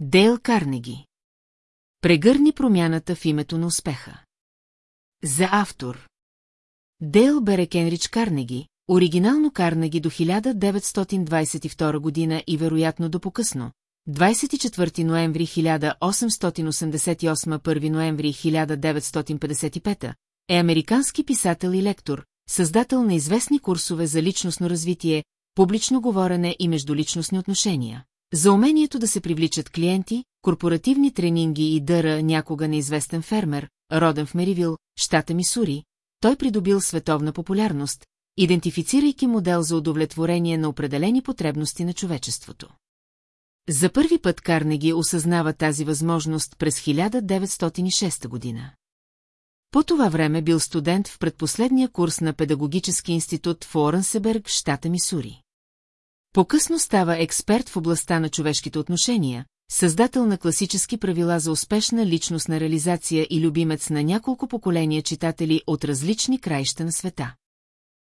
Дейл Карнеги. Прегърни промяната в името на успеха. За автор. Дейл Берекенрич Карнеги, оригинално Карнеги до 1922 година и вероятно до покъсно, 24 ноември 1888 1 ноември 1955 е американски писател и лектор, създател на известни курсове за личностно развитие, публично говорене и междуличностни отношения. За умението да се привличат клиенти, корпоративни тренинги и дъра някога неизвестен фермер, роден в Меривил, щата Мисури, той придобил световна популярност, идентифицирайки модел за удовлетворение на определени потребности на човечеството. За първи път Карнеги осъзнава тази възможност през 1906 година. По това време бил студент в предпоследния курс на Педагогически институт в Орансеберг, щата Мисури. По-късно става експерт в областта на човешките отношения, създател на класически правила за успешна личностна реализация и любимец на няколко поколения читатели от различни краища на света.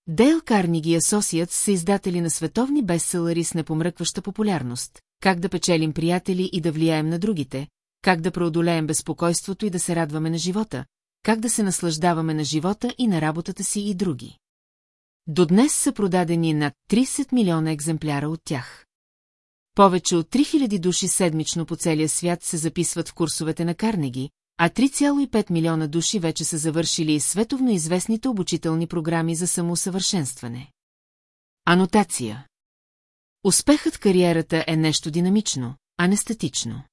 Дейл Карниги Асосият са издатели на световни бестселъри с непомръкваща популярност, как да печелим приятели и да влияем на другите, как да преодолеем безпокойството и да се радваме на живота, как да се наслаждаваме на живота и на работата си и други. До днес са продадени над 30 милиона екземпляра от тях. Повече от 3000 души седмично по целия свят се записват в курсовете на Карнеги, а 3,5 милиона души вече са завършили световно известните обучителни програми за самоусъвършенстване. Анотация Успехът кариерата е нещо динамично, а не статично.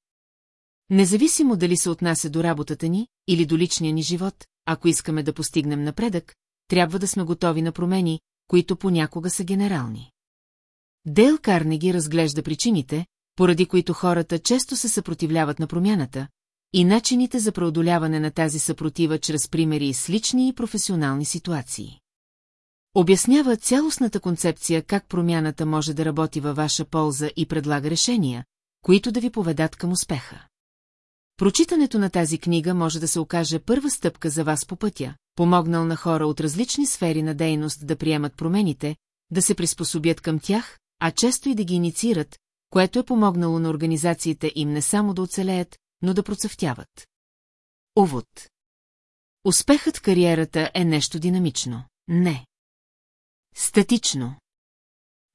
Независимо дали се отнася до работата ни или до личния ни живот, ако искаме да постигнем напредък, трябва да сме готови на промени, които понякога са генерални. Дейл Карнеги разглежда причините, поради които хората често се съпротивляват на промяната, и начините за преодоляване на тази съпротива чрез примери с лични и професионални ситуации. Обяснява цялостната концепция как промяната може да работи във ваша полза и предлага решения, които да ви поведат към успеха. Прочитането на тази книга може да се окаже първа стъпка за вас по пътя, помогнал на хора от различни сфери на дейност да приемат промените, да се приспособят към тях, а често и да ги инициират, което е помогнало на организациите им не само да оцелеят, но да процъфтяват. Увод Успехът в кариерата е нещо динамично. Не. Статично.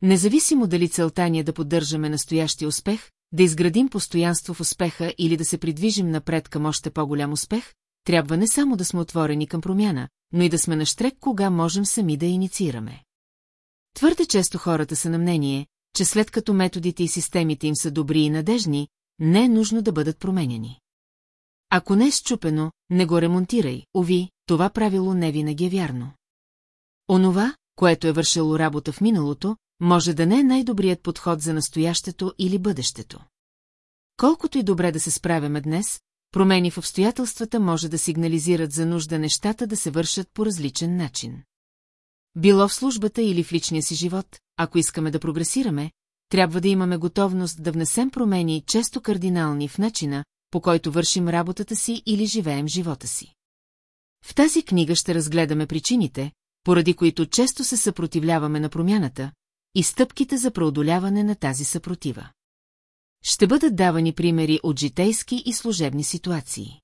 Независимо дали целта ни е да поддържаме настоящия успех, да изградим постоянство в успеха или да се придвижим напред към още по-голям успех, трябва не само да сме отворени към промяна, но и да сме на штрек, кога можем сами да инициираме. Твърде често хората са на мнение, че след като методите и системите им са добри и надежни, не е нужно да бъдат променяни. Ако не е щупено, не го ремонтирай, ови, това правило не винаги е вярно. Онова, което е вършило работа в миналото, може да не е най-добрият подход за настоящето или бъдещето. Колкото и добре да се справяме днес, промени в обстоятелствата може да сигнализират за нужда нещата да се вършат по различен начин. Било в службата или в личния си живот, ако искаме да прогресираме, трябва да имаме готовност да внесем промени често кардинални в начина, по който вършим работата си или живеем живота си. В тази книга ще разгледаме причините, поради които често се съпротивляваме на промяната, и стъпките за преодоляване на тази съпротива. Ще бъдат давани примери от житейски и служебни ситуации.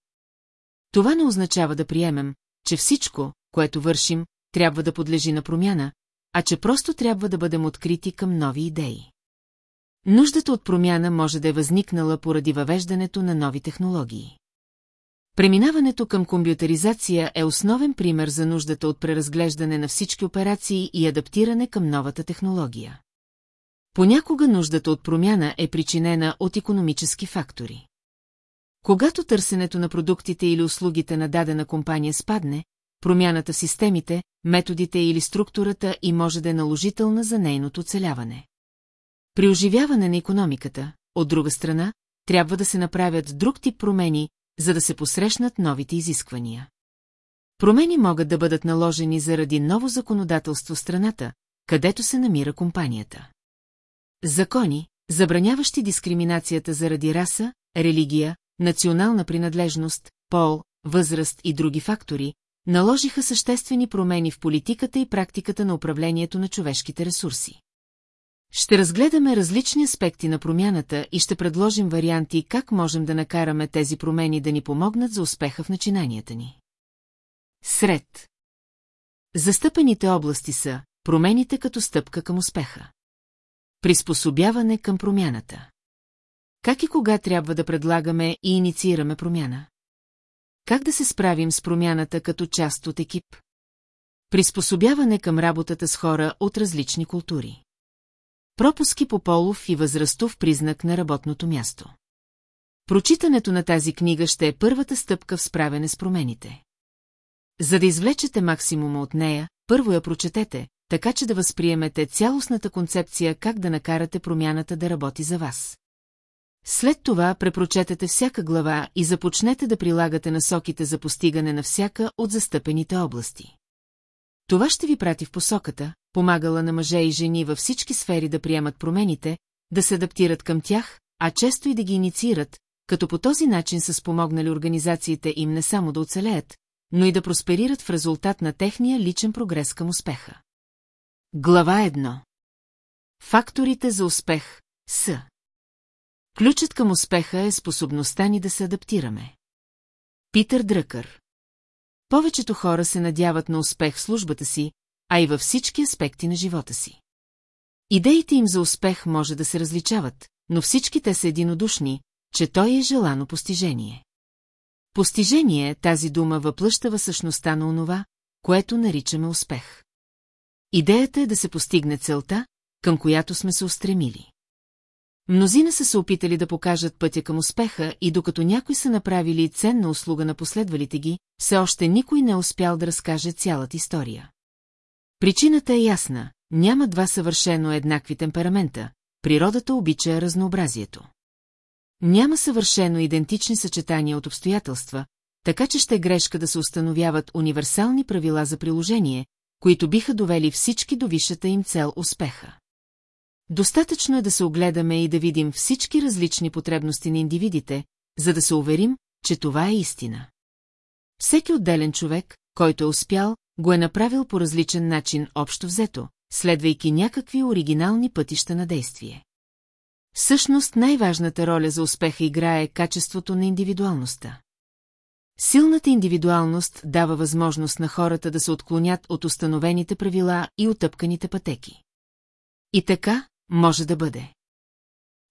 Това не означава да приемем, че всичко, което вършим, трябва да подлежи на промяна, а че просто трябва да бъдем открити към нови идеи. Нуждата от промяна може да е възникнала поради въвеждането на нови технологии. Преминаването към компютъризация е основен пример за нуждата от преразглеждане на всички операции и адаптиране към новата технология. Понякога нуждата от промяна е причинена от економически фактори. Когато търсенето на продуктите или услугите на дадена компания спадне, промяната в системите, методите или структурата и може да е наложителна за нейното оцеляване. При оживяване на економиката, от друга страна, трябва да се направят друг тип промени, за да се посрещнат новите изисквания. Промени могат да бъдат наложени заради ново законодателство в страната, където се намира компанията. Закони, забраняващи дискриминацията заради раса, религия, национална принадлежност, пол, възраст и други фактори, наложиха съществени промени в политиката и практиката на управлението на човешките ресурси. Ще разгледаме различни аспекти на промяната и ще предложим варианти как можем да накараме тези промени да ни помогнат за успеха в начинанията ни. Сред Застъпените области са промените като стъпка към успеха. Приспособяване към промяната. Как и кога трябва да предлагаме и инициираме промяна? Как да се справим с промяната като част от екип? Приспособяване към работата с хора от различни култури. Пропуски по полов и възрастов признак на работното място. Прочитането на тази книга ще е първата стъпка в справяне с промените. За да извлечете максимума от нея, първо я прочетете, така че да възприемете цялостната концепция как да накарате промяната да работи за вас. След това препрочетете всяка глава и започнете да прилагате насоките за постигане на всяка от застъпените области. Това ще ви прати в посоката, помагала на мъже и жени във всички сфери да приемат промените, да се адаптират към тях, а често и да ги инициират, като по този начин са спомогнали организациите им не само да оцелеят, но и да просперират в резултат на техния личен прогрес към успеха. Глава 1 Факторите за успех са Ключът към успеха е способността ни да се адаптираме. Питър Дръкър Повечето хора се надяват на успех в службата си, а и във всички аспекти на живота си. Идеите им за успех може да се различават, но всички те са единодушни, че той е желано постижение. Постижение тази дума въплъщава същността на онова, което наричаме успех. Идеята е да се постигне целта, към която сме се устремили. Мнозина са се опитали да покажат пътя към успеха и докато някои са направили ценна услуга на последвалите ги, все още никой не е успял да разкаже цялата история. Причината е ясна, няма два съвършено еднакви темперамента, природата обича разнообразието. Няма съвършено идентични съчетания от обстоятелства, така че ще е грешка да се установяват универсални правила за приложение, които биха довели всички до висшата им цел успеха. Достатъчно е да се огледаме и да видим всички различни потребности на индивидите, за да се уверим, че това е истина. Всеки отделен човек, който е успял, го е направил по различен начин общо взето, следвайки някакви оригинални пътища на действие. Всъщност най-важната роля за успеха играе качеството на индивидуалността. Силната индивидуалност дава възможност на хората да се отклонят от установените правила и отъпканите пътеки. И така може да бъде.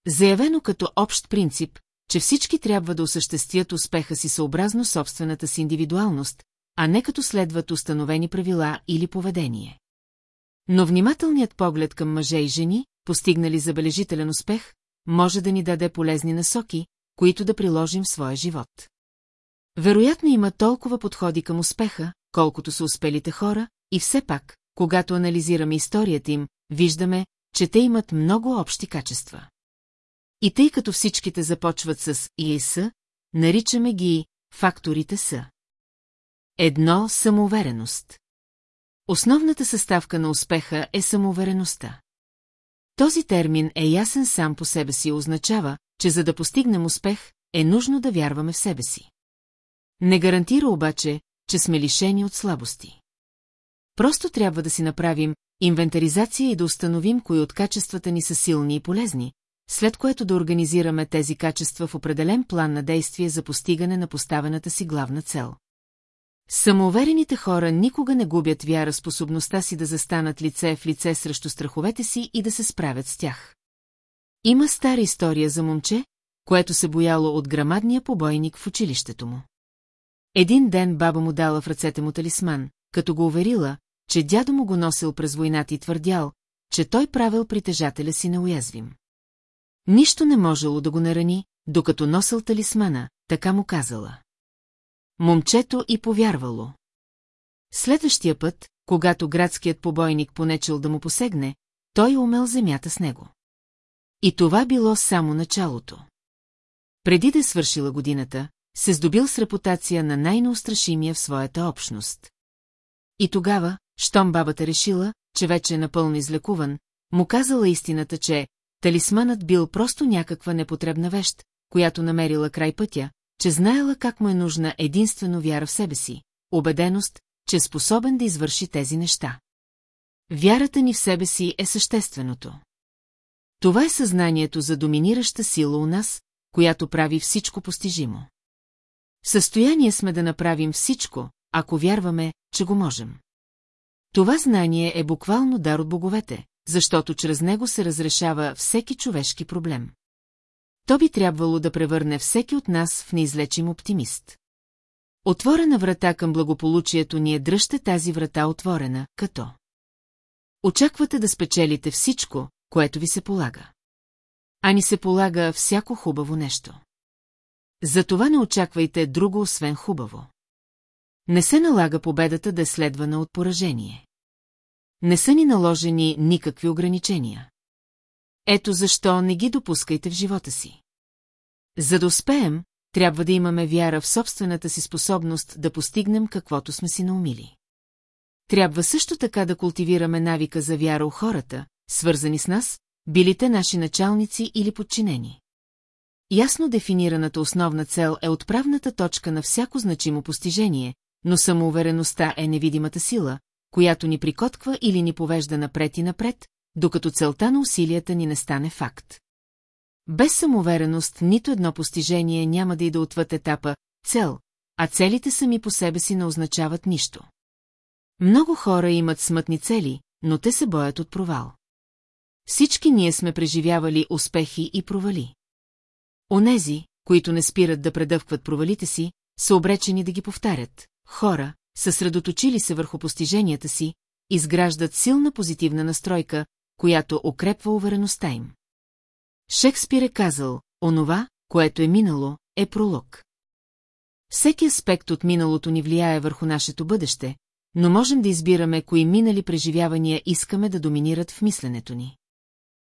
Заявено като общ принцип, че всички трябва да осъществят успеха си съобразно собствената си индивидуалност, а не като следват установени правила или поведение. Но внимателният поглед към мъже и жени, постигнали забележителен успех, може да ни даде полезни насоки, които да приложим в своя живот. Вероятно има толкова подходи към успеха, колкото са успелите хора, и все пак, когато анализираме историята им, виждаме, че те имат много общи качества. И тъй като всичките започват с ИС, наричаме ги факторите С. Едно – самоувереност. Основната съставка на успеха е самоувереността. Този термин е ясен сам по себе си и означава, че за да постигнем успех, е нужно да вярваме в себе си. Не гарантира обаче, че сме лишени от слабости. Просто трябва да си направим инвентаризация и да установим кои от качествата ни са силни и полезни, след което да организираме тези качества в определен план на действие за постигане на поставената си главна цел. Самоуверените хора никога не губят вяра способността си да застанат лице в лице срещу страховете си и да се справят с тях. Има стара история за момче, което се бояло от грамадния побойник в училището му. Един ден баба му дала в ръцете му талисман, като го уверила, че дядо му го носил през войната и твърдял, че той правил притежателя си неуязвим. Нищо не можело да го нарани, докато носил талисмана, така му казала. Момчето и повярвало. Следващия път, когато градският побойник понечел да му посегне, той умел земята с него. И това било само началото. Преди да е свършила годината, се здобил с репутация на най-неустрашимия в своята общност. И тогава, щом бабата решила, че вече е напълно излекуван, му казала истината, че талисманът бил просто някаква непотребна вещ, която намерила край пътя, че знаела как му е нужна единствено вяра в себе си, убеденост, че е способен да извърши тези неща. Вярата ни в себе си е същественото. Това е съзнанието за доминираща сила у нас, която прави всичко постижимо. Състояние сме да направим всичко, ако вярваме, че го можем. Това знание е буквално дар от боговете, защото чрез него се разрешава всеки човешки проблем. То би трябвало да превърне всеки от нас в неизлечим оптимист. Отворена врата към благополучието ни е дръжте тази врата отворена, като. Очаквате да спечелите всичко, което ви се полага. А ни се полага всяко хубаво нещо. Затова не очаквайте друго, освен хубаво. Не се налага победата да е следвана от поражение. Не са ни наложени никакви ограничения. Ето защо не ги допускайте в живота си. За да успеем, трябва да имаме вяра в собствената си способност да постигнем каквото сме си наумили. Трябва също така да култивираме навика за вяра у хората, свързани с нас, били те наши началници или подчинени. Ясно дефинираната основна цел е отправната точка на всяко значимо постижение, но самоувереността е невидимата сила, която ни прикотква или ни повежда напред и напред, докато целта на усилията ни не стане факт. Без самоувереност нито едно постижение няма да и да отвъд етапа цел, а целите сами по себе си не означават нищо. Много хора имат смътни цели, но те се боят от провал. Всички ние сме преживявали успехи и провали. Онези, които не спират да предъвкват провалите си, са обречени да ги повтарят. Хора, съсредоточили се върху постиженията си, изграждат силна позитивна настройка, която укрепва увереността им. Шекспир е казал, онова, което е минало, е пролог. Всеки аспект от миналото ни влияе върху нашето бъдеще, но можем да избираме кои минали преживявания искаме да доминират в мисленето ни.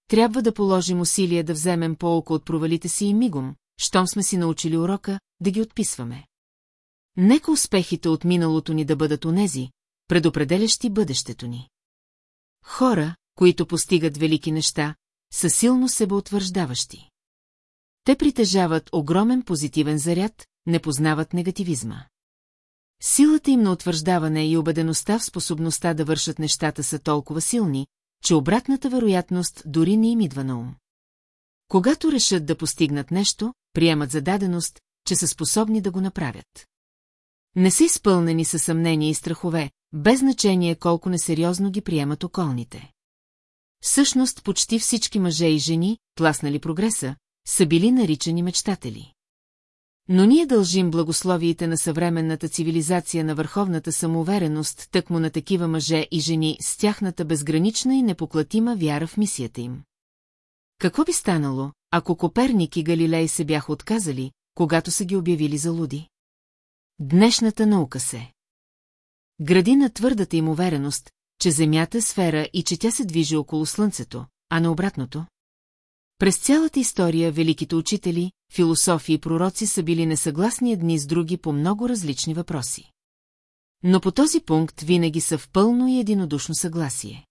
Трябва да положим усилия да вземем по-око от провалите си и мигом, щом сме си научили урока, да ги отписваме. Нека успехите от миналото ни да бъдат онези, предопределящи бъдещето ни. Хора, които постигат велики неща, са силно себеутвърждаващи. Те притежават огромен позитивен заряд, не познават негативизма. Силата им на утвърждаване и убедеността в способността да вършат нещата са толкова силни, че обратната вероятност дори не им идва на ум. Когато решат да постигнат нещо, приемат за даденост, че са способни да го направят. Не са изпълнени със съмнения и страхове, без значение колко несериозно ги приемат околните. Всъщност почти всички мъже и жени, тласнали прогреса, са били наричани мечтатели. Но ние дължим благословиите на съвременната цивилизация на върховната самоувереност, тъкмо на такива мъже и жени с тяхната безгранична и непоклатима вяра в мисията им. Какво би станало, ако Коперник и Галилей се бяха отказали, когато са ги обявили за луди? Днешната наука се. Гради на твърдата им увереност, че Земята е сфера и че тя се движи около Слънцето, а на обратното. През цялата история великите учители, философи и пророци са били несъгласни едни с други по много различни въпроси. Но по този пункт винаги са в пълно и единодушно съгласие.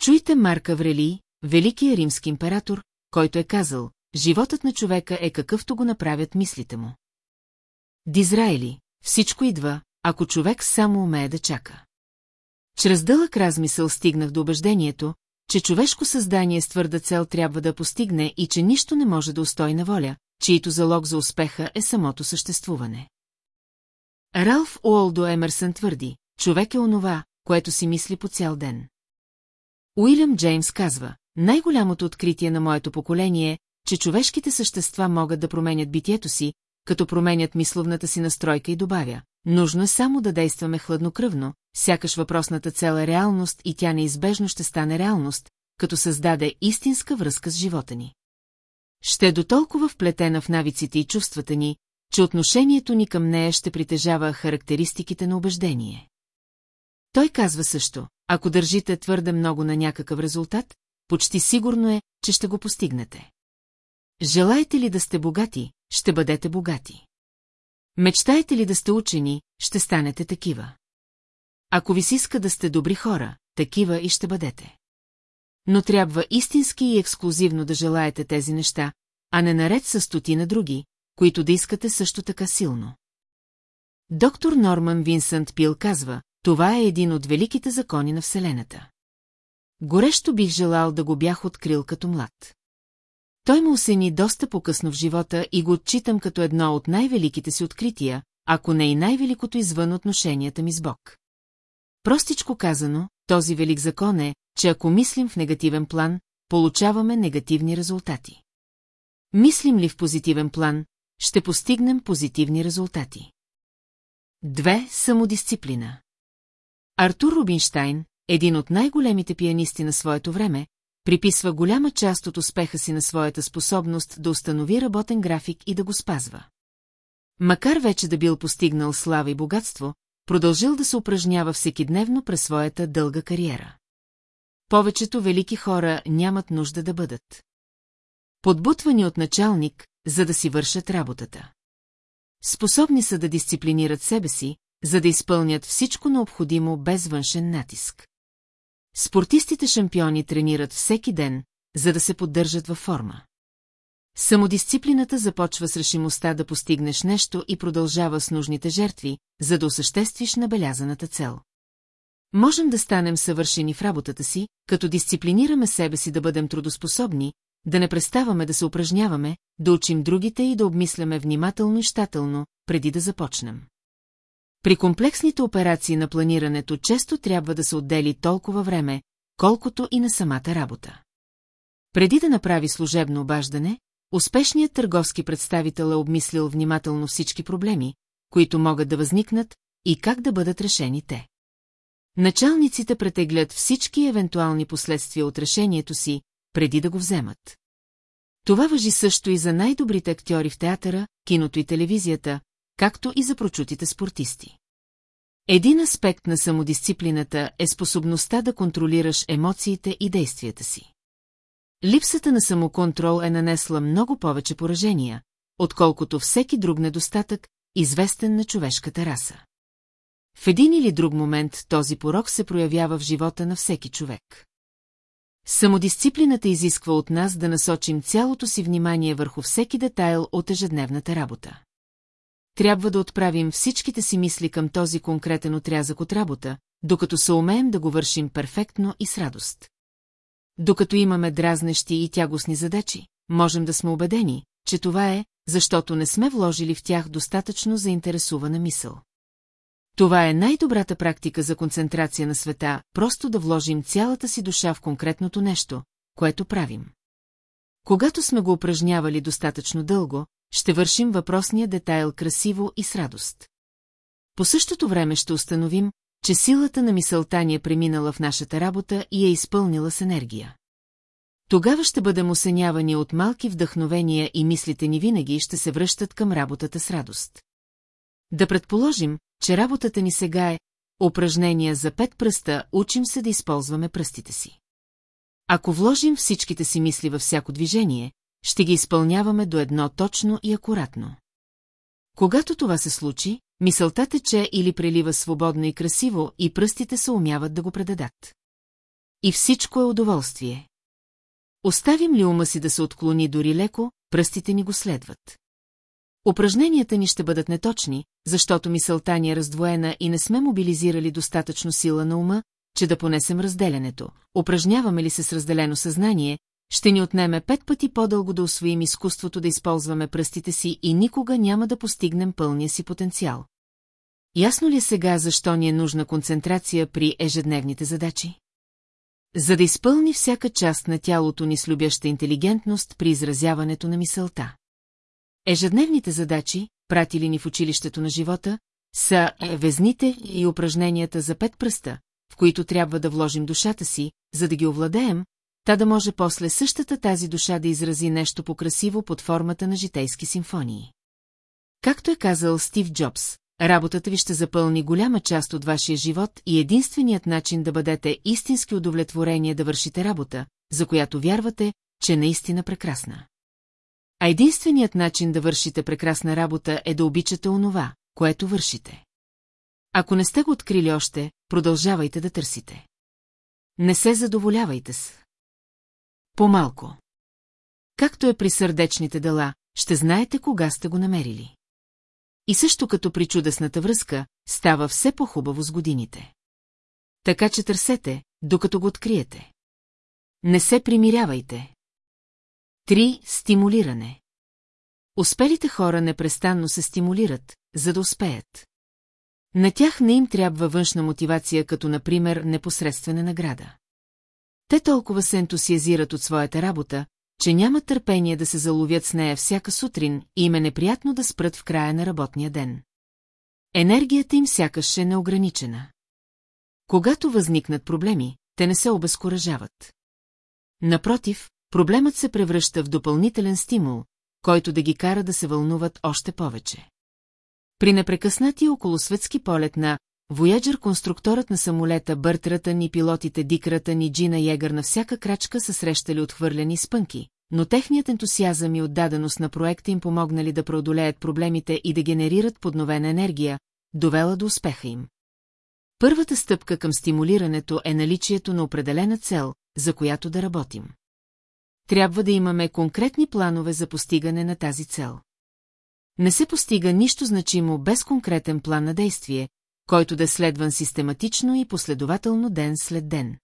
Чуйте Марк Аврелий, великия римски император, който е казал, животът на човека е какъвто го направят мислите му. Дизраели, всичко идва, ако човек само умее да чака. Чрез дълъг размисъл стигнах до убеждението, че човешко създание с твърда цел трябва да постигне и че нищо не може да устои на воля, чието залог за успеха е самото съществуване. Ралф Уолдо Емерсън твърди, човек е онова, което си мисли по цял ден. Уилям Джеймс казва, най-голямото откритие на моето поколение е, че човешките същества могат да променят битието си, като променят мисловната си настройка и добавя. Нужно е само да действаме хладнокръвно, сякаш въпросната цел е реалност и тя неизбежно ще стане реалност, като създаде истинска връзка с живота ни. Ще е до толкова вплетена в навиците и чувствата ни, че отношението ни към нея ще притежава характеристиките на убеждение. Той казва също, ако държите твърде много на някакъв резултат, почти сигурно е, че ще го постигнете. Желаете ли да сте богати, ще бъдете богати. Мечтаете ли да сте учени, ще станете такива. Ако ви си иска да сте добри хора, такива и ще бъдете. Но трябва истински и ексклюзивно да желаете тези неща, а не наред с стоти на други, които да искате също така силно. Доктор Норман Винсент Пил казва, това е един от великите закони на Вселената. Горещо бих желал да го бях открил като млад. Той му осени доста по-късно в живота и го отчитам като едно от най-великите си открития, ако не и най-великото извън отношенията ми с Бог. Простичко казано, този велик закон е, че ако мислим в негативен план, получаваме негативни резултати. Мислим ли в позитивен план, ще постигнем позитивни резултати. Две самодисциплина. Артур Рубинштайн, един от най-големите пианисти на своето време, приписва голяма част от успеха си на своята способност да установи работен график и да го спазва. Макар вече да бил постигнал слава и богатство, продължил да се упражнява всекидневно през своята дълга кариера. Повечето велики хора нямат нужда да бъдат. Подбутвани от началник, за да си вършат работата. Способни са да дисциплинират себе си, за да изпълнят всичко необходимо без външен натиск. Спортистите шампиони тренират всеки ден, за да се поддържат във форма. Самодисциплината започва с решимостта да постигнеш нещо и продължава с нужните жертви, за да осъществиш набелязаната цел. Можем да станем съвършени в работата си, като дисциплинираме себе си да бъдем трудоспособни, да не преставаме да се упражняваме, да учим другите и да обмисляме внимателно и щателно, преди да започнем. При комплексните операции на планирането често трябва да се отдели толкова време, колкото и на самата работа. Преди да направи служебно обаждане, успешният търговски представител е обмислил внимателно всички проблеми, които могат да възникнат и как да бъдат решени те. Началниците претеглят всички евентуални последствия от решението си, преди да го вземат. Това въжи също и за най-добрите актьори в театъра, киното и телевизията, както и за прочутите спортисти. Един аспект на самодисциплината е способността да контролираш емоциите и действията си. Липсата на самоконтрол е нанесла много повече поражения, отколкото всеки друг недостатък, известен на човешката раса. В един или друг момент този порок се проявява в живота на всеки човек. Самодисциплината изисква от нас да насочим цялото си внимание върху всеки детайл от ежедневната работа. Трябва да отправим всичките си мисли към този конкретен отрязък от работа, докато се умеем да го вършим перфектно и с радост. Докато имаме дразнещи и тягостни задачи, можем да сме убедени, че това е, защото не сме вложили в тях достатъчно заинтересувана мисъл. Това е най-добрата практика за концентрация на света, просто да вложим цялата си душа в конкретното нещо, което правим. Когато сме го упражнявали достатъчно дълго, ще вършим въпросния детайл красиво и с радост. По същото време ще установим, че силата на мисълта ни е преминала в нашата работа и е изпълнила с енергия. Тогава ще бъдем осенявани от малки вдъхновения и мислите ни винаги ще се връщат към работата с радост. Да предположим, че работата ни сега е упражнения за пет пръста, учим се да използваме пръстите си. Ако вложим всичките си мисли във всяко движение, ще ги изпълняваме до едно точно и акуратно. Когато това се случи, мисълта тече или прелива свободно и красиво и пръстите се умяват да го предадат. И всичко е удоволствие. Оставим ли ума си да се отклони дори леко, пръстите ни го следват. Упражненията ни ще бъдат неточни, защото мисълта ни е раздвоена и не сме мобилизирали достатъчно сила на ума, че да понесем разделянето. Упражняваме ли се с разделено съзнание, ще ни отнеме пет пъти по-дълго да освоим изкуството да използваме пръстите си и никога няма да постигнем пълния си потенциал. Ясно ли е сега защо ни е нужна концентрация при ежедневните задачи? За да изпълни всяка част на тялото ни с любяща интелигентност при изразяването на мисълта. Ежедневните задачи, пратили ни в училището на живота, са везните и упражненията за пет пръста, в които трябва да вложим душата си, за да ги овладеем, та да може после същата тази душа да изрази нещо покрасиво под формата на житейски симфонии. Както е казал Стив Джобс, работата ви ще запълни голяма част от вашия живот и единственият начин да бъдете истински удовлетворени е да вършите работа, за която вярвате, че наистина прекрасна. А единственият начин да вършите прекрасна работа е да обичате онова, което вършите. Ако не сте го открили още, продължавайте да търсите. Не се задоволявайте с. По-малко. Както е при сърдечните дела, ще знаете кога сте го намерили. И също като при чудесната връзка, става все по-хубаво с годините. Така че търсете, докато го откриете. Не се примирявайте. 3. Стимулиране. Успелите хора непрестанно се стимулират, за да успеят. На тях не им трябва външна мотивация, като например непосредствена награда. Те толкова се ентусиазират от своята работа, че няма търпение да се заловят с нея всяка сутрин и им е неприятно да спрат в края на работния ден. Енергията им сякаш е неограничена. Когато възникнат проблеми, те не се обезкуражават. Напротив, проблемът се превръща в допълнителен стимул, който да ги кара да се вълнуват още повече. При непрекъснати околосветски полет на Вояджер конструкторът на самолета Бъртрата и пилотите Дикрата и Джина Егър на всяка крачка са срещали отхвърляни спънки, но техният ентусиазъм и отдаденост на проекта им помогнали да преодолеят проблемите и да генерират подновена енергия, довела до успеха им. Първата стъпка към стимулирането е наличието на определена цел, за която да работим. Трябва да имаме конкретни планове за постигане на тази цел. Не се постига нищо значимо без конкретен план на действие, който да е следван систематично и последователно ден след ден.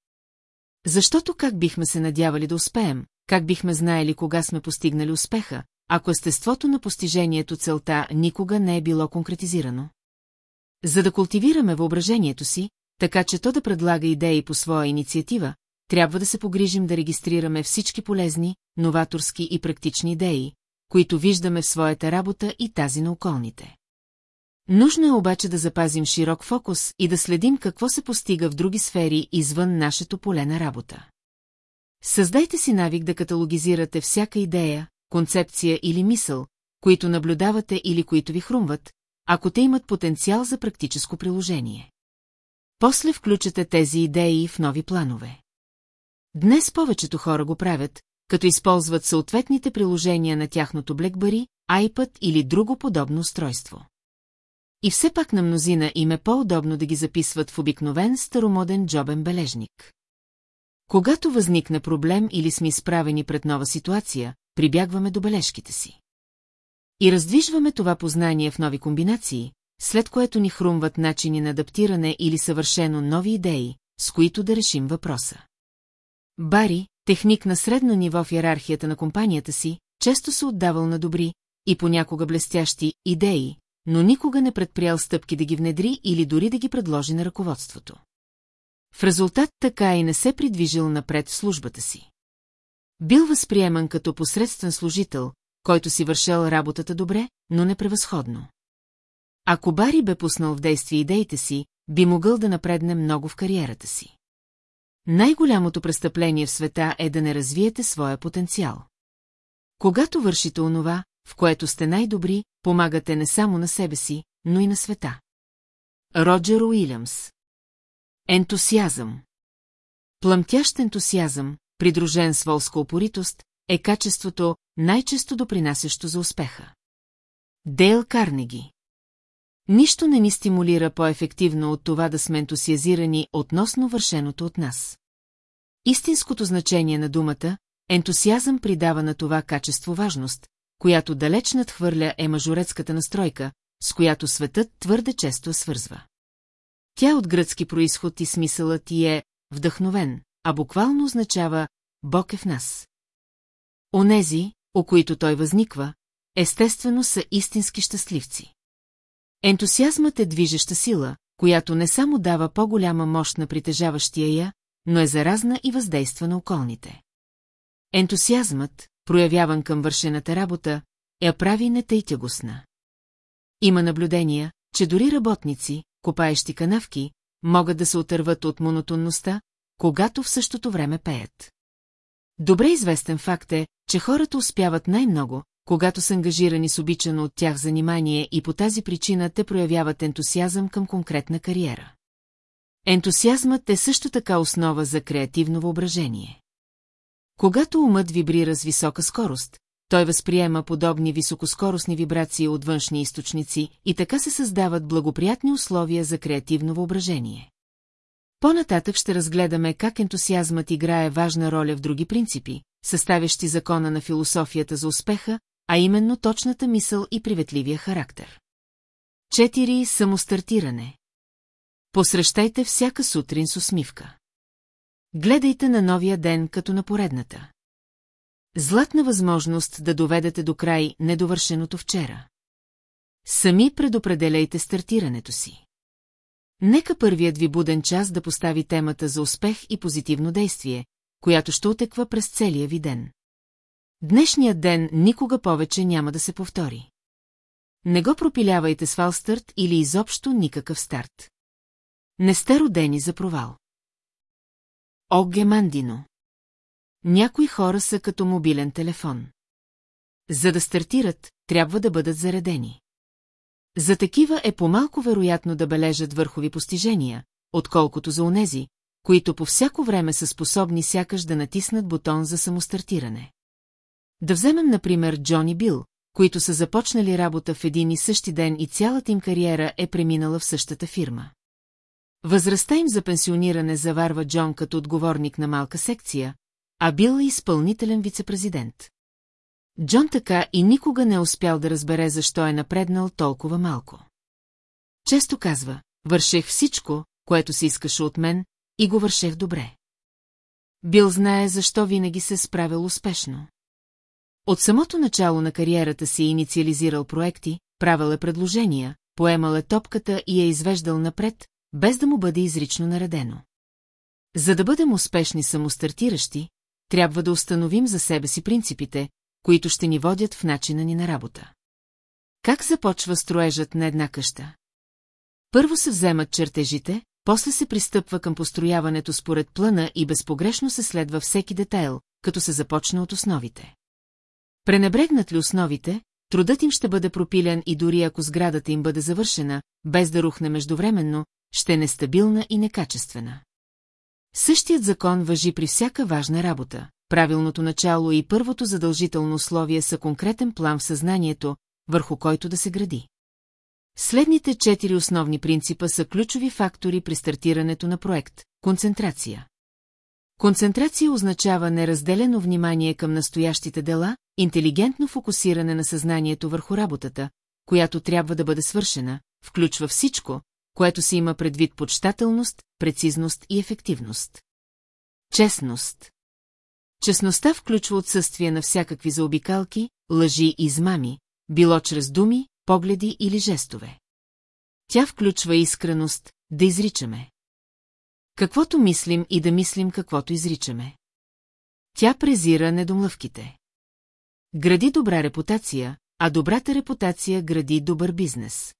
Защото как бихме се надявали да успеем, как бихме знаели кога сме постигнали успеха, ако естеството на постижението целта никога не е било конкретизирано? За да култивираме въображението си, така че то да предлага идеи по своя инициатива, трябва да се погрижим да регистрираме всички полезни, новаторски и практични идеи, които виждаме в своята работа и тази на околните. Нужно е обаче да запазим широк фокус и да следим какво се постига в други сфери извън нашето поле на работа. Създайте си навик да каталогизирате всяка идея, концепция или мисъл, които наблюдавате или които ви хрумват, ако те имат потенциал за практическо приложение. После включате тези идеи в нови планове. Днес повечето хора го правят, като използват съответните приложения на тяхното BlackBerry, iPad или друго подобно устройство. И все пак на мнозина им е по-удобно да ги записват в обикновен старомоден джобен бележник. Когато възникне проблем или сме изправени пред нова ситуация, прибягваме до бележките си. И раздвижваме това познание в нови комбинации, след което ни хрумват начини на адаптиране или съвършено нови идеи, с които да решим въпроса. Бари, техник на средно ниво в иерархията на компанията си, често се отдавал на добри и понякога блестящи идеи, но никога не предприял стъпки да ги внедри или дори да ги предложи на ръководството. В резултат така и не се придвижил напред в службата си. Бил възприеман като посредствен служител, който си вършел работата добре, но не превъзходно. Ако Бари бе пуснал в действие идеите си, би могъл да напредне много в кариерата си. Най-голямото престъпление в света е да не развиете своя потенциал. Когато вършите онова, в което сте най-добри, помагате не само на себе си, но и на света. Роджер Уилямс Ентусиазъм Пламтящ ентусиазъм, придружен с волска опоритост, е качеството, най-често допринасящо за успеха. Дейл Карнеги Нищо не ни стимулира по-ефективно от това да сме ентусиазирани относно вършеното от нас. Истинското значение на думата, ентусиазъм придава на това качество важност, която далеч надхвърля е мажорецката настройка, с която светът твърде често свързва. Тя от гръцки происход и смисълът ти е вдъхновен, а буквално означава Бог е в нас. Онези, о които той възниква, естествено са истински щастливци. Ентусиазмът е движеща сила, която не само дава по-голяма мощ на притежаващия я, но е заразна и въздейства на околните. Ентусиазмът, проявяван към вършената работа, я прави не тъй тягостна. Има наблюдения, че дори работници, копаещи канавки, могат да се отърват от монотонността, когато в същото време пеят. Добре известен факт е, че хората успяват най-много, когато са ангажирани с обичано от тях занимание и по тази причина те проявяват ентусиазъм към конкретна кариера. Ентусиазмът е също така основа за креативно въображение. Когато умът вибрира с висока скорост, той възприема подобни високоскоростни вибрации от външни източници и така се създават благоприятни условия за креативно въображение. По-нататък ще разгледаме как ентусиазмът играе важна роля в други принципи, съставящи закона на философията за успеха, а именно точната мисъл и приветливия характер. 4. Самостартиране Посрещайте всяка сутрин с усмивка. Гледайте на новия ден като на поредната. Златна възможност да доведете до край недовършеното вчера. Сами предопределяйте стартирането си. Нека първият ви буден час да постави темата за успех и позитивно действие, която ще отеква през целия ви ден. Днешният ден никога повече няма да се повтори. Не го пропилявайте с фалстърт или изобщо никакъв старт. Не сте родени за провал. Оге Мандино Някои хора са като мобилен телефон. За да стартират, трябва да бъдат заредени. За такива е по-малко вероятно да бележат върхови постижения, отколкото за онези, които по всяко време са способни сякаш да натиснат бутон за самостартиране. Да вземем, например, Джони Бил, които са започнали работа в един и същи ден и цялата им кариера е преминала в същата фирма. Възрастта им за пенсиониране заварва Джон като отговорник на малка секция, а бил е изпълнителен вицепрезидент. Джон така и никога не е успял да разбере защо е напреднал толкова малко. Често казва, вършех всичко, което се искаше от мен, и го вършех добре. Бил знае защо винаги се справил успешно. От самото начало на кариерата си е инициализирал проекти, правил е предложения, поемал е топката и е извеждал напред, без да му бъде изрично наредено. За да бъдем успешни самостартиращи, трябва да установим за себе си принципите, които ще ни водят в начина ни на работа. Как започва строежът на една къща? Първо се вземат чертежите, после се пристъпва към построяването според плана и безпогрешно се следва всеки детайл, като се започне от основите. Пренебрегнат ли основите, трудът им ще бъде пропилен и дори ако сградата им бъде завършена, без да рухне междувременно, ще е нестабилна и некачествена. Същият закон въжи при всяка важна работа. Правилното начало и първото задължително условие са конкретен план в съзнанието, върху който да се гради. Следните четири основни принципа са ключови фактори при стартирането на проект – концентрация. Концентрация означава неразделено внимание към настоящите дела, интелигентно фокусиране на съзнанието върху работата, която трябва да бъде свършена, включва всичко, което се има предвид почтателност, прецизност и ефективност. Честност. Честността включва отсъствие на всякакви заобикалки, лъжи и измами, било чрез думи, погледи или жестове. Тя включва искреност, да изричаме. Каквото мислим и да мислим каквото изричаме. Тя презира недомлъвките. Гради добра репутация, а добрата репутация гради добър бизнес.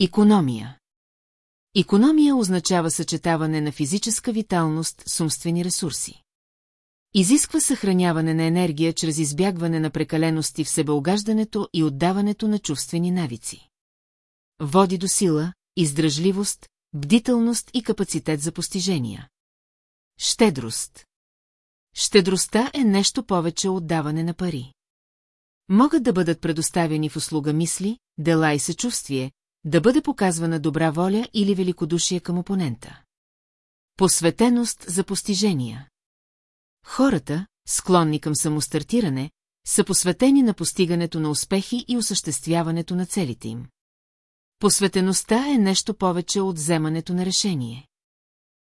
Икономия Икономия означава съчетаване на физическа виталност с умствени ресурси. Изисква съхраняване на енергия чрез избягване на прекалености в себеогаждането и отдаването на чувствени навици. Води до сила, издръжливост, бдителност и капацитет за постижения. Щедрост Щедростта е нещо повече от даване на пари. Могат да бъдат предоставени в услуга мисли, дела и съчувствие, да бъде показвана добра воля или великодушие към опонента. Посветеност за постижения Хората, склонни към самостартиране, са посветени на постигането на успехи и осъществяването на целите им. Посветеността е нещо повече от вземането на решение.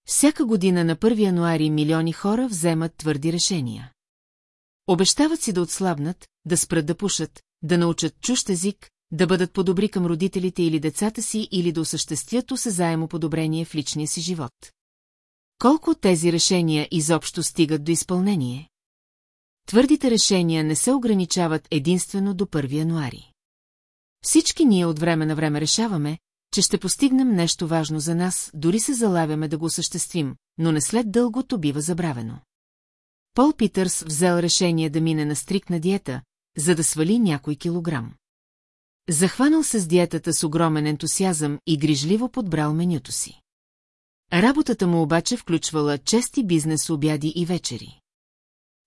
Всяка година на 1 януари милиони хора вземат твърди решения. Обещават си да отслабнат, да спрат да пушат, да научат чущ език, да бъдат подобри към родителите или децата си или да осъществят осезаемо подобрение в личния си живот. Колко от тези решения изобщо стигат до изпълнение? Твърдите решения не се ограничават единствено до 1 януари. Всички ние от време на време решаваме, че ще постигнем нещо важно за нас, дори се залавяме да го осъществим, но не след дълго то бива забравено. Пол Питърс взел решение да мине на стрикна диета, за да свали някой килограм. Захванал се с диетата с огромен ентусиазъм и грижливо подбрал менюто си. Работата му обаче включвала чести бизнес обяди и вечери.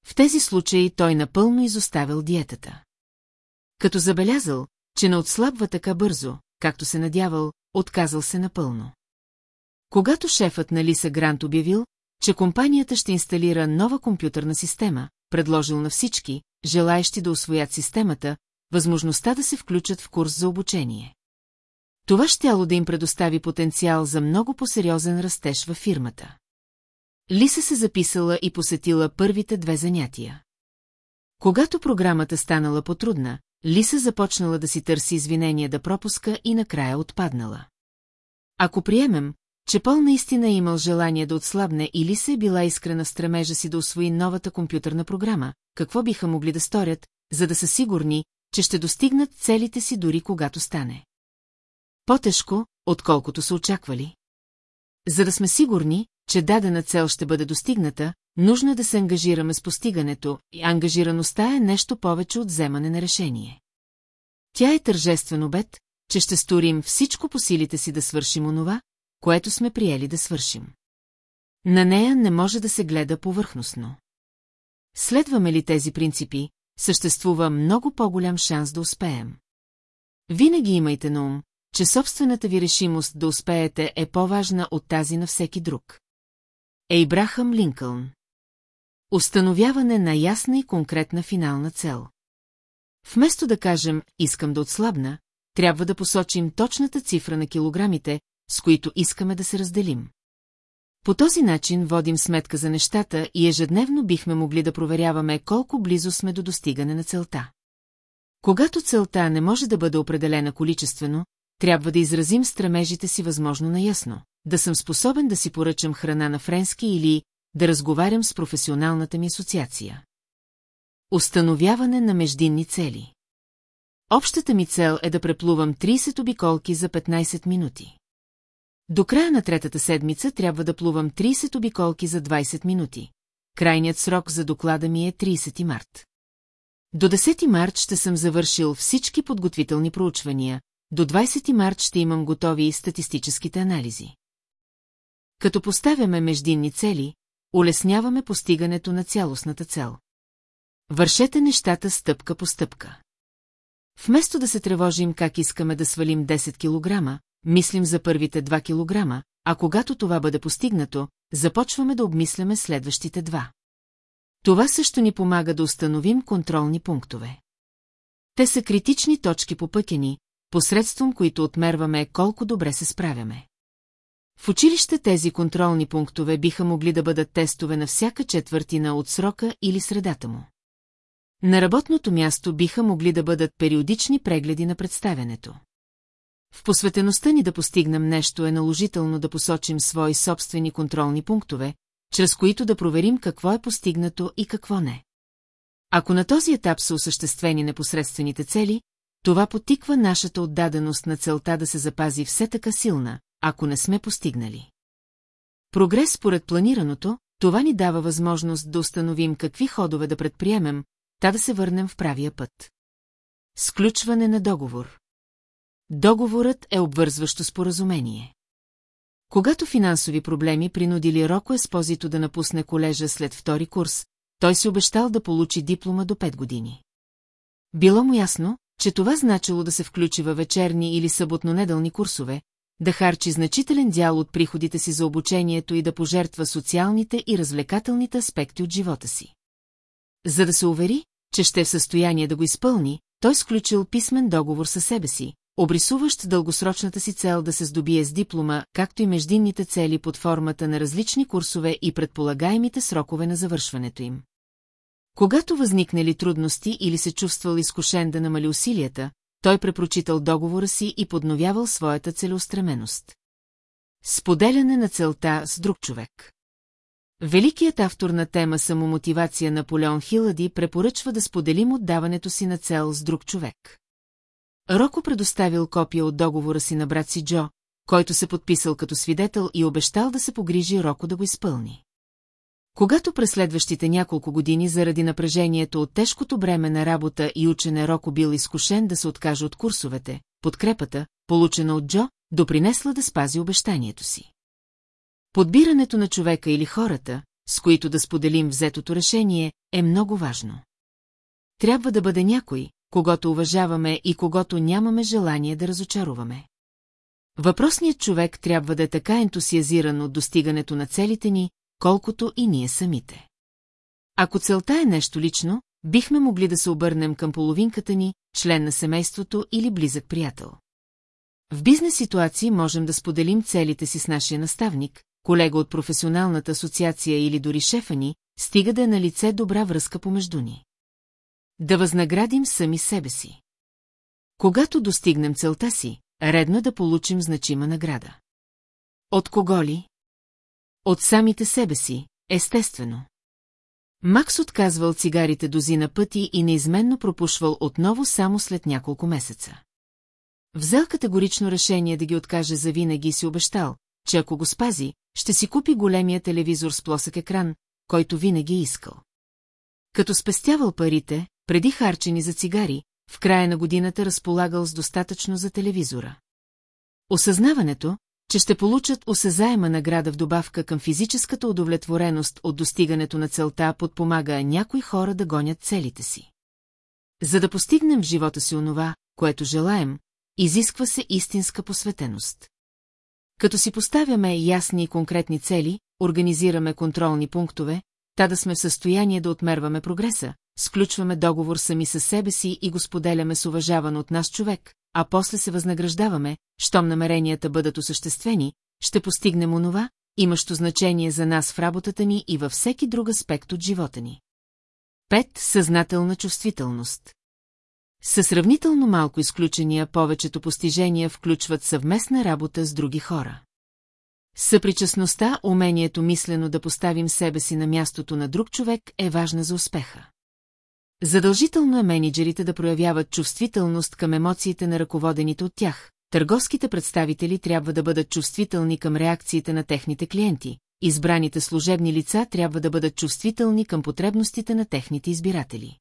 В тези случаи той напълно изоставил диетата. Като забелязал, че не отслабва така бързо, както се надявал, отказал се напълно. Когато шефът на Лиса Грант обявил, че компанията ще инсталира нова компютърна система, предложил на всички, желаещи да освоят системата, възможността да се включат в курс за обучение. Това щяло да им предостави потенциал за много по-сериозен растеж във фирмата. Лиса се записала и посетила първите две занятия. Когато програмата станала потрудна, Лиса започнала да си търси извинения да пропуска и накрая отпаднала. Ако приемем, че Пол наистина е имал желание да отслабне или се е била искрена в стремежа си да освои новата компютърна програма, какво биха могли да сторят, за да са сигурни, че ще достигнат целите си дори когато стане. По-тежко, отколкото са очаквали. За да сме сигурни, че дадена цел ще бъде достигната, нужно е да се ангажираме с постигането, и ангажираността е нещо повече от вземане на решение. Тя е тържествен обед, че ще сторим всичко по силите си да свършим онова, което сме приели да свършим. На нея не може да се гледа повърхностно. Следваме ли тези принципи, съществува много по-голям шанс да успеем. Винаги имайте на ум, че собствената ви решимост да успеете е по-важна от тази на всеки друг. Ейбрахам Линкълн Установяване на ясна и конкретна финална цел. Вместо да кажем «искам да отслабна», трябва да посочим точната цифра на килограмите, с които искаме да се разделим. По този начин водим сметка за нещата и ежедневно бихме могли да проверяваме колко близо сме до достигане на целта. Когато целта не може да бъде определена количествено, трябва да изразим стремежите си възможно наясно, да съм способен да си поръчам храна на френски или да разговарям с професионалната ми асоциация. Установяване на междинни цели Общата ми цел е да преплувам 30 обиколки за 15 минути. До края на третата седмица трябва да плувам 30 обиколки за 20 минути. Крайният срок за доклада ми е 30 март. До 10 март ще съм завършил всички подготвителни проучвания, до 20 март ще имам готови статистическите анализи. Като поставяме междинни цели, улесняваме постигането на цялостната цел. Вършете нещата стъпка по стъпка. Вместо да се тревожим как искаме да свалим 10 кг, мислим за първите 2 кг, а когато това бъде постигнато, започваме да обмисляме следващите два. Това също ни помага да установим контролни пунктове. Те са критични точки по пътя ни, посредством които отмерваме колко добре се справяме. В училище тези контролни пунктове биха могли да бъдат тестове на всяка четвъртина от срока или средата му. На работното място биха могли да бъдат периодични прегледи на представянето. В посветеността ни да постигнем нещо е наложително да посочим свои собствени контролни пунктове, чрез които да проверим какво е постигнато и какво не. Ако на този етап са осъществени непосредствените цели, това потиква нашата отдаденост на целта да се запази все така силна, ако не сме постигнали. Прогрес според планираното, това ни дава възможност да установим какви ходове да предприемем, та да се върнем в правия път. Сключване на договор Договорът е обвързващо споразумение. Когато финансови проблеми принудили Роко Еспозито да напусне колежа след втори курс, той си обещал да получи диплома до 5 години. Било му ясно, че това значило да се включи във вечерни или съботно-неделни курсове, да харчи значителен дял от приходите си за обучението и да пожертва социалните и развлекателните аспекти от живота си. За да се увери, че ще е в състояние да го изпълни, той сключил писмен договор със себе си, обрисуващ дългосрочната си цел да се здобие с диплома, както и междинните цели под формата на различни курсове и предполагаемите срокове на завършването им. Когато възникнали трудности или се чувствал изкушен да намали усилията, той препрочитал договора си и подновявал своята целеустременост. Споделяне на целта с друг човек Великият автор на тема самомотивация Наполеон Хилади препоръчва да споделим отдаването си на цел с друг човек. Роко предоставил копия от договора си на брат си Джо, който се подписал като свидетел и обещал да се погрижи Роко да го изпълни. Когато през следващите няколко години заради напрежението от тежкото бреме на работа и учене Роко бил изкушен да се откаже от курсовете, подкрепата, получена от Джо, допринесла да спази обещанието си. Подбирането на човека или хората, с които да споделим взетото решение, е много важно. Трябва да бъде някой, когато уважаваме и когато нямаме желание да разочароваме. Въпросният човек трябва да е така ентусиазиран от достигането на целите ни, колкото и ние самите. Ако целта е нещо лично, бихме могли да се обърнем към половинката ни, член на семейството или близък приятел. В бизнес ситуации можем да споделим целите си с нашия наставник, колега от професионалната асоциация или дори шефа ни, стига да е на лице добра връзка помежду ни. Да възнаградим сами себе си. Когато достигнем целта си, редно е да получим значима награда. От кого ли? От самите себе си, естествено. Макс отказвал цигарите дозина пъти и неизменно пропушвал отново само след няколко месеца. Взел категорично решение да ги откаже завинаги и си обещал, че ако го спази, ще си купи големия телевизор с плосък екран, който винаги е искал. Като спестявал парите, преди харчени за цигари, в края на годината разполагал с достатъчно за телевизора. Осъзнаването, че ще получат осезаема награда в добавка към физическата удовлетвореност от достигането на целта подпомага някои хора да гонят целите си. За да постигнем в живота си онова, което желаем, изисква се истинска посветеност. Като си поставяме ясни и конкретни цели, организираме контролни пунктове, та да сме в състояние да отмерваме прогреса, сключваме договор сами със себе си и го споделяме с уважаван от нас човек, а после се възнаграждаваме, щом намеренията бъдат осъществени, ще постигнем онова, имащо значение за нас в работата ни и във всеки друг аспект от живота ни. 5. Съзнателна чувствителност Със сравнително малко изключения повечето постижения включват съвместна работа с други хора. Съпричастността, умението мислено да поставим себе си на мястото на друг човек е важна за успеха. Задължително е менеджерите да проявяват чувствителност към емоциите на ръководените от тях. Търговските представители трябва да бъдат чувствителни към реакциите на техните клиенти. Избраните служебни лица трябва да бъдат чувствителни към потребностите на техните избиратели.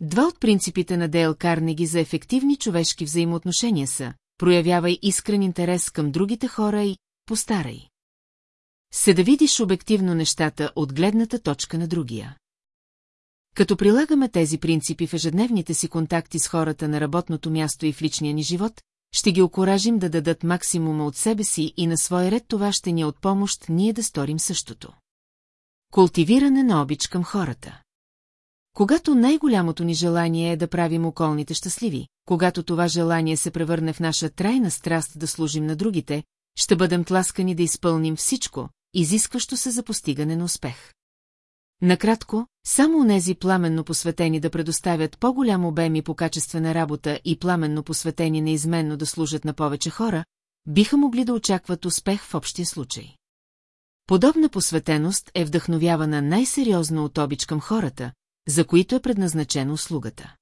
Два от принципите на Дейл Карнеги за ефективни човешки взаимоотношения са проявявай искрен интерес към другите хора и постарай. Се да видиш обективно нещата от гледната точка на другия. Като прилагаме тези принципи в ежедневните си контакти с хората на работното място и в личния ни живот, ще ги окоражим да дадат максимума от себе си и на свой ред това ще ни е от помощ ние да сторим същото. Култивиране на обич към хората. Когато най-голямото ни желание е да правим околните щастливи, когато това желание се превърне в наша трайна страст да служим на другите, ще бъдем тласкани да изпълним всичко, изискващо се за постигане на успех. Накратко, само онези пламенно посветени да предоставят по-голям обем и по качествена работа и пламенно посветени неизменно да служат на повече хора, биха могли да очакват успех в общия случай. Подобна посветеност е вдъхновявана най-сериозно от обич към хората, за които е предназначена услугата.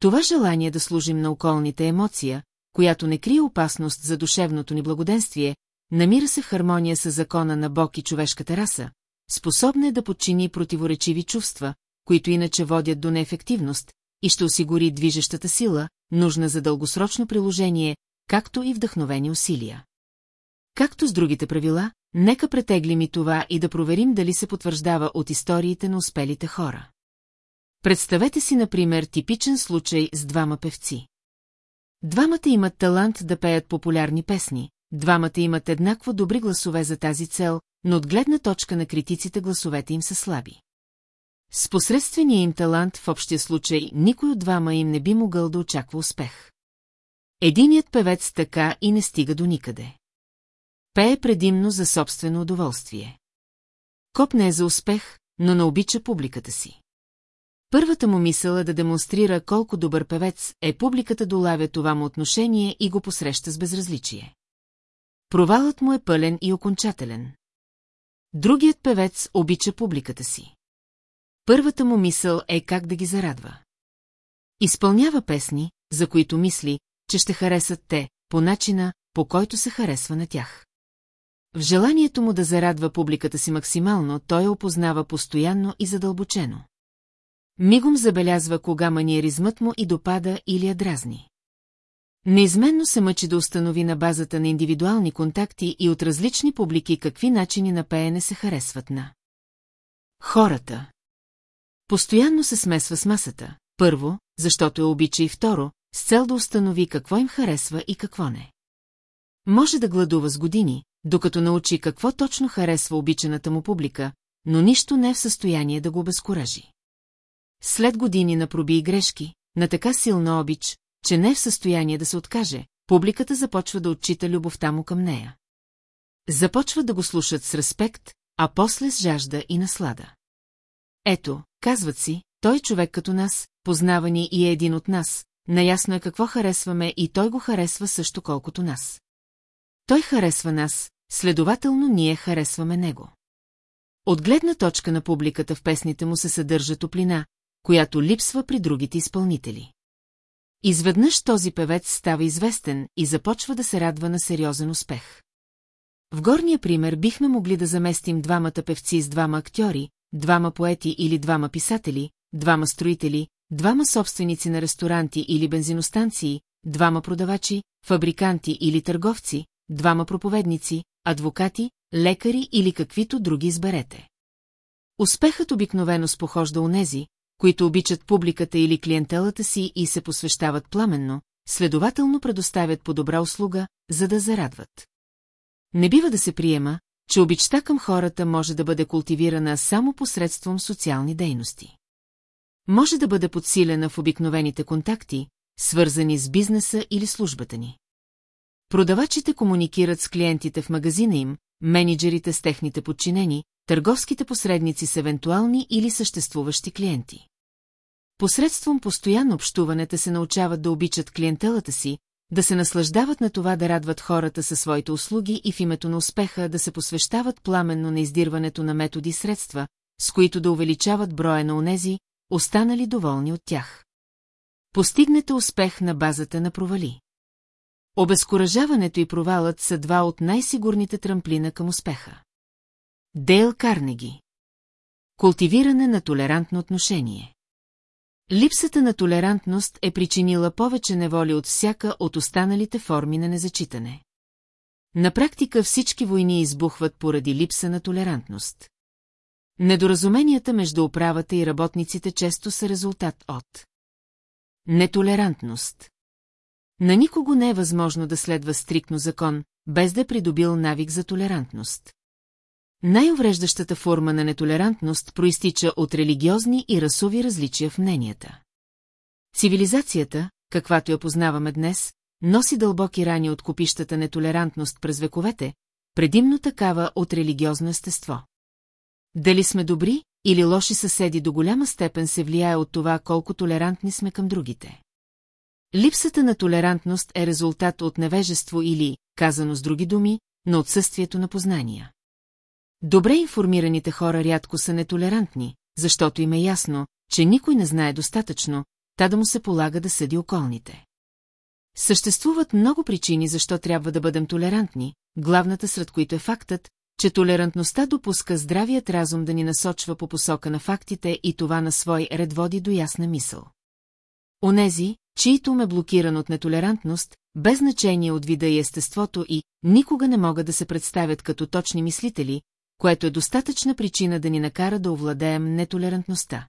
Това желание да служим на околните емоция, която не крие опасност за душевното ни благоденствие, намира се в хармония с закона на Бог и човешката раса, способна е да подчини противоречиви чувства, които иначе водят до неефективност, и ще осигури движещата сила, нужна за дългосрочно приложение, както и вдъхновени усилия. Както с другите правила, нека претеглим и това и да проверим дали се потвърждава от историите на успелите хора. Представете си, например, типичен случай с двама певци. Двамата имат талант да пеят популярни песни, двамата имат еднакво добри гласове за тази цел, но от гледна точка на критиците гласовете им са слаби. С посредствения им талант в общия случай никой от двама им не би могъл да очаква успех. Единият певец така и не стига до никъде. Пее предимно за собствено удоволствие. Коп не е за успех, но не обича публиката си. Първата му мисъл е да демонстрира колко добър певец е публиката долавя това му отношение и го посреща с безразличие. Провалът му е пълен и окончателен. Другият певец обича публиката си. Първата му мисъл е как да ги зарадва. Изпълнява песни, за които мисли, че ще харесат те, по начина, по който се харесва на тях. В желанието му да зарадва публиката си максимално, той я опознава постоянно и задълбочено. Мигом забелязва кога маниеризмът му и допада или я дразни. Неизменно се мъчи да установи на базата на индивидуални контакти и от различни публики какви начини на пеене се харесват на. Хората. Постоянно се смесва с масата. Първо, защото я обича и второ, с цел да установи какво им харесва и какво не. Може да гладува с години, докато научи какво точно харесва обичаната му публика, но нищо не е в състояние да го обезкуражи. След години на проби и грешки, на така силна обич, че не е в състояние да се откаже, публиката започва да отчита любовта му към нея. започват да го слушат с респект, а после с жажда и наслада. Ето, казват си, той човек като нас, познава ни и е един от нас, наясно е какво харесваме и той го харесва също колкото нас. Той харесва нас, следователно ние харесваме него. От гледна точка на публиката в песните му се съдържа топлина, която липсва при другите изпълнители. Изведнъж този певец става известен и започва да се радва на сериозен успех. В горния пример бихме могли да заместим двамата певци с двама актьори, двама поети или двама писатели, двама строители, двама собственици на ресторанти или бензиностанции, двама продавачи, фабриканти или търговци, двама проповедници, адвокати, лекари или каквито други изберете. Успехът обикновено спохожда нези, които обичат публиката или клиентелата си и се посвещават пламенно, следователно предоставят по добра услуга, за да зарадват. Не бива да се приема, че обичта към хората може да бъде култивирана само посредством социални дейности. Може да бъде подсилена в обикновените контакти, свързани с бизнеса или службата ни. Продавачите комуникират с клиентите в магазина им, менеджерите с техните подчинени, търговските посредници с евентуални или съществуващи клиенти. Посредством постоянно общуването се научават да обичат клиентелата си, да се наслаждават на това да радват хората със своите услуги и в името на успеха да се посвещават пламенно на издирването на методи и средства, с които да увеличават броя на онези, останали доволни от тях. Постигнете успех на базата на провали. Обезкуражаването и провалът са два от най-сигурните трамплина към успеха. Дейл Карнеги Култивиране на толерантно отношение Липсата на толерантност е причинила повече неволи от всяка от останалите форми на незачитане. На практика всички войни избухват поради липса на толерантност. Недоразуменията между управата и работниците често са резултат от нетолерантност. На никого не е възможно да следва стриктно закон, без да е придобил навик за толерантност. Най-увреждащата форма на нетолерантност проистича от религиозни и расови различия в мненията. Цивилизацията, каквато я познаваме днес, носи дълбоки рани от копищата нетолерантност през вековете, предимно такава от религиозно естество. Дали сме добри или лоши съседи до голяма степен се влияе от това колко толерантни сме към другите. Липсата на толерантност е резултат от невежество или, казано с други думи, на отсъствието на познания. Добре информираните хора рядко са нетолерантни, защото им е ясно, че никой не знае достатъчно, та да му се полага да съди околните. Съществуват много причини защо трябва да бъдем толерантни, главната сред които е фактът, че толерантността допуска здравият разум да ни насочва по посока на фактите и това на свой ред води до ясна мисъл. Онези, чието ме блокиран от нетолерантност, без значение от вида и естеството и никога не могат да се представят като точни мислители, което е достатъчна причина да ни накара да овладеем нетолерантността.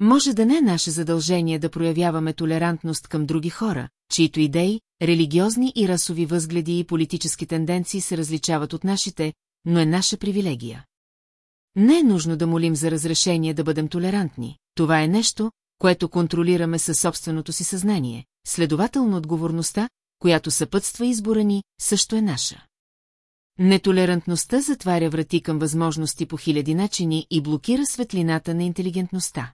Може да не е наше задължение да проявяваме толерантност към други хора, чието идеи, религиозни и расови възгледи и политически тенденции се различават от нашите, но е наша привилегия. Не е нужно да молим за разрешение да бъдем толерантни, това е нещо, което контролираме със собственото си съзнание, следователно отговорността, която съпътства избора ни, също е наша. Нетолерантността затваря врати към възможности по хиляди начини и блокира светлината на интелигентността.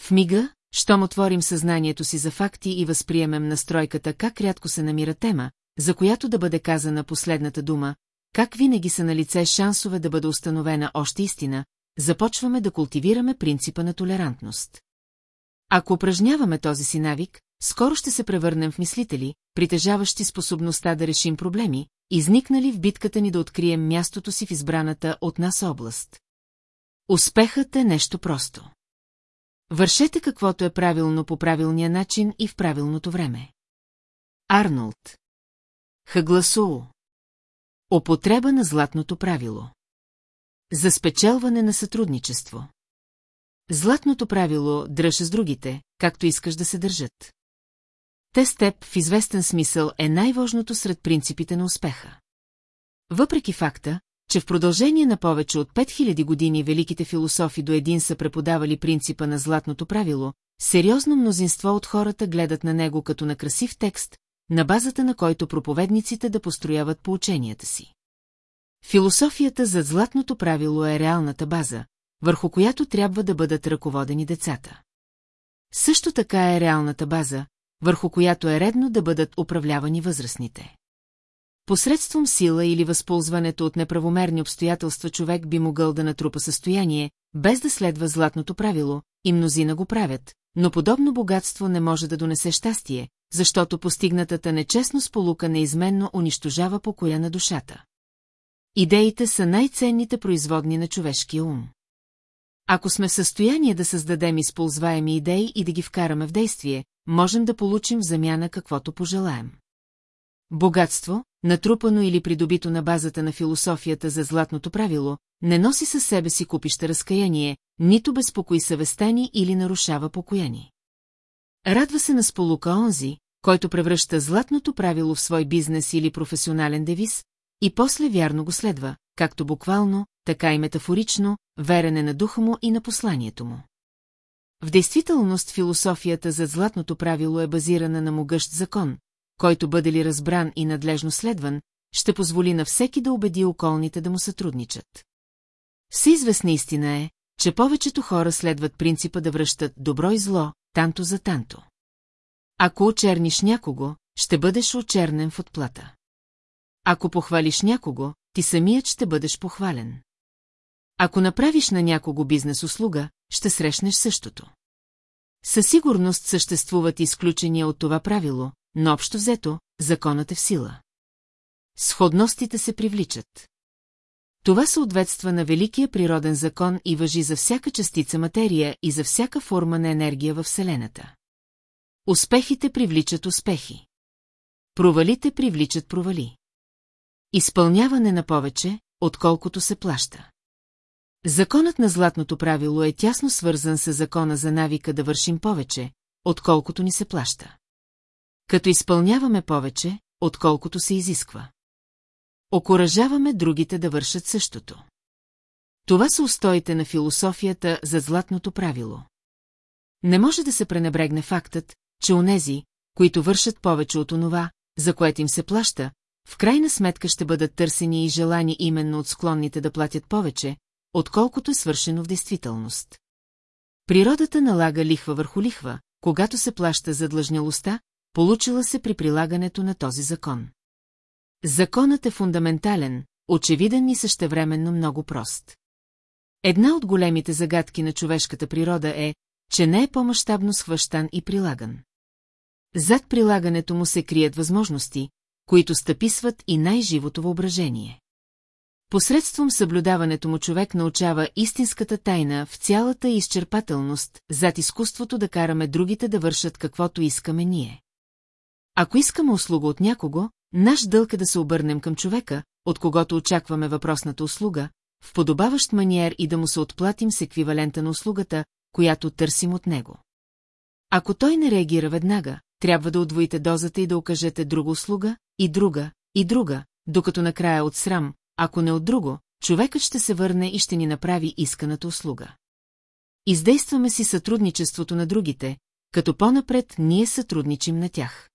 В мига, щом отворим съзнанието си за факти и възприемем настройката как рядко се намира тема, за която да бъде казана последната дума, как винаги са на лице шансове да бъде установена още истина, започваме да култивираме принципа на толерантност. Ако упражняваме този си навик, скоро ще се превърнем в мислители, притежаващи способността да решим проблеми, изникнали в битката ни да открием мястото си в избраната от нас област. Успехът е нещо просто. Вършете каквото е правилно по правилния начин и в правилното време. Арнолд. Хагласуу. Употреба на златното правило. За спечелване на сътрудничество. Златното правило дръж с другите, както искаш да се държат. Те с теб в известен смисъл е най-важното сред принципите на успеха. Въпреки факта, че в продължение на повече от 5000 години великите философи до един са преподавали принципа на златното правило, сериозно мнозинство от хората гледат на него като на красив текст, на базата на който проповедниците да построяват поученията си. Философията за златното правило е реалната база, върху която трябва да бъдат ръководени децата. Също така е реалната база, върху която е редно да бъдат управлявани възрастните. Посредством сила или възползването от неправомерни обстоятелства човек би могъл да натрупа състояние, без да следва златното правило, и мнозина го правят, но подобно богатство не може да донесе щастие, защото постигнатата нечестно сполука неизменно унищожава покоя на душата. Идеите са най-ценните производни на човешкия ум. Ако сме в състояние да създадем използваеми идеи и да ги вкараме в действие, можем да получим замяна каквото пожелаем. Богатство, натрупано или придобито на базата на философията за златното правило, не носи със себе си купища разкаяние, нито безпокои съвестта ни или нарушава покояни. Радва се на сполука онзи, който превръща златното правило в свой бизнес или професионален девиз, и после вярно го следва, както буквално, така и метафорично, верене на духа му и на посланието му. В действителност философията за златното правило е базирана на могъщ закон, който бъде ли разбран и надлежно следван, ще позволи на всеки да убеди околните да му сътрудничат. Всеизвестна истина е, че повечето хора следват принципа да връщат добро и зло, танто за танто. Ако очерниш някого, ще бъдеш очернен в отплата. Ако похвалиш някого, ти самият ще бъдеш похвален. Ако направиш на някого бизнес услуга, ще срещнеш същото. Със сигурност съществуват изключения от това правило, но общо взето, законът е в сила. Сходностите се привличат. Това съответства на великия природен закон и въжи за всяка частица материя и за всяка форма на енергия във Вселената. Успехите привличат успехи. Провалите привличат провали. Изпълняване на повече, отколкото се плаща. Законът на златното правило е тясно свързан с закона за навика да вършим повече, отколкото ни се плаща. Като изпълняваме повече, отколкото се изисква. Окоръжаваме другите да вършат същото. Това са устоите на философията за златното правило. Не може да се пренебрегне фактът, че онези, които вършат повече от онова, за което им се плаща, в крайна сметка ще бъдат търсени и желани именно от склонните да платят повече, отколкото е свършено в действителност. Природата налага лихва върху лихва, когато се плаща за длъжнялостта, получила се при прилагането на този закон. Законът е фундаментален, очевиден и същевременно много прост. Една от големите загадки на човешката природа е, че не е по-мащабно схващан и прилаган. Зад прилагането му се крият възможности, които стъписват и най-живото въображение. Посредством съблюдаването му човек научава истинската тайна в цялата изчерпателност, зад изкуството да караме другите да вършат каквото искаме ние. Ако искаме услуга от някого, наш дълг е да се обърнем към човека, от когото очакваме въпросната услуга, в подобаващ маниер и да му се отплатим с еквивалента на услугата, която търсим от него. Ако той не реагира веднага, трябва да удвоите дозата и да окажете друга услуга, и друга, и друга, докато накрая от срам, ако не от друго, човекът ще се върне и ще ни направи исканата услуга. Издействаме си сътрудничеството на другите, като по-напред ние сътрудничим на тях.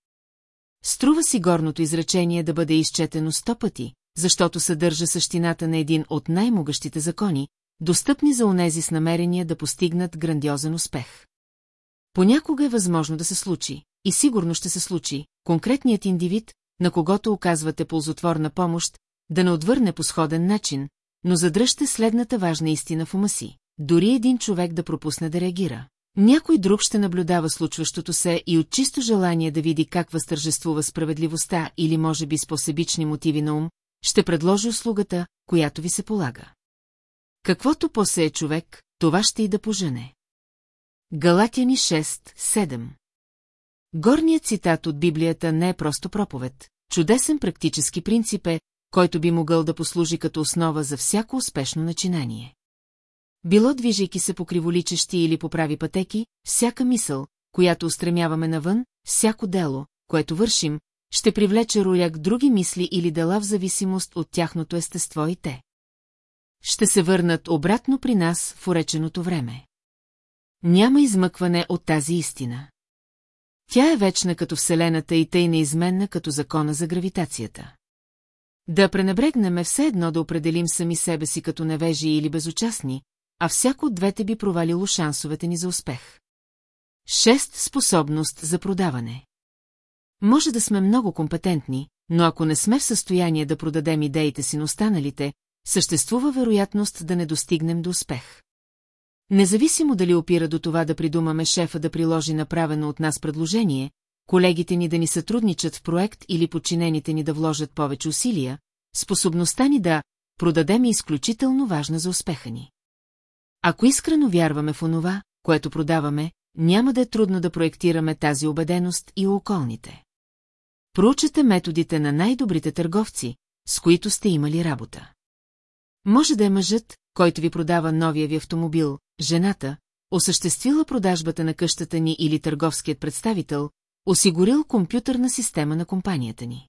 Струва си горното изречение да бъде изчетено сто пъти, защото съдържа същината на един от най-могъщите закони, достъпни за онези с намерение да постигнат грандиозен успех. Понякога е възможно да се случи, и сигурно ще се случи, конкретният индивид, на когото оказвате ползотворна помощ, да не отвърне по сходен начин, но задръжте следната важна истина в ума си. Дори един човек да пропусне да реагира. Някой друг ще наблюдава случващото се и от чисто желание да види как възтържествува справедливостта или може би с посебични мотиви на ум, ще предложи услугата, която ви се полага. Каквото посее човек, това ще и да пожене. Галатяни 6-7 Горният цитат от Библията не е просто проповед, чудесен практически принцип е, който би могъл да послужи като основа за всяко успешно начинание. Било движейки се по криволичещи или по прави пътеки, всяка мисъл, която устремяваме навън, всяко дело, което вършим, ще привлече рояк други мисли или дела в зависимост от тяхното естество и те. Ще се върнат обратно при нас в уреченото време. Няма измъкване от тази истина. Тя е вечна като Вселената и тъй неизменна като закона за гравитацията. Да пренебрегнем все едно да определим сами себе си като невежи или безучастни, а всяко от двете би провалило шансовете ни за успех. Шест способност за продаване. Може да сме много компетентни, но ако не сме в състояние да продадем идеите си на останалите, съществува вероятност да не достигнем до успех. Независимо дали опира до това да придумаме шефа да приложи направено от нас предложение, колегите ни да ни сътрудничат в проект или подчинените ни да вложат повече усилия, способността ни да продадем е изключително важна за успеха ни. Ако искрено вярваме в онова, което продаваме, няма да е трудно да проектираме тази убеденост и околните. Проучете методите на най-добрите търговци, с които сте имали работа. Може да е мъжът, който ви продава новия ви автомобил, жената, осъществила продажбата на къщата ни или търговският представител, осигурил компютърна система на компанията ни.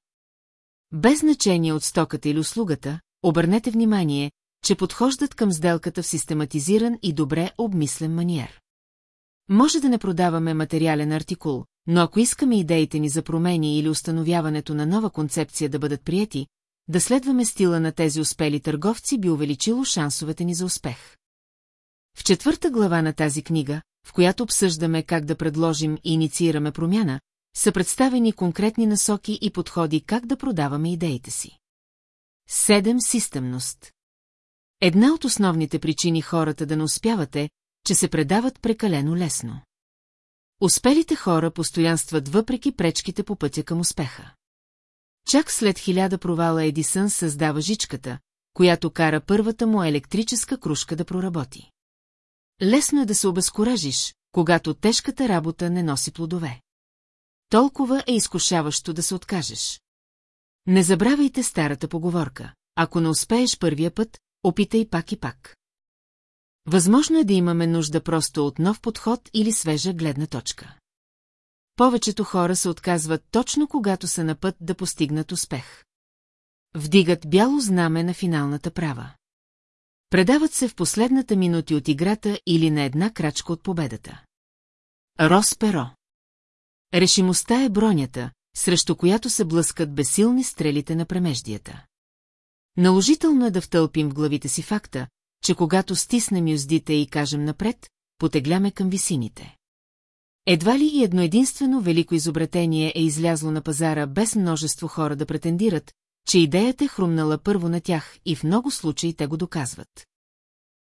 Без значение от стоката или услугата, обърнете внимание, че подхождат към сделката в систематизиран и добре обмислен маниер. Може да не продаваме материален артикул, но ако искаме идеите ни за промени или установяването на нова концепция да бъдат прияти, да следваме стила на тези успели търговци би увеличило шансовете ни за успех. В четвърта глава на тази книга, в която обсъждаме как да предложим и инициираме промяна, са представени конкретни насоки и подходи как да продаваме идеите си. Седем системност Една от основните причини хората да не успяват е, че се предават прекалено лесно. Успелите хора постоянстват въпреки пречките по пътя към успеха. Чак след хиляда провала Едисън създава жичката, която кара първата му електрическа кружка да проработи. Лесно е да се обезкуражиш, когато тежката работа не носи плодове. Толкова е изкушаващо да се откажеш. Не забравяйте старата поговорка. Ако не успееш първия път, опитай пак и пак. Възможно е да имаме нужда просто от нов подход или свежа гледна точка. Повечето хора се отказват точно когато са на път да постигнат успех. Вдигат бяло знаме на финалната права. Предават се в последната минути от играта или на една крачка от победата. Рос перо Решимостта е бронята, срещу която се блъскат безсилни стрелите на премеждията. Наложително е да втълпим в главите си факта, че когато стиснем юздите и кажем напред, потегляме към висините. Едва ли и едно единствено велико изобретение е излязло на пазара без множество хора да претендират, че идеята е хрумнала първо на тях и в много случаи те го доказват.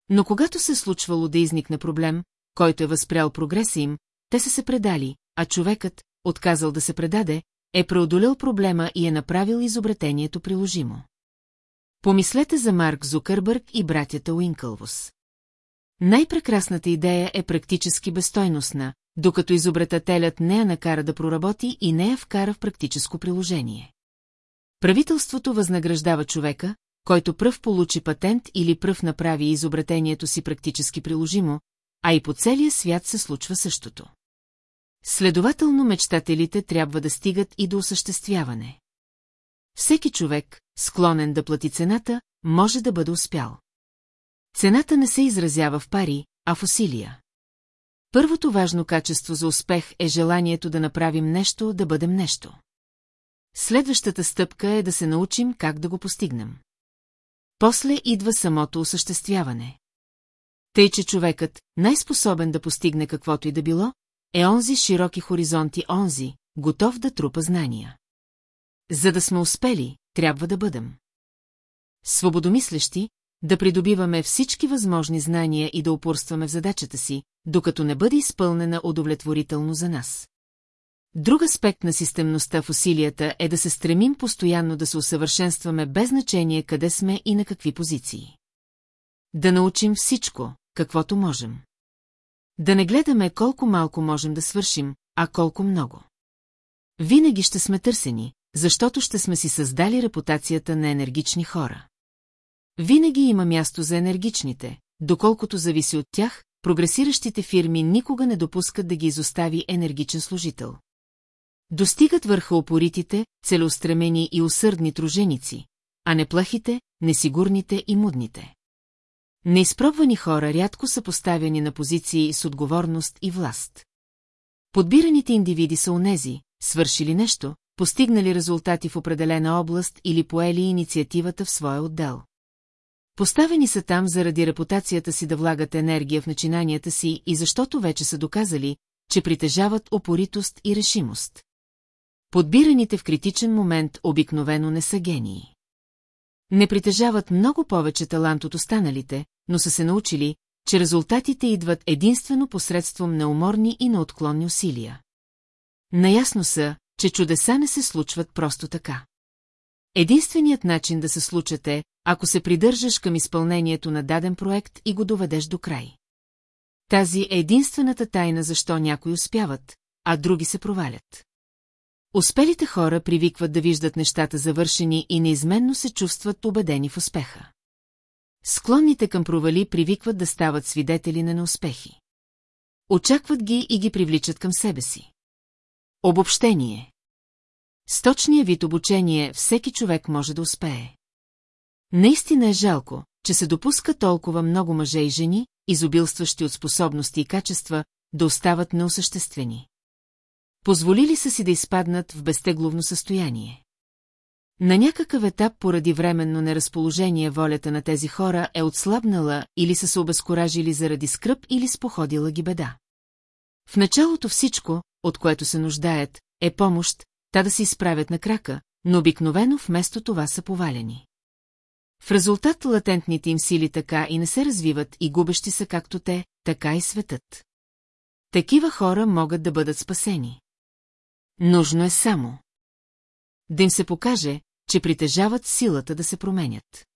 Но когато се случвало да изникне проблем, който е възпрял прогреса им, те са се предали, а човекът, отказал да се предаде, е преодолел проблема и е направил изобретението приложимо. Помислете за Марк Зукърбърг и братята Уинкълвус. Най-прекрасната идея е практически безстойностна, докато изобретателят не я накара да проработи и не я вкара в практическо приложение. Правителството възнаграждава човека, който пръв получи патент или пръв направи изобретението си практически приложимо, а и по целия свят се случва същото. Следователно мечтателите трябва да стигат и до осъществяване. Всеки човек, склонен да плати цената, може да бъде успял. Цената не се изразява в пари, а в усилия. Първото важно качество за успех е желанието да направим нещо, да бъдем нещо. Следващата стъпка е да се научим как да го постигнем. После идва самото осъществяване. Тъй, че човекът, най-способен да постигне каквото и да било, е онзи широки хоризонти онзи, готов да трупа знания. За да сме успели, трябва да бъдем. Свободомислещи, да придобиваме всички възможни знания и да упорстваме в задачата си, докато не бъде изпълнена удовлетворително за нас. Друг аспект на системността в усилията е да се стремим постоянно да се усъвършенстваме без значение къде сме и на какви позиции. Да научим всичко, каквото можем. Да не гледаме колко малко можем да свършим, а колко много. Винаги ще сме търсени, защото ще сме си създали репутацията на енергични хора. Винаги има място за енергичните, доколкото зависи от тях, прогресиращите фирми никога не допускат да ги изостави енергичен служител. Достигат върха опоритите, целеустремени и усърдни труженици, а не плахите, несигурните и мудните. Неизпробвани хора рядко са поставени на позиции с отговорност и власт. Подбираните индивиди са онези, свършили нещо, постигнали резултати в определена област или поели инициативата в своя отдел. Поставени са там заради репутацията си да влагат енергия в начинанията си и защото вече са доказали, че притежават опоритост и решимост. Подбираните в критичен момент обикновено не са гении. Не притежават много повече талант от останалите, но са се научили, че резултатите идват единствено посредством неуморни и неотклонни усилия. Наясно са, че чудеса не се случват просто така. Единственият начин да се случат е, ако се придържаш към изпълнението на даден проект и го доведеш до край. Тази е единствената тайна защо някои успяват, а други се провалят. Успелите хора привикват да виждат нещата завършени и неизменно се чувстват убедени в успеха. Склонните към провали привикват да стават свидетели на неуспехи. Очакват ги и ги привличат към себе си. Обобщение С точния вид обучение всеки човек може да успее. Наистина е жалко, че се допуска толкова много мъже и жени, изобилстващи от способности и качества, да остават неосъществени. Позволили са си да изпаднат в безтегловно състояние. На някакъв етап поради временно неразположение волята на тези хора е отслабнала или са се обезкуражили заради скръп или споходила ги беда. В началото всичко, от което се нуждаят, е помощ, та да се изправят на крака, но обикновено вместо това са повалени. В резултат латентните им сили така и не се развиват и губещи са както те, така и светът. Такива хора могат да бъдат спасени. Нужно е само да им се покаже, че притежават силата да се променят.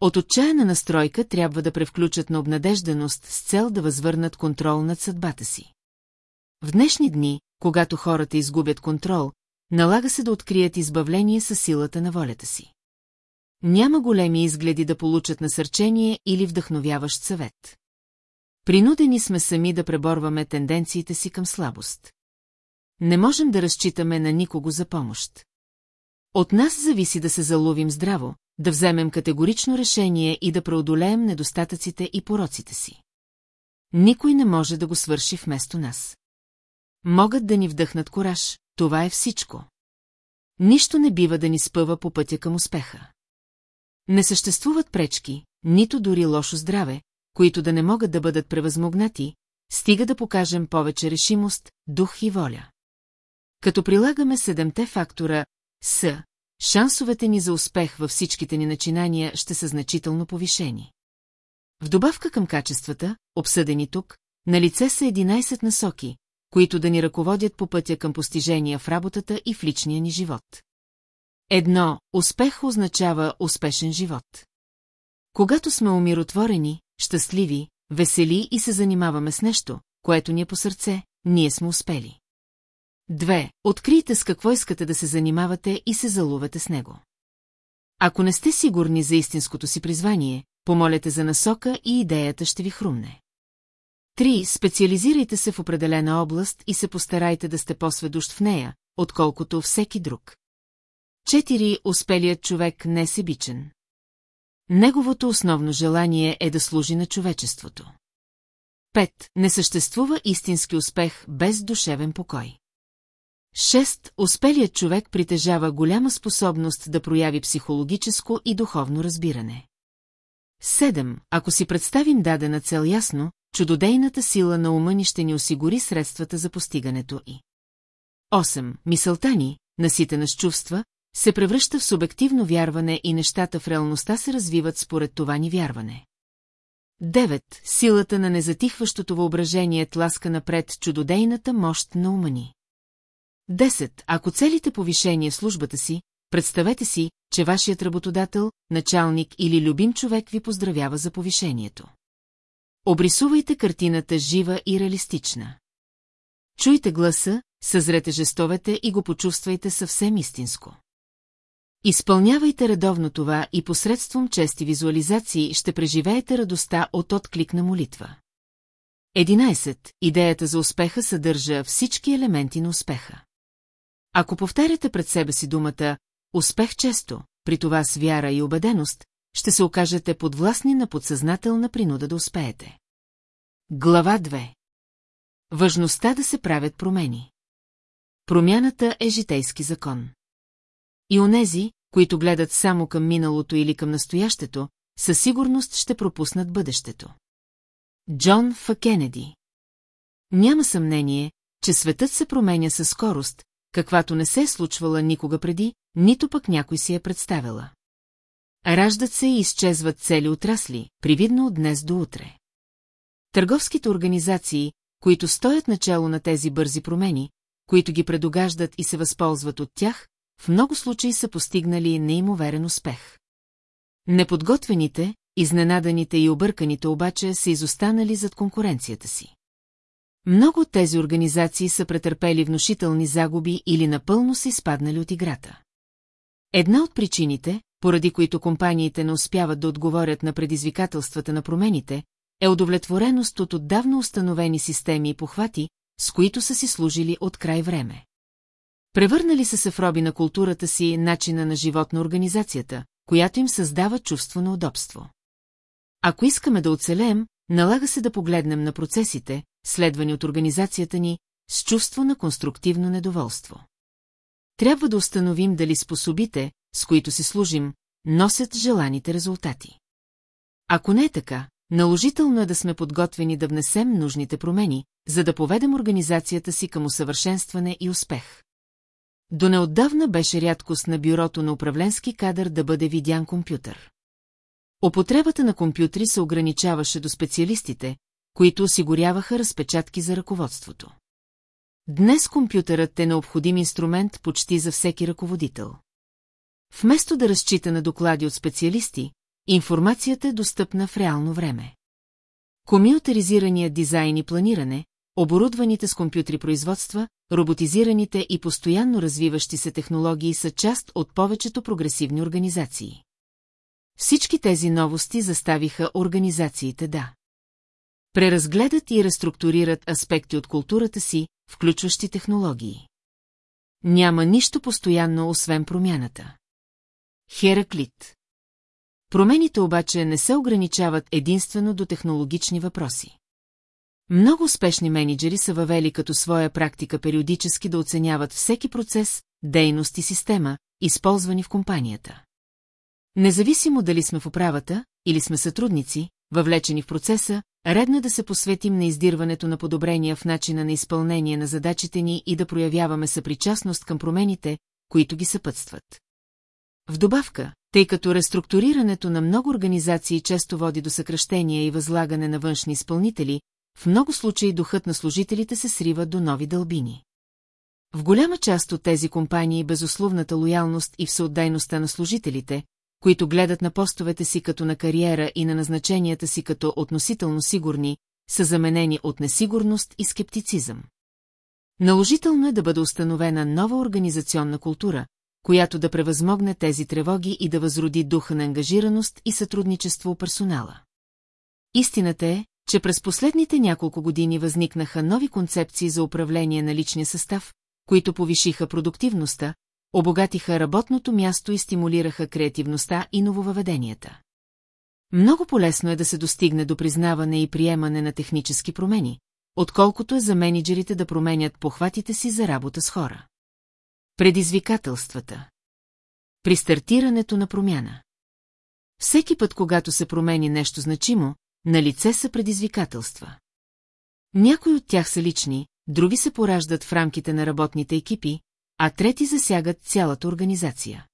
От отчаяна настройка трябва да превключат на обнадежденост с цел да възвърнат контрол над съдбата си. В днешни дни, когато хората изгубят контрол, налага се да открият избавление със силата на волята си. Няма големи изгледи да получат насърчение или вдъхновяващ съвет. Принудени сме сами да преборваме тенденциите си към слабост. Не можем да разчитаме на никого за помощ. От нас зависи да се заловим здраво, да вземем категорично решение и да преодолеем недостатъците и пороците си. Никой не може да го свърши вместо нас. Могат да ни вдъхнат кораж, това е всичко. Нищо не бива да ни спъва по пътя към успеха. Не съществуват пречки, нито дори лошо здраве, които да не могат да бъдат превъзмогнати, стига да покажем повече решимост, дух и воля. Като прилагаме седемте фактора С, шансовете ни за успех във всичките ни начинания ще са значително повишени. В добавка към качествата, обсъдени тук, на лице са 11 насоки, които да ни ръководят по пътя към постижения в работата и в личния ни живот. Едно, успех означава успешен живот. Когато сме умиротворени, щастливи, весели и се занимаваме с нещо, което ни е по сърце, ние сме успели. Две, открийте с какво искате да се занимавате и се залувате с него. Ако не сте сигурни за истинското си призвание, помолете за насока и идеята ще ви хрумне. Три, специализирайте се в определена област и се постарайте да сте по-сведущ в нея, отколкото всеки друг. Четири, успелият човек не е себичен. Неговото основно желание е да служи на човечеството. Пет, не съществува истински успех без душевен покой. Шест, успелият човек притежава голяма способност да прояви психологическо и духовно разбиране. Седем, ако си представим дадена цел ясно, чудодейната сила на ума ни ще ни осигури средствата за постигането и. 8. Мисълта ни, наситена с чувства, се превръща в субективно вярване и нещата в реалността се развиват според това ни вярване. 9. Силата на незатихващото въображение тласка напред чудодейната мощ на ума ни. 10. Ако целите повишение в службата си, представете си, че вашият работодател, началник или любим човек ви поздравява за повишението. Обрисувайте картината жива и реалистична. Чуйте гласа, съзрете жестовете и го почувствайте съвсем истинско. Изпълнявайте редовно това и посредством чести визуализации ще преживеете радостта от отклик на молитва. 11. Идеята за успеха съдържа всички елементи на успеха. Ако повтаряте пред себе си думата «успех често», при това с вяра и убеденост, ще се окажете подвластни на подсъзнателна принуда да успеете. Глава 2 Важността да се правят промени промяната е житейски закон. И онези, които гледат само към миналото или към настоящето, със сигурност ще пропуснат бъдещето. Джон Ф. Кенеди Няма съмнение, че светът се променя със скорост, каквато не се е случвала никога преди, нито пък някой си е представила. Раждат се и изчезват цели отрасли, привидно от днес до утре. Търговските организации, които стоят начало на тези бързи промени, които ги предогаждат и се възползват от тях, в много случаи са постигнали неимоверен успех. Неподготвените, изненаданите и обърканите обаче са изостанали зад конкуренцията си. Много от тези организации са претърпели внушителни загуби или напълно са изпаднали от играта. Една от причините, поради които компаниите не успяват да отговорят на предизвикателствата на промените, е удовлетвореност от отдавна установени системи и похвати, с които са си служили от край време. Превърнали са се в роби на културата си начина на живот на организацията, която им създава чувство на удобство. Ако искаме да оцелеем, налага се да погледнем на процесите, следвани от организацията ни, с чувство на конструктивно недоволство. Трябва да установим дали способите, с които си служим, носят желаните резултати. Ако не е така, наложително е да сме подготвени да внесем нужните промени, за да поведем организацията си към усъвършенстване и успех. До неотдавна беше рядкост на бюрото на управленски кадър да бъде видян компютър. Употребата на компютри се ограничаваше до специалистите, които осигуряваха разпечатки за ръководството. Днес компютърът е необходим инструмент почти за всеки ръководител. Вместо да разчита на доклади от специалисти, информацията е достъпна в реално време. Комютаризираният дизайн и планиране, оборудваните с компютри производства, роботизираните и постоянно развиващи се технологии са част от повечето прогресивни организации. Всички тези новости заставиха организациите да преразгледат и реструктурират аспекти от културата си, включващи технологии. Няма нищо постоянно, освен промяната. Хераклит Промените обаче не се ограничават единствено до технологични въпроси. Много успешни менеджери са въвели като своя практика периодически да оценяват всеки процес, дейност и система, използвани в компанията. Независимо дали сме в управата или сме сътрудници, въвлечени в процеса, редно е да се посветим на издирването на подобрения в начина на изпълнение на задачите ни и да проявяваме съпричастност към промените, които ги съпътстват. В добавка, тъй като реструктурирането на много организации често води до съкръщения и възлагане на външни изпълнители, в много случаи духът на служителите се срива до нови дълбини. В голяма част от тези компании безусловната лоялност и всеотдайността на служителите, които гледат на постовете си като на кариера и на назначенията си като относително сигурни, са заменени от несигурност и скептицизъм. Наложително е да бъде установена нова организационна култура, която да превъзмогне тези тревоги и да възроди духа на ангажираност и сътрудничество у персонала. Истината е, че през последните няколко години възникнаха нови концепции за управление на личния състав, които повишиха продуктивността, обогатиха работното място и стимулираха креативността и нововъведенията. Много полезно е да се достигне до признаване и приемане на технически промени, отколкото е за менеджерите да променят похватите си за работа с хора. Предизвикателствата При стартирането на промяна Всеки път, когато се промени нещо значимо, на лице са предизвикателства. Някои от тях са лични, други се пораждат в рамките на работните екипи, а трети засягат цялата организация.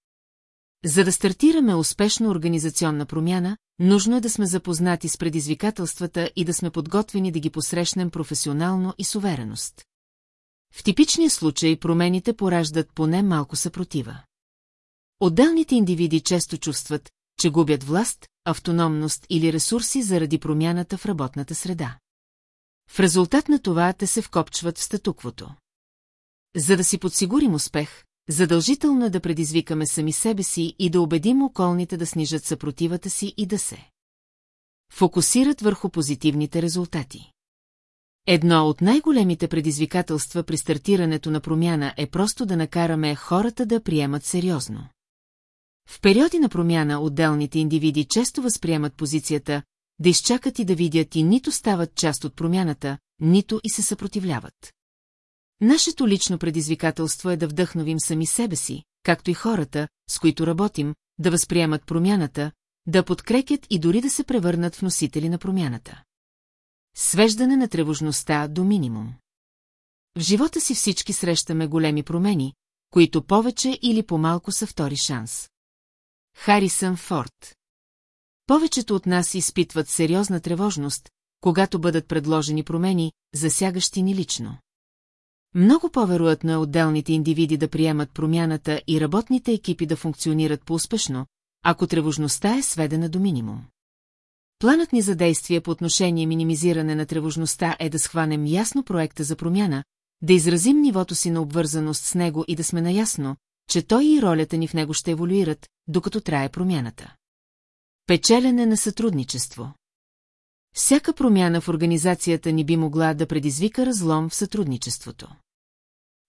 За да стартираме успешно организационна промяна, нужно е да сме запознати с предизвикателствата и да сме подготвени да ги посрещнем професионално и с увереност. В типичния случай промените пораждат поне малко съпротива. Отделните индивиди често чувстват, че губят власт, автономност или ресурси заради промяната в работната среда. В резултат на това те се вкопчват в статуквото. За да си подсигурим успех, задължително е да предизвикаме сами себе си и да убедим околните да снижат съпротивата си и да се фокусират върху позитивните резултати. Едно от най-големите предизвикателства при стартирането на промяна е просто да накараме хората да приемат сериозно. В периоди на промяна отделните индивиди често възприемат позицията да изчакат и да видят и нито стават част от промяната, нито и се съпротивляват. Нашето лично предизвикателство е да вдъхновим сами себе си, както и хората, с които работим, да възприемат промяната, да подкрепят и дори да се превърнат в носители на промяната. Свеждане на тревожността до минимум. В живота си всички срещаме големи промени, които повече или по-малко са втори шанс. Харисън Форд Повечето от нас изпитват сериозна тревожност, когато бъдат предложени промени, засягащи ни лично. Много по-вероятно е отделните индивиди да приемат промяната и работните екипи да функционират по-успешно, ако тревожността е сведена до минимум. Планът ни за действие по отношение минимизиране на тревожността е да схванем ясно проекта за промяна, да изразим нивото си на обвързаност с него и да сме наясно, че той и ролята ни в него ще еволюират, докато трае промяната. Печелене на сътрудничество Всяка промяна в организацията ни би могла да предизвика разлом в сътрудничеството.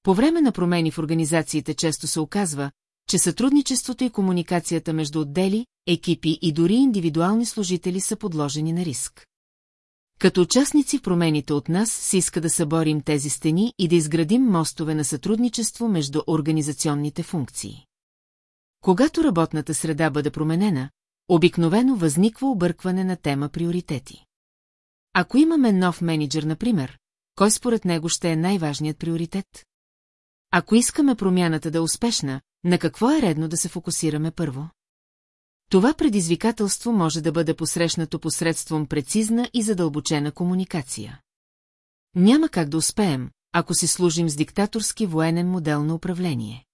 По време на промени в организациите често се оказва, че сътрудничеството и комуникацията между отдели, екипи и дори индивидуални служители са подложени на риск. Като участници в промените от нас се иска да съборим тези стени и да изградим мостове на сътрудничество между организационните функции. Когато работната среда бъде променена, обикновено възниква объркване на тема приоритети. Ако имаме нов менеджер, например, кой според него ще е най-важният приоритет? Ако искаме промяната да е успешна, на какво е редно да се фокусираме първо? Това предизвикателство може да бъде посрещнато посредством прецизна и задълбочена комуникация. Няма как да успеем, ако си служим с диктаторски военен модел на управление.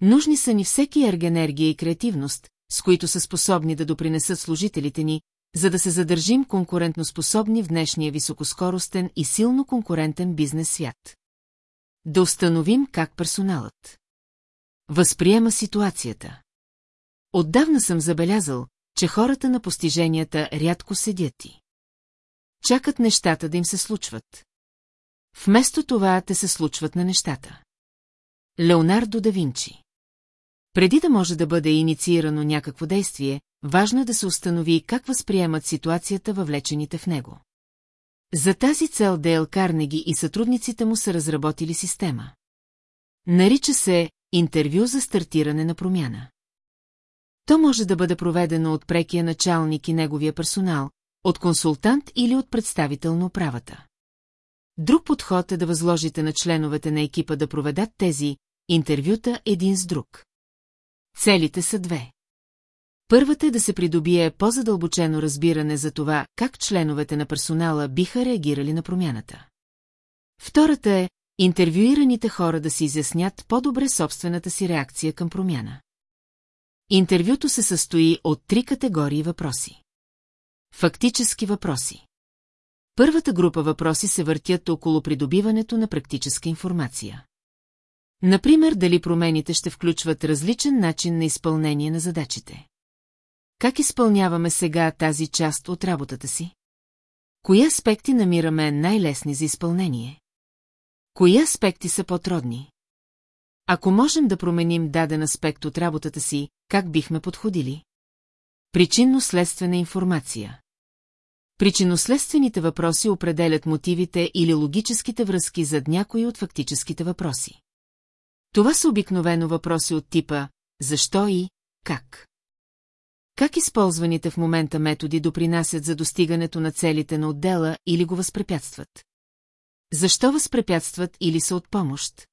Нужни са ни всеки ергенергия и креативност, с които са способни да допринесат служителите ни, за да се задържим конкурентноспособни в днешния високоскоростен и силно конкурентен бизнес свят. Да установим как персоналът възприема ситуацията. Отдавна съм забелязал, че хората на постиженията рядко седят и чакат нещата да им се случват. Вместо това те се случват на нещата. Леонардо да Винчи Преди да може да бъде инициирано някакво действие, важно е да се установи как възприемат ситуацията въвлечените в него. За тази цел Дейл Карнеги и сътрудниците му са разработили система. Нарича се интервю за стартиране на промяна. То може да бъде проведено от прекия началник и неговия персонал, от консултант или от представител на управата. Друг подход е да възложите на членовете на екипа да проведат тези интервюта един с друг. Целите са две. Първата е да се придобие по-задълбочено разбиране за това, как членовете на персонала биха реагирали на промяната. Втората е интервюираните хора да си изяснят по-добре собствената си реакция към промяна. Интервюто се състои от три категории въпроси. Фактически въпроси. Първата група въпроси се въртят около придобиването на практическа информация. Например, дали промените ще включват различен начин на изпълнение на задачите. Как изпълняваме сега тази част от работата си? Кои аспекти намираме най-лесни за изпълнение? Кои аспекти са по-трудни? Ако можем да променим даден аспект от работата си, как бихме подходили? Причинно-следствена информация Причинно-следствените въпроси определят мотивите или логическите връзки зад някои от фактическите въпроси. Това са обикновено въпроси от типа «Защо и как?». Как използваните в момента методи допринасят за достигането на целите на отдела или го възпрепятстват? Защо възпрепятстват или са от помощ?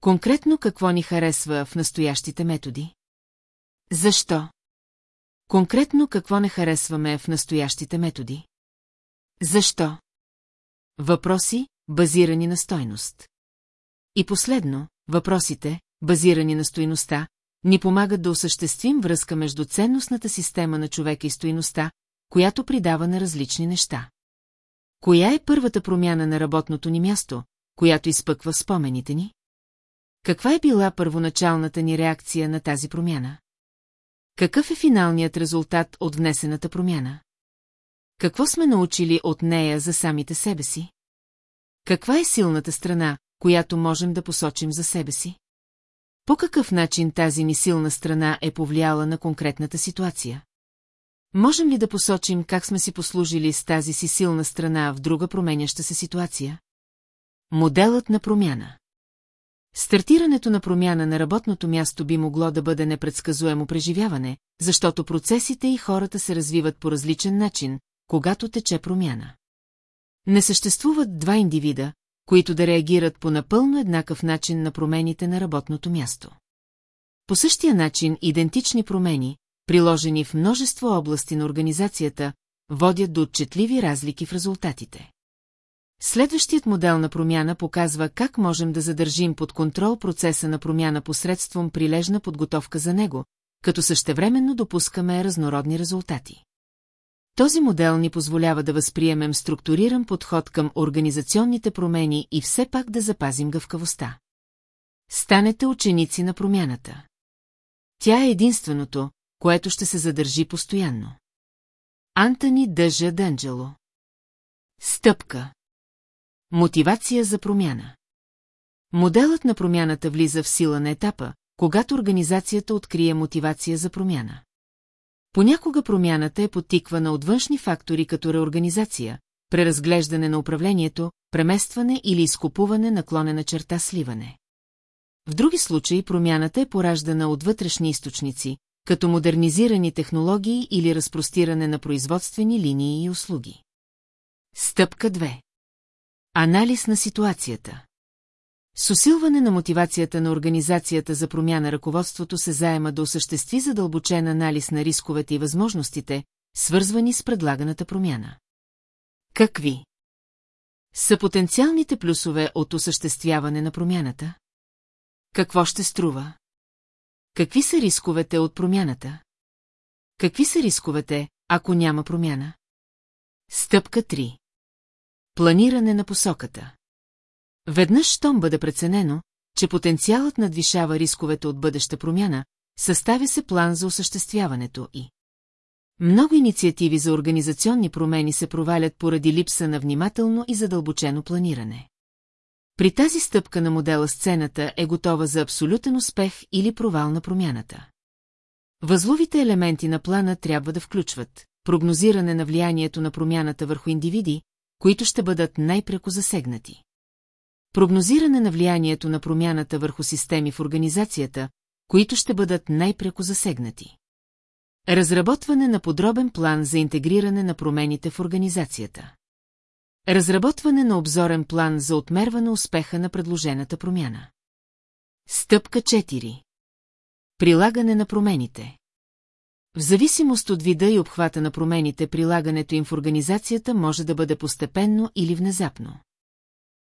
Конкретно какво ни харесва в настоящите методи? Защо? Конкретно какво не харесваме в настоящите методи? Защо? Въпроси, базирани на стойност. И последно, въпросите, базирани на стойността, ни помагат да осъществим връзка между ценностната система на човека и стойността, която придава на различни неща. Коя е първата промяна на работното ни място, която изпъква спомените ни? Каква е била първоначалната ни реакция на тази промяна? Какъв е финалният резултат от внесената промяна? Какво сме научили от нея за самите себе си? Каква е силната страна, която можем да посочим за себе си? По какъв начин тази ни силна страна е повлияла на конкретната ситуация? Можем ли да посочим как сме си послужили с тази си силна страна в друга променяща се ситуация? Моделът на промяна Стартирането на промяна на работното място би могло да бъде непредсказуемо преживяване, защото процесите и хората се развиват по различен начин, когато тече промяна. Не съществуват два индивида, които да реагират по напълно еднакъв начин на промените на работното място. По същия начин идентични промени, приложени в множество области на организацията, водят до отчетливи разлики в резултатите. Следващият модел на промяна показва как можем да задържим под контрол процеса на промяна посредством прилежна подготовка за него, като същевременно допускаме разнородни резултати. Този модел ни позволява да възприемем структуриран подход към организационните промени и все пак да запазим гъвкавостта. Станете ученици на промяната. Тя е единственото, което ще се задържи постоянно. Антони Дъжа Дънджело Стъпка Мотивация за промяна Моделът на промяната влиза в сила на етапа, когато организацията открие мотивация за промяна. Понякога промяната е подтиквана от външни фактори като реорганизация, преразглеждане на управлението, преместване или изкупуване наклонена черта сливане. В други случаи промяната е пораждана от вътрешни източници, като модернизирани технологии или разпростиране на производствени линии и услуги. Стъпка 2. Анализ на ситуацията. С усилване на мотивацията на организацията за промяна ръководството се заема да осъществи задълбочен анализ на рисковете и възможностите, свързвани с предлаганата промяна. Какви? Са потенциалните плюсове от осъществяване на промяната? Какво ще струва? Какви са рисковете от промяната? Какви са рисковете, ако няма промяна? Стъпка 3. Планиране на посоката. Веднъж, щом бъде преценено, че потенциалът надвишава рисковете от бъдеща промяна, съставя се план за осъществяването и. Много инициативи за организационни промени се провалят поради липса на внимателно и задълбочено планиране. При тази стъпка на модела сцената е готова за абсолютен успех или провал на промяната. Възловите елементи на плана трябва да включват прогнозиране на влиянието на промяната върху индивиди, които ще бъдат най-преко засегнати. Прогнозиране на влиянието на промяната върху системи в организацията, които ще бъдат най-преко засегнати. Разработване на подробен план за интегриране на промените в организацията. Разработване на обзорен план за отмерване успеха на предложената промяна. Стъпка 4. Прилагане на промените. В зависимост от вида и обхвата на промените, прилагането им в организацията може да бъде постепенно или внезапно.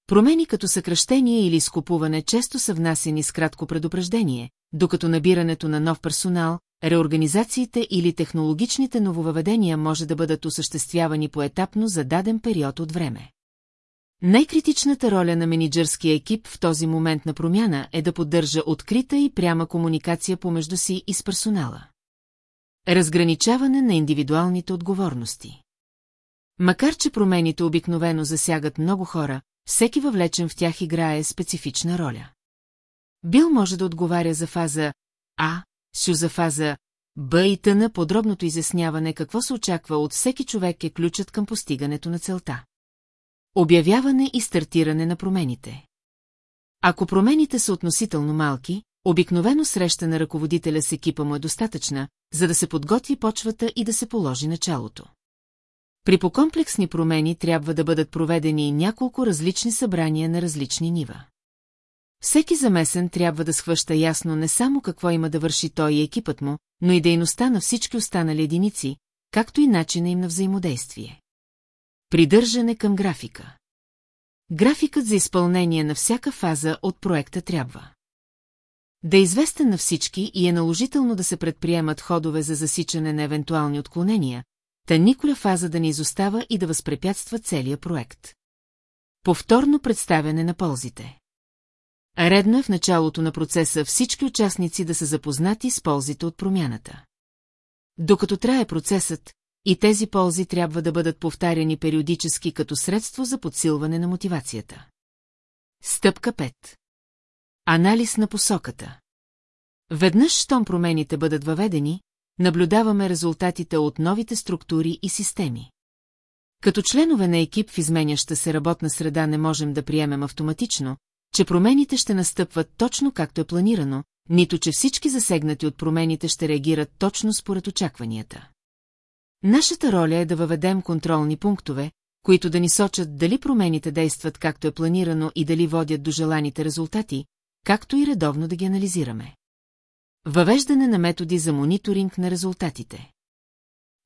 Промени като съкръщение или изкупуване често са внасени с кратко предупреждение, докато набирането на нов персонал, реорганизациите или технологичните нововъведения може да бъдат осъществявани поетапно за даден период от време. Най-критичната роля на менеджерския екип в този момент на промяна е да поддържа открита и пряма комуникация помежду си и с персонала. Разграничаване на индивидуалните отговорности. Макар че промените обикновено засягат много хора, всеки въвлечен в тях играе специфична роля. Бил може да отговаря за фаза А, Сю за фаза Б и тъна подробното изясняване какво се очаква от всеки човек е ключът към постигането на целта. Обявяване и стартиране на промените. Ако промените са относително малки, обикновено среща на ръководителя с екипа му е достатъчна, за да се подготви почвата и да се положи началото. При покомплексни промени трябва да бъдат проведени няколко различни събрания на различни нива. Всеки замесен трябва да схваща ясно не само какво има да върши той и екипът му, но и дейността на всички останали единици, както и начина им на взаимодействие. Придържане към графика Графикът за изпълнение на всяка фаза от проекта трябва да е известен на всички и е наложително да се предприемат ходове за засичане на евентуални отклонения, та николя фаза да не изостава и да възпрепятства целия проект. Повторно представяне на ползите. Редно е в началото на процеса всички участници да са запознати с ползите от промяната. Докато трае процесът, и тези ползи трябва да бъдат повтаряни периодически като средство за подсилване на мотивацията. Стъпка 5. Анализ на посоката. Веднъж, щом промените бъдат въведени, наблюдаваме резултатите от новите структури и системи. Като членове на екип в изменяща се работна среда не можем да приемем автоматично, че промените ще настъпват точно както е планирано, нито че всички засегнати от промените ще реагират точно според очакванията. Нашата роля е да въведем контролни пунктове, които да ни сочат дали промените действат както е планирано и дали водят до желаните резултати, както и редовно да ги анализираме. Въвеждане на методи за мониторинг на резултатите.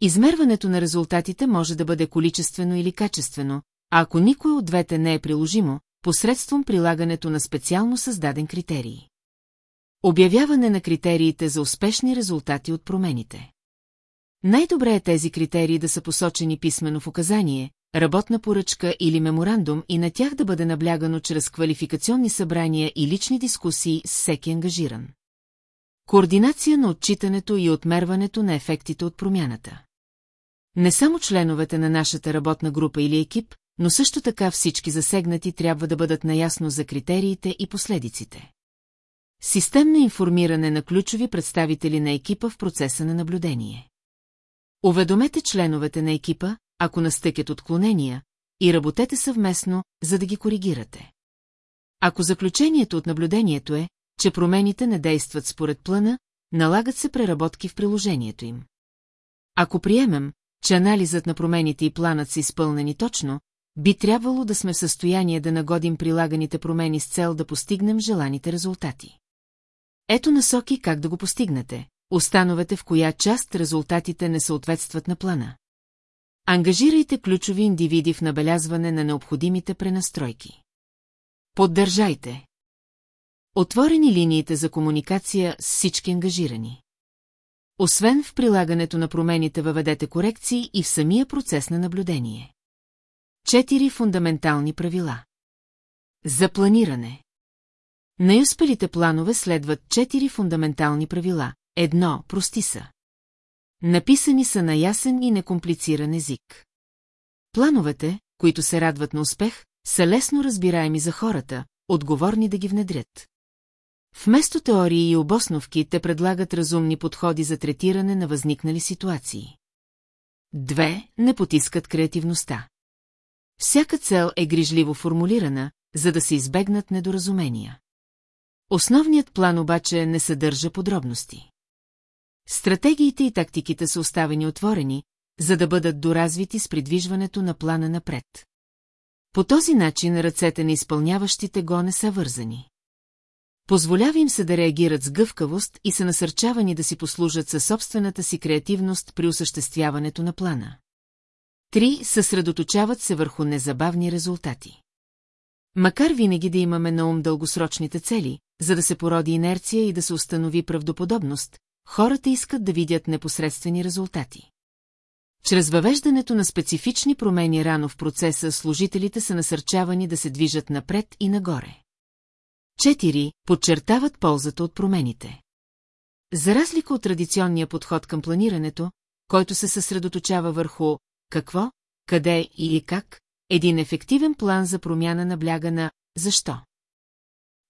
Измерването на резултатите може да бъде количествено или качествено, а ако никой от двете не е приложимо, посредством прилагането на специално създаден критерий. Обявяване на критериите за успешни резултати от промените. Най-добре е тези критерии да са посочени писменно в указание, работна поръчка или меморандум и на тях да бъде наблягано чрез квалификационни събрания и лични дискусии с всеки ангажиран. Координация на отчитането и отмерването на ефектите от промяната. Не само членовете на нашата работна група или екип, но също така всички засегнати трябва да бъдат наясно за критериите и последиците. Системно информиране на ключови представители на екипа в процеса на наблюдение. Уведомете членовете на екипа, ако настъкят отклонения, и работете съвместно, за да ги коригирате. Ако заключението от наблюдението е, че промените не действат според плана, налагат се преработки в приложението им. Ако приемем, че анализът на промените и планът са изпълнени точно, би трябвало да сме в състояние да нагодим прилаганите промени с цел да постигнем желаните резултати. Ето насоки как да го постигнете. Остановете в коя част резултатите не съответстват на плана. Ангажирайте ключови индивиди в набелязване на необходимите пренастройки. Поддържайте. Отворени линиите за комуникация с всички ангажирани. Освен в прилагането на промените въведете корекции и в самия процес на наблюдение. Четири фундаментални правила. За планиране. Най-успелите планове следват четири фундаментални правила. Едно, прости са. Написани са на ясен и некомплициран език. Плановете, които се радват на успех, са лесно разбираеми за хората, отговорни да ги внедрят. Вместо теории и обосновки те предлагат разумни подходи за третиране на възникнали ситуации. Две не потискат креативността. Всяка цел е грижливо формулирана, за да се избегнат недоразумения. Основният план обаче не съдържа подробности. Стратегиите и тактиките са оставени отворени, за да бъдат доразвити с придвижването на плана напред. По този начин ръцете на изпълняващите го не са вързани. Позволява им се да реагират с гъвкавост и са насърчавани да си послужат със собствената си креативност при осъществяването на плана. Три съсредоточават се върху незабавни резултати. Макар винаги да имаме на ум дългосрочните цели, за да се породи инерция и да се установи правдоподобност, хората искат да видят непосредствени резултати. Чрез въвеждането на специфични промени рано в процеса, служителите са насърчавани да се движат напред и нагоре. Четири подчертават ползата от промените. За разлика от традиционния подход към планирането, който се съсредоточава върху какво, къде или как, един ефективен план за промяна набляга на защо.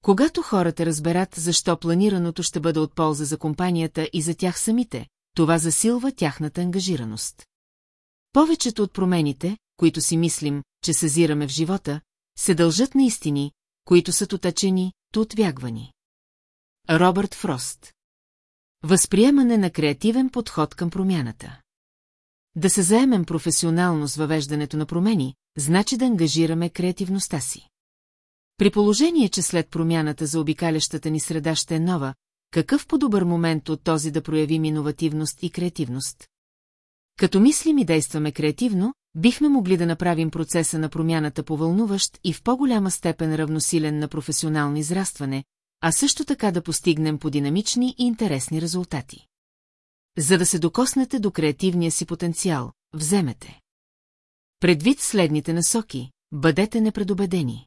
Когато хората разберат защо планираното ще бъде от полза за компанията и за тях самите, това засилва тяхната ангажираност. Повечето от промените, които си мислим, че съзираме в живота, се дължат на истини, които са тотачени, то отвягвани. Робърт Фрост Възприемане на креативен подход към промяната. Да се заемем професионално с въвеждането на промени, значи да ангажираме креативността си. При положение, че след промяната за обикалящата ни среда ще е нова, какъв по-добър момент от този да проявим иновативност и креативност? Като мислим и действаме креативно, бихме могли да направим процеса на промяната повълнуващ и в по-голяма степен равносилен на професионално израстване, а също така да постигнем по динамични и интересни резултати. За да се докоснете до креативния си потенциал, вземете. Предвид следните насоки, бъдете непредобедени.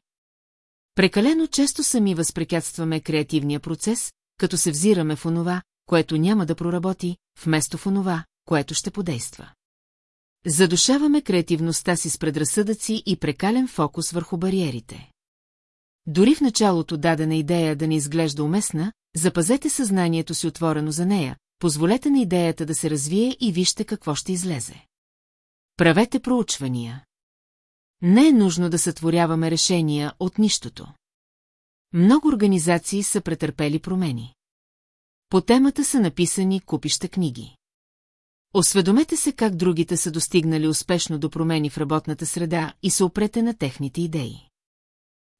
Прекалено често сами възпрепятстваме креативния процес, като се взираме в онова, което няма да проработи, вместо в онова, което ще подейства. Задушаваме креативността си с предразсъдъци и прекален фокус върху бариерите. Дори в началото дадена идея да не изглежда уместна, запазете съзнанието си отворено за нея, позволете на идеята да се развие и вижте какво ще излезе. Правете проучвания. Не е нужно да сътворяваме решения от нищото. Много организации са претърпели промени. По темата са написани купища книги. Осведомете се как другите са достигнали успешно до промени в работната среда и се опрете на техните идеи.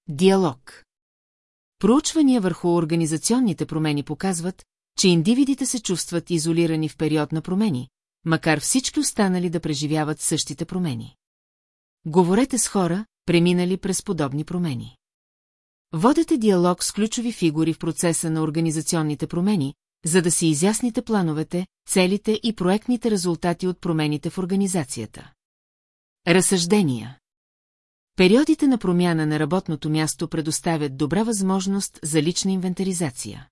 Диалог Проучвания върху организационните промени показват, че индивидите се чувстват изолирани в период на промени, макар всички останали да преживяват същите промени. Говорете с хора, преминали през подобни промени. Водете диалог с ключови фигури в процеса на организационните промени, за да си изясните плановете, целите и проектните резултати от промените в организацията. Разсъждения Периодите на промяна на работното място предоставят добра възможност за лична инвентаризация.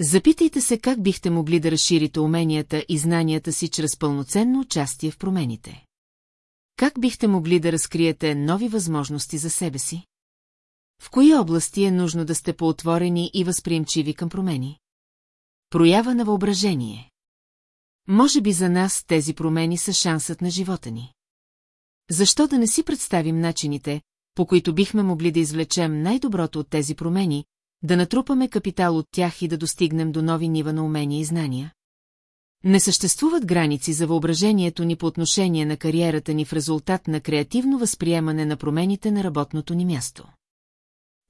Запитайте се как бихте могли да разширите уменията и знанията си чрез пълноценно участие в промените. Как бихте могли да разкриете нови възможности за себе си? В кои области е нужно да сте поотворени и възприемчиви към промени? Проява на въображение. Може би за нас тези промени са шансът на живота ни. Защо да не си представим начините, по които бихме могли да извлечем най-доброто от тези промени, да натрупаме капитал от тях и да достигнем до нови нива на умения и знания? Не съществуват граници за въображението ни по отношение на кариерата ни в резултат на креативно възприемане на промените на работното ни място.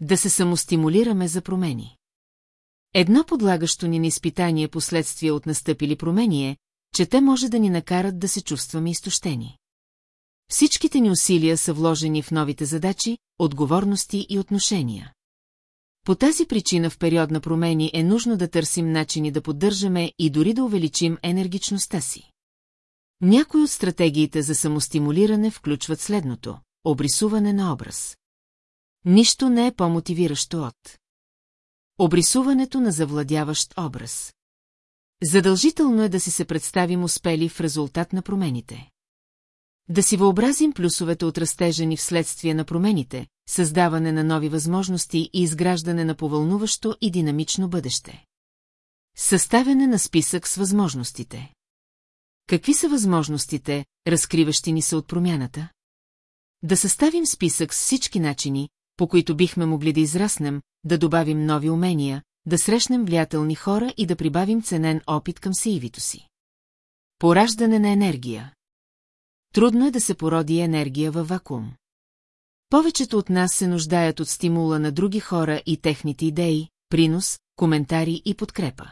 Да се самостимулираме за промени. Едно подлагащо ни на изпитание последствия от настъпили промени е, че те може да ни накарат да се чувстваме изтощени. Всичките ни усилия са вложени в новите задачи, отговорности и отношения. По тази причина в период на промени е нужно да търсим начини да поддържаме и дори да увеличим енергичността си. Някои от стратегиите за самостимулиране включват следното – обрисуване на образ. Нищо не е по-мотивиращо от обрисуването на завладяващ образ. Задължително е да си се представим успели в резултат на промените. Да си въобразим плюсовете от растежа ни вследствие на промените, създаване на нови възможности и изграждане на повълнуващо и динамично бъдеще. Съставяне на списък с възможностите. Какви са възможностите, разкриващи ни се от промяната? Да съставим списък с всички начини, по които бихме могли да израснем, да добавим нови умения, да срещнем влиятелни хора и да прибавим ценен опит към сеивито си. Пораждане на енергия Трудно е да се породи енергия във вакуум. Повечето от нас се нуждаят от стимула на други хора и техните идеи, принос, коментари и подкрепа.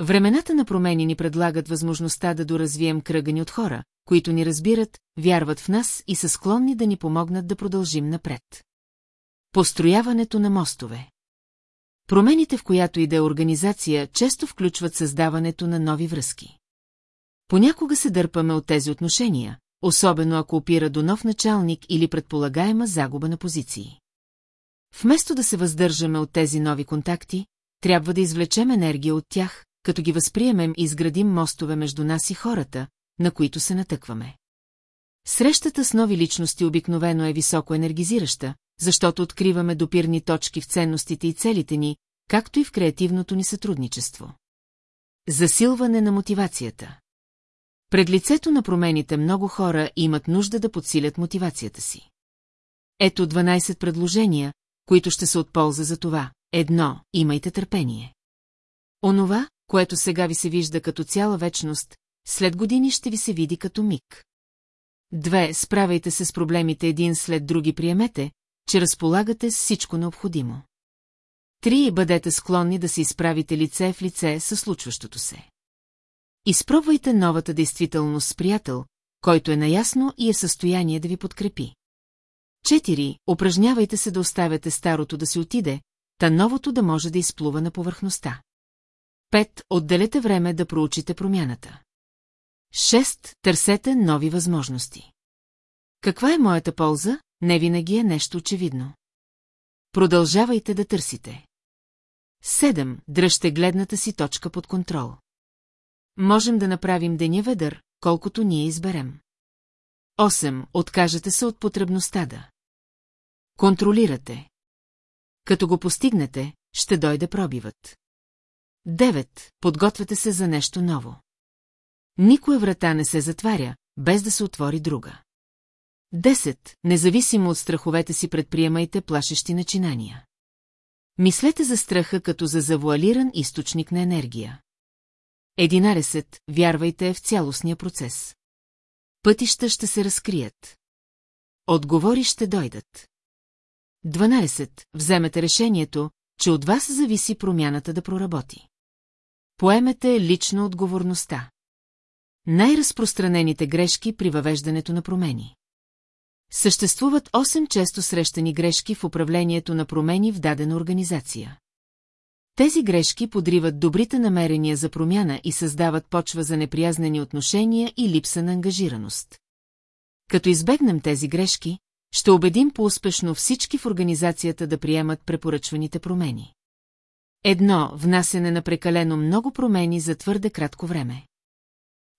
Времената на промени ни предлагат възможността да доразвием кръга ни от хора, които ни разбират, вярват в нас и са склонни да ни помогнат да продължим напред. Построяването на мостове Промените в която и да е организация често включват създаването на нови връзки. Понякога се дърпаме от тези отношения, особено ако опира до нов началник или предполагаема загуба на позиции. Вместо да се въздържаме от тези нови контакти, трябва да извлечем енергия от тях, като ги възприемем и изградим мостове между нас и хората, на които се натъкваме. Срещата с нови личности обикновено е високо енергизираща, защото откриваме допирни точки в ценностите и целите ни, както и в креативното ни сътрудничество. Засилване на мотивацията Пред лицето на промените много хора имат нужда да подсилят мотивацията си. Ето 12 предложения, които ще се от полза за това. Едно, имайте търпение. Онова, което сега ви се вижда като цяла вечност, след години ще ви се види като миг. Две, справяйте се с проблемите един след други приемете, че разполагате с всичко необходимо. Три, бъдете склонни да се изправите лице в лице със случващото се. Изпробвайте новата действителност с приятел, който е наясно и е в състояние да ви подкрепи. Четири, упражнявайте се да оставяте старото да си отиде, та новото да може да изплува на повърхността. Пет, отделете време да проучите промяната. Шест, търсете нови възможности. Каква е моята полза? Не винаги е нещо очевидно. Продължавайте да търсите. Седем, дръжте гледната си точка под контрол. Можем да направим деня ведър, колкото ние изберем. 8. Откажете се от потребността да. Контролирате. Като го постигнете, ще дойде пробивът. 9. Подгответе се за нещо ново. Никоя врата не се затваря, без да се отвори друга. 10. Независимо от страховете си предприемайте плашещи начинания. Мислете за страха като за завуалиран източник на енергия. 11. Вярвайте в цялостния процес. Пътища ще се разкрият. Отговори ще дойдат. 12. Вземете решението, че от вас зависи промяната да проработи. Поемете лично отговорността. Най-разпространените грешки при въвеждането на промени. Съществуват 8 често срещани грешки в управлението на промени в дадена организация. Тези грешки подриват добрите намерения за промяна и създават почва за неприязнени отношения и липса на ангажираност. Като избегнем тези грешки, ще убедим по-успешно всички в организацията да приемат препоръчваните промени. Едно – внасене на прекалено много промени за твърде кратко време.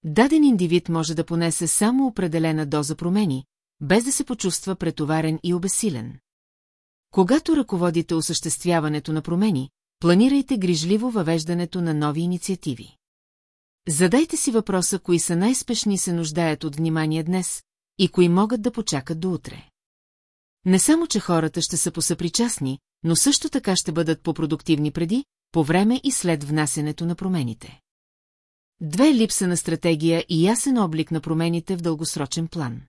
Даден индивид може да понесе само определена доза промени, без да се почувства претоварен и обесилен. Когато ръководите осъществяването на промени, планирайте грижливо въвеждането на нови инициативи. Задайте си въпроса, кои са най-спешни се нуждаят от внимание днес и кои могат да почакат до утре. Не само, че хората ще са посъпричастни, но също така ще бъдат по-продуктивни преди, по време и след внасенето на промените. Две липса на стратегия и ясен облик на промените в дългосрочен план.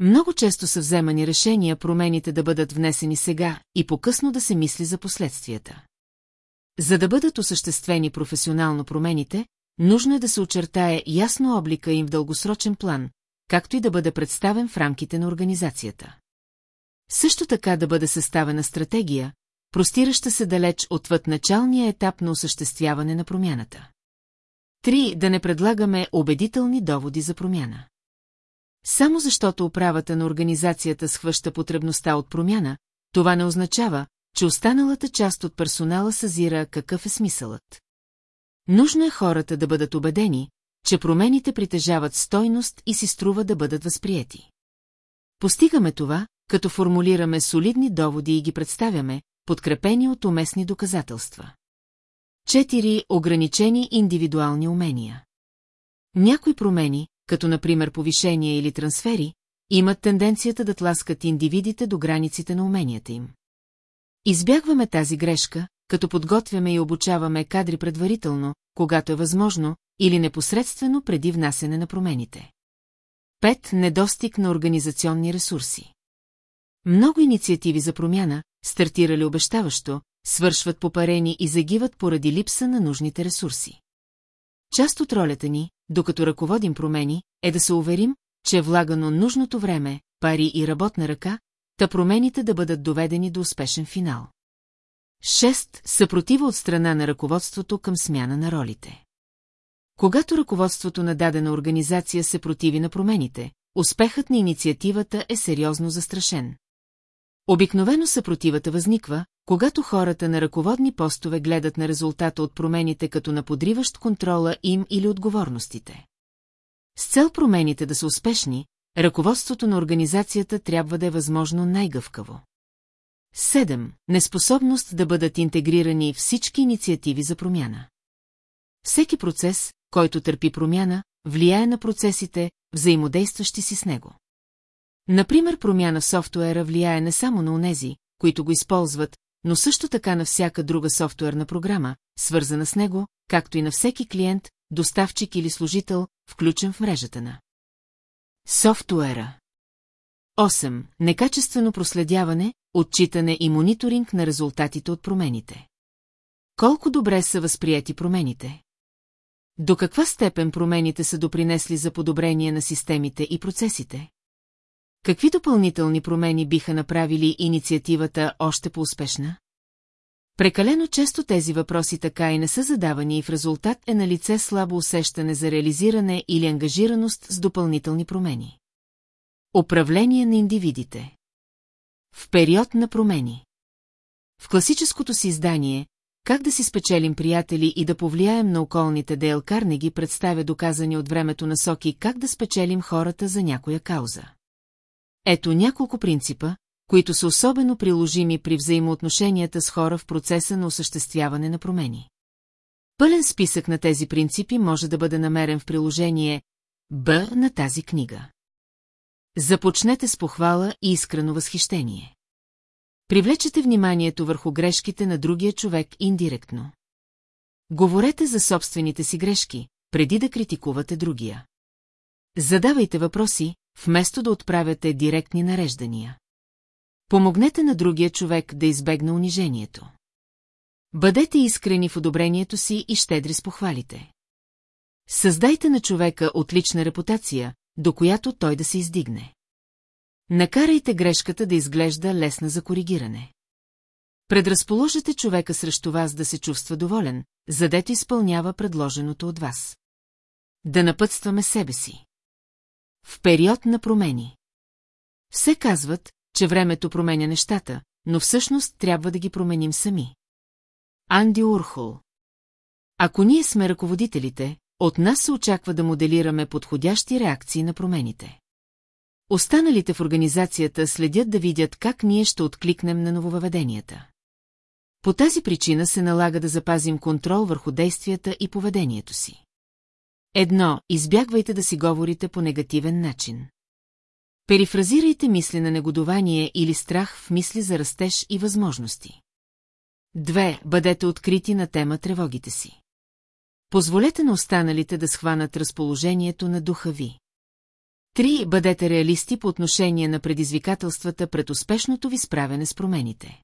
Много често са вземани решения промените да бъдат внесени сега и по-късно да се мисли за последствията. За да бъдат осъществени професионално промените, нужно е да се очертае ясно облика им в дългосрочен план, както и да бъде представен в рамките на организацията. Също така да бъде съставена стратегия, простираща се далеч отвъд началния етап на осъществяване на промяната. Три, да не предлагаме убедителни доводи за промяна. Само защото управата на организацията схваща потребността от промяна, това не означава, че останалата част от персонала съзира какъв е смисълът. Нужно е хората да бъдат убедени, че промените притежават стойност и си струва да бъдат възприяти. Постигаме това, като формулираме солидни доводи и ги представяме, подкрепени от уместни доказателства. Четири ограничени индивидуални умения. Някои промени, като например повишения или трансфери, имат тенденцията да тласкат индивидите до границите на уменията им. Избягваме тази грешка, като подготвяме и обучаваме кадри предварително, когато е възможно, или непосредствено преди внасене на промените. Пет недостиг на организационни ресурси. Много инициативи за промяна, стартирали обещаващо, свършват попарени и загиват поради липса на нужните ресурси. Част от ролята ни, докато ръководим промени, е да се уверим, че е влагано нужното време, пари и работна ръка, та промените да бъдат доведени до успешен финал. 6. Съпротива от страна на ръководството към смяна на ролите. Когато ръководството на дадена организация се противи на промените, успехът на инициативата е сериозно застрашен. Обикновено съпротивата възниква, когато хората на ръководни постове гледат на резултата от промените като на подриващ контрола им или отговорностите. С цел промените да са успешни, ръководството на организацията трябва да е възможно най-гъвкаво. 7. Неспособност да бъдат интегрирани всички инициативи за промяна. Всеки процес, който търпи промяна, влияе на процесите, взаимодействащи си с него. Например, промяна в софтуера влияе не само на онези, които го използват, но също така на всяка друга софтуерна програма, свързана с него, както и на всеки клиент, доставчик или служител, включен в мрежата на софтуера. 8. Некачествено проследяване, отчитане и мониторинг на резултатите от промените. Колко добре са възприяти промените? До каква степен промените са допринесли за подобрение на системите и процесите? Какви допълнителни промени биха направили инициативата още по-успешна? Прекалено често тези въпроси така и не са задавани и в резултат е на лице слабо усещане за реализиране или ангажираност с допълнителни промени. Управление на индивидите В период на промени В класическото си издание «Как да си спечелим приятели и да повлияем на околните Дейл Карнеги» представя доказани от времето насоки как да спечелим хората за някоя кауза. Ето няколко принципа, които са особено приложими при взаимоотношенията с хора в процеса на осъществяване на промени. Пълен списък на тези принципи може да бъде намерен в приложение Б на тази книга. Започнете с похвала и искрено възхищение. Привлечете вниманието върху грешките на другия човек индиректно. Говорете за собствените си грешки, преди да критикувате другия. Задавайте въпроси, вместо да отправяте директни нареждания. Помогнете на другия човек да избегне унижението. Бъдете искрени в одобрението си и щедри с похвалите. Създайте на човека отлична репутация, до която той да се издигне. Накарайте грешката да изглежда лесна за коригиране. Предразположете човека срещу вас да се чувства доволен, задето изпълнява предложеното от вас. Да напътстваме себе си. В период на промени. Все казват, че времето променя нещата, но всъщност трябва да ги променим сами. Анди Урхол Ако ние сме ръководителите, от нас се очаква да моделираме подходящи реакции на промените. Останалите в организацията следят да видят как ние ще откликнем на нововъведенията. По тази причина се налага да запазим контрол върху действията и поведението си. Едно, избягвайте да си говорите по негативен начин. Перифразирайте мисли на негодование или страх в мисли за растеж и възможности. Две, бъдете открити на тема тревогите си. Позволете на останалите да схванат разположението на духа ви. Три, бъдете реалисти по отношение на предизвикателствата пред успешното ви справяне с промените.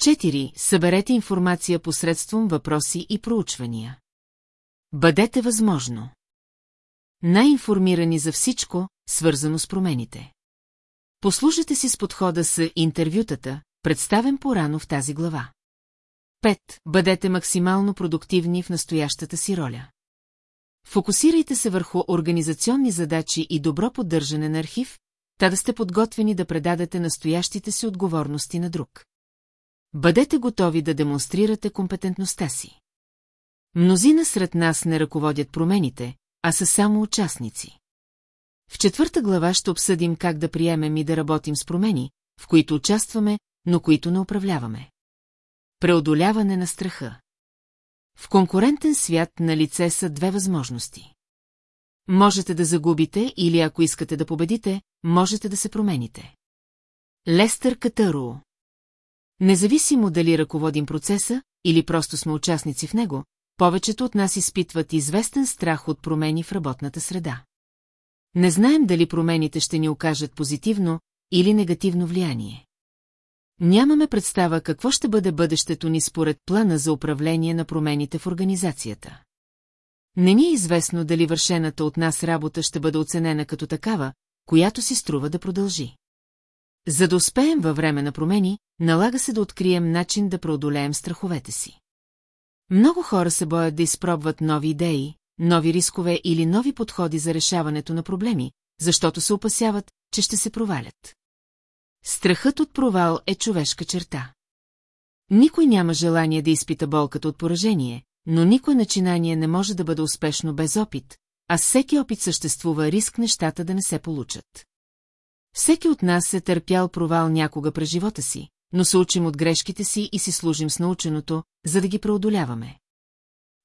Четири, съберете информация посредством въпроси и проучвания. Бъдете възможно. Най-информирани за всичко, свързано с промените. Послужете си с подхода с интервютата, представен по-рано в тази глава. 5. Бъдете максимално продуктивни в настоящата си роля. Фокусирайте се върху организационни задачи и добро поддържане на архив, та да сте подготвени да предадете настоящите си отговорности на друг. Бъдете готови да демонстрирате компетентността си. Мнозина сред нас не ръководят промените, а са само участници. В четвърта глава ще обсъдим как да приемем и да работим с промени, в които участваме, но които не управляваме. Преодоляване на страха. В конкурентен свят на лице са две възможности. Можете да загубите или ако искате да победите, можете да се промените. Лестър Катаруо Независимо дали ръководим процеса или просто сме участници в него, повечето от нас изпитват известен страх от промени в работната среда. Не знаем дали промените ще ни окажат позитивно или негативно влияние. Нямаме представа какво ще бъде бъдещето ни според плана за управление на промените в организацията. Не ни е известно дали вършената от нас работа ще бъде оценена като такава, която си струва да продължи. За да успеем във време на промени, налага се да открием начин да преодолеем страховете си. Много хора се боят да изпробват нови идеи, нови рискове или нови подходи за решаването на проблеми, защото се опасяват, че ще се провалят. Страхът от провал е човешка черта. Никой няма желание да изпита болката от поражение, но никое начинание не може да бъде успешно без опит, а всеки опит съществува риск нещата да не се получат. Всеки от нас е търпял провал някога през живота си, но се учим от грешките си и си служим с наученото, за да ги преодоляваме.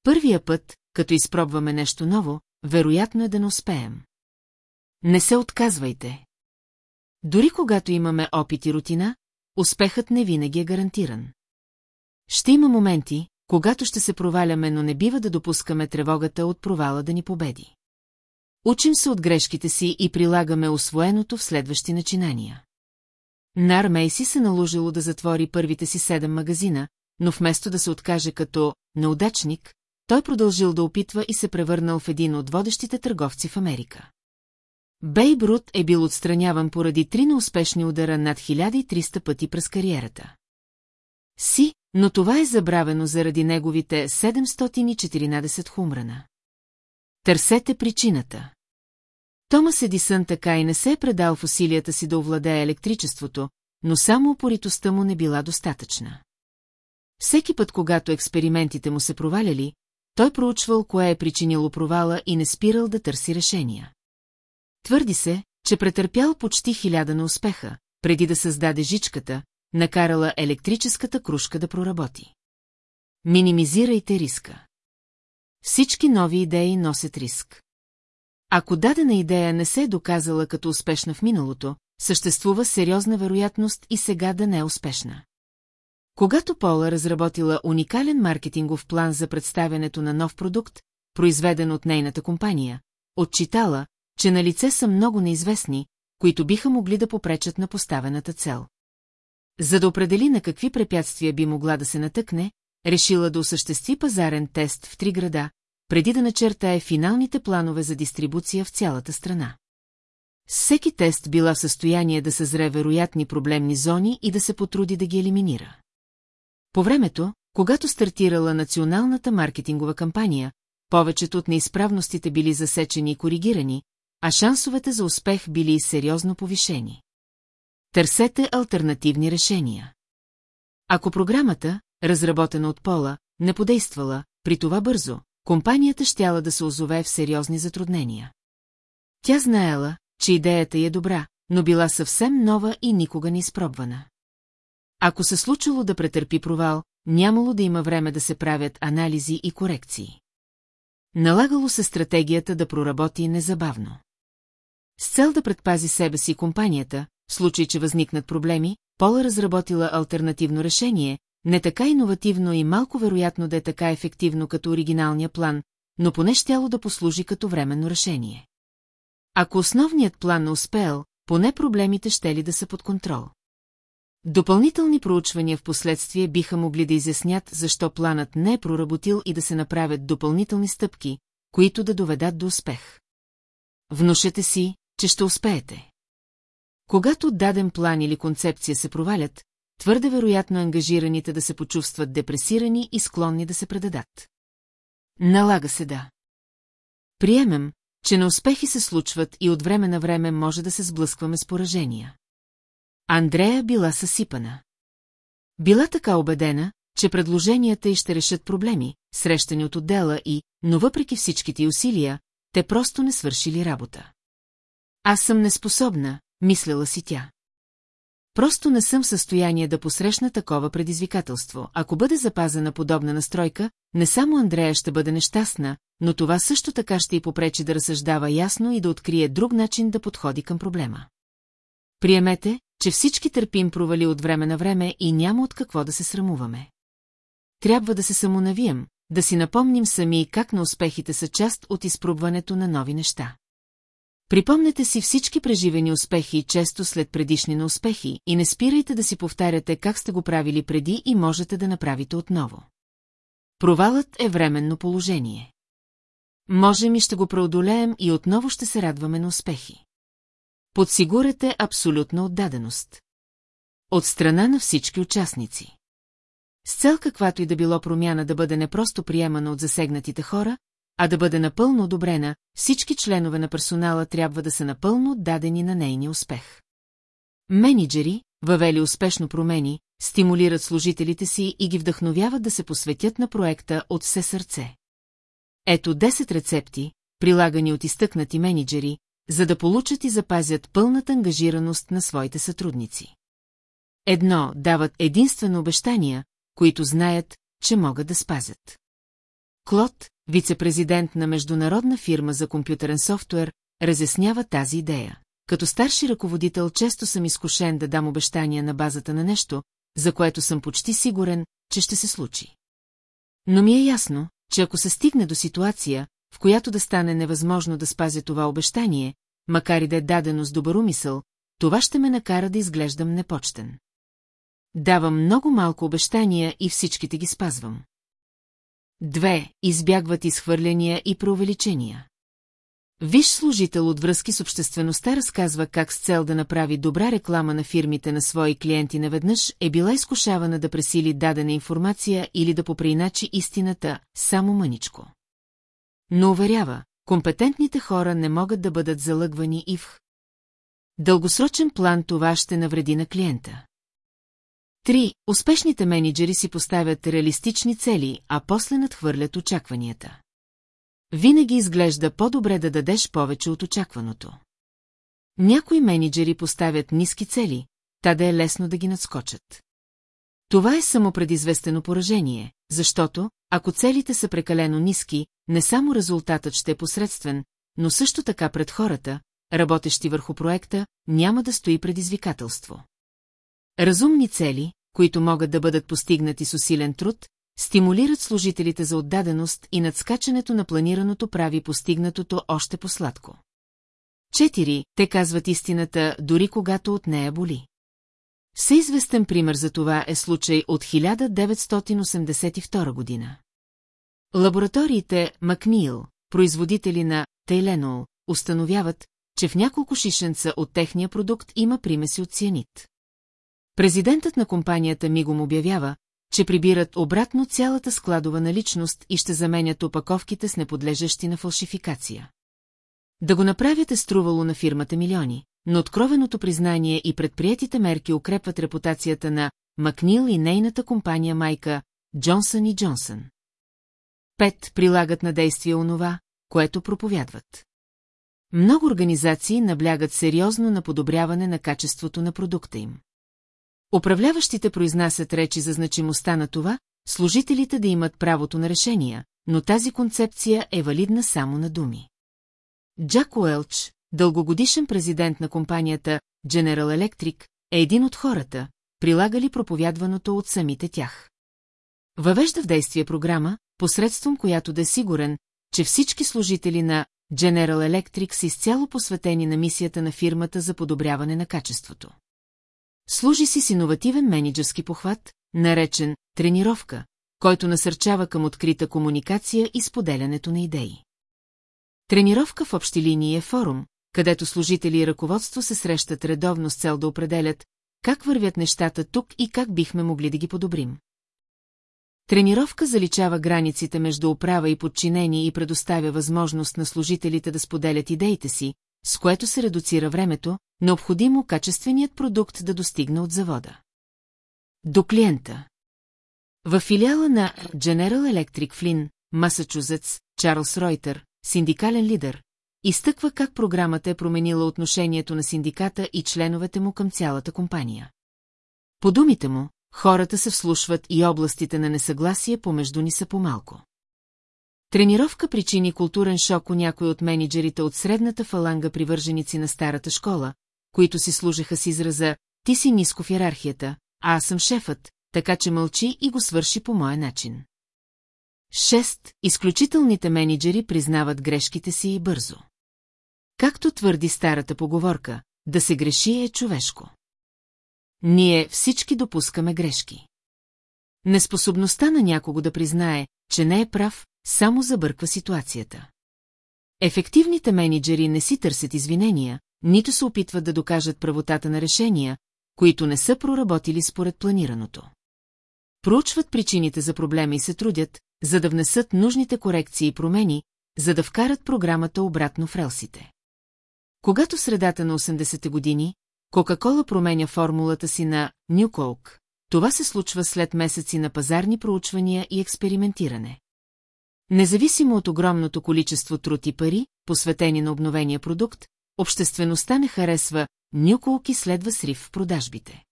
Първия път, като изпробваме нещо ново, вероятно е да не успеем. Не се отказвайте. Дори когато имаме опит и рутина, успехът не винаги е гарантиран. Ще има моменти, когато ще се проваляме, но не бива да допускаме тревогата от провала да ни победи. Учим се от грешките си и прилагаме освоеното в следващи начинания. Нар Мейси се наложило да затвори първите си седем магазина, но вместо да се откаже като неудачник, той продължил да опитва и се превърнал в един от водещите търговци в Америка. Бейб Рут е бил отстраняван поради три неуспешни удара над 1300 пъти през кариерата. Си, но това е забравено заради неговите 714 хумрана. Търсете причината. Томас Едисън така и не се е предал в усилията си да овладее електричеството, но само упоритостта му не била достатъчна. Всеки път, когато експериментите му се проваляли, той проучвал кое е причинило провала и не спирал да търси решения. Твърди се, че претърпял почти хиляда на успеха, преди да създаде жичката, накарала електрическата кружка да проработи. Минимизирайте риска. Всички нови идеи носят риск. Ако дадена идея не се е доказала като успешна в миналото, съществува сериозна вероятност и сега да не е успешна. Когато Пола разработила уникален маркетингов план за представянето на нов продукт, произведен от нейната компания, отчитала, че на лице са много неизвестни, които биха могли да попречат на поставената цел. За да определи на какви препятствия би могла да се натъкне, решила да осъществи пазарен тест в три града, преди да начертае финалните планове за дистрибуция в цялата страна. Всеки тест била в състояние да съзре вероятни проблемни зони и да се потруди да ги елиминира. По времето, когато стартирала националната маркетингова кампания, повечето от неизправностите били засечени и коригирани, а шансовете за успех били сериозно повишени. Търсете альтернативни решения. Ако програмата, разработена от Пола, не подействала, при това бързо, компанията щяла да се озове в сериозни затруднения. Тя знаела, че идеята е добра, но била съвсем нова и никога не изпробвана. Ако се случило да претърпи провал, нямало да има време да се правят анализи и корекции. Налагало се стратегията да проработи незабавно. С цел да предпази себе си компанията, в случай, че възникнат проблеми, Пола разработила альтернативно решение, не така иновативно и малко вероятно да е така ефективно като оригиналния план, но поне щяло да послужи като временно решение. Ако основният план не успел, поне проблемите ще ли да са под контрол. Допълнителни проучвания в последствие биха могли да изяснят защо планът не е проработил и да се направят допълнителни стъпки, които да доведат до успех. Внушете си, че ще успеете. Когато даден план или концепция се провалят, твърде вероятно ангажираните да се почувстват депресирани и склонни да се предадат. Налага се да. Приемем, че неуспехи се случват и от време на време може да се сблъскваме с поражения. Андрея била съсипана. Била така убедена, че предложенията й ще решат проблеми, срещани от отдела и, но въпреки всичките усилия, те просто не свършили работа. Аз съм неспособна, мислела си тя. Просто не съм в състояние да посрещна такова предизвикателство. Ако бъде запазена подобна настройка, не само Андрея ще бъде нещастна, но това също така ще й попречи да разсъждава ясно и да открие друг начин да подходи към проблема. Приемете, че всички търпим провали от време на време и няма от какво да се срамуваме. Трябва да се самонавием, да си напомним сами как на успехите са част от изпробването на нови неща. Припомнете си всички преживени успехи често след предишни на успехи и не спирайте да си повтаряте как сте го правили преди и можете да направите отново. Провалът е временно положение. Можем и ще го преодолеем и отново ще се радваме на успехи. Подсигурете абсолютна отдаденост. От страна на всички участници. С цел каквато и да било промяна да бъде не просто приемана от засегнатите хора, а да бъде напълно одобрена, всички членове на персонала трябва да са напълно отдадени на нейния успех. Менеджери, въвели успешно промени, стимулират служителите си и ги вдъхновяват да се посветят на проекта от все сърце. Ето 10 рецепти, прилагани от изтъкнати менеджери, за да получат и запазят пълната ангажираност на своите сътрудници. Едно, дават единствено обещания, които знаят, че могат да спазят. Клод, вице-президент на международна фирма за компютърен софтуер, разяснява тази идея. Като старши ръководител често съм изкушен да дам обещания на базата на нещо, за което съм почти сигурен, че ще се случи. Но ми е ясно, че ако се стигне до ситуация, в която да стане невъзможно да спазя това обещание, макар и да е дадено с добър умисъл, това ще ме накара да изглеждам непочтен. Давам много малко обещания и всичките ги спазвам. Две, избягват изхвърляния и преувеличения. Виж служител от връзки с обществеността разказва как с цел да направи добра реклама на фирмите на свои клиенти наведнъж е била изкушавана да пресили дадена информация или да поприначи истината, само мъничко. Но уверява, компетентните хора не могат да бъдат залъгвани и в дългосрочен план това ще навреди на клиента. Три, успешните менеджери си поставят реалистични цели, а после надхвърлят очакванията. Винаги изглежда по-добре да дадеш повече от очакваното. Някои менеджери поставят ниски цели, та да е лесно да ги надскочат. Това е самопредизвестено поражение, защото, ако целите са прекалено ниски, не само резултатът ще е посредствен, но също така пред хората, работещи върху проекта, няма да стои предизвикателство. Разумни цели, които могат да бъдат постигнати с усилен труд, стимулират служителите за отдаденост и надскачането на планираното прави постигнатото още по-сладко. Четири, те казват истината, дори когато от нея боли. Всеизвестен пример за това е случай от 1982 година. Лабораториите Макнил, производители на Тейленол, установяват, че в няколко шишенца от техния продукт има примеси от цианит. Президентът на компанията мигом обявява, че прибират обратно цялата складова наличност и ще заменят опаковките с неподлежащи на фалшификация. Да го направят е струвало на фирмата милиони, но откровеното признание и предприятите мерки укрепват репутацията на Макнил и нейната компания майка Джонсън и Джонсън. Пет прилагат на действие онова, което проповядват. Много организации наблягат сериозно на подобряване на качеството на продукта им. Управляващите произнасят речи за значимостта на това, служителите да имат правото на решения, но тази концепция е валидна само на думи. Джак Уелч, дългогодишен президент на компанията General Electric, е един от хората, прилагали проповядваното от самите тях. Въвежда в действие програма, посредством която да е сигурен, че всички служители на General Electric са изцяло посветени на мисията на фирмата за подобряване на качеството. Служи си с иновативен менеджерски похват, наречен тренировка, който насърчава към открита комуникация и споделянето на идеи. Тренировка в общи линии е форум, където служители и ръководство се срещат редовно с цел да определят как вървят нещата тук и как бихме могли да ги подобрим. Тренировка заличава границите между управа и подчинение и предоставя възможност на служителите да споделят идеите си, с което се редуцира времето, необходимо качественият продукт да достигне от завода. До клиента. В филиала на General Electric Flynn, Масачузетс, Чарлз Ройтер, синдикален лидер, изтъква как програмата е променила отношението на синдиката и членовете му към цялата компания. По думите му, хората се вслушват и областите на несъгласие помежду ни са по-малко. Тренировка причини културен шок у някои от менеджерите от средната фаланга привърженици на старата школа, които си служеха с израза «Ти си ниско в иерархията, а аз съм шефът, така че мълчи и го свърши по моя начин». Шест. Изключителните менеджери признават грешките си и бързо. Както твърди старата поговорка, да се греши е човешко. Ние всички допускаме грешки. Неспособността на някого да признае, че не е прав, само забърква ситуацията. Ефективните менеджери не си търсят извинения, нито се опитват да докажат правотата на решения, които не са проработили според планираното. Проучват причините за проблема и се трудят, за да внесат нужните корекции и промени, за да вкарат програмата обратно в релсите. Когато в средата на 80-те години, Кока-кола променя формулата си на New Coke, това се случва след месеци на пазарни проучвания и експериментиране. Независимо от огромното количество труд и пари, посветени на обновения продукт, обществеността не харесва Нюколк и следва срив в продажбите.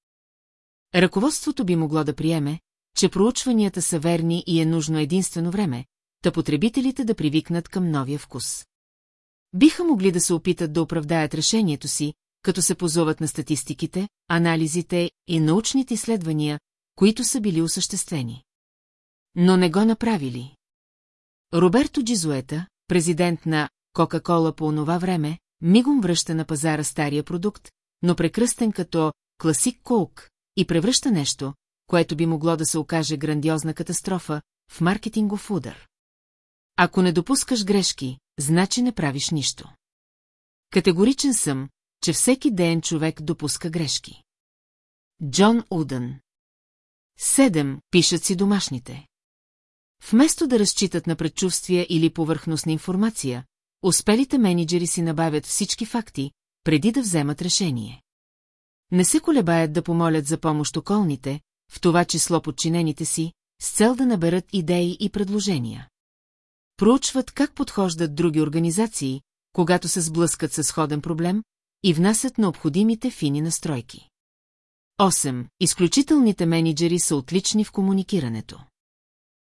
Ръководството би могло да приеме, че проучванията са верни и е нужно единствено време, та потребителите да привикнат към новия вкус. Биха могли да се опитат да оправдаят решението си, като се позоват на статистиките, анализите и научните изследвания, които са били осъществени. Но не го направили. Роберто Джизуета, президент на Кока-Кола по онова време, мигом връща на пазара стария продукт, но прекръстен като класик Коук и превръща нещо, което би могло да се окаже грандиозна катастрофа, в маркетингов удар. Ако не допускаш грешки, значи не правиш нищо. Категоричен съм, че всеки ден човек допуска грешки. Джон Удън Седем, пишат си домашните. Вместо да разчитат на предчувствия или повърхностна информация, успелите менеджери си набавят всички факти, преди да вземат решение. Не се колебаят да помолят за помощ околните, в това число подчинените си, с цел да наберат идеи и предложения. Проучват как подхождат други организации, когато се сблъскат с сходен проблем, и внасят необходимите фини настройки. 8. Изключителните менеджери са отлични в комуникирането.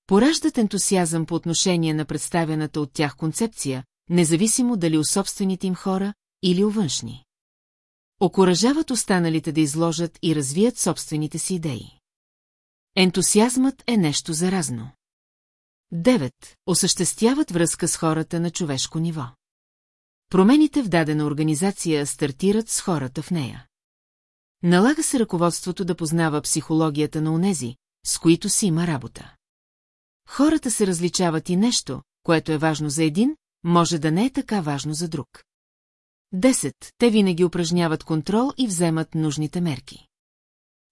Пораждат ентусиазъм по отношение на представената от тях концепция, независимо дали у собствените им хора или у външни. Окоръжават останалите да изложат и развият собствените си идеи. Ентусиазмът е нещо заразно. 9. Осъществяват връзка с хората на човешко ниво. Промените в дадена организация стартират с хората в нея. Налага се ръководството да познава психологията на онези, с които си има работа. Хората се различават и нещо, което е важно за един, може да не е така важно за друг. Десет. Те винаги упражняват контрол и вземат нужните мерки.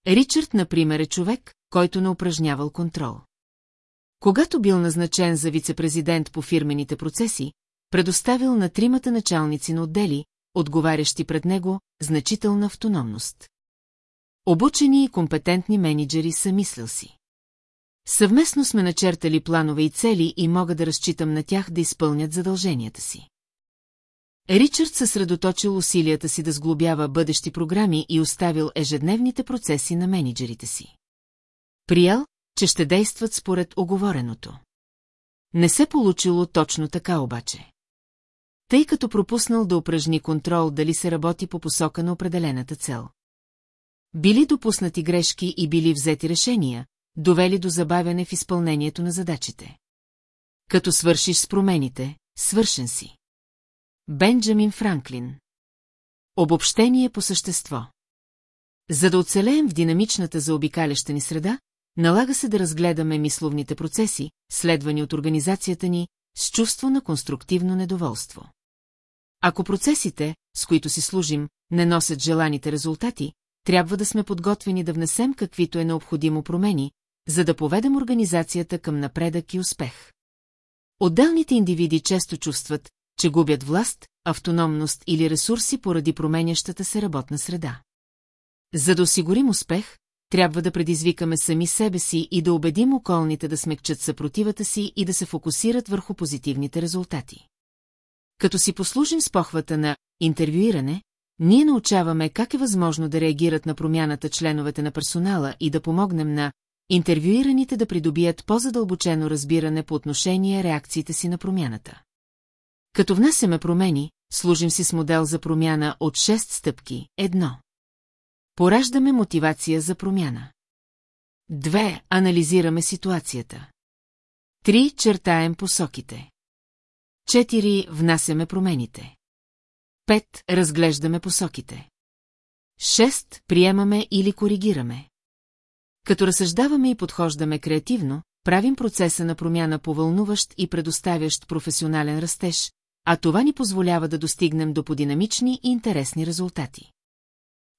Ричард, например, е човек, който не упражнявал контрол. Когато бил назначен за вице-президент по фирмените процеси, предоставил на тримата началници на отдели, отговарящи пред него, значителна автономност. Обучени и компетентни менеджери са мислил си. Съвместно сме начертали планове и цели и мога да разчитам на тях да изпълнят задълженията си. Ричард съсредоточил усилията си да сглобява бъдещи програми и оставил ежедневните процеси на менеджерите си. Приял, че ще действат според оговореното. Не се получило точно така обаче. Тъй като пропуснал да упражни контрол дали се работи по посока на определената цел. Били допуснати грешки и били взети решения, довели до забавяне в изпълнението на задачите. Като свършиш с промените, свършен си. Бенджамин Франклин Обобщение по същество За да оцелеем в динамичната заобикаляща ни среда, налага се да разгледаме мисловните процеси, следвани от организацията ни, с чувство на конструктивно недоволство. Ако процесите, с които си служим, не носят желаните резултати, трябва да сме подготвени да внесем каквито е необходимо промени, за да поведем организацията към напредък и успех. Отделните индивиди често чувстват, че губят власт, автономност или ресурси поради променящата се работна среда. За да осигурим успех, трябва да предизвикаме сами себе си и да убедим околните да смекчат съпротивата си и да се фокусират върху позитивните резултати. Като си послужим с похвата на интервюиране, ние научаваме как е възможно да реагират на промяната членовете на персонала и да помогнем на интервюираните да придобият по-задълбочено разбиране по отношение реакциите си на промяната. Като внасяме промени, служим си с модел за промяна от 6 стъпки. Едно. Пораждаме мотивация за промяна. Две. Анализираме ситуацията. Три. Чертаем посоките. Четири. Внасяме промените. Пет. Разглеждаме посоките. Шест. Приемаме или коригираме. Като разсъждаваме и подхождаме креативно, правим процеса на промяна повълнуващ и предоставящ професионален растеж, а това ни позволява да достигнем до подинамични и интересни резултати.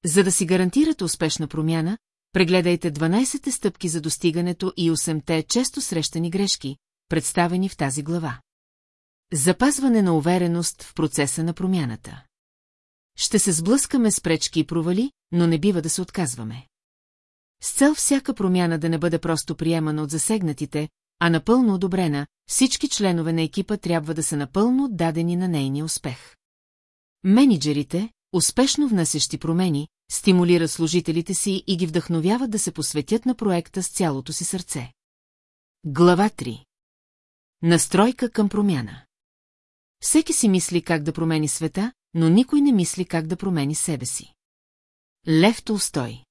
За да си гарантирате успешна промяна, прегледайте 12-те стъпки за достигането и 8-те често срещани грешки, представени в тази глава. Запазване на увереност в процеса на промяната. Ще се сблъскаме с пречки и провали, но не бива да се отказваме. С цел всяка промяна да не бъде просто приемана от засегнатите, а напълно одобрена, всички членове на екипа трябва да са напълно дадени на нейния успех. Менеджерите, успешно внасящи промени, стимулират служителите си и ги вдъхновяват да се посветят на проекта с цялото си сърце. Глава 3 Настройка към промяна Всеки си мисли как да промени света, но никой не мисли как да промени себе си. Лев Толстой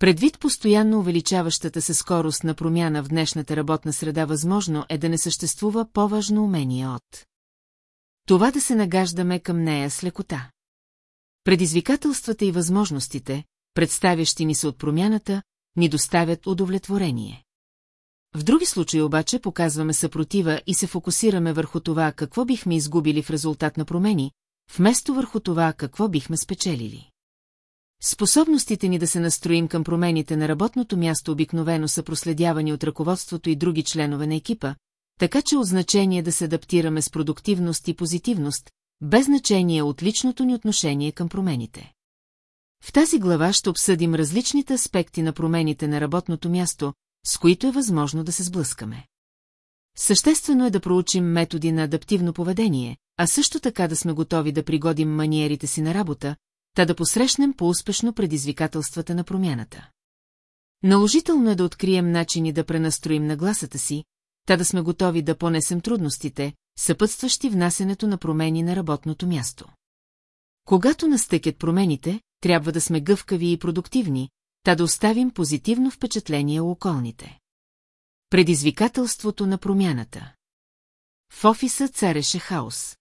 Предвид постоянно увеличаващата се скорост на промяна в днешната работна среда възможно е да не съществува по-важно умение от това да се нагаждаме към нея с лекота. Предизвикателствата и възможностите, представящи ни се от промяната, ни доставят удовлетворение. В други случаи обаче показваме съпротива и се фокусираме върху това какво бихме изгубили в резултат на промени, вместо върху това какво бихме спечелили. Способностите ни да се настроим към промените на работното място обикновено са проследявани от ръководството и други членове на екипа, така че от значение да се адаптираме с продуктивност и позитивност, без значение от личното ни отношение към промените. В тази глава ще обсъдим различните аспекти на промените на работното място, с които е възможно да се сблъскаме. Съществено е да проучим методи на адаптивно поведение, а също така да сме готови да пригодим маниерите си на работа, та да посрещнем по-успешно предизвикателствата на промяната. Наложително е да открием начини да пренастроим нагласата си, та да сме готови да понесем трудностите, съпътстващи внасенето на промени на работното място. Когато настъкят промените, трябва да сме гъвкави и продуктивни, та да оставим позитивно впечатление у околните. Предизвикателството на промяната В офиса цареше хаос.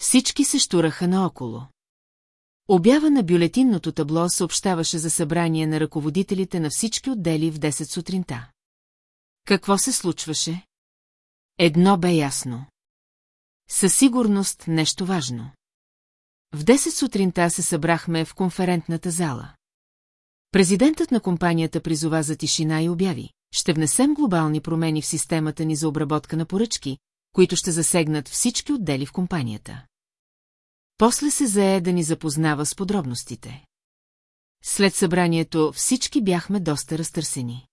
Всички се штураха наоколо. Обява на бюлетинното табло съобщаваше за събрание на ръководителите на всички отдели в 10 сутринта. Какво се случваше? Едно бе ясно. Със сигурност нещо важно. В 10 сутринта се събрахме в конферентната зала. Президентът на компанията призова за тишина и обяви. Ще внесем глобални промени в системата ни за обработка на поръчки, които ще засегнат всички отдели в компанията. После се зае да ни запознава с подробностите. След събранието всички бяхме доста разтърсени.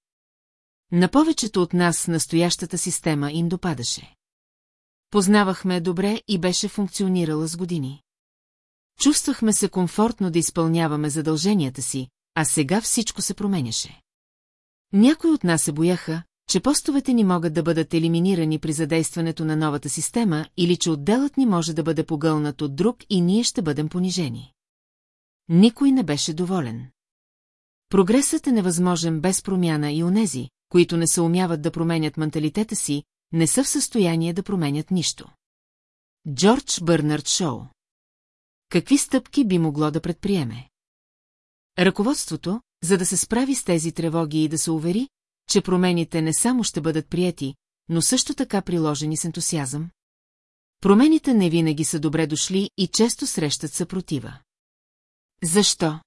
На повечето от нас настоящата система им допадаше. Познавахме добре и беше функционирала с години. Чувствахме се комфортно да изпълняваме задълженията си, а сега всичко се променяше. Някои от нас се бояха, че постовете ни могат да бъдат елиминирани при задействането на новата система или че отделът ни може да бъде погълнат от друг и ние ще бъдем понижени. Никой не беше доволен. Прогресът е невъзможен без промяна и онези, които не се умяват да променят менталитета си, не са в състояние да променят нищо. Джордж Бърнард Шоу Какви стъпки би могло да предприеме? Ръководството, за да се справи с тези тревоги и да се увери, че промените не само ще бъдат прияти, но също така приложени с ентусиазъм. Промените не винаги са добре дошли и често срещат съпротива. Защо?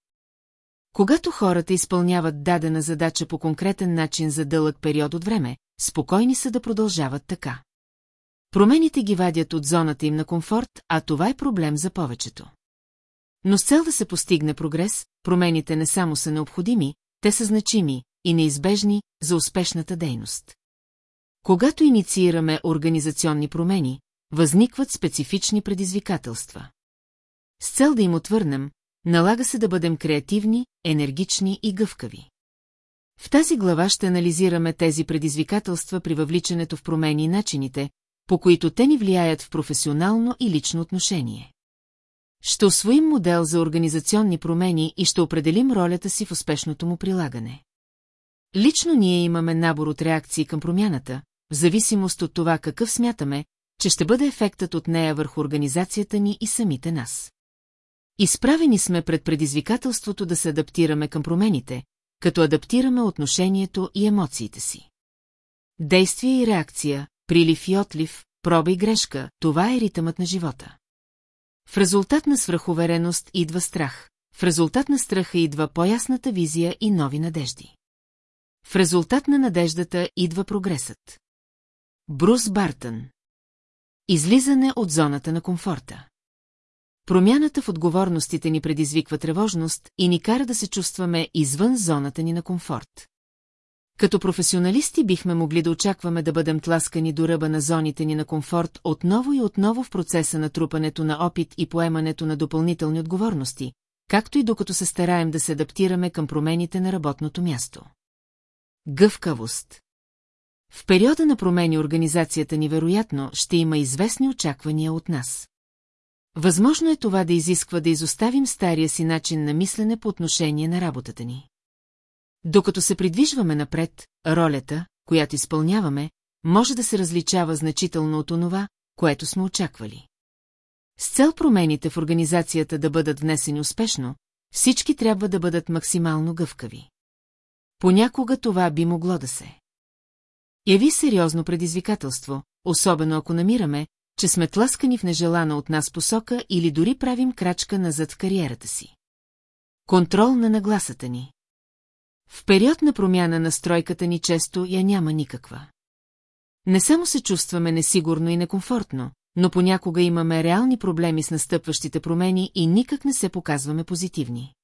Когато хората изпълняват дадена задача по конкретен начин за дълъг период от време, спокойни са да продължават така. Промените ги вадят от зоната им на комфорт, а това е проблем за повечето. Но с цел да се постигне прогрес, промените не само са необходими, те са значими и неизбежни за успешната дейност. Когато инициираме организационни промени, възникват специфични предизвикателства. С цел да им отвърнем, налага се да бъдем креативни, енергични и гъвкави. В тази глава ще анализираме тези предизвикателства при въвличането в промени и начините, по които те ни влияят в професионално и лично отношение. Ще освоим модел за организационни промени и ще определим ролята си в успешното му прилагане. Лично ние имаме набор от реакции към промяната, в зависимост от това какъв смятаме, че ще бъде ефектът от нея върху организацията ни и самите нас. Изправени сме пред предизвикателството да се адаптираме към промените, като адаптираме отношението и емоциите си. Действие и реакция, прилив и отлив, проба и грешка, това е ритъмът на живота. В резултат на свръховереност идва страх, в резултат на страха идва по-ясната визия и нови надежди. В резултат на надеждата идва прогресът. Брус Бартън Излизане от зоната на комфорта. Промяната в отговорностите ни предизвиква тревожност и ни кара да се чувстваме извън зоната ни на комфорт. Като професионалисти бихме могли да очакваме да бъдем тласкани до ръба на зоните ни на комфорт отново и отново в процеса на трупането на опит и поемането на допълнителни отговорности, както и докато се стараем да се адаптираме към промените на работното място. Гъвкавост В периода на промени организацията ни вероятно ще има известни очаквания от нас. Възможно е това да изисква да изоставим стария си начин на мислене по отношение на работата ни. Докато се придвижваме напред, ролята, която изпълняваме, може да се различава значително от онова, което сме очаквали. С цел промените в организацията да бъдат внесени успешно, всички трябва да бъдат максимално гъвкави. Понякога това би могло да се. Яви сериозно предизвикателство, особено ако намираме, че сме тласкани в нежелана от нас посока или дори правим крачка назад в кариерата си. Контрол на нагласата ни. В период на промяна на стройката ни често я няма никаква. Не само се чувстваме несигурно и некомфортно, но понякога имаме реални проблеми с настъпващите промени и никак не се показваме позитивни.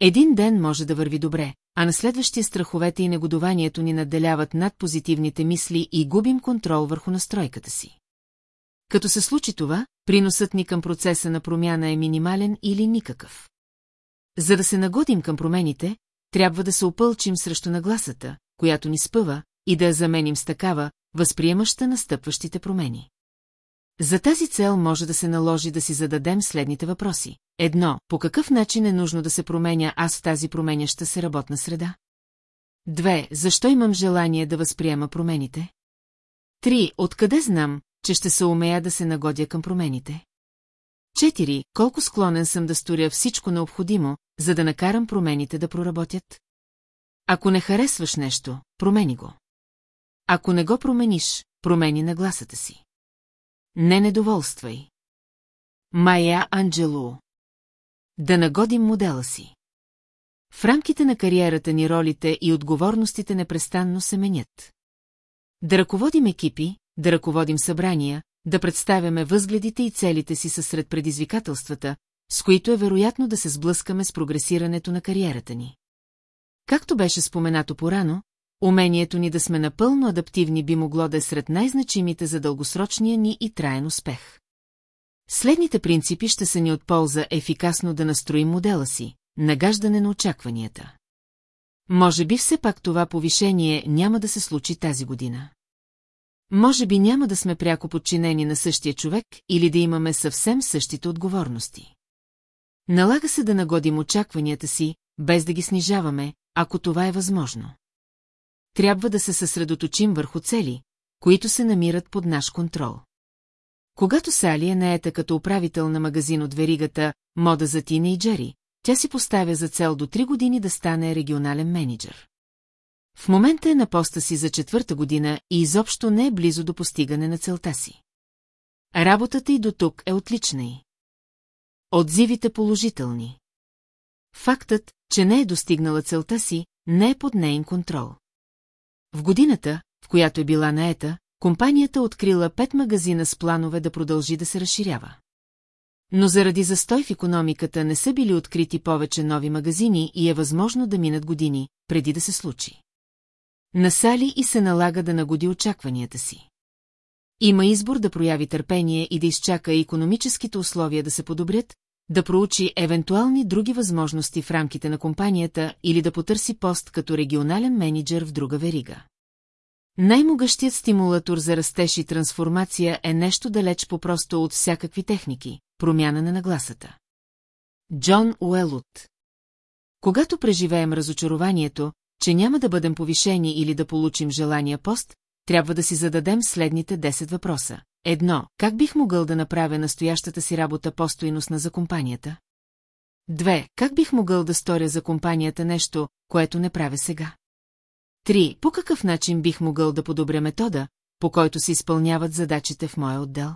Един ден може да върви добре, а на следващия страховете и негодованието ни надделяват над позитивните мисли и губим контрол върху настройката си. Като се случи това, приносът ни към процеса на промяна е минимален или никакъв. За да се нагодим към промените, трябва да се опълчим срещу нагласата, която ни спъва, и да я заменим с такава, възприемаща настъпващите промени. За тази цел може да се наложи да си зададем следните въпроси. Едно, по какъв начин е нужно да се променя аз в тази променяща се работна среда? Две, защо имам желание да възприема промените? Три, откъде знам, че ще се умея да се нагодя към промените? Четири, колко склонен съм да сторя всичко необходимо, за да накарам промените да проработят? Ако не харесваш нещо, промени го. Ако не го промениш, промени нагласата си. Не недоволствай. Майя Анджело. Да нагодим модела си. В рамките на кариерата ни ролите и отговорностите непрестанно се менят. Да ръководим екипи, да ръководим събрания, да представяме възгледите и целите си сред предизвикателствата, с които е вероятно да се сблъскаме с прогресирането на кариерата ни. Както беше споменато порано, умението ни да сме напълно адаптивни би могло да е сред най-значимите за дългосрочния ни и траен успех. Следните принципи ще са ни от полза ефикасно да настроим модела си, нагаждане на очакванията. Може би все пак това повишение няма да се случи тази година. Може би няма да сме пряко подчинени на същия човек или да имаме съвсем същите отговорности. Налага се да нагодим очакванията си, без да ги снижаваме, ако това е възможно. Трябва да се съсредоточим върху цели, които се намират под наш контрол. Когато Сали е наета като управител на магазин от веригата «Мода за тинейджери», тя си поставя за цел до 3 години да стане регионален менеджер. В момента е на поста си за четвърта година и изобщо не е близо до постигане на целта си. Работата и до тук е отлична и. Отзивите положителни. Фактът, че не е достигнала целта си, не е под нейн контрол. В годината, в която е била наета, компанията открила пет магазина с планове да продължи да се разширява. Но заради застой в економиката не са били открити повече нови магазини и е възможно да минат години, преди да се случи. Насали и се налага да нагоди очакванията си. Има избор да прояви търпение и да изчака економическите условия да се подобрят, да проучи евентуални други възможности в рамките на компанията или да потърси пост като регионален менеджер в друга верига. Най-могъщият стимулатор за растеж и трансформация е нещо далеч по-просто от всякакви техники – промяна на нагласата. Джон Уелут Когато преживеем разочарованието, че няма да бъдем повишени или да получим желания пост, трябва да си зададем следните 10 въпроса. Едно, как бих могъл да направя настоящата си работа по-стойностна за компанията? Две, как бих могъл да сторя за компанията нещо, което не правя сега? Три, по какъв начин бих могъл да подобря метода, по който се изпълняват задачите в моя отдел?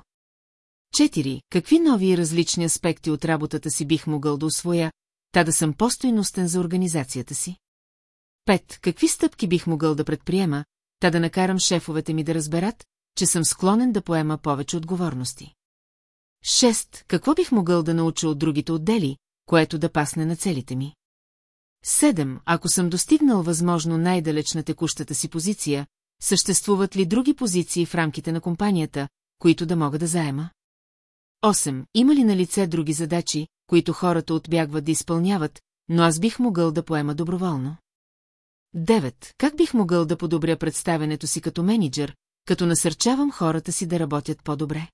Четири, какви нови и различни аспекти от работата си бих могъл да освоя, та да съм по-стойностен за организацията си? Пет, какви стъпки бих могъл да предприема, та да накарам шефовете ми да разберат, че съм склонен да поема повече отговорности. Шест, какво бих могъл да науча от другите отдели, което да пасне на целите ми? Седем, ако съм достигнал възможно най-далеч на текущата си позиция, съществуват ли други позиции в рамките на компанията, които да мога да заема? Осем, има ли на лице други задачи, които хората отбягват да изпълняват, но аз бих могъл да поема доброволно? Девет, как бих могъл да подобря представенето си като менеджер, като насърчавам хората си да работят по-добре.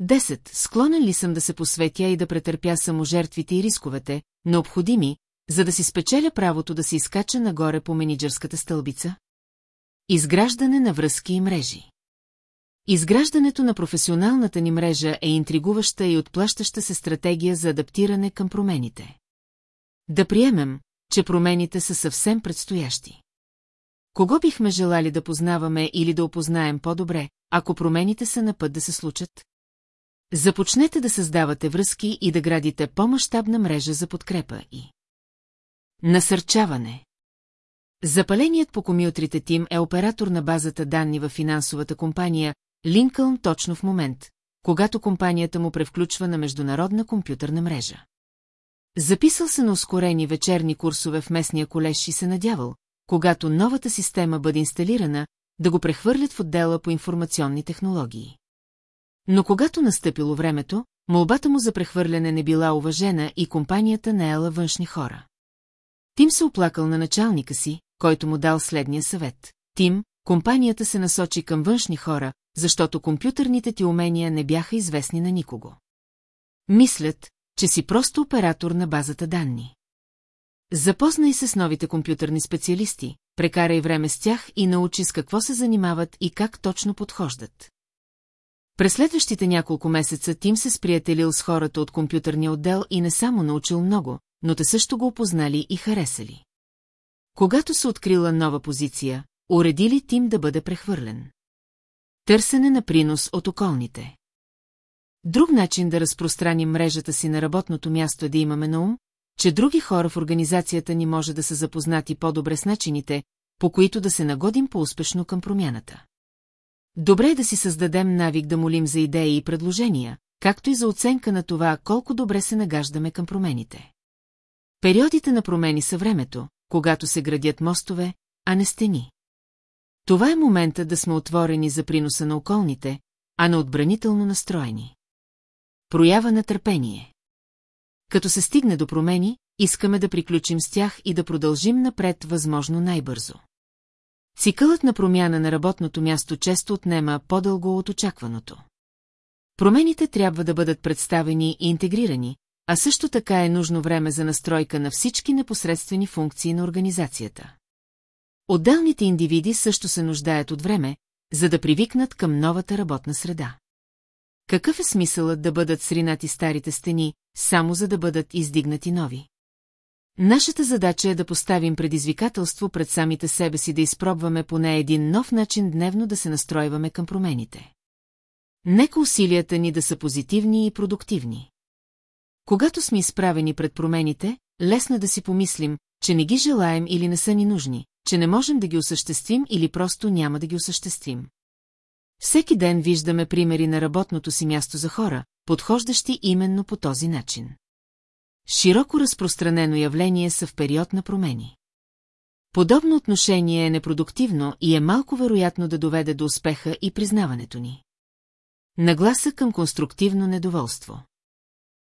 Десет. Склонен ли съм да се посветя и да претърпя саможертвите и рисковете, необходими, за да си спечеля правото да се изкача нагоре по менеджерската стълбица? Изграждане на връзки и мрежи. Изграждането на професионалната ни мрежа е интригуваща и отплащаща се стратегия за адаптиране към промените. Да приемем, че промените са съвсем предстоящи. Кого бихме желали да познаваме или да опознаем по-добре, ако промените са на път да се случат? Започнете да създавате връзки и да градите по-мащабна мрежа за подкрепа и насърчаване. Запаленият по комютрите Тим е оператор на базата данни в финансовата компания Линкълн точно в момент, когато компанията му превключва на международна компютърна мрежа. Записал се на ускорени вечерни курсове в местния колеж и се надявал, когато новата система бъде инсталирана, да го прехвърлят в отдела по информационни технологии. Но когато настъпило времето, молбата му за прехвърляне не била уважена и компанията наела външни хора. Тим се оплакал на началника си, който му дал следния съвет. Тим, компанията се насочи към външни хора, защото компютърните ти умения не бяха известни на никого. Мислят, че си просто оператор на базата данни. Запознай се с новите компютърни специалисти, прекарай време с тях и научи с какво се занимават и как точно подхождат. През следващите няколко месеца Тим се сприятелил с хората от компютърния отдел и не само научил много, но те също го опознали и харесали. Когато се открила нова позиция, уредили Тим да бъде прехвърлен. Търсене на принос от околните. Друг начин да разпространим мрежата си на работното място е да имаме на ум, че други хора в организацията ни може да са запознати по-добре с начините, по които да се нагодим по-успешно към промяната. Добре е да си създадем навик да молим за идеи и предложения, както и за оценка на това колко добре се нагаждаме към промените. Периодите на промени са времето, когато се градят мостове, а не стени. Това е момента да сме отворени за приноса на околните, а не отбранително настроени. Проява на търпение. Като се стигне до промени, искаме да приключим с тях и да продължим напред възможно най-бързо. Цикълът на промяна на работното място често отнема по-дълго от очакваното. Промените трябва да бъдат представени и интегрирани, а също така е нужно време за настройка на всички непосредствени функции на организацията. Отделните индивиди също се нуждаят от време, за да привикнат към новата работна среда. Какъв е смисълът да бъдат сринати старите стени, само за да бъдат издигнати нови? Нашата задача е да поставим предизвикателство пред самите себе си да изпробваме поне един нов начин дневно да се настройваме към промените. Нека усилията ни да са позитивни и продуктивни. Когато сме изправени пред промените, лесно е да си помислим, че не ги желаем или не са ни нужни, че не можем да ги осъществим или просто няма да ги осъществим. Всеки ден виждаме примери на работното си място за хора, подхождащи именно по този начин. Широко разпространено явление са в период на промени. Подобно отношение е непродуктивно и е малко вероятно да доведе до успеха и признаването ни. Нагласа към конструктивно недоволство.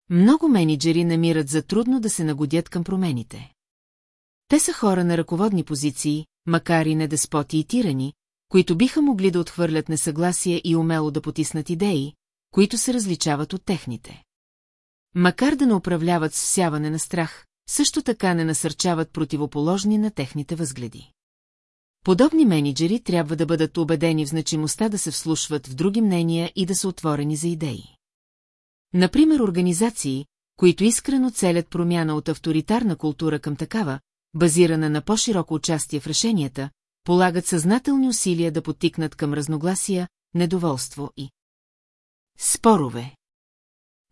Много менеджери намират за трудно да се нагодят към промените. Те са хора на ръководни позиции, макар и не деспоти и тирани, които биха могли да отхвърлят несъгласие и умело да потиснат идеи, които се различават от техните. Макар да не управляват с всяване на страх, също така не насърчават противоположни на техните възгледи. Подобни менеджери трябва да бъдат убедени в значимостта да се вслушват в други мнения и да са отворени за идеи. Например, организации, които искрено целят промяна от авторитарна култура към такава, базирана на по-широко участие в решенията, полагат съзнателни усилия да потикнат към разногласия, недоволство и спорове.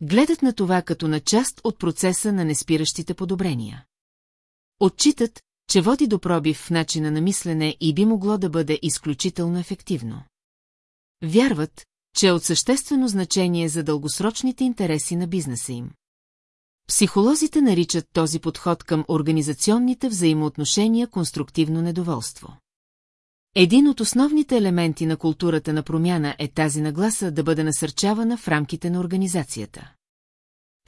Гледат на това като на част от процеса на неспиращите подобрения. Отчитат, че води до пробив в начина на мислене и би могло да бъде изключително ефективно. Вярват, че е от съществено значение за дългосрочните интереси на бизнеса им. Психолозите наричат този подход към организационните взаимоотношения конструктивно недоволство. Един от основните елементи на културата на промяна е тази нагласа да бъде насърчавана в рамките на организацията.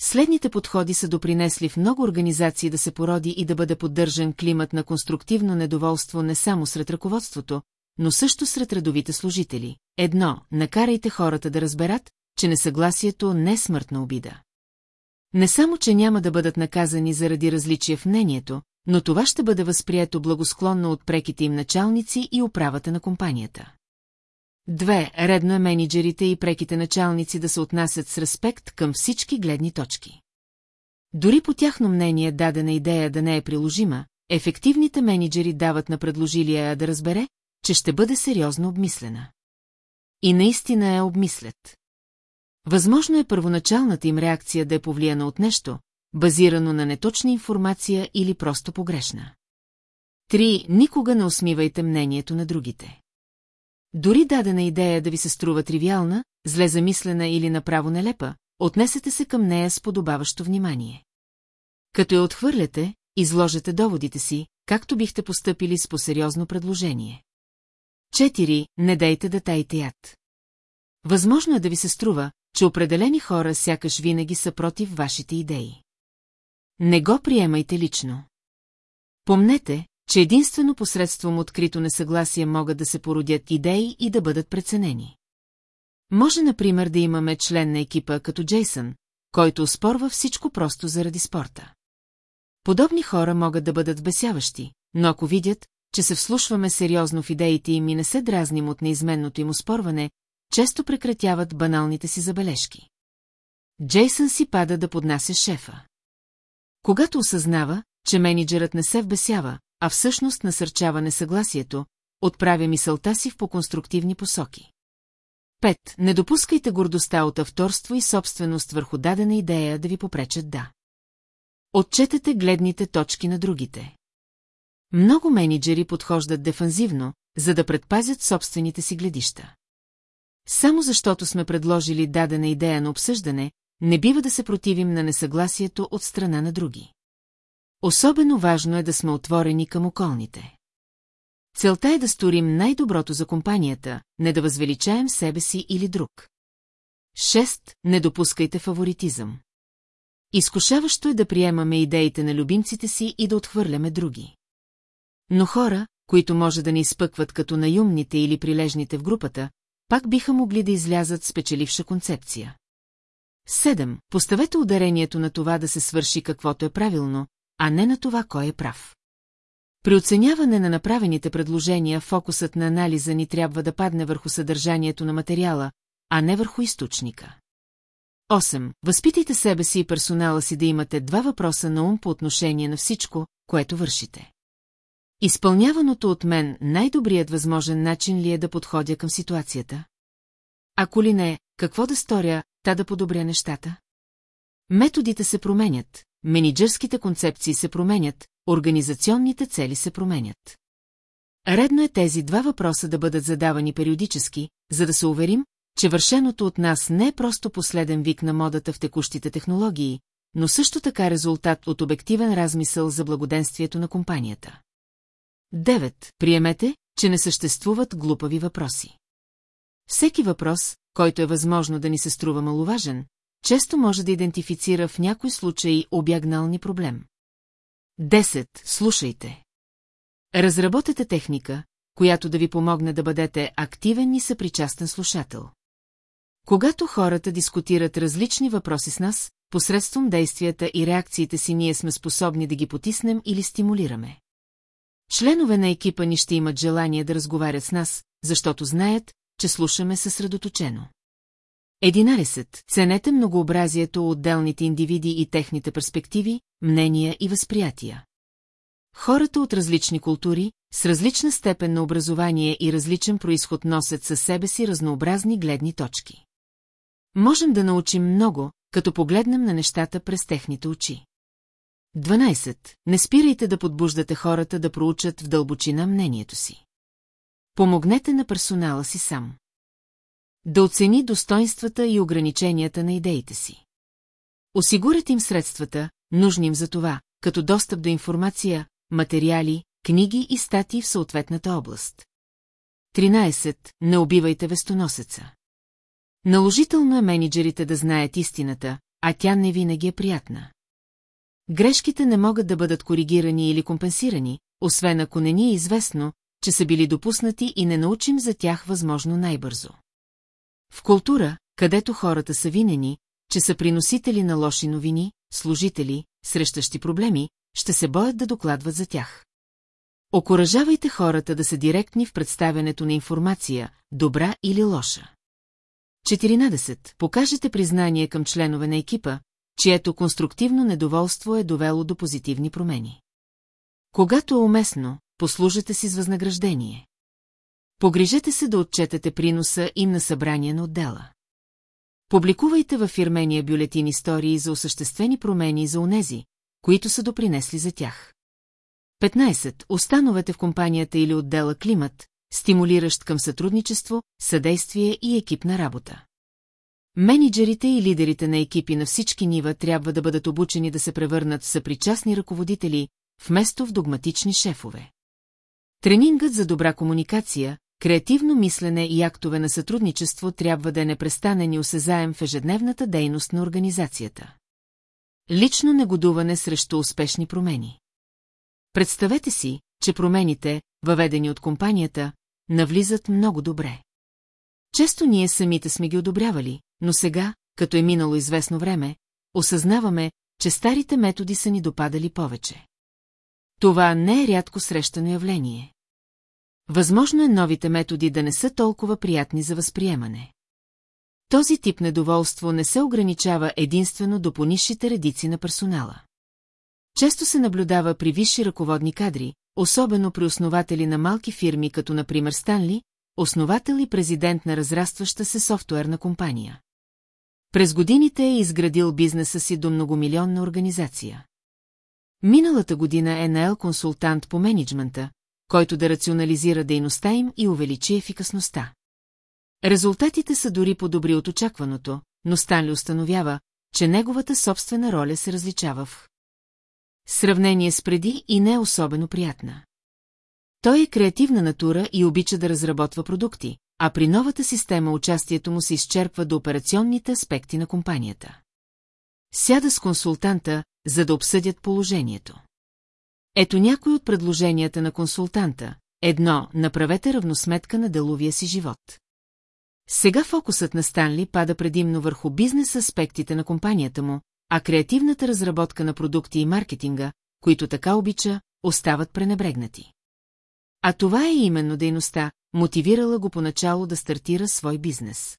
Следните подходи са допринесли в много организации да се породи и да бъде поддържан климат на конструктивно недоволство не само сред ръководството, но също сред редовите служители. Едно, накарайте хората да разберат, че несъгласието не е смъртна обида. Не само, че няма да бъдат наказани заради различие в мнението, но това ще бъде възприето благосклонно от преките им началници и управата на компанията. Две, редно е менеджерите и преките началници да се отнасят с респект към всички гледни точки. Дори по тяхно мнение дадена идея да не е приложима, ефективните менеджери дават на предложилия да разбере, че ще бъде сериозно обмислена. И наистина е обмислят. Възможно е първоначалната им реакция да е повлияна от нещо, базирано на неточна информация или просто погрешна. Три. Никога не усмивайте мнението на другите. Дори дадена идея да ви се струва тривиална, зле замислена или направо нелепа, отнесете се към нея с подобаващо внимание. Като я отхвърляте, изложете доводите си, както бихте постъпили с посериозно предложение. Четири. Не дайте да тайте яд. Възможно е да ви се струва, че определени хора сякаш винаги са против вашите идеи. Не го приемайте лично. Помнете, че единствено посредством открито несъгласие могат да се породят идеи и да бъдат преценени. Може, например, да имаме член на екипа като Джейсън, който спорва всичко просто заради спорта. Подобни хора могат да бъдат бесяващи, но ако видят, че се вслушваме сериозно в идеите им и не се дразним от неизменното им оспорване, често прекратяват баналните си забележки. Джейсън си пада да поднася шефа. Когато осъзнава, че менеджерът не се вбесява, а всъщност насърчава несъгласието, отправя мисълта си в по-конструктивни посоки. Пет. Не допускайте гордостта от авторство и собственост върху дадена идея да ви попречат да. Отчетете гледните точки на другите. Много менеджери подхождат дефанзивно, за да предпазят собствените си гледища. Само защото сме предложили дадена идея на обсъждане, не бива да се противим на несъгласието от страна на други. Особено важно е да сме отворени към околните. Целта е да сторим най-доброто за компанията, не да възвеличаем себе си или друг. 6. Не допускайте фаворитизъм. Изкушаващо е да приемаме идеите на любимците си и да отхвърляме други. Но хора, които може да не изпъкват като наюмните или прилежните в групата, пак биха могли да излязат с печеливша концепция. 7. Поставете ударението на това да се свърши каквото е правилно, а не на това кой е прав. При оценяване на направените предложения фокусът на анализа ни трябва да падне върху съдържанието на материала, а не върху източника. 8. Възпитайте себе си и персонала си да имате два въпроса на ум по отношение на всичко, което вършите. Изпълняваното от мен най-добрият възможен начин ли е да подходя към ситуацията? Ако ли не, какво да сторя, та да подобря нещата? Методите се променят, менеджерските концепции се променят, организационните цели се променят. Редно е тези два въпроса да бъдат задавани периодически, за да се уверим, че вършеното от нас не е просто последен вик на модата в текущите технологии, но също така резултат от обективен размисъл за благоденствието на компанията. 9. Приемете, че не съществуват глупави въпроси. Всеки въпрос, който е възможно да ни се струва маловажен, често може да идентифицира в някой случай обягнални проблем. 10. Слушайте. Разработете техника, която да ви помогне да бъдете активен и съпричастен слушател. Когато хората дискутират различни въпроси с нас, посредством действията и реакциите си ние сме способни да ги потиснем или стимулираме. Членове на екипа ни ще имат желание да разговарят с нас, защото знаят, че слушаме съсредоточено. 11. Ценете многообразието от отделните индивиди и техните перспективи, мнения и възприятия. Хората от различни култури, с различна степен на образование и различен происход носят със себе си разнообразни гледни точки. Можем да научим много, като погледнем на нещата през техните очи. 12. Не спирайте да подбуждате хората да проучат в дълбочина мнението си. Помогнете на персонала си сам. Да оцени достоинствата и ограниченията на идеите си. Осигурят им средствата, нужни им за това, като достъп до информация, материали, книги и статии в съответната област. 13. Не убивайте вестоносеца. Наложително е менеджерите да знаят истината, а тя не винаги е приятна. Грешките не могат да бъдат коригирани или компенсирани, освен ако не ни е известно, че са били допуснати и не научим за тях възможно най-бързо. В култура, където хората са винени, че са приносители на лоши новини, служители, срещащи проблеми, ще се боят да докладват за тях. Окоръжавайте хората да са директни в представянето на информация, добра или лоша. 14. Покажете признание към членове на екипа, чието конструктивно недоволство е довело до позитивни промени. Когато е уместно, послужете си с възнаграждение. Погрижете се да отчетете приноса им на събрание на отдела. Публикувайте във фирмения бюлетин истории за осъществени промени за онези, които са допринесли за тях. 15. Остановете в компанията или отдела климат, стимулиращ към сътрудничество, съдействие и екипна работа. Менеджерите и лидерите на екипи на всички нива трябва да бъдат обучени да се превърнат в съпричастни ръководители, вместо в догматични шефове. Тренингът за добра комуникация, креативно мислене и актове на сътрудничество трябва да е непрестанен и осезаем в ежедневната дейност на организацията. Лично негодуване срещу успешни промени. Представете си, че промените, въведени от компанията, навлизат много добре. Често ние самите сме ги одобрявали, но сега, като е минало известно време, осъзнаваме, че старите методи са ни допадали повече. Това не е рядко срещано явление. Възможно е новите методи да не са толкова приятни за възприемане. Този тип недоволство не се ограничава единствено до понисшите редици на персонала. Често се наблюдава при висши ръководни кадри, особено при основатели на малки фирми, като например Станли, основател и президент на разрастваща се софтуерна компания. През годините е изградил бизнеса си до многомилионна организация. Миналата година е наел консултант по менеджмента, който да рационализира дейността им и увеличи ефикасността. Резултатите са дори по-добри от очакваното, но Станли установява, че неговата собствена роля се различава в сравнение с преди и не е особено приятна. Той е креативна натура и обича да разработва продукти, а при новата система участието му се изчерпва до операционните аспекти на компанията. Сяда с консултанта, за да обсъдят положението. Ето някой от предложенията на консултанта. Едно, направете равносметка на деловия си живот. Сега фокусът на Станли пада предимно върху бизнес аспектите на компанията му, а креативната разработка на продукти и маркетинга, които така обича, остават пренебрегнати. А това е именно дейността, мотивирала го поначало да стартира свой бизнес.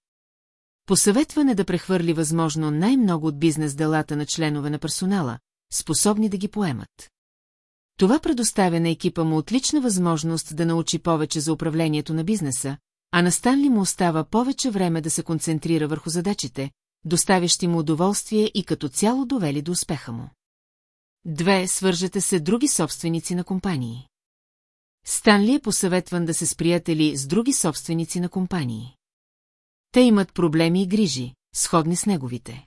Посъветване да прехвърли възможно най-много от бизнес делата на членове на персонала, способни да ги поемат. Това предоставя на екипа му отлична възможност да научи повече за управлението на бизнеса, а на Станли му остава повече време да се концентрира върху задачите, доставящи му удоволствие и като цяло довели до успеха му. Две, свържете се други собственици на компании. Станли е посъветван да се сприятели с други собственици на компании. Те имат проблеми и грижи, сходни с неговите.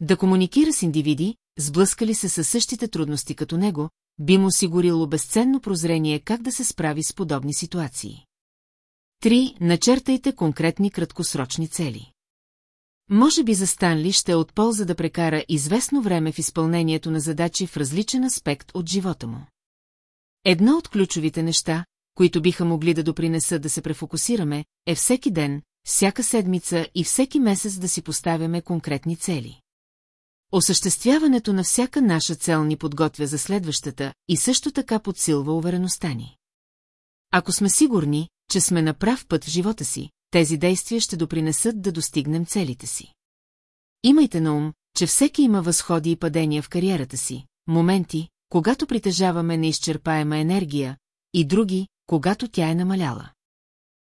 Да комуникира с индивиди, сблъскали се със същите трудности като него, би му осигурило безценно прозрение как да се справи с подобни ситуации. Три, Начертайте конкретни краткосрочни цели. Може би за Станли ще е от полза да прекара известно време в изпълнението на задачи в различен аспект от живота му. Едно от ключовите неща, които биха могли да допринесат да се префокусираме, е всеки ден, всяка седмица и всеки месец да си поставяме конкретни цели. Осъществяването на всяка наша цел ни подготвя за следващата и също така подсилва увереността ни. Ако сме сигурни, че сме на прав път в живота си, тези действия ще допринесат да достигнем целите си. Имайте на ум, че всеки има възходи и падения в кариерата си, моменти, когато притежаваме неизчерпаема енергия, и други, когато тя е намаляла.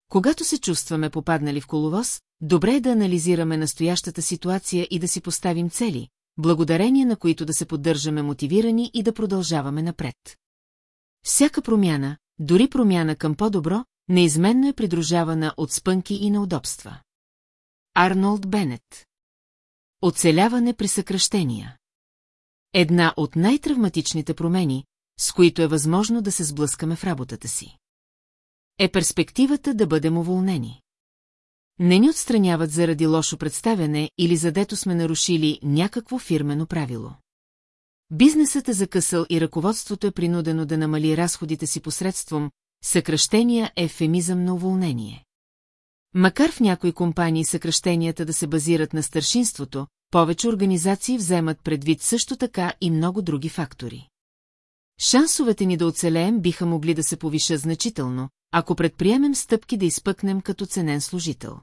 Когато се чувстваме попаднали в коловоз, добре е да анализираме настоящата ситуация и да си поставим цели, благодарение на които да се поддържаме мотивирани и да продължаваме напред. Всяка промяна, дори промяна към по-добро, неизменно е придружавана от спънки и неудобства. Арнолд Бенет Оцеляване при съкръщения Една от най-травматичните промени, с които е възможно да се сблъскаме в работата си. Е перспективата да бъдем уволнени. Не ни отстраняват заради лошо представяне или задето сме нарушили някакво фирмено правило. Бизнесът е закъсал и ръководството е принудено да намали разходите си посредством съкръщения ефемизъм на уволнение. Макар в някои компании съкръщенията да се базират на старшинството, повече организации вземат предвид също така и много други фактори. Шансовете ни да оцелеем биха могли да се повишат значително, ако предприемем стъпки да изпъкнем като ценен служител.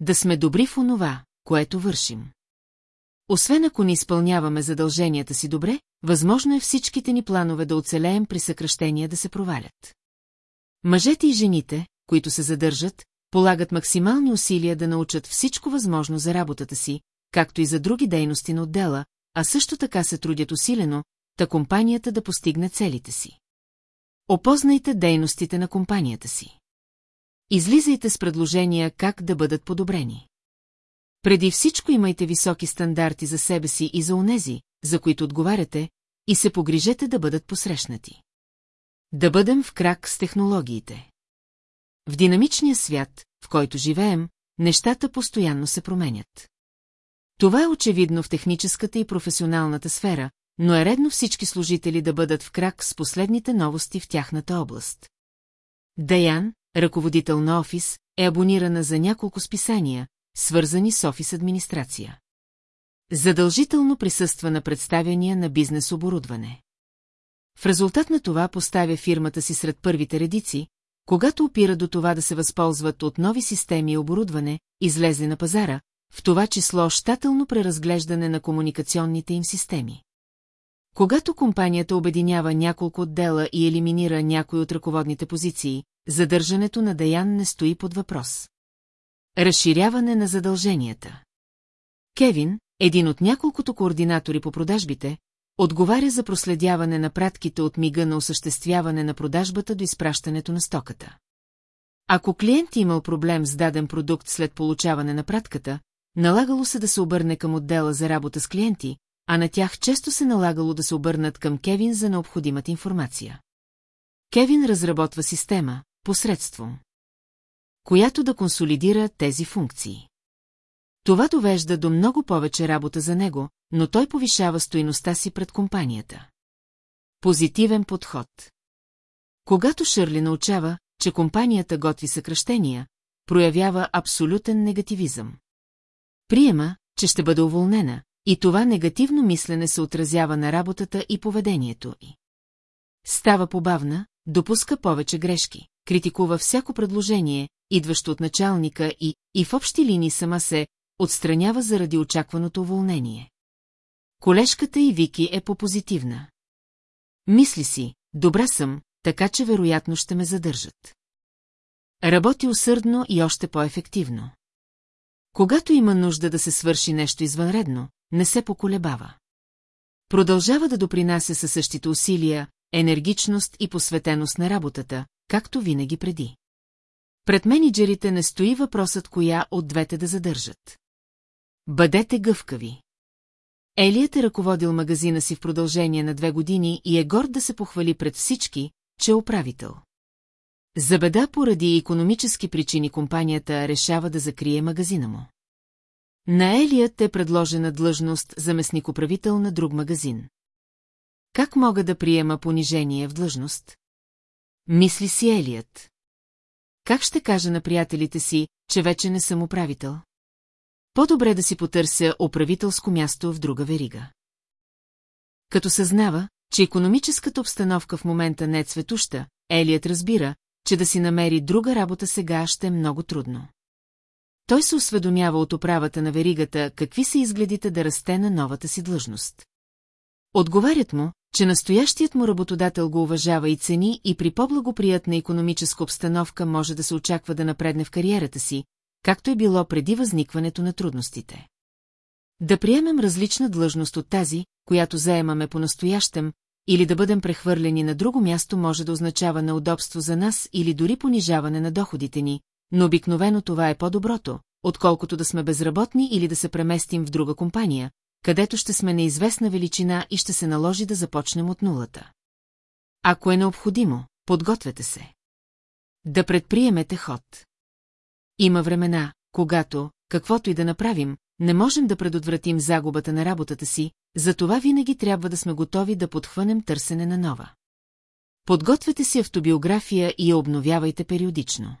Да сме добри в онова, което вършим. Освен ако не изпълняваме задълженията си добре, възможно е всичките ни планове да оцелеем при съкръщения да се провалят. Мъжете и жените, които се задържат, полагат максимални усилия да научат всичко възможно за работата си, както и за други дейности на отдела, а също така се трудят усилено, та компанията да постигне целите си. Опознайте дейностите на компанията си. Излизайте с предложения как да бъдат подобрени. Преди всичко имайте високи стандарти за себе си и за онези, за които отговаряте, и се погрижете да бъдат посрещнати. Да бъдем в крак с технологиите. В динамичния свят, в който живеем, нещата постоянно се променят. Това е очевидно в техническата и професионалната сфера, но е редно всички служители да бъдат в крак с последните новости в тяхната област. Даян, ръководител на офис, е абонирана за няколко списания, свързани с офис администрация. Задължително присъства на представяния на бизнес оборудване. В резултат на това поставя фирмата си сред първите редици, когато опира до това да се възползват от нови системи и оборудване, излезе на пазара, в това число щателно преразглеждане на комуникационните им системи. Когато компанията обединява няколко отдела и елиминира някои от ръководните позиции, задържането на Даян не стои под въпрос. Разширяване на задълженията Кевин, един от няколкото координатори по продажбите, отговаря за проследяване на пратките от мига на осъществяване на продажбата до изпращането на стоката. Ако клиент имал проблем с даден продукт след получаване на пратката, налагало се да се обърне към отдела за работа с клиенти, а на тях често се налагало да се обърнат към Кевин за необходимата информация. Кевин разработва система, посредством, която да консолидира тези функции. Това довежда до много повече работа за него, но той повишава стоиността си пред компанията. Позитивен подход Когато Шърли научава, че компанията готви съкръщения, проявява абсолютен негативизъм. Приема, че ще бъде уволнена, и това негативно мислене се отразява на работата и поведението й. Става побавна, допуска повече грешки, критикува всяко предложение, идващо от началника и, и в общи линии сама се отстранява заради очакваното уволнение. Колежката и Вики е по-позитивна. Мисли си, добра съм, така че вероятно ще ме задържат. Работи усърдно и още по-ефективно. Когато има нужда да се свърши нещо извънредно, не се поколебава. Продължава да допринася със същите усилия, енергичност и посветеност на работата, както винаги преди. Пред менеджерите не стои въпросът коя от двете да задържат. Бъдете гъвкави. Елият е ръководил магазина си в продължение на две години и е горд да се похвали пред всички, че е управител. За беда поради економически причини компанията решава да закрие магазина му. На Елият е предложена длъжност за местникоправител на друг магазин. Как мога да приема понижение в длъжност? Мисли си Елият. Как ще кажа на приятелите си, че вече не съм управител? По-добре да си потърся управителско място в друга верига. Като съзнава, че економическата обстановка в момента не е цветуща, Елият разбира, че да си намери друга работа сега ще е много трудно. Той се осведомява от управата на веригата какви са изгледите да расте на новата си длъжност. Отговарят му, че настоящият му работодател го уважава и цени и при по-благоприятна економическа обстановка може да се очаква да напредне в кариерата си, както е било преди възникването на трудностите. Да приемем различна длъжност от тази, която заемаме по-настоящем, или да бъдем прехвърлени на друго място може да означава неудобство за нас или дори понижаване на доходите ни, но обикновено това е по-доброто, отколкото да сме безработни или да се преместим в друга компания, където ще сме неизвестна величина и ще се наложи да започнем от нулата. Ако е необходимо, подгответе се. Да предприемете ход. Има времена, когато, каквото и да направим, не можем да предотвратим загубата на работата си, затова винаги трябва да сме готови да подхванем търсене на нова. Подгответе си автобиография и я обновявайте периодично.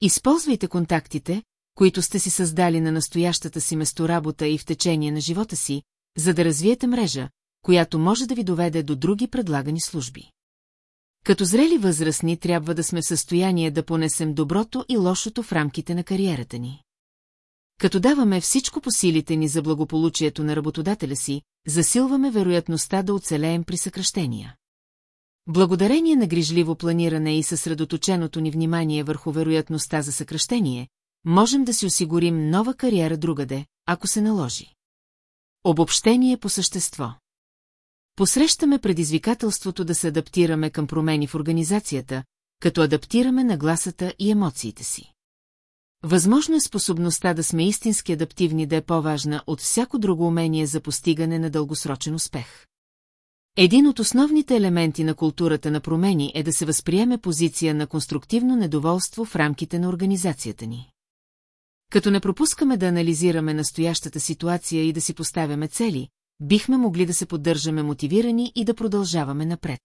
Използвайте контактите, които сте си създали на настоящата си месторабота и в течение на живота си, за да развиете мрежа, която може да ви доведе до други предлагани служби. Като зрели възрастни трябва да сме в състояние да понесем доброто и лошото в рамките на кариерата ни. Като даваме всичко по силите ни за благополучието на работодателя си, засилваме вероятността да оцелеем при съкръщения. Благодарение на грижливо планиране и съсредоточеното ни внимание върху вероятността за съкръщение, можем да си осигурим нова кариера другаде, ако се наложи. Обобщение по същество Посрещаме предизвикателството да се адаптираме към промени в организацията, като адаптираме нагласата и емоциите си. Възможно е способността да сме истински адаптивни да е по-важна от всяко друго умение за постигане на дългосрочен успех. Един от основните елементи на културата на промени е да се възприеме позиция на конструктивно недоволство в рамките на организацията ни. Като не пропускаме да анализираме настоящата ситуация и да си поставяме цели, бихме могли да се поддържаме мотивирани и да продължаваме напред.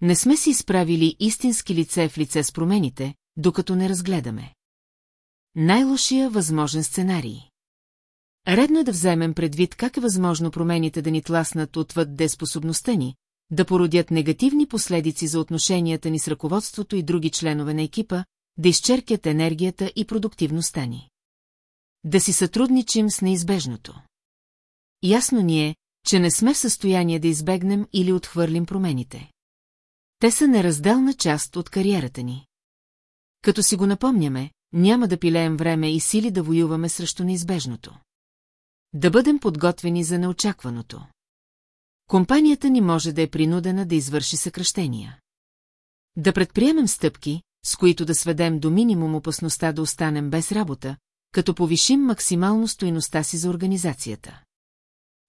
Не сме си изправили истински лице в лице с промените, докато не разгледаме. Най-лошия възможен сценарий. Редно е да вземем предвид как е възможно промените да ни тласнат отвъд деспособността ни, да породят негативни последици за отношенията ни с ръководството и други членове на екипа, да изчеркят енергията и продуктивността ни. Да си сътрудничим с неизбежното. Ясно ни е, че не сме в състояние да избегнем или отхвърлим промените. Те са неразделна част от кариерата ни. Като си го напомняме, няма да пилеем време и сили да воюваме срещу неизбежното. Да бъдем подготвени за неочакваното. Компанията ни може да е принудена да извърши съкръщения. Да предприемем стъпки, с които да сведем до минимум опасността да останем без работа, като повишим максимално стоиността си за организацията.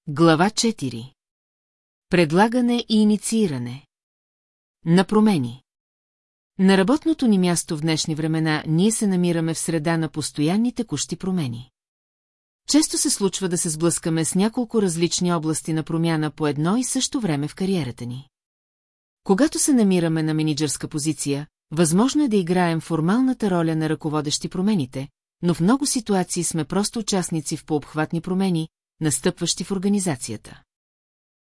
Глава 4 Предлагане и иницииране На промени На работното ни място в днешни времена ние се намираме в среда на постоянни текущи промени. Често се случва да се сблъскаме с няколко различни области на промяна по едно и също време в кариерата ни. Когато се намираме на менеджерска позиция, възможно е да играем формалната роля на ръководещи промените, но в много ситуации сме просто участници в пообхватни промени, настъпващи в организацията.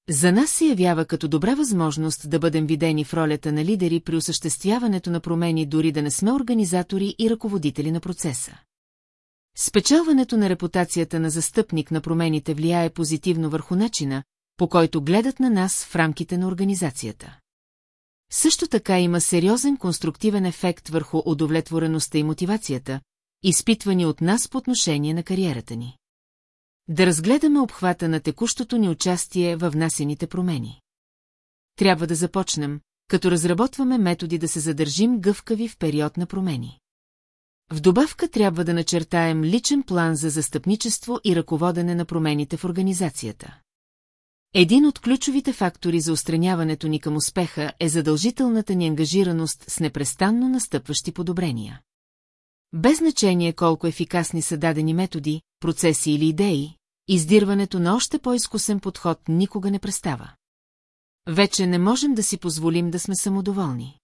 За нас се явява като добра възможност да бъдем видени в ролята на лидери при осъществяването на промени, дори да не сме организатори и ръководители на процеса. Спечелването на репутацията на застъпник на промените влияе позитивно върху начина, по който гледат на нас в рамките на организацията. Също така има сериозен конструктивен ефект върху удовлетвореността и мотивацията, изпитвани от нас по отношение на кариерата ни. Да разгледаме обхвата на текущото ни участие във внасените промени. Трябва да започнем, като разработваме методи да се задържим гъвкави в период на промени. В добавка трябва да начертаем личен план за застъпничество и ръководене на промените в организацията. Един от ключовите фактори за устраняването ни към успеха е задължителната ни ангажираност с непрестанно настъпващи подобрения. Без значение колко ефикасни са дадени методи, процеси или идеи, издирването на още по-изкусен подход никога не престава. Вече не можем да си позволим да сме самодоволни.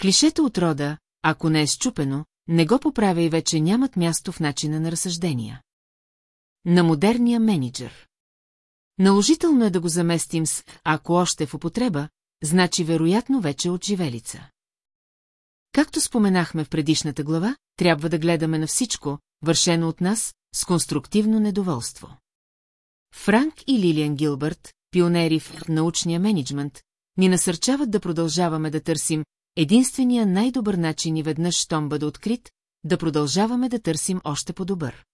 Клишето от рода, ако не е щупено, не го поправя и вече нямат място в начина на разсъждения. На модерния менеджер. Наложително е да го заместим с «ако още е в употреба», значи вероятно вече от живелица. Както споменахме в предишната глава, трябва да гледаме на всичко, вършено от нас, с конструктивно недоволство. Франк и Лилиан Гилбърт, пионери в научния менеджмент, ни насърчават да продължаваме да търсим единствения най-добър начин и веднъж, щом бъде открит, да продължаваме да търсим още по-добър.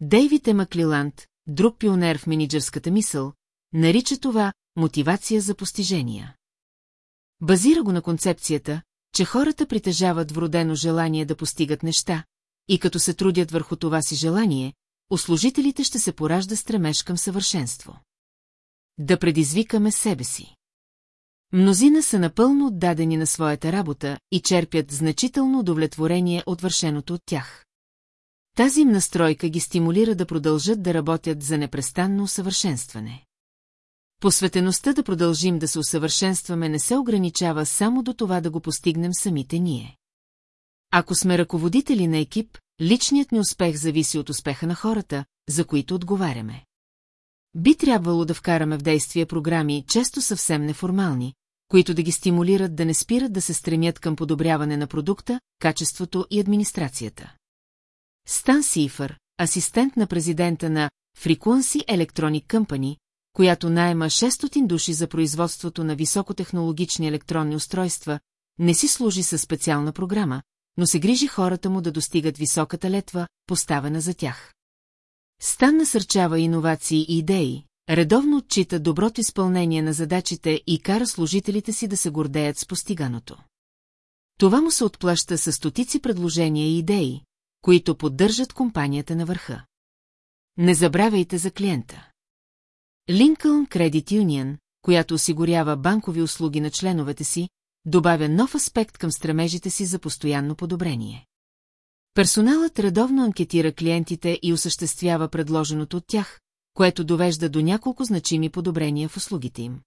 Дейвид е Маклиланд, друг пионер в менеджерската мисъл, нарича това мотивация за постижения. Базира го на концепцията, че хората притежават вродено желание да постигат неща, и като се трудят върху това си желание, у служителите ще се поражда стремеж към съвършенство. Да предизвикаме себе си. Мнозина са напълно отдадени на своята работа и черпят значително удовлетворение от вършеното от тях. Тази им настройка ги стимулира да продължат да работят за непрестанно усъвършенстване. Посветеността да продължим да се усъвършенстваме не се ограничава само до това да го постигнем самите ние. Ако сме ръководители на екип, личният ни успех зависи от успеха на хората, за които отговаряме. Би трябвало да вкараме в действие програми, често съвсем неформални, които да ги стимулират да не спират да се стремят към подобряване на продукта, качеството и администрацията. Стан Сифър, асистент на президента на Frequency Electronic Company, която найема 600 души за производството на високотехнологични електронни устройства, не си служи със специална програма, но се грижи хората му да достигат високата летва, поставена за тях. Стан насърчава иновации и идеи, редовно отчита доброто изпълнение на задачите и кара служителите си да се гордеят с постиганото. Това му се отплаща с стотици предложения и идеи, които поддържат компанията на върха. Не забравяйте за клиента. Lincoln Credit Union, която осигурява банкови услуги на членовете си, добавя нов аспект към стремежите си за постоянно подобрение. Персоналът редовно анкетира клиентите и осъществява предложеното от тях, което довежда до няколко значими подобрения в услугите им.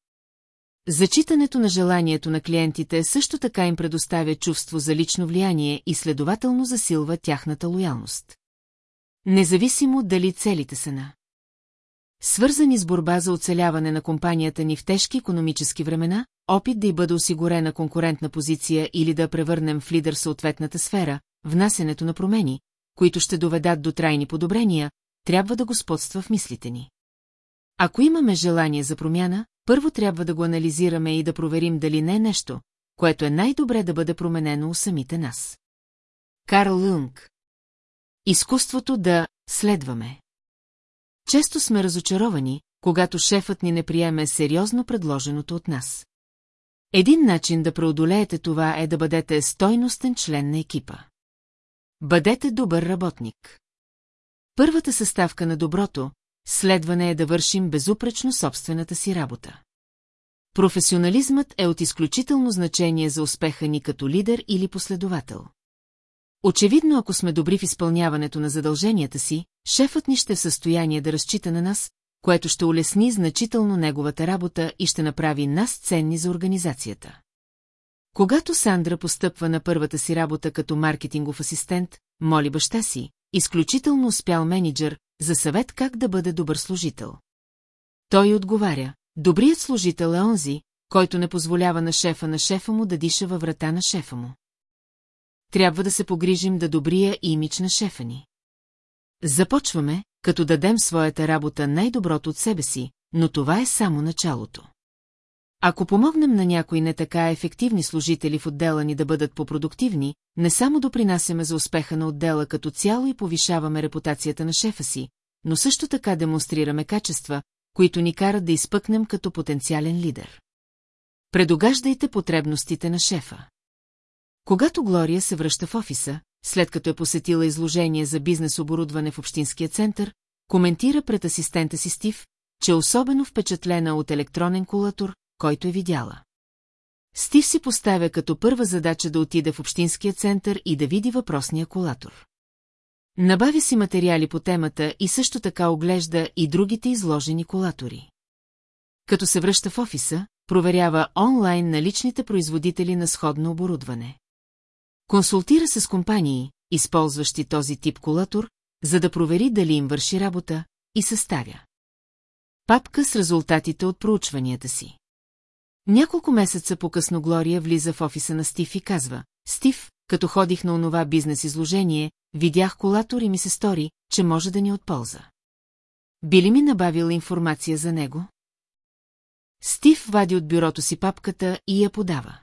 Зачитането на желанието на клиентите също така им предоставя чувство за лично влияние и следователно засилва тяхната лоялност. Независимо дали целите са на Свързани с борба за оцеляване на компанията ни в тежки економически времена, опит да й бъде осигурена конкурентна позиция или да превърнем в лидер съответната сфера, внасенето на промени, които ще доведат до трайни подобрения, трябва да господства в мислите ни. Ако имаме желание за промяна, първо трябва да го анализираме и да проверим дали не е нещо, което е най-добре да бъде променено у самите нас. Карл Юнг Изкуството да следваме. Често сме разочаровани, когато шефът ни не приеме сериозно предложеното от нас. Един начин да преодолеете това е да бъдете стойностен член на екипа. Бъдете добър работник. Първата съставка на доброто, следване е да вършим безупречно собствената си работа. Професионализмът е от изключително значение за успеха ни като лидер или последовател. Очевидно, ако сме добри в изпълняването на задълженията си, шефът ни ще е в състояние да разчита на нас, което ще улесни значително неговата работа и ще направи нас ценни за организацията. Когато Сандра постъпва на първата си работа като маркетингов асистент, моли баща си, изключително успял менеджер, за съвет как да бъде добър служител. Той отговаря, добрият служител е онзи, който не позволява на шефа на шефа му да диша във врата на шефа му. Трябва да се погрижим да добрия имидж на шефа ни. Започваме, като дадем своята работа най-доброто от себе си, но това е само началото. Ако помогнем на някои не така ефективни служители в отдела ни да бъдат по-продуктивни, не само допринасяме за успеха на отдела като цяло и повишаваме репутацията на шефа си, но също така демонстрираме качества, които ни карат да изпъкнем като потенциален лидер. Предогаждайте потребностите на шефа. Когато Глория се връща в офиса, след като е посетила изложение за бизнес оборудване в общинския център, коментира пред асистента си Стив, че е особено впечатлена от електронен кулатор, който е видяла. Стив си поставя като първа задача да отиде в общинския център и да види въпросния колатор. Набавя си материали по темата и също така оглежда и другите изложени колатори. Като се връща в офиса, проверява онлайн наличните производители на сходно оборудване. Консултира се с компании, използващи този тип колатор, за да провери дали им върши работа, и съставя. Папка с резултатите от проучванията си. Няколко месеца по-късно Глория влиза в офиса на Стив и казва, Стив, като ходих на онова бизнес изложение, видях колатор и ми се стори, че може да ни отполза. Би ли ми набавила информация за него? Стив вади от бюрото си папката и я подава.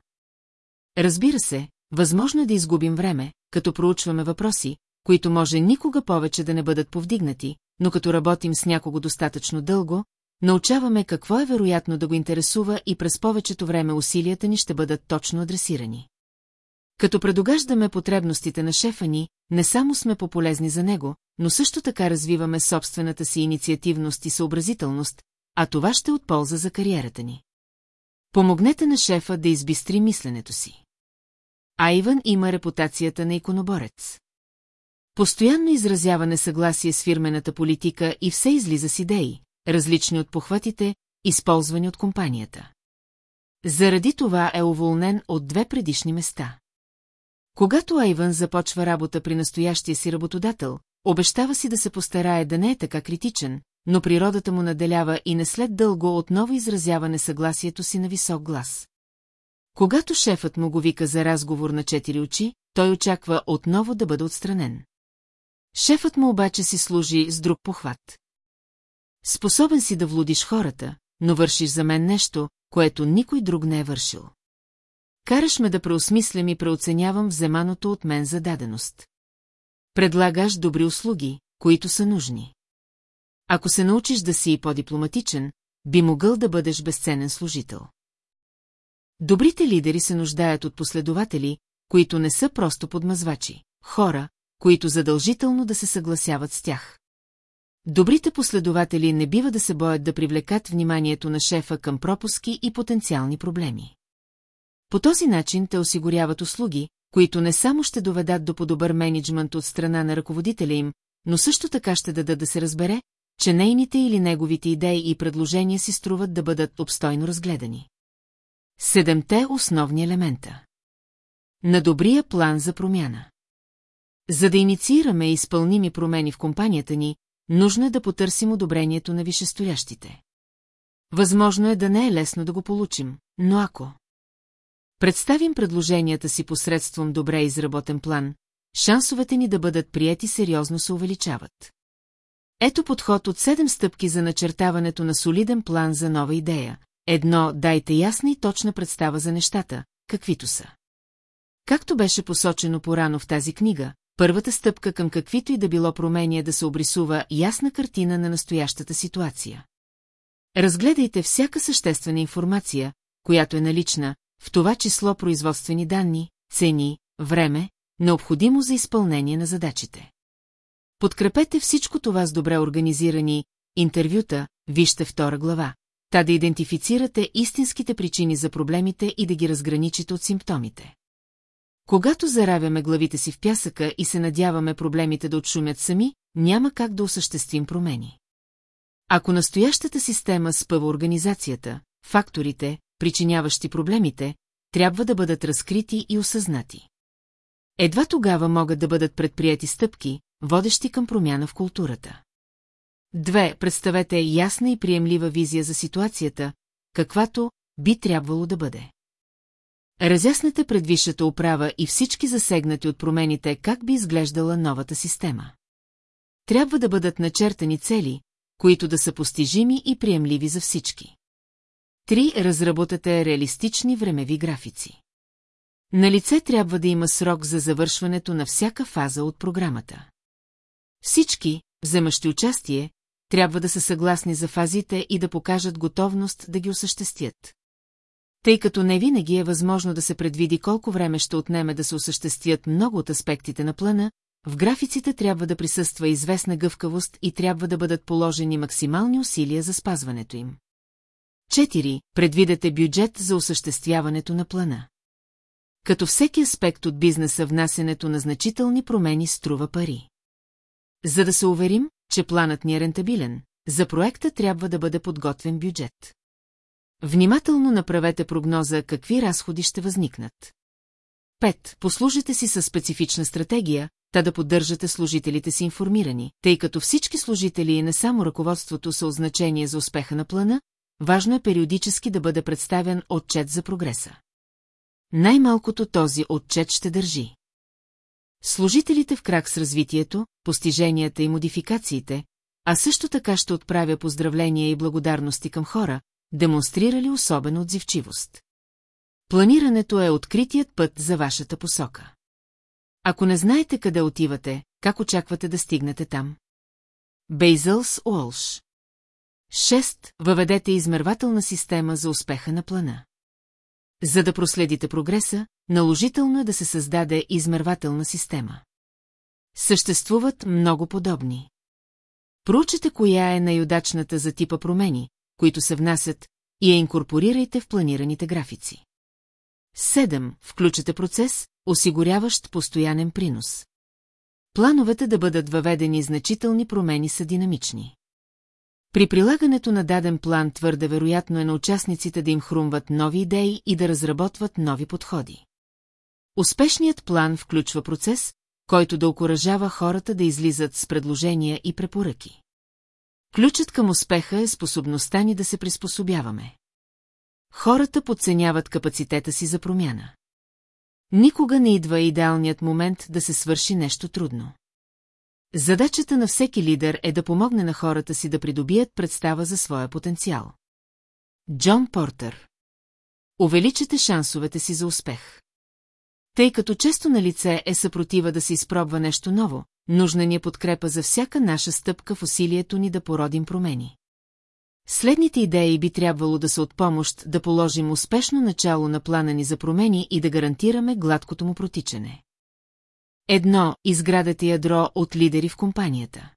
Разбира се, възможно е да изгубим време, като проучваме въпроси, които може никога повече да не бъдат повдигнати, но като работим с някого достатъчно дълго, научаваме какво е вероятно да го интересува и през повечето време усилията ни ще бъдат точно адресирани. Като предогаждаме потребностите на шефа ни, не само сме по-полезни за него, но също така развиваме собствената си инициативност и съобразителност, а това ще от полза за кариерата ни. Помогнете на шефа да избистри мисленето си. Айван има репутацията на иконоборец. Постоянно изразява несъгласие с фирмената политика и все излиза с идеи, различни от похватите, използвани от компанията. Заради това е уволнен от две предишни места. Когато Айван започва работа при настоящия си работодател, обещава си да се постарае да не е така критичен, но природата му наделява и не след дълго отново изразява несъгласието си на висок глас. Когато шефът му го вика за разговор на четири очи, той очаква отново да бъде отстранен. Шефът му обаче си служи с друг похват. Способен си да влудиш хората, но вършиш за мен нещо, което никой друг не е вършил. Караш ме да преосмислям и преоценявам вземаното от мен за даденост. Предлагаш добри услуги, които са нужни. Ако се научиш да си и по-дипломатичен, би могъл да бъдеш безценен служител. Добрите лидери се нуждаят от последователи, които не са просто подмазвачи, хора, които задължително да се съгласяват с тях. Добрите последователи не бива да се боят да привлекат вниманието на шефа към пропуски и потенциални проблеми. По този начин те осигуряват услуги, които не само ще доведат до подобър менеджмент от страна на ръководителя им, но също така ще дадат да се разбере, че нейните или неговите идеи и предложения си струват да бъдат обстойно разгледани. Седемте основни елемента. На добрия план за промяна. За да инициираме изпълними промени в компанията ни, нужно е да потърсим одобрението на вишестоящите. Възможно е да не е лесно да го получим, но ако представим предложенията си посредством добре изработен план, шансовете ни да бъдат прияти сериозно се увеличават. Ето подход от седем стъпки за начертаването на солиден план за нова идея. Едно, дайте ясна и точна представа за нещата, каквито са. Както беше посочено порано в тази книга, първата стъпка към каквито и да било промени е да се обрисува ясна картина на настоящата ситуация. Разгледайте всяка съществена информация, която е налична, в това число производствени данни, цени, време, необходимо за изпълнение на задачите. Подкрепете всичко това с добре организирани интервюта, вижте втора глава, та да идентифицирате истинските причини за проблемите и да ги разграничите от симптомите. Когато заравяме главите си в пясъка и се надяваме проблемите да отшумят сами, няма как да осъществим промени. Ако настоящата система спъва организацията, факторите, причиняващи проблемите, трябва да бъдат разкрити и осъзнати. Едва тогава могат да бъдат предприяти стъпки, водещи към промяна в културата. Две, представете ясна и приемлива визия за ситуацията, каквато би трябвало да бъде. Разяснете пред висшата управа и всички засегнати от промените как би изглеждала новата система. Трябва да бъдат начертани цели, които да са постижими и приемливи за всички. Три, разработете реалистични времеви графици. На лице трябва да има срок за завършването на всяка фаза от програмата. Всички, вземащи участие, трябва да са съгласни за фазите и да покажат готовност да ги осъществят. Тъй като не винаги е възможно да се предвиди колко време ще отнеме да се осъществят много от аспектите на плана, в графиците трябва да присъства известна гъвкавост и трябва да бъдат положени максимални усилия за спазването им. 4. Предвидете бюджет за осъществяването на плана. Като всеки аспект от бизнеса внасенето на значителни промени струва пари. За да се уверим, че планът ни е рентабилен, за проекта трябва да бъде подготвен бюджет. Внимателно направете прогноза какви разходи ще възникнат. 5. Послужите си със специфична стратегия, та да поддържате служителите си информирани, тъй като всички служители и не само ръководството са означение за успеха на плана, важно е периодически да бъде представен отчет за прогреса. Най-малкото този отчет ще държи. Служителите в крак с развитието, постиженията и модификациите, а също така ще отправя поздравления и благодарности към хора, демонстрирали особена отзивчивост. Планирането е откритият път за вашата посока. Ако не знаете къде отивате, как очаквате да стигнете там? Бейзълс Уолш 6. Въведете измервателна система за успеха на плана. За да проследите прогреса, наложително е да се създаде измервателна система. Съществуват много подобни. Проучете коя е най-удачната за типа промени, които се внасят, и я инкорпорирайте в планираните графици. 7. Включете процес, осигуряващ постоянен принос. Плановете да бъдат въведени значителни промени са динамични. При прилагането на даден план твърде вероятно е на участниците да им хрумват нови идеи и да разработват нови подходи. Успешният план включва процес, който да окоръжава хората да излизат с предложения и препоръки. Ключът към успеха е способността ни да се приспособяваме. Хората подценяват капацитета си за промяна. Никога не идва идеалният момент да се свърши нещо трудно. Задачата на всеки лидер е да помогне на хората си да придобият представа за своя потенциал. Джон Портер Увеличете шансовете си за успех. Тъй като често на лице е съпротива да се изпробва нещо ново, нужна ни е подкрепа за всяка наша стъпка в усилието ни да породим промени. Следните идеи би трябвало да са от помощ да положим успешно начало на плана ни за промени и да гарантираме гладкото му протичане. Едно, изградате ядро от лидери в компанията.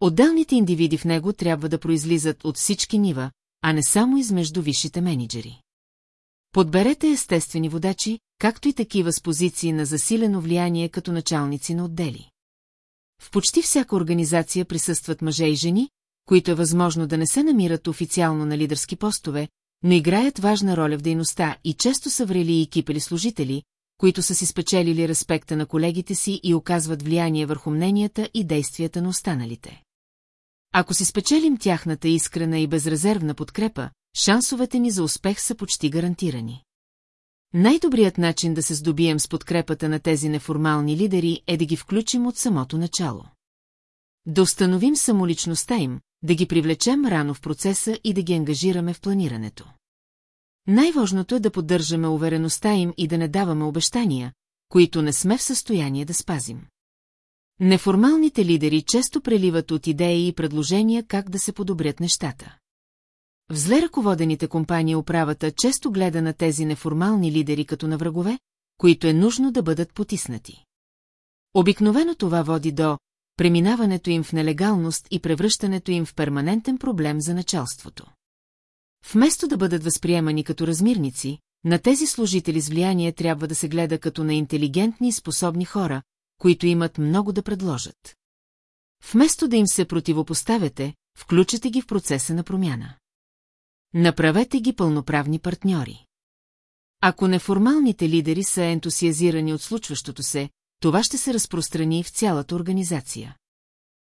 Отделните индивиди в него трябва да произлизат от всички нива, а не само измежду висшите менеджери. Подберете естествени водачи, както и такива с позиции на засилено влияние като началници на отдели. В почти всяка организация присъстват мъже и жени, които е възможно да не се намират официално на лидерски постове, но играят важна роля в дейността и често са врели и екипели служители, които са си спечелили респекта на колегите си и оказват влияние върху мненията и действията на останалите. Ако си спечелим тяхната искрена и безрезервна подкрепа, шансовете ни за успех са почти гарантирани. Най-добрият начин да се здобием с подкрепата на тези неформални лидери е да ги включим от самото начало. Да установим самоличността им, да ги привлечем рано в процеса и да ги ангажираме в планирането. Най-важното е да поддържаме увереността им и да не даваме обещания, които не сме в състояние да спазим. Неформалните лидери често преливат от идеи и предложения как да се подобрят нещата. В зле ръководените компании управата често гледа на тези неформални лидери като на врагове, които е нужно да бъдат потиснати. Обикновено това води до преминаването им в нелегалност и превръщането им в перманентен проблем за началството. Вместо да бъдат възприемани като размирници, на тези служители с влияние трябва да се гледа като на интелигентни и способни хора, които имат много да предложат. Вместо да им се противопоставяте, включете ги в процеса на промяна. Направете ги пълноправни партньори. Ако неформалните лидери са ентусиазирани от случващото се, това ще се разпространи в цялата организация.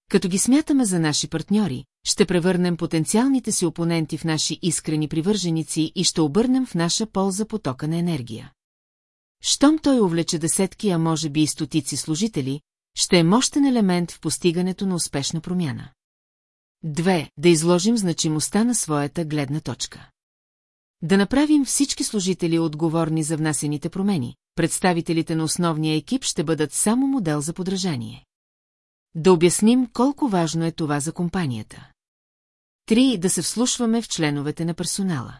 Като ги смятаме за наши партньори, ще превърнем потенциалните си опоненти в наши искрени привърженици и ще обърнем в наша полза потока на енергия. Щом той увлече десетки, а може би и стотици служители, ще е мощен елемент в постигането на успешна промяна. Две, да изложим значимостта на своята гледна точка. Да направим всички служители отговорни за внасените промени, представителите на основния екип ще бъдат само модел за подражание. Да обясним колко важно е това за компанията. Три, да се вслушваме в членовете на персонала.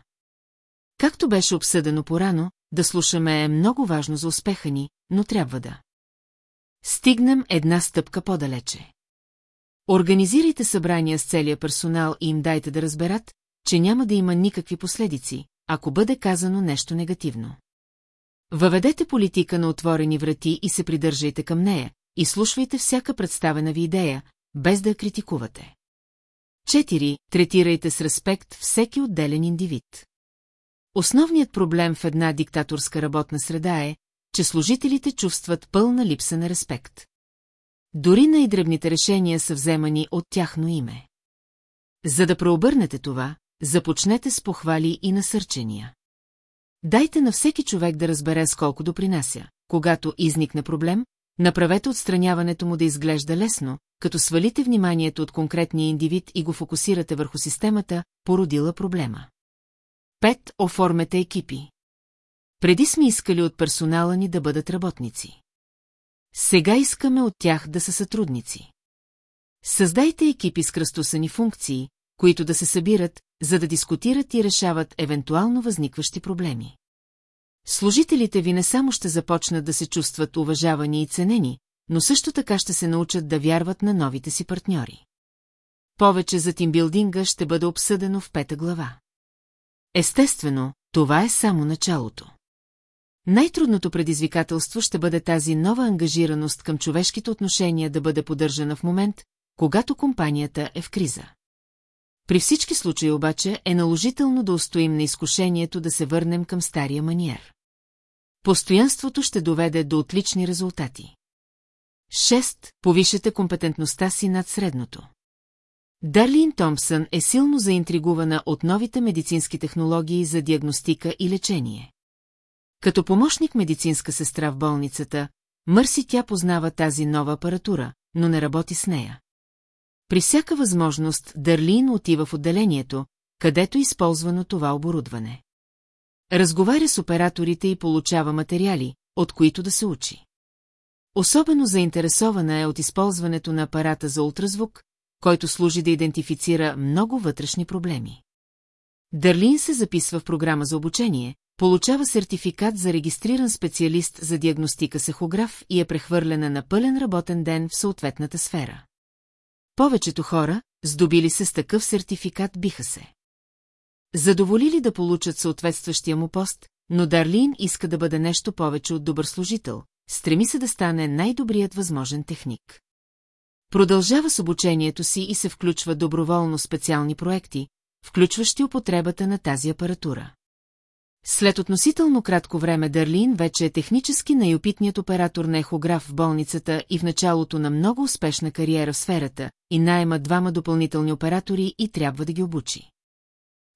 Както беше обсъдено порано, да слушаме е много важно за успеха ни, но трябва да. Стигнем една стъпка по-далече. Организирайте събрания с целия персонал и им дайте да разберат, че няма да има никакви последици, ако бъде казано нещо негативно. Въведете политика на отворени врати и се придържайте към нея, и слушвайте всяка представена ви идея, без да я критикувате. 4. Третирайте с респект всеки отделен индивид. Основният проблем в една диктаторска работна среда е, че служителите чувстват пълна липса на респект. Дори най-дребните решения са вземани от тяхно име. За да преобърнете това, започнете с похвали и насърчения. Дайте на всеки човек да разбере с колко допринася. Когато изникне проблем, направете отстраняването му да изглежда лесно, като свалите вниманието от конкретния индивид и го фокусирате върху системата, породила проблема. Пет, оформете екипи. Преди сме искали от персонала ни да бъдат работници. Сега искаме от тях да са сътрудници. Създайте екипи с кръстосани функции, които да се събират, за да дискутират и решават евентуално възникващи проблеми. Служителите ви не само ще започнат да се чувстват уважавани и ценени, но също така ще се научат да вярват на новите си партньори. Повече за тимбилдинга ще бъде обсъдено в пета глава. Естествено, това е само началото. Най-трудното предизвикателство ще бъде тази нова ангажираност към човешките отношения да бъде поддържана в момент, когато компанията е в криза. При всички случаи обаче е наложително да устоим на изкушението да се върнем към стария маниер. Постоянството ще доведе до отлични резултати. 6. Повишете компетентността си над средното. Дарлин Томпсън е силно заинтригувана от новите медицински технологии за диагностика и лечение. Като помощник медицинска сестра в болницата, Мърси тя познава тази нова апаратура, но не работи с нея. При всяка възможност Дарлин отива в отделението, където е използвано това оборудване. Разговаря с операторите и получава материали, от които да се учи. Особено заинтересована е от използването на апарата за ултразвук, който служи да идентифицира много вътрешни проблеми. Дърлин се записва в програма за обучение, получава сертификат за регистриран специалист за диагностика с ехограф и е прехвърлена на пълен работен ден в съответната сфера. Повечето хора, здобили се с такъв сертификат, биха се. Задоволили да получат съответстващия му пост, но Дарлин иска да бъде нещо повече от добър служител, стреми се да стане най-добрият възможен техник. Продължава с обучението си и се включва доброволно специални проекти, включващи употребата на тази апаратура. След относително кратко време Дърлин вече е технически най-опитният оператор на ехограф в болницата и в началото на много успешна кариера в сферата, и найема двама допълнителни оператори и трябва да ги обучи.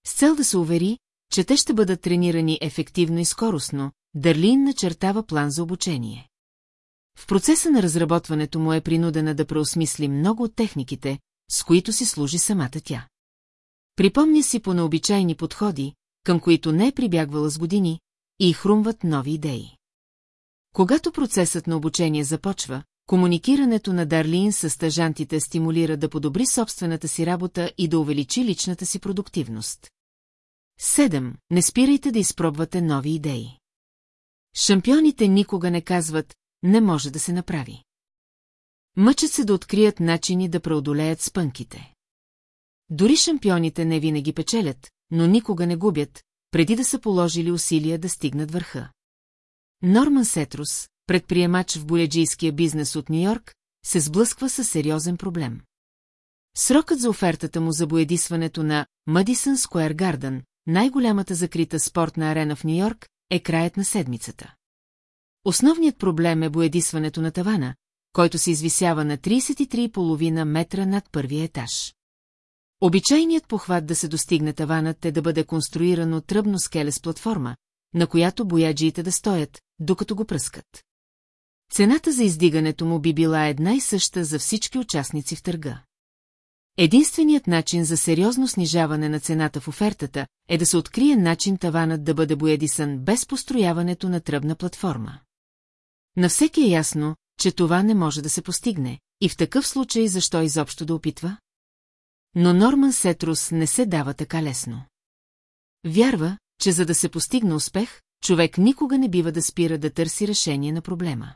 С цел да се увери, че те ще бъдат тренирани ефективно и скоростно, Дърлин начертава план за обучение. В процеса на разработването му е принудена да преосмисли много от техниките, с които си служи самата тя. Припомня си по необичайни подходи, към които не е прибягвала с години, и хрумват нови идеи. Когато процесът на обучение започва, комуникирането на Дарлин с стъжантите стимулира да подобри собствената си работа и да увеличи личната си продуктивност. 7. Не спирайте да изпробвате нови идеи. Шампионите никога не казват, не може да се направи. Мъчат се да открият начини да преодолеят спънките. Дори шампионите не винаги печелят, но никога не губят, преди да са положили усилия да стигнат върха. Норман Сетрус, предприемач в боледжийския бизнес от Нью-Йорк, се сблъсква с сериозен проблем. Срокът за офертата му за боядисването на Мадисън Скуер Гарден, най-голямата закрита спортна арена в Нью-Йорк, е краят на седмицата. Основният проблем е боядисването на тавана, който се извисява на 33,5 метра над първия етаж. Обичайният похват да се достигне таванът е да бъде конструирано тръбно скеле с платформа, на която бояджиите да стоят, докато го пръскат. Цената за издигането му би била една и съща за всички участници в търга. Единственият начин за сериозно снижаване на цената в офертата е да се открие начин таванът да бъде боядисан без построяването на тръбна платформа. На всеки е ясно, че това не може да се постигне, и в такъв случай защо изобщо да опитва? Но Норман Сетрус не се дава така лесно. Вярва, че за да се постигне успех, човек никога не бива да спира да търси решение на проблема.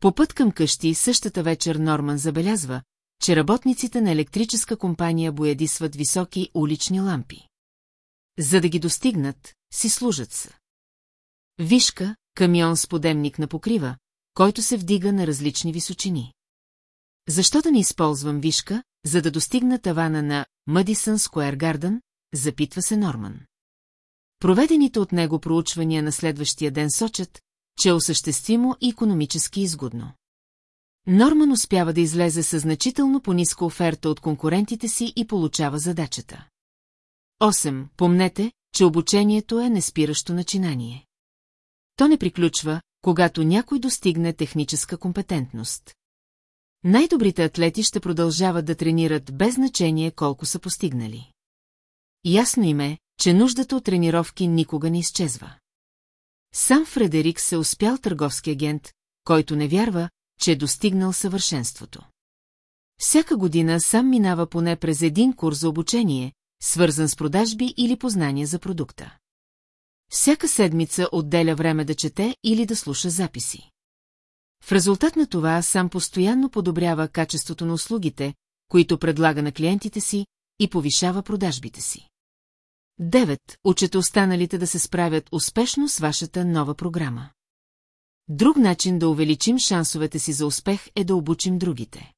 По път към къщи същата вечер Норман забелязва, че работниците на електрическа компания боядисват високи улични лампи. За да ги достигнат, си служат с. Вишка, камион с подемник на покрива, който се вдига на различни височини. Защо да не използвам вишка, за да достигна тавана на Мъдисън Скуер Гарден, запитва се Норман. Проведените от него проучвания на следващия ден сочат, че е осъществимо и економически изгодно. Норман успява да излезе със значително по-ниска оферта от конкурентите си и получава задачата. 8. Помнете, че обучението е неспиращо начинание. То не приключва, когато някой достигне техническа компетентност. Най-добрите атлети ще продължават да тренират без значение колко са постигнали. Ясно им е, че нуждата от тренировки никога не изчезва. Сам Фредерик се успял търговски агент, който не вярва, че е достигнал съвършенството. Всяка година сам минава поне през един курс за обучение, свързан с продажби или познания за продукта. Всяка седмица отделя време да чете или да слуша записи. В резултат на това сам постоянно подобрява качеството на услугите, които предлага на клиентите си, и повишава продажбите си. 9. Учете останалите да се справят успешно с вашата нова програма. Друг начин да увеличим шансовете си за успех е да обучим другите.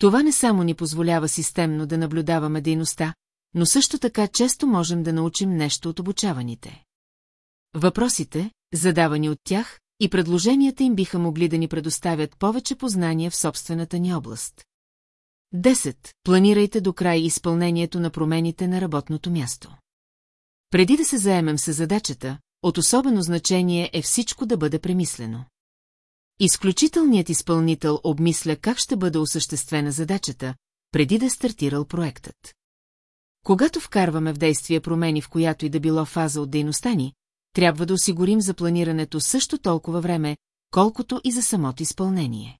Това не само ни позволява системно да наблюдаваме дейността, но също така често можем да научим нещо от обучаваните. Въпросите, задавани от тях, и предложенията им биха могли да ни предоставят повече познания в собствената ни област. 10. Планирайте до край изпълнението на промените на работното място. Преди да се заемем с задачата, от особено значение е всичко да бъде премислено. Изключителният изпълнител обмисля как ще бъде осъществена задачата, преди да е стартирал проектът. Когато вкарваме в действие промени в която и да било фаза от дейността ни, трябва да осигурим за планирането също толкова време, колкото и за самото изпълнение.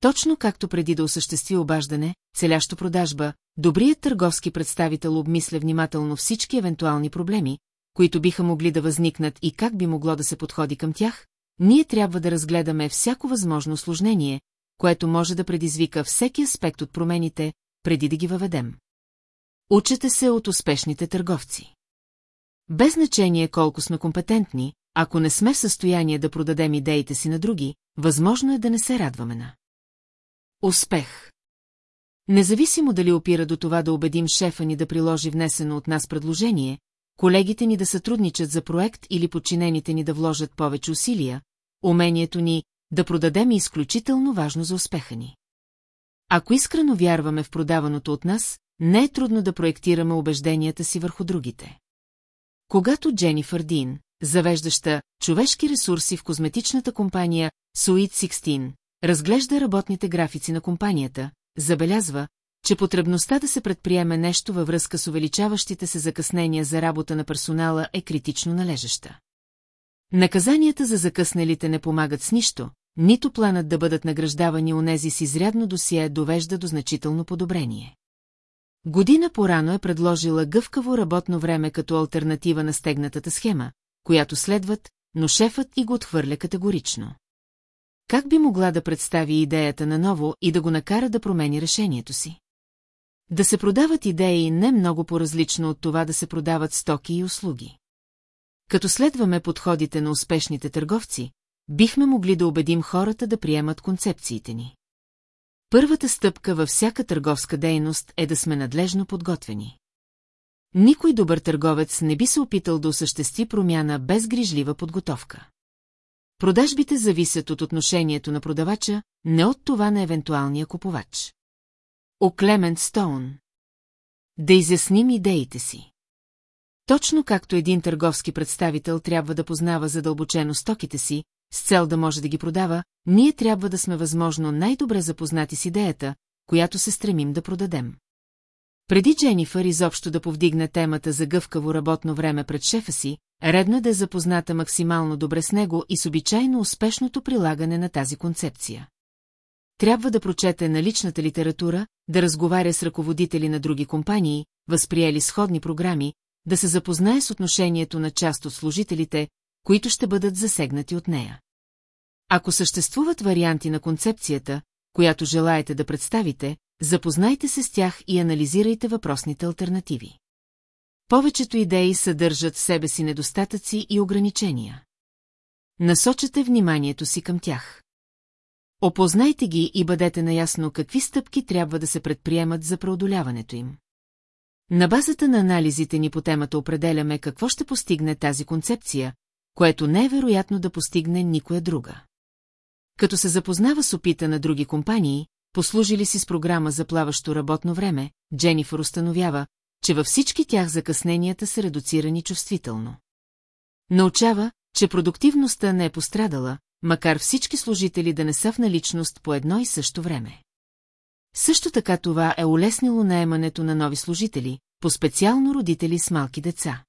Точно както преди да осъществи обаждане, целящо продажба, добрият търговски представител обмисля внимателно всички евентуални проблеми, които биха могли да възникнат и как би могло да се подходи към тях, ние трябва да разгледаме всяко възможно осложнение, което може да предизвика всеки аспект от промените, преди да ги въведем. Учете се от успешните търговци. Без значение колко сме компетентни, ако не сме в състояние да продадем идеите си на други, възможно е да не се радваме на Успех! Независимо дали опира до това да убедим шефа ни да приложи внесено от нас предложение, колегите ни да сътрудничат за проект или подчинените ни да вложат повече усилия, умението ни да продадем е изключително важно за успеха ни. Ако искрено вярваме в продаваното от нас, не е трудно да проектираме убежденията си върху другите. Когато Дженифър Дин, завеждаща човешки ресурси в козметичната компания Sweet 16, разглежда работните графици на компанията, забелязва, че потребността да се предприеме нещо във връзка с увеличаващите се закъснения за работа на персонала е критично належаща. Наказанията за закъснелите не помагат с нищо, нито планът да бъдат награждавани онези с изрядно досие довежда до значително подобрение. Година порано е предложила гъвкаво работно време като альтернатива на стегнатата схема, която следват, но шефът и го отхвърля категорично. Как би могла да представи идеята наново и да го накара да промени решението си? Да се продават идеи не много по-различно от това да се продават стоки и услуги. Като следваме подходите на успешните търговци, бихме могли да убедим хората да приемат концепциите ни. Първата стъпка във всяка търговска дейност е да сме надлежно подготвени. Никой добър търговец не би се опитал да осъществи промяна без грижлива подготовка. Продажбите зависят от отношението на продавача, не от това на евентуалния купувач. О Клемент Стоун Да изясним идеите си. Точно както един търговски представител трябва да познава задълбочено стоките си, с цел да може да ги продава, ние трябва да сме възможно най-добре запознати с идеята, която се стремим да продадем. Преди Дженифър изобщо да повдигне темата за гъвкаво работно време пред шефа си, редно е да е запозната максимално добре с него и с обичайно успешното прилагане на тази концепция. Трябва да прочете наличната литература, да разговаря с ръководители на други компании, възприели сходни програми, да се запознае с отношението на част от служителите, които ще бъдат засегнати от нея. Ако съществуват варианти на концепцията, която желаете да представите, запознайте се с тях и анализирайте въпросните альтернативи. Повечето идеи съдържат в себе си недостатъци и ограничения. Насочете вниманието си към тях. Опознайте ги и бъдете наясно какви стъпки трябва да се предприемат за преодоляването им. На базата на анализите ни по темата определяме какво ще постигне тази концепция, което не е вероятно да постигне никоя друга. Като се запознава с опита на други компании, послужили си с програма за плаващо работно време, Дженифър установява, че във всички тях закъсненията са редуцирани чувствително. Научава, че продуктивността не е пострадала, макар всички служители да не са в наличност по едно и също време. Също така това е улеснило наемането на нови служители, по-специално родители с малки деца.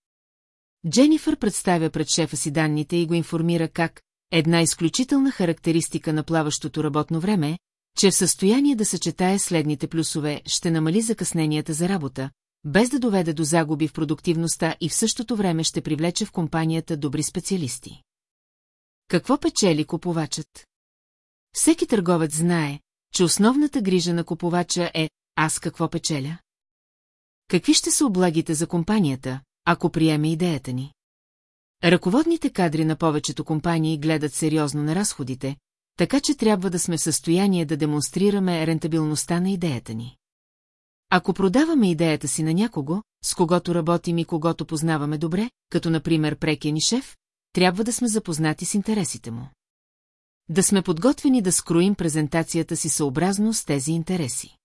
Дженифър представя пред шефа си данните и го информира как една изключителна характеристика на плаващото работно време, че в състояние да съчетае следните плюсове ще намали закъсненията за работа, без да доведе до загуби в продуктивността и в същото време ще привлече в компанията добри специалисти. Какво печели купувачът? Всеки търговец знае, че основната грижа на купувача е «Аз какво печеля?» Какви ще са облагите за компанията, ако приеме идеята ни? Ръководните кадри на повечето компании гледат сериозно на разходите, така че трябва да сме в състояние да демонстрираме рентабилността на идеята ни. Ако продаваме идеята си на някого, с когото работим и когото познаваме добре, като например прекия ни шеф, трябва да сме запознати с интересите му. Да сме подготвени да скроим презентацията си съобразно с тези интереси.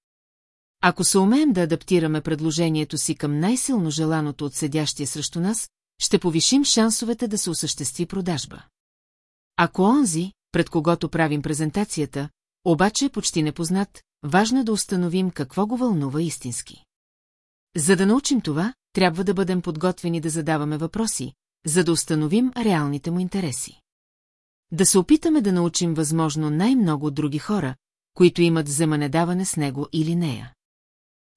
Ако се умеем да адаптираме предложението си към най-силно желаното от седящия срещу нас, ще повишим шансовете да се осъществи продажба. Ако онзи, пред когото правим презентацията, обаче е почти непознат, важно е да установим какво го вълнува истински. За да научим това, трябва да бъдем подготвени да задаваме въпроси, за да установим реалните му интереси. Да се опитаме да научим възможно най-много от други хора, които имат вземанедаване с него или нея.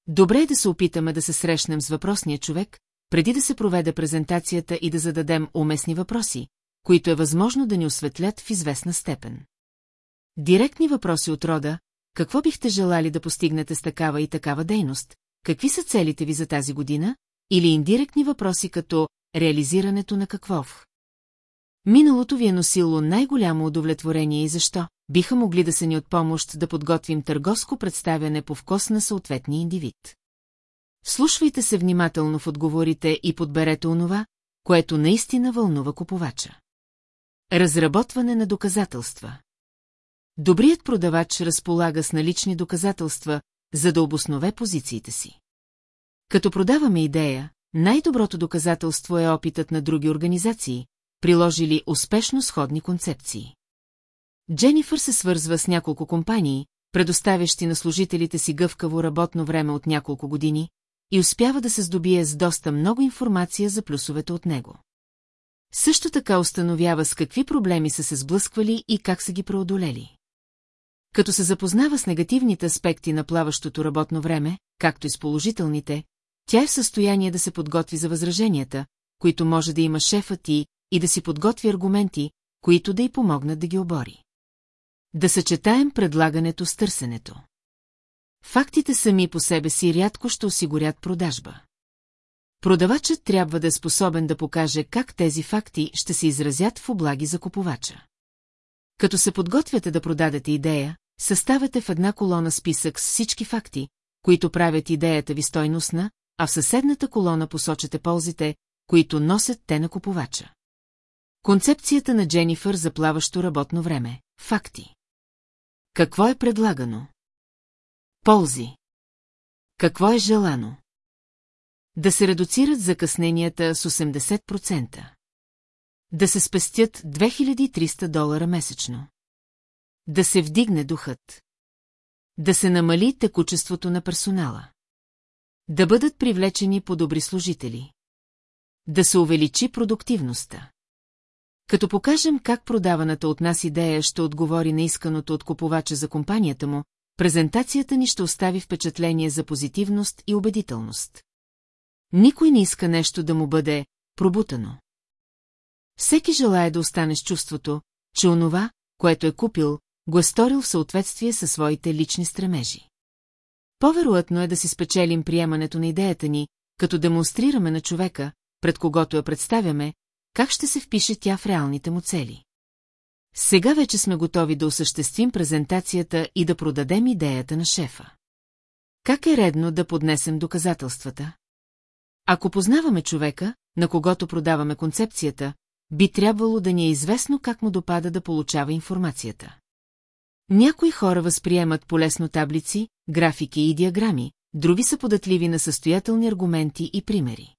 Добре е да се опитаме да се срещнем с въпросния човек, преди да се проведе презентацията и да зададем уместни въпроси, които е възможно да ни осветлят в известна степен. Директни въпроси от рода, какво бихте желали да постигнете с такава и такава дейност, какви са целите ви за тази година, или индиректни въпроси като реализирането на какво. Миналото ви е носило най-голямо удовлетворение и защо, биха могли да са ни от помощ да подготвим търговско представяне по вкус на съответния индивид. Слушвайте се внимателно в отговорите и подберете онова, което наистина вълнува купувача. Разработване на доказателства Добрият продавач разполага с налични доказателства, за да обоснове позициите си. Като продаваме идея, най-доброто доказателство е опитът на други организации, приложили успешно сходни концепции. Дженифър се свързва с няколко компании, предоставящи на служителите си гъвкаво работно време от няколко години, и успява да се здобие с доста много информация за плюсовете от него. Също така установява с какви проблеми са се сблъсквали и как са ги преодолели. Като се запознава с негативните аспекти на плаващото работно време, както и с положителните, тя е в състояние да се подготви за възраженията, които може да има шефът и, и да си подготви аргументи, които да й помогнат да ги обори. Да съчетаем предлагането с търсенето. Фактите сами по себе си рядко ще осигурят продажба. Продавачът трябва да е способен да покаже как тези факти ще се изразят в облаги за купувача. Като се подготвяте да продадете идея, съставете в една колона списък с всички факти, които правят идеята ви стойностна, а в съседната колона посочете ползите, които носят те на купувача. Концепцията на Дженифър за плаващо работно време. Факти. Какво е предлагано? Ползи. Какво е желано? Да се редуцират закъсненията с 80%. Да се спестят 2300 долара месечно. Да се вдигне духът. Да се намали текучеството на персонала. Да бъдат привлечени по-добри служители. Да се увеличи продуктивността. Като покажем как продаваната от нас идея ще отговори на исканото от купувача за компанията му, презентацията ни ще остави впечатление за позитивност и убедителност. Никой не иска нещо да му бъде пробутано. Всеки желая да остане с чувството, че онова, което е купил, го е сторил в съответствие със своите лични стремежи. По-вероятно е да си спечелим приемането на идеята ни, като демонстрираме на човека, пред когото я представяме, как ще се впише тя в реалните му цели. Сега вече сме готови да осъществим презентацията и да продадем идеята на шефа. Как е редно да поднесем доказателствата? Ако познаваме човека, на когото продаваме концепцията, би трябвало да ни е известно как му допада да получава информацията. Някои хора възприемат полесно таблици, графики и диаграми, други са податливи на състоятелни аргументи и примери.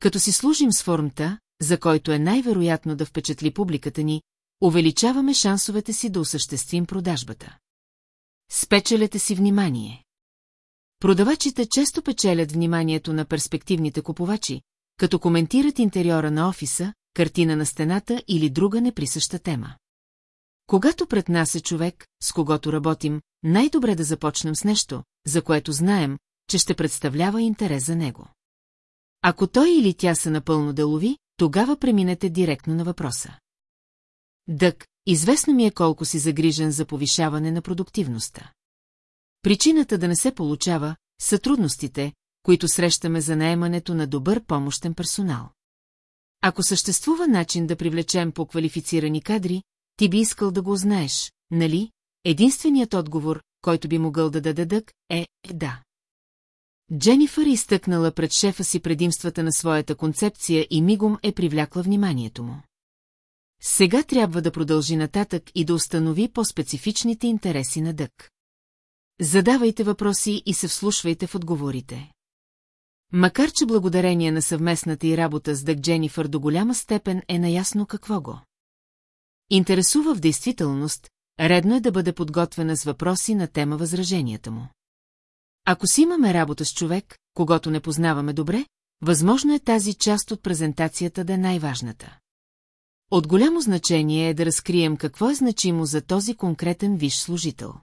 Като си служим с формата, за който е най-вероятно да впечатли публиката ни, увеличаваме шансовете си да осъществим продажбата. Спечелете си внимание. Продавачите често печелят вниманието на перспективните купувачи, като коментират интериора на офиса, картина на стената или друга неприсъща тема. Когато пред нас е човек, с когото работим, най-добре да започнем с нещо, за което знаем, че ще представлява интерес за него. Ако той или тя са напълно делови, тогава преминете директно на въпроса. Дък, известно ми е колко си загрижен за повишаване на продуктивността. Причината да не се получава са трудностите, които срещаме за наемането на добър помощен персонал. Ако съществува начин да привлечем по-квалифицирани кадри, ти би искал да го знаеш, нали? Единственият отговор, който би могъл да даде дък, е, е да. Дженифър изтъкнала пред шефа си предимствата на своята концепция и мигом е привлякла вниманието му. Сега трябва да продължи нататък и да установи по-специфичните интереси на Дък. Задавайте въпроси и се вслушвайте в отговорите. Макар че благодарение на съвместната и работа с Дък Дженифър до голяма степен е наясно какво го. Интересува в действителност, редно е да бъде подготвена с въпроси на тема възраженията му. Ако си имаме работа с човек, когато не познаваме добре, възможно е тази част от презентацията да е най-важната. От голямо значение е да разкрием какво е значимо за този конкретен виш служител.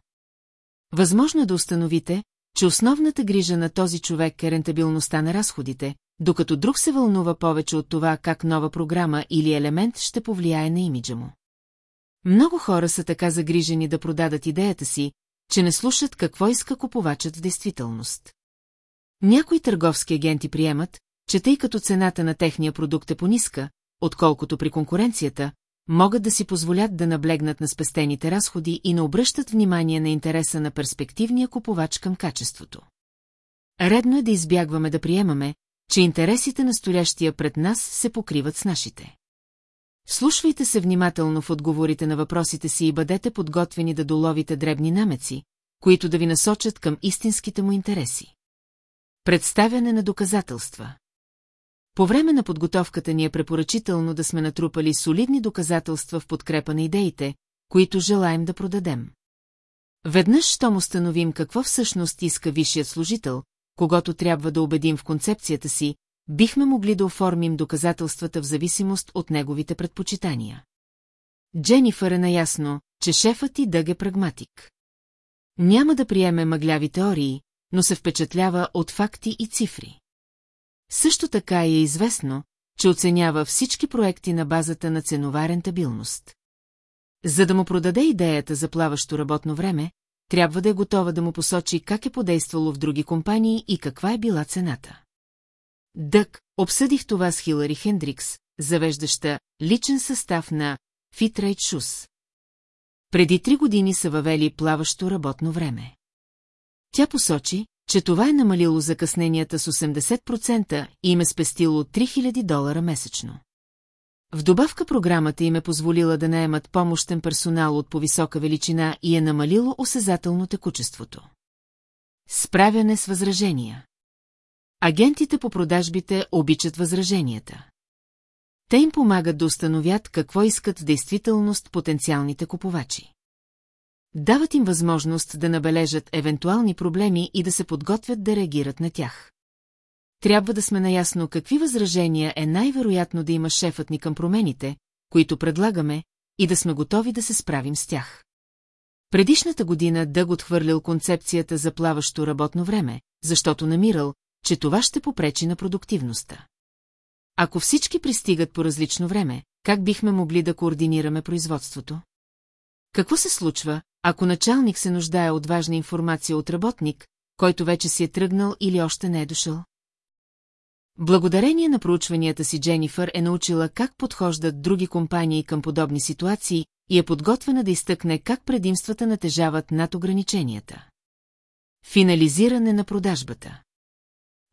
Възможно е да установите, че основната грижа на този човек е рентабилността на разходите, докато друг се вълнува повече от това как нова програма или елемент ще повлияе на имиджа му. Много хора са така загрижени да продадат идеята си, че не слушат какво иска купувачът в действителност. Някои търговски агенти приемат, че тъй като цената на техния продукт е пониска, отколкото при конкуренцията, могат да си позволят да наблегнат на спестените разходи и не обръщат внимание на интереса на перспективния купувач към качеството. Редно е да избягваме да приемаме, че интересите на стоящия пред нас се покриват с нашите. Слушвайте се внимателно в отговорите на въпросите си и бъдете подготвени да доловите дребни намеци, които да ви насочат към истинските му интереси. Представяне на доказателства По време на подготовката ни е препоръчително да сме натрупали солидни доказателства в подкрепа на идеите, които желаем да продадем. Веднъж, щом установим какво всъщност иска висшият служител, когато трябва да убедим в концепцията си, бихме могли да оформим доказателствата в зависимост от неговите предпочитания. Дженифър е наясно, че шефът и Дъг е прагматик. Няма да приеме мъгляви теории, но се впечатлява от факти и цифри. Също така е известно, че оценява всички проекти на базата на ценова рентабилност. За да му продаде идеята за плаващо работно време, трябва да е готова да му посочи как е подействало в други компании и каква е била цената. Дък, обсъдих това с Хилари Хендрикс, завеждаща личен състав на Фитрейт Шус. Преди три години са въвели плаващо работно време. Тя посочи, че това е намалило закъсненията с 80% и им е спестило 3000 долара месечно. В добавка програмата им е позволила да наемат помощен персонал от по-висока величина и е намалило осезателно текучеството. Справяне с възражения Агентите по продажбите обичат възраженията. Те им помагат да установят какво искат в действителност потенциалните купувачи. Дават им възможност да набележат евентуални проблеми и да се подготвят да реагират на тях. Трябва да сме наясно какви възражения е най-вероятно да има шефът ни към промените, които предлагаме, и да сме готови да се справим с тях. Предишната година Дъг отхвърлил концепцията за плаващо работно време, защото намирал, че това ще попречи на продуктивността. Ако всички пристигат по различно време, как бихме могли да координираме производството? Какво се случва, ако началник се нуждае от важна информация от работник, който вече си е тръгнал или още не е дошъл? Благодарение на проучванията си Дженифър е научила как подхождат други компании към подобни ситуации и е подготвена да изтъкне как предимствата натежават над ограниченията. Финализиране на продажбата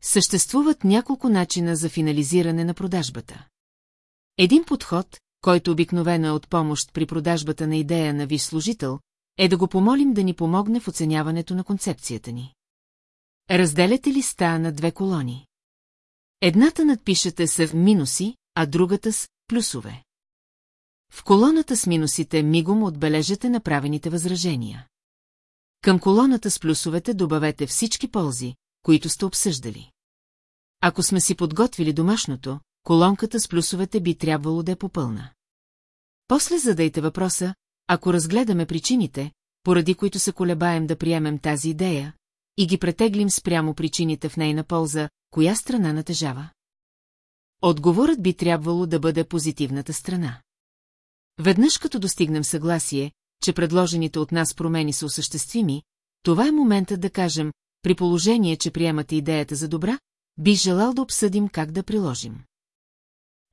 Съществуват няколко начина за финализиране на продажбата. Един подход, който обикновено е от помощ при продажбата на идея на виш служител, е да го помолим да ни помогне в оценяването на концепцията ни. Разделяте листа на две колони. Едната надпишете с минуси, а другата с плюсове. В колоната с минусите мигом отбележете направените възражения. Към колоната с плюсовете добавете всички ползи, които сте обсъждали. Ако сме си подготвили домашното, колонката с плюсовете би трябвало да е попълна. После задайте въпроса, ако разгледаме причините, поради които се колебаем да приемем тази идея, и ги претеглим спрямо причините в нейна полза, коя страна натежава? Отговорът би трябвало да бъде позитивната страна. Веднъж като достигнем съгласие, че предложените от нас промени са осъществими, това е моментът да кажем, при положение, че приемате идеята за добра, би желал да обсъдим как да приложим.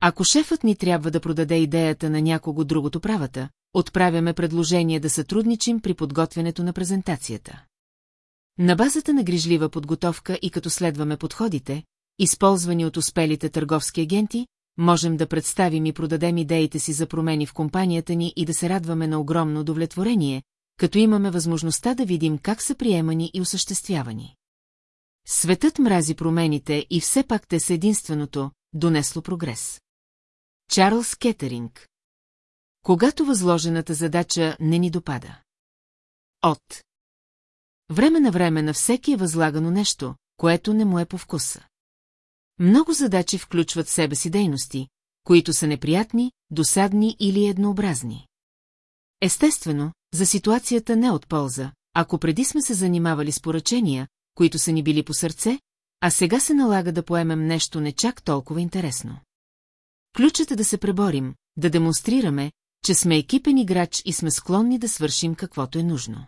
Ако шефът ни трябва да продаде идеята на някого другото правата, отправяме предложение да сътрудничим при подготвянето на презентацията. На базата на грижлива подготовка и като следваме подходите, използвани от успелите търговски агенти, можем да представим и продадем идеите си за промени в компанията ни и да се радваме на огромно удовлетворение, като имаме възможността да видим как са приемани и осъществявани. Светът мрази промените и все пак те са единственото, донесло прогрес. Чарлз Кетеринг Когато възложената задача не ни допада. От Време на време на всеки е възлагано нещо, което не му е по вкуса. Много задачи включват в себе си дейности, които са неприятни, досадни или еднообразни. Естествено, за ситуацията не от полза, ако преди сме се занимавали с поръчения, които са ни били по сърце, а сега се налага да поемем нещо не чак толкова интересно. Ключът е да се преборим, да демонстрираме, че сме екипен играч и сме склонни да свършим каквото е нужно.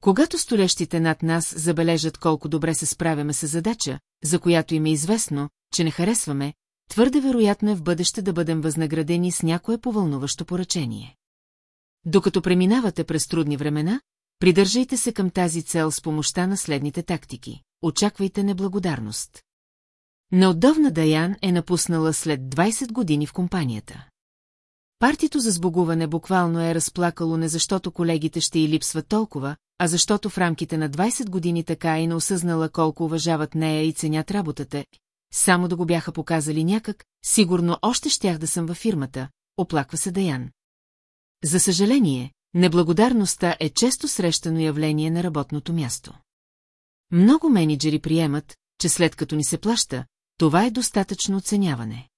Когато столещите над нас забележат колко добре се справяме с задача, за която им е известно, че не харесваме, твърде вероятно е в бъдеще да бъдем възнаградени с някое повълнуващо поръчение. Докато преминавате през трудни времена, придържайте се към тази цел с помощта на следните тактики. Очаквайте неблагодарност. Неотдавна Даян е напуснала след 20 години в компанията. Партито за сбогуване буквално е разплакало не защото колегите ще й липсват толкова, а защото в рамките на 20 години така и не осъзнала колко уважават нея и ценят работата. Само да го бяха показали някак, сигурно още щях да съм във фирмата, оплаква се Даян. За съжаление, неблагодарността е често срещано явление на работното място. Много менеджери приемат, че след като ни се плаща, това е достатъчно оценяване.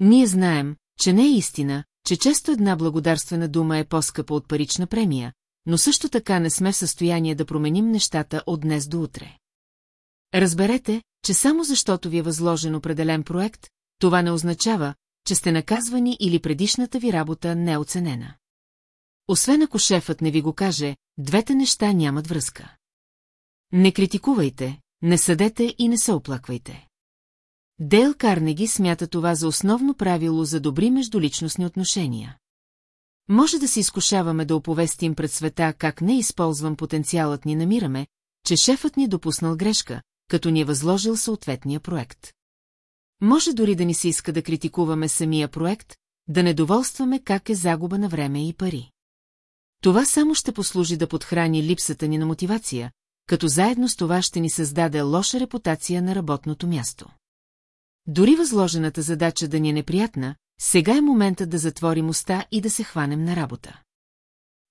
Ние знаем, че не е истина, че често една благодарствена дума е по-скъпа от парична премия, но също така не сме в състояние да променим нещата от днес до утре. Разберете, че само защото ви е възложен определен проект, това не означава, че сте наказвани или предишната ви работа не е оценена. Освен ако шефът не ви го каже, двете неща нямат връзка. Не критикувайте, не съдете и не се оплаквайте. Дейл Карнеги смята това за основно правило за добри междуличностни отношения. Може да се изкушаваме да оповестим пред света как не използвам потенциалът ни намираме, че шефът ни допуснал грешка, като ни е възложил съответния проект. Може дори да ни се иска да критикуваме самия проект, да недоволстваме как е загуба на време и пари. Това само ще послужи да подхрани липсата ни на мотивация, като заедно с това ще ни създаде лоша репутация на работното място. Дори възложената задача да ни е неприятна, сега е моментът да затворим уста и да се хванем на работа.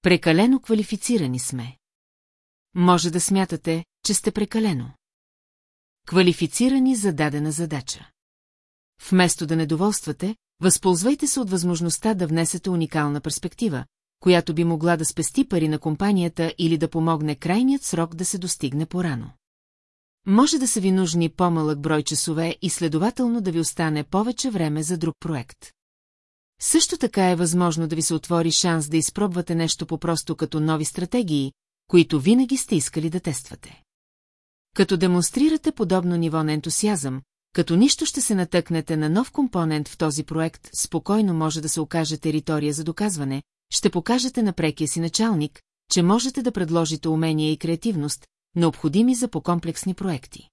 Прекалено квалифицирани сме. Може да смятате, че сте прекалено. Квалифицирани за дадена задача. Вместо да недоволствате, възползвайте се от възможността да внесете уникална перспектива, която би могла да спести пари на компанията или да помогне крайният срок да се достигне порано. Може да са ви нужни по-малък брой часове и следователно да ви остане повече време за друг проект. Също така е възможно да ви се отвори шанс да изпробвате нещо по-просто като нови стратегии, които винаги сте искали да тествате. Като демонстрирате подобно ниво на ентусиазъм, като нищо ще се натъкнете на нов компонент в този проект, спокойно може да се окаже територия за доказване, ще покажете на прекия си началник, че можете да предложите умения и креативност, необходими за по-комплексни проекти.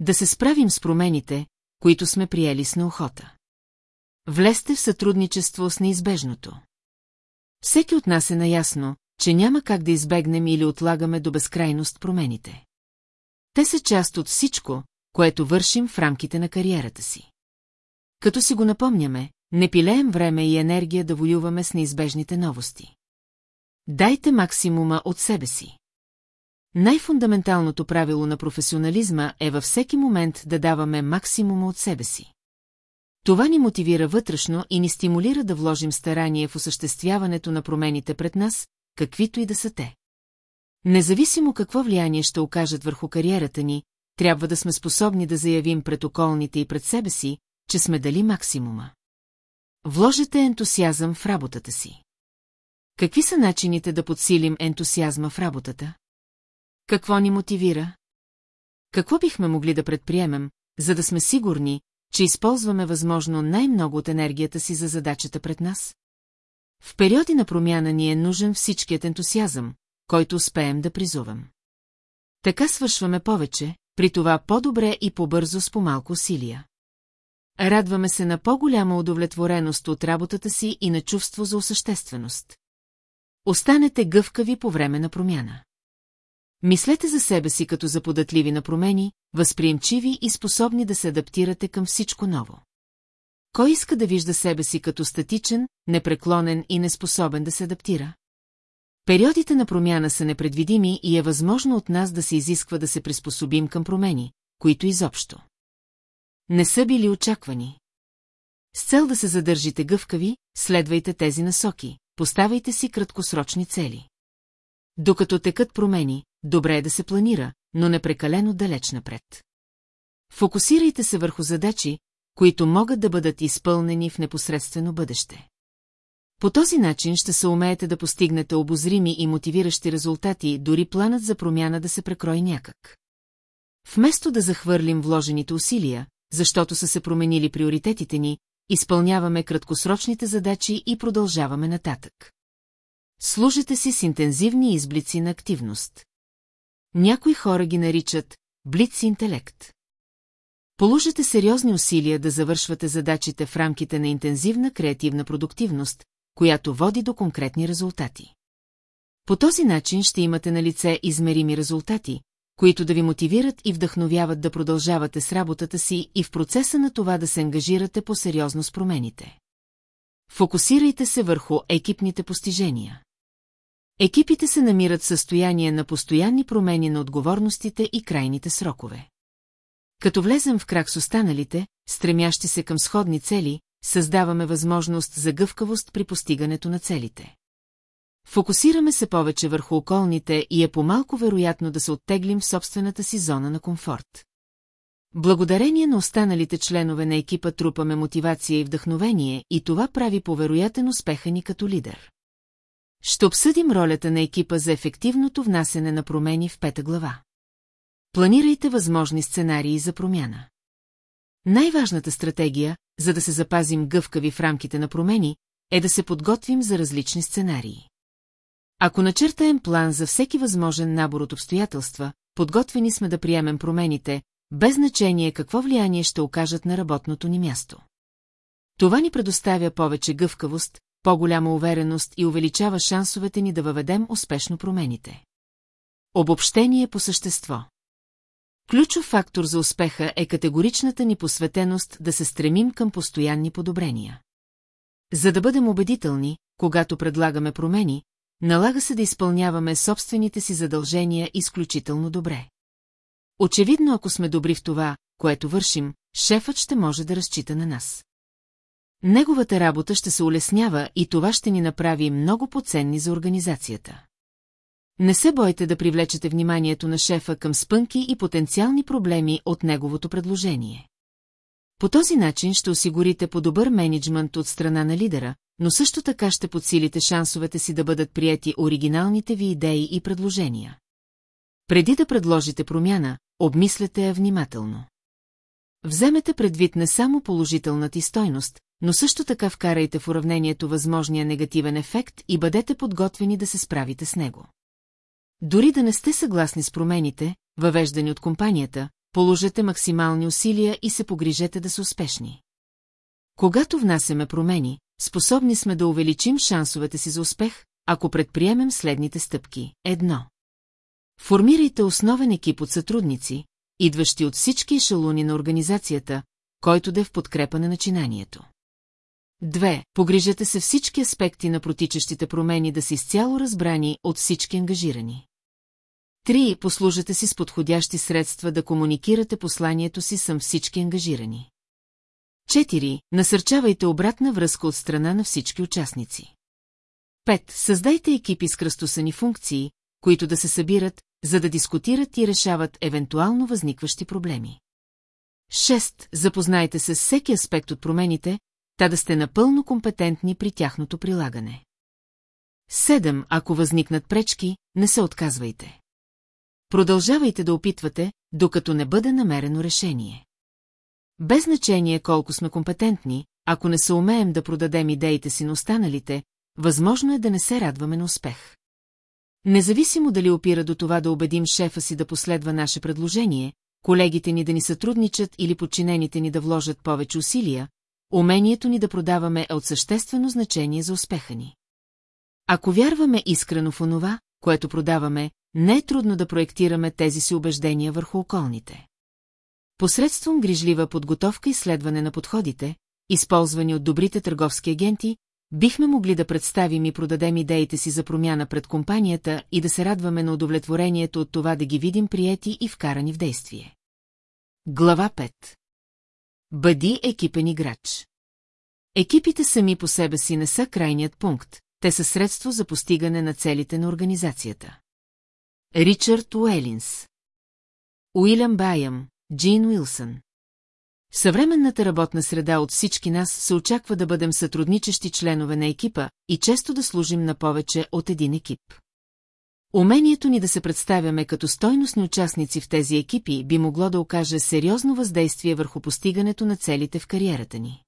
Да се справим с промените, които сме приели с неохота. Влезте в сътрудничество с неизбежното. Всеки от нас е наясно, че няма как да избегнем или отлагаме до безкрайност промените. Те са част от всичко, което вършим в рамките на кариерата си. Като си го напомняме, не пилеем време и енергия да воюваме с неизбежните новости. Дайте максимума от себе си. Най-фундаменталното правило на професионализма е във всеки момент да даваме максимума от себе си. Това ни мотивира вътрешно и ни стимулира да вложим старание в осъществяването на промените пред нас, каквито и да са те. Независимо какво влияние ще окажат върху кариерата ни, трябва да сме способни да заявим пред околните и пред себе си, че сме дали максимума. Вложете ентусиазъм в работата си. Какви са начините да подсилим ентусиазма в работата? Какво ни мотивира? Какво бихме могли да предприемем, за да сме сигурни, че използваме възможно най-много от енергията си за задачата пред нас? В периоди на промяна ни е нужен всичкият ентусиазъм, който успеем да призувам. Така свършваме повече, при това по-добре и по-бързо с по-малко усилия. Радваме се на по-голяма удовлетвореност от работата си и на чувство за осъщественост. Останете гъвкави по време на промяна. Мислете за себе си като за податливи на промени, възприемчиви и способни да се адаптирате към всичко ново. Кой иска да вижда себе си като статичен, непреклонен и неспособен да се адаптира? Периодите на промяна са непредвидими и е възможно от нас да се изисква да се приспособим към промени, които изобщо не са били очаквани. С цел да се задържите гъвкави, следвайте тези насоки, поставайте си краткосрочни цели. Докато текат промени, добре е да се планира, но не прекалено далеч напред. Фокусирайте се върху задачи, които могат да бъдат изпълнени в непосредствено бъдеще. По този начин ще се умеете да постигнете обозрими и мотивиращи резултати, дори планът за промяна да се прекрои някак. Вместо да захвърлим вложените усилия, защото са се променили приоритетите ни, изпълняваме краткосрочните задачи и продължаваме нататък. Служите си с интензивни изблици на активност. Някои хора ги наричат блиц интелект. Положите сериозни усилия да завършвате задачите в рамките на интензивна креативна продуктивност, която води до конкретни резултати. По този начин ще имате на лице измерими резултати, които да ви мотивират и вдъхновяват да продължавате с работата си и в процеса на това да се ангажирате по-сериозно с промените. Фокусирайте се върху екипните постижения. Екипите се намират в състояние на постоянни промени на отговорностите и крайните срокове. Като влезем в крак с останалите, стремящи се към сходни цели, създаваме възможност за гъвкавост при постигането на целите. Фокусираме се повече върху околните и е по-малко вероятно да се оттеглим в собствената си зона на комфорт. Благодарение на останалите членове на екипа трупаме мотивация и вдъхновение и това прави повероятен успеха ни като лидер. Ще обсъдим ролята на екипа за ефективното внасене на промени в пета глава. Планирайте възможни сценарии за промяна. Най-важната стратегия, за да се запазим гъвкави в рамките на промени, е да се подготвим за различни сценарии. Ако начертаем план за всеки възможен набор от обстоятелства, подготвени сме да приемем промените, без значение какво влияние ще окажат на работното ни място. Това ни предоставя повече гъвкавост, по-голяма увереност и увеличава шансовете ни да въведем успешно промените. Обобщение по същество Ключов фактор за успеха е категоричната ни посветеност да се стремим към постоянни подобрения. За да бъдем убедителни, когато предлагаме промени, налага се да изпълняваме собствените си задължения изключително добре. Очевидно, ако сме добри в това, което вършим, шефът ще може да разчита на нас. Неговата работа ще се улеснява и това ще ни направи много поценни за организацията. Не се бойте да привлечете вниманието на шефа към спънки и потенциални проблеми от неговото предложение. По този начин ще осигурите по-добър менеджмент от страна на лидера, но също така ще подсилите шансовете си да бъдат прияти оригиналните ви идеи и предложения. Преди да предложите промяна, обмислете я внимателно. Вземете предвид не само положителната и стойност, но също така вкарайте в уравнението възможния негативен ефект и бъдете подготвени да се справите с него. Дори да не сте съгласни с промените, въвеждани от компанията, положете максимални усилия и се погрижете да са успешни. Когато внасяме промени, способни сме да увеличим шансовете си за успех, ако предприемем следните стъпки. Едно. Формирайте основен екип от сътрудници, идващи от всички ешелони на организацията, който да е в подкрепа на начинанието. Две. Погрижете се всички аспекти на протичащите промени да са изцяло разбрани от всички ангажирани. Три. Послужете си с подходящи средства да комуникирате посланието си съм всички ангажирани. Четири. Насърчавайте обратна връзка от страна на всички участници. Пет. Създайте екипи с кръстосани функции, които да се събират, за да дискутират и решават евентуално възникващи проблеми. Шест. Запознайте се с всеки аспект от промените, та да сте напълно компетентни при тяхното прилагане. Седем. Ако възникнат пречки, не се отказвайте. Продължавайте да опитвате, докато не бъде намерено решение. Без значение колко сме компетентни, ако не се умеем да продадем идеите си на останалите, възможно е да не се радваме на успех. Независимо дали опира до това да убедим шефа си да последва наше предложение, колегите ни да ни сътрудничат или подчинените ни да вложат повече усилия, умението ни да продаваме е от съществено значение за успеха ни. Ако вярваме искрено в онова, което продаваме, не е трудно да проектираме тези си убеждения върху околните. Посредством грижлива подготовка и следване на подходите, използвани от добрите търговски агенти, бихме могли да представим и продадем идеите си за промяна пред компанията и да се радваме на удовлетворението от това да ги видим приети и вкарани в действие. Глава 5 Бъди екипен играч. Екипите сами по себе си не са крайният пункт, те са средство за постигане на целите на организацията. Ричард Уелинс Уилям Байъм, Джин Уилсън съвременната работна среда от всички нас се очаква да бъдем сътрудничещи членове на екипа и често да служим на повече от един екип. Умението ни да се представяме като стойностни участници в тези екипи би могло да окаже сериозно въздействие върху постигането на целите в кариерата ни.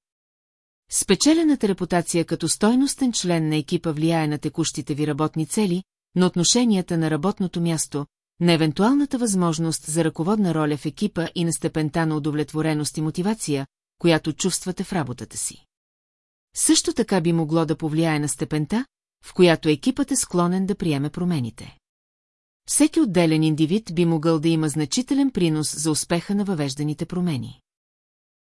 Спечелената репутация като стойностен член на екипа влияе на текущите ви работни цели, на отношенията на работното място, на евентуалната възможност за ръководна роля в екипа и на степента на удовлетвореност и мотивация, която чувствате в работата си. Също така би могло да повлияе на степента, в която екипът е склонен да приеме промените. Всеки отделен индивид би могъл да има значителен принос за успеха на въвежданите промени.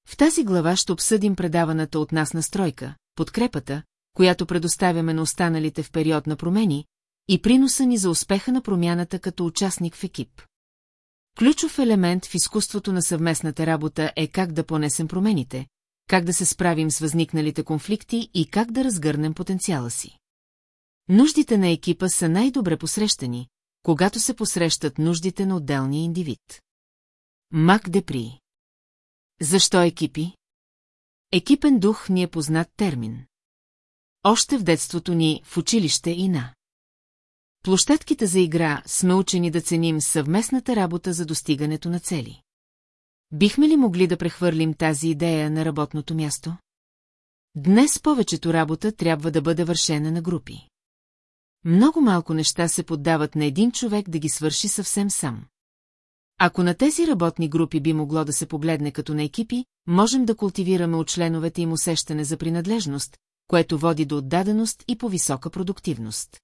В тази глава ще обсъдим предаваната от нас настройка, подкрепата, която предоставяме на останалите в период на промени, и приноса ни за успеха на промяната като участник в екип. Ключов елемент в изкуството на съвместната работа е как да понесем промените, как да се справим с възникналите конфликти и как да разгърнем потенциала си. Нуждите на екипа са най-добре посрещани, когато се посрещат нуждите на отделния индивид. Мак Депри Защо екипи? Екипен дух ни е познат термин. Още в детството ни, в училище и на. Площадките за игра сме учени да ценим съвместната работа за достигането на цели. Бихме ли могли да прехвърлим тази идея на работното място? Днес повечето работа трябва да бъде вършена на групи. Много малко неща се поддават на един човек да ги свърши съвсем сам. Ако на тези работни групи би могло да се погледне като на екипи, можем да култивираме от членовете им усещане за принадлежност, което води до отдаденост и по-висока продуктивност.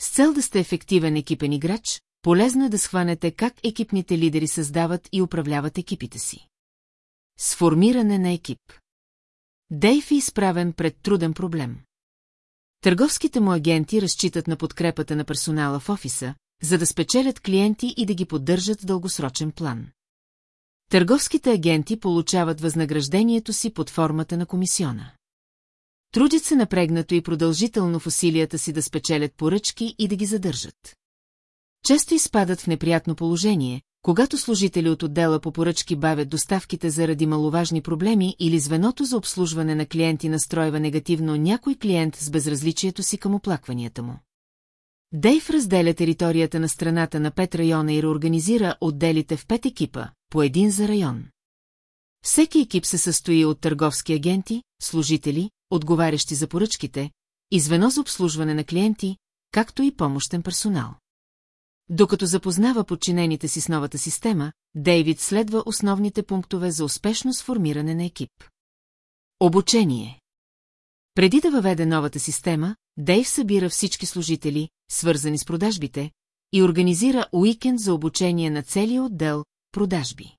С цел да сте ефективен екипен играч, полезно е да схванете как екипните лидери създават и управляват екипите си. Сформиране на екип Дейв е изправен пред труден проблем. Търговските му агенти разчитат на подкрепата на персонала в офиса, за да спечелят клиенти и да ги поддържат дългосрочен план. Търговските агенти получават възнаграждението си под формата на комисиона. Трудят се напрегнато и продължително в усилията си да спечелят поръчки и да ги задържат. Често изпадат в неприятно положение, когато служители от отдела по поръчки бавят доставките заради маловажни проблеми или звеното за обслужване на клиенти настройва негативно някой клиент с безразличието си към оплакванията му. Дейв разделя територията на страната на пет района и реорганизира отделите в пет екипа, по един за район. Всеки екип се състои от търговски агенти, служители, отговарящи за поръчките, и звено за обслужване на клиенти, както и помощен персонал. Докато запознава подчинените си с новата система, Дейвид следва основните пунктове за успешно сформиране на екип. Обучение Преди да въведе новата система, Дейв събира всички служители, свързани с продажбите, и организира уикенд за обучение на целия отдел продажби.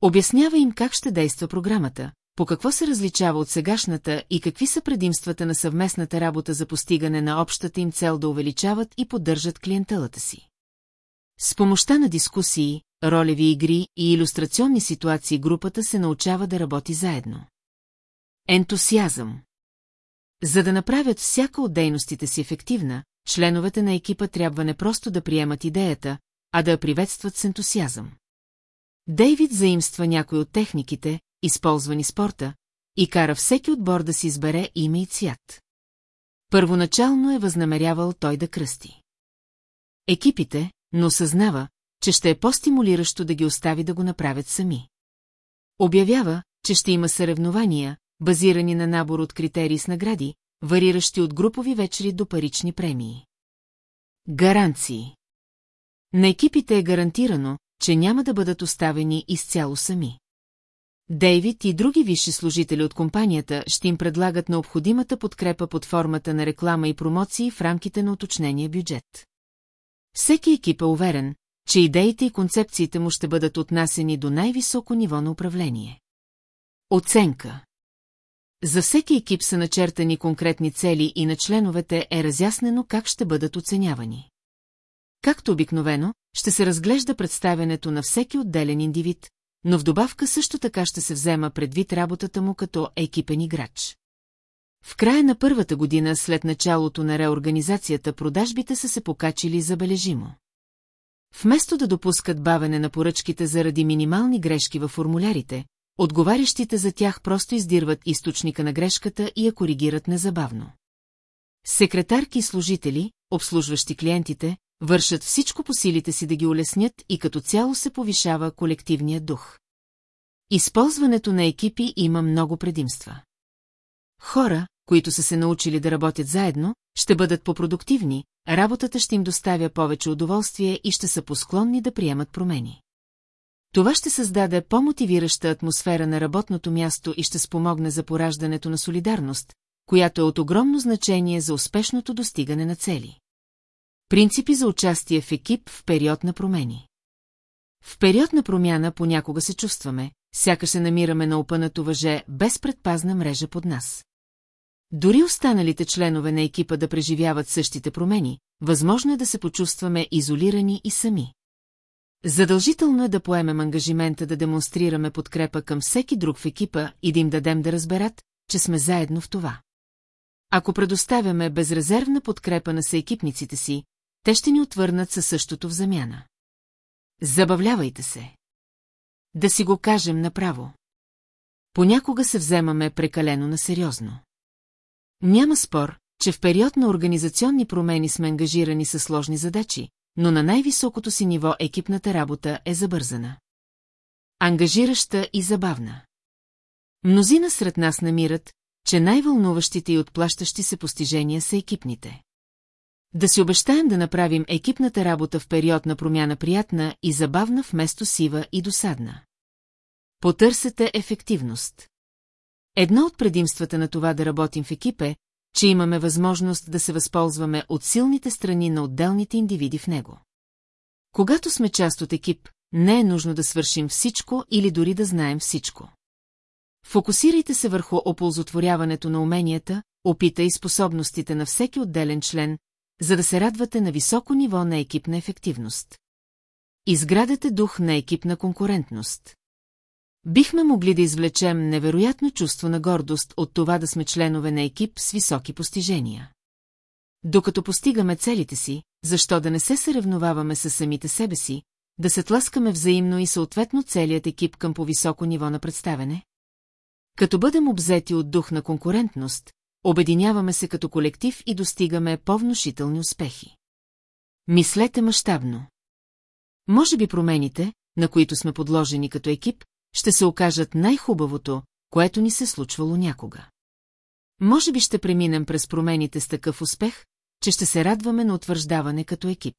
Обяснява им как ще действа програмата, по какво се различава от сегашната и какви са предимствата на съвместната работа за постигане на общата им цел да увеличават и поддържат клиентелата си. С помощта на дискусии, ролеви игри и иллюстрационни ситуации групата се научава да работи заедно. Ентусиазъм За да направят всяка от дейностите си ефективна, членовете на екипа трябва не просто да приемат идеята, а да я приветстват с ентусиазъм. Дейвид заимства някой от техниките, използвани спорта, и кара всеки отбор да си избере име и цвят. Първоначално е възнамерявал той да кръсти. Екипите, но съзнава, че ще е по-стимулиращо да ги остави да го направят сами. Обявява, че ще има съревнования, базирани на набор от критерии с награди, вариращи от групови вечери до парични премии. Гаранции На екипите е гарантирано, че няма да бъдат оставени изцяло сами. Дейвид и други висши служители от компанията ще им предлагат необходимата подкрепа под формата на реклама и промоции в рамките на уточнения бюджет. Всеки екип е уверен, че идеите и концепциите му ще бъдат отнасени до най-високо ниво на управление. Оценка За всеки екип са начертани конкретни цели и на членовете е разяснено как ще бъдат оценявани. Както обикновено, ще се разглежда представянето на всеки отделен индивид, но в добавка също така ще се взема предвид работата му като екипен играч. В края на първата година след началото на реорганизацията продажбите са се покачили забележимо. Вместо да допускат бавене на поръчките заради минимални грешки във формулярите, отговарящите за тях просто издирват източника на грешката и я коригират незабавно. Секретарки и служители, обслужващи клиентите, вършат всичко по силите си да ги улеснят и като цяло се повишава колективният дух. Използването на екипи има много предимства. Хора, които са се научили да работят заедно, ще бъдат по-продуктивни, работата ще им доставя повече удоволствие и ще са посклонни да приемат промени. Това ще създаде по-мотивираща атмосфера на работното място и ще спомогне за пораждането на солидарност, която е от огромно значение за успешното достигане на цели. Принципи за участие в екип в период на промени. В период на промяна понякога се чувстваме, сякаш се намираме на опънато въже без предпазна мрежа под нас. Дори останалите членове на екипа да преживяват същите промени, възможно е да се почувстваме изолирани и сами. Задължително е да поемем ангажимента да демонстрираме подкрепа към всеки друг в екипа и да им дадем да разберат, че сме заедно в това. Ако предоставяме безрезервна подкрепа на съекипниците си, те ще ни отвърнат със същото в замяна. Забавлявайте се. Да си го кажем направо. Понякога се вземаме прекалено на сериозно. Няма спор, че в период на организационни промени сме ангажирани с сложни задачи, но на най-високото си ниво екипната работа е забързана. Ангажираща и забавна. Мнозина сред нас намират, че най-вълнуващите и отплащащи се постижения са екипните. Да си обещаем да направим екипната работа в период на промяна приятна и забавна вместо сива и досадна. Потърсете ефективност. Едно от предимствата на това да работим в екип е, че имаме възможност да се възползваме от силните страни на отделните индивиди в него. Когато сме част от екип, не е нужно да свършим всичко или дори да знаем всичко. Фокусирайте се върху оползотворяването на уменията, опита и способностите на всеки отделен член, за да се радвате на високо ниво на екипна ефективност. Изградете дух на екипна конкурентност. Бихме могли да извлечем невероятно чувство на гордост от това да сме членове на екип с високи постижения. Докато постигаме целите си, защо да не се съревноваваме с самите себе си, да се тласкаме взаимно и съответно целият екип към по-високо ниво на представене? Като бъдем обзети от дух на конкурентност, обединяваме се като колектив и достигаме по-внушителни успехи. Мислете мащабно. Може би промените, на които сме подложени като екип, ще се окажат най-хубавото, което ни се случвало някога. Може би ще преминем през промените с такъв успех, че ще се радваме на утвърждаване като екип.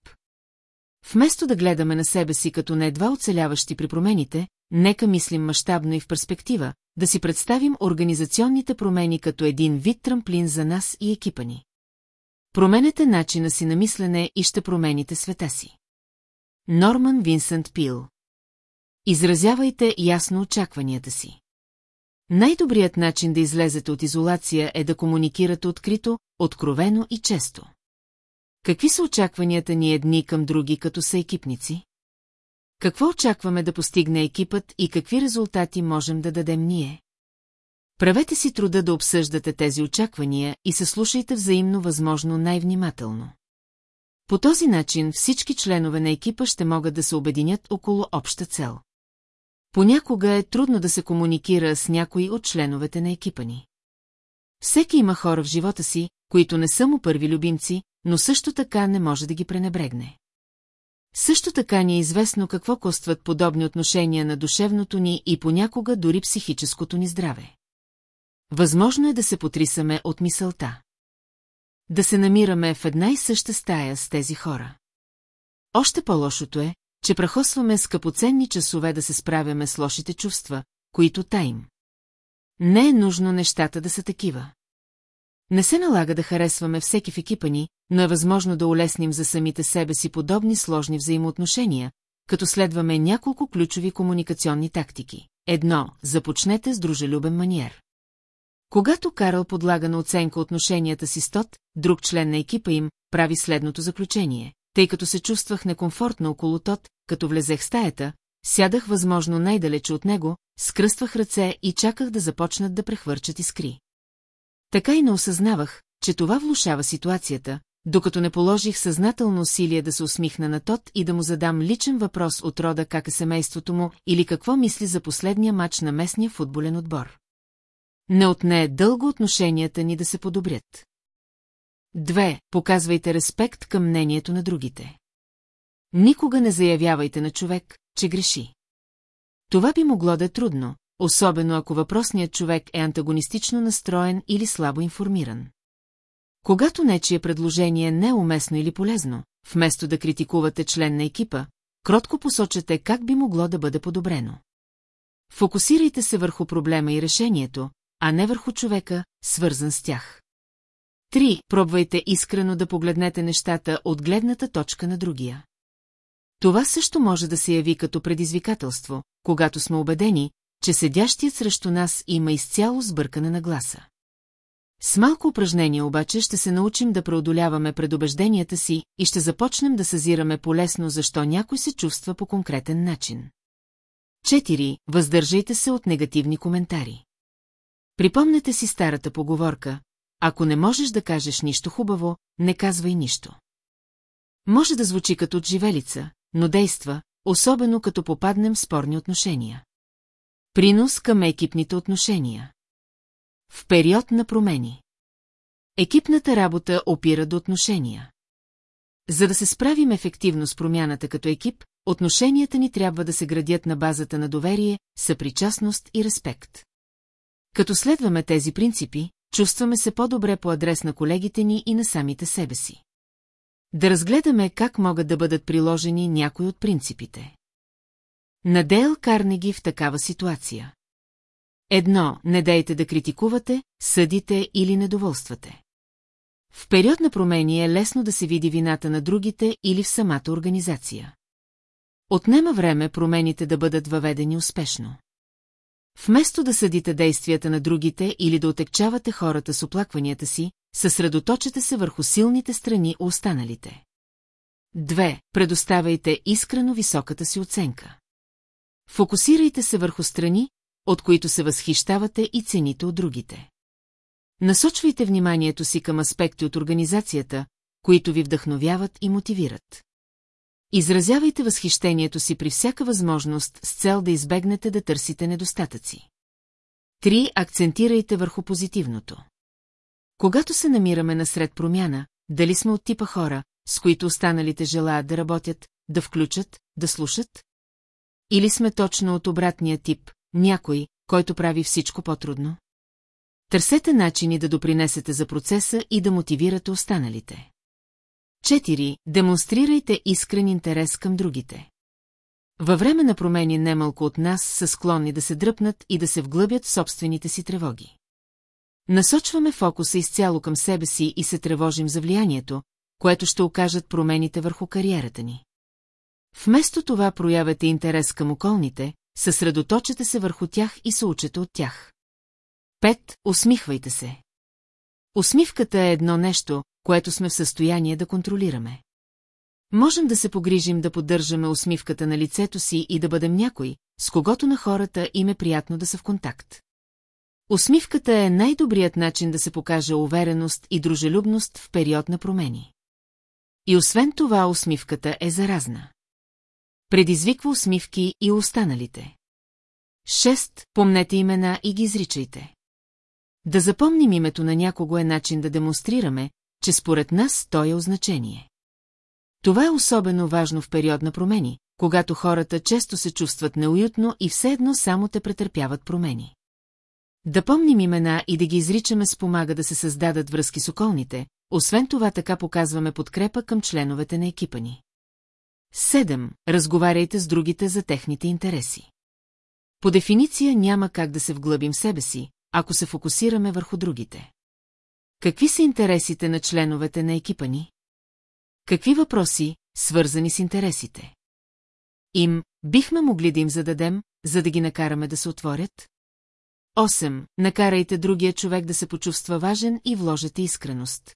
Вместо да гледаме на себе си като не едва оцеляващи при промените, нека мислим мащабно и в перспектива, да си представим организационните промени като един вид трамплин за нас и екипа ни. Променете начина си на мислене и ще промените света си. Норман Винсент Пил Изразявайте ясно очакванията си. Най-добрият начин да излезете от изолация е да комуникирате открито, откровено и често. Какви са очакванията ни едни към други като са екипници? Какво очакваме да постигне екипът и какви резултати можем да дадем ние? Правете си труда да обсъждате тези очаквания и се слушайте взаимно възможно най-внимателно. По този начин всички членове на екипа ще могат да се обединят около обща цел. Понякога е трудно да се комуникира с някой от членовете на екипа ни. Всеки има хора в живота си, които не са му първи любимци, но също така не може да ги пренебрегне. Също така ни е известно какво костват подобни отношения на душевното ни и понякога дори психическото ни здраве. Възможно е да се потрисаме от мисълта. Да се намираме в една и съща стая с тези хора. Още по-лошото е, че прахосваме скъпоценни часове да се справяме с лошите чувства, които таим. Не е нужно нещата да са такива. Не се налага да харесваме всеки в екипа ни, но е възможно да улесним за самите себе си подобни сложни взаимоотношения, като следваме няколко ключови комуникационни тактики. Едно, започнете с дружелюбен маниер. Когато Карл подлага на оценка отношенията си с Тот, друг член на екипа им, прави следното заключение. Тъй като се чувствах некомфортно около Тот, като влезех в стаята, сядах възможно най-далече от него, скръствах ръце и чаках да започнат да прехвърчат искри. Така и не осъзнавах, че това влушава ситуацията, докато не положих съзнателно усилие да се усмихна на Тот и да му задам личен въпрос от рода как е семейството му или какво мисли за последния матч на местния футболен отбор. Не отне дълго отношенията ни да се подобрят. Две, показвайте респект към мнението на другите. Никога не заявявайте на човек, че греши. Това би могло да е трудно, особено ако въпросният човек е антагонистично настроен или слабо информиран. Когато нечие предложение не е уместно или полезно, вместо да критикувате член на екипа, кротко посочете как би могло да бъде подобрено. Фокусирайте се върху проблема и решението, а не върху човека, свързан с тях. Три, пробвайте искрено да погледнете нещата от гледната точка на другия. Това също може да се яви като предизвикателство, когато сме убедени, че седящият срещу нас има изцяло сбъркане на гласа. С малко упражнение обаче ще се научим да преодоляваме предубежденията си и ще започнем да съзираме полесно защо някой се чувства по конкретен начин. 4. Въздържайте се от негативни коментари. Припомнете си старата поговорка, ако не можеш да кажеш нищо хубаво, не казвай нищо. Може да звучи като отживелица, но действа, особено като попаднем в спорни отношения. Принос към екипните отношения. В период на промени. Екипната работа опира до отношения. За да се справим ефективно с промяната като екип, отношенията ни трябва да се градят на базата на доверие, съпричастност и респект. Като следваме тези принципи, чувстваме се по-добре по адрес на колегите ни и на самите себе си. Да разгледаме как могат да бъдат приложени някои от принципите. На Дейл Карнеги в такава ситуация. Едно, не дайте да критикувате, съдите или недоволствате. В период на промени е лесно да се види вината на другите или в самата организация. Отнема време промените да бъдат въведени успешно. Вместо да съдите действията на другите или да отекчавате хората с оплакванията си, съсредоточете се върху силните страни у останалите. Две, предоставяйте искрено високата си оценка. Фокусирайте се върху страни, от които се възхищавате и цените от другите. Насочвайте вниманието си към аспекти от организацията, които ви вдъхновяват и мотивират. Изразявайте възхищението си при всяка възможност с цел да избегнете да търсите недостатъци. Три. Акцентирайте върху позитивното. Когато се намираме насред промяна, дали сме от типа хора, с които останалите желаят да работят, да включат, да слушат? Или сме точно от обратния тип, някой, който прави всичко по-трудно? Търсете начини да допринесете за процеса и да мотивирате останалите. 4. Демонстрирайте искрен интерес към другите. Във време на промени немалко от нас са склонни да се дръпнат и да се вглъбят в собствените си тревоги. Насочваме фокуса изцяло към себе си и се тревожим за влиянието, което ще окажат промените върху кариерата ни. Вместо това проявете интерес към околните, съсредоточете се върху тях и се учете от тях. 5. Усмихвайте се. Усмивката е едно нещо, което сме в състояние да контролираме. Можем да се погрижим да поддържаме усмивката на лицето си и да бъдем някой, с когото на хората им е приятно да са в контакт. Усмивката е най-добрият начин да се покаже увереност и дружелюбност в период на промени. И освен това усмивката е заразна. Предизвиква усмивки и останалите. Шест, помнете имена и ги изричайте. Да запомним името на някого е начин да демонстрираме, че според нас той е означение. Това е особено важно в период на промени, когато хората често се чувстват неуютно и все едно само те претърпяват промени. Да помним имена и да ги изричаме спомага да се създадат връзки с околните, освен това така показваме подкрепа към членовете на екипа ни. 7. Разговаряйте с другите за техните интереси. По дефиниция няма как да се вглъбим в себе си, ако се фокусираме върху другите. Какви са интересите на членовете на екипа ни? Какви въпроси, свързани с интересите? Им, бихме могли да им зададем, за да ги накараме да се отворят? 8. Накарайте другия човек да се почувства важен и вложете искреност.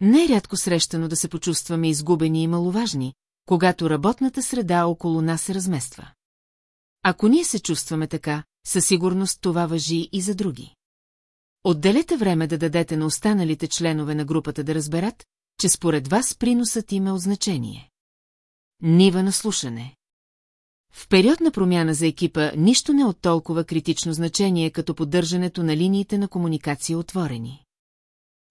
Не е рядко срещано да се почувстваме изгубени и маловажни, когато работната среда около нас се размества. Ако ние се чувстваме така, със сигурност това въжи и за други. Отделете време да дадете на останалите членове на групата да разберат, че според вас приносът им е от значение. Нива на слушане В период на промяна за екипа нищо не е от толкова критично значение, като поддържането на линиите на комуникация отворени.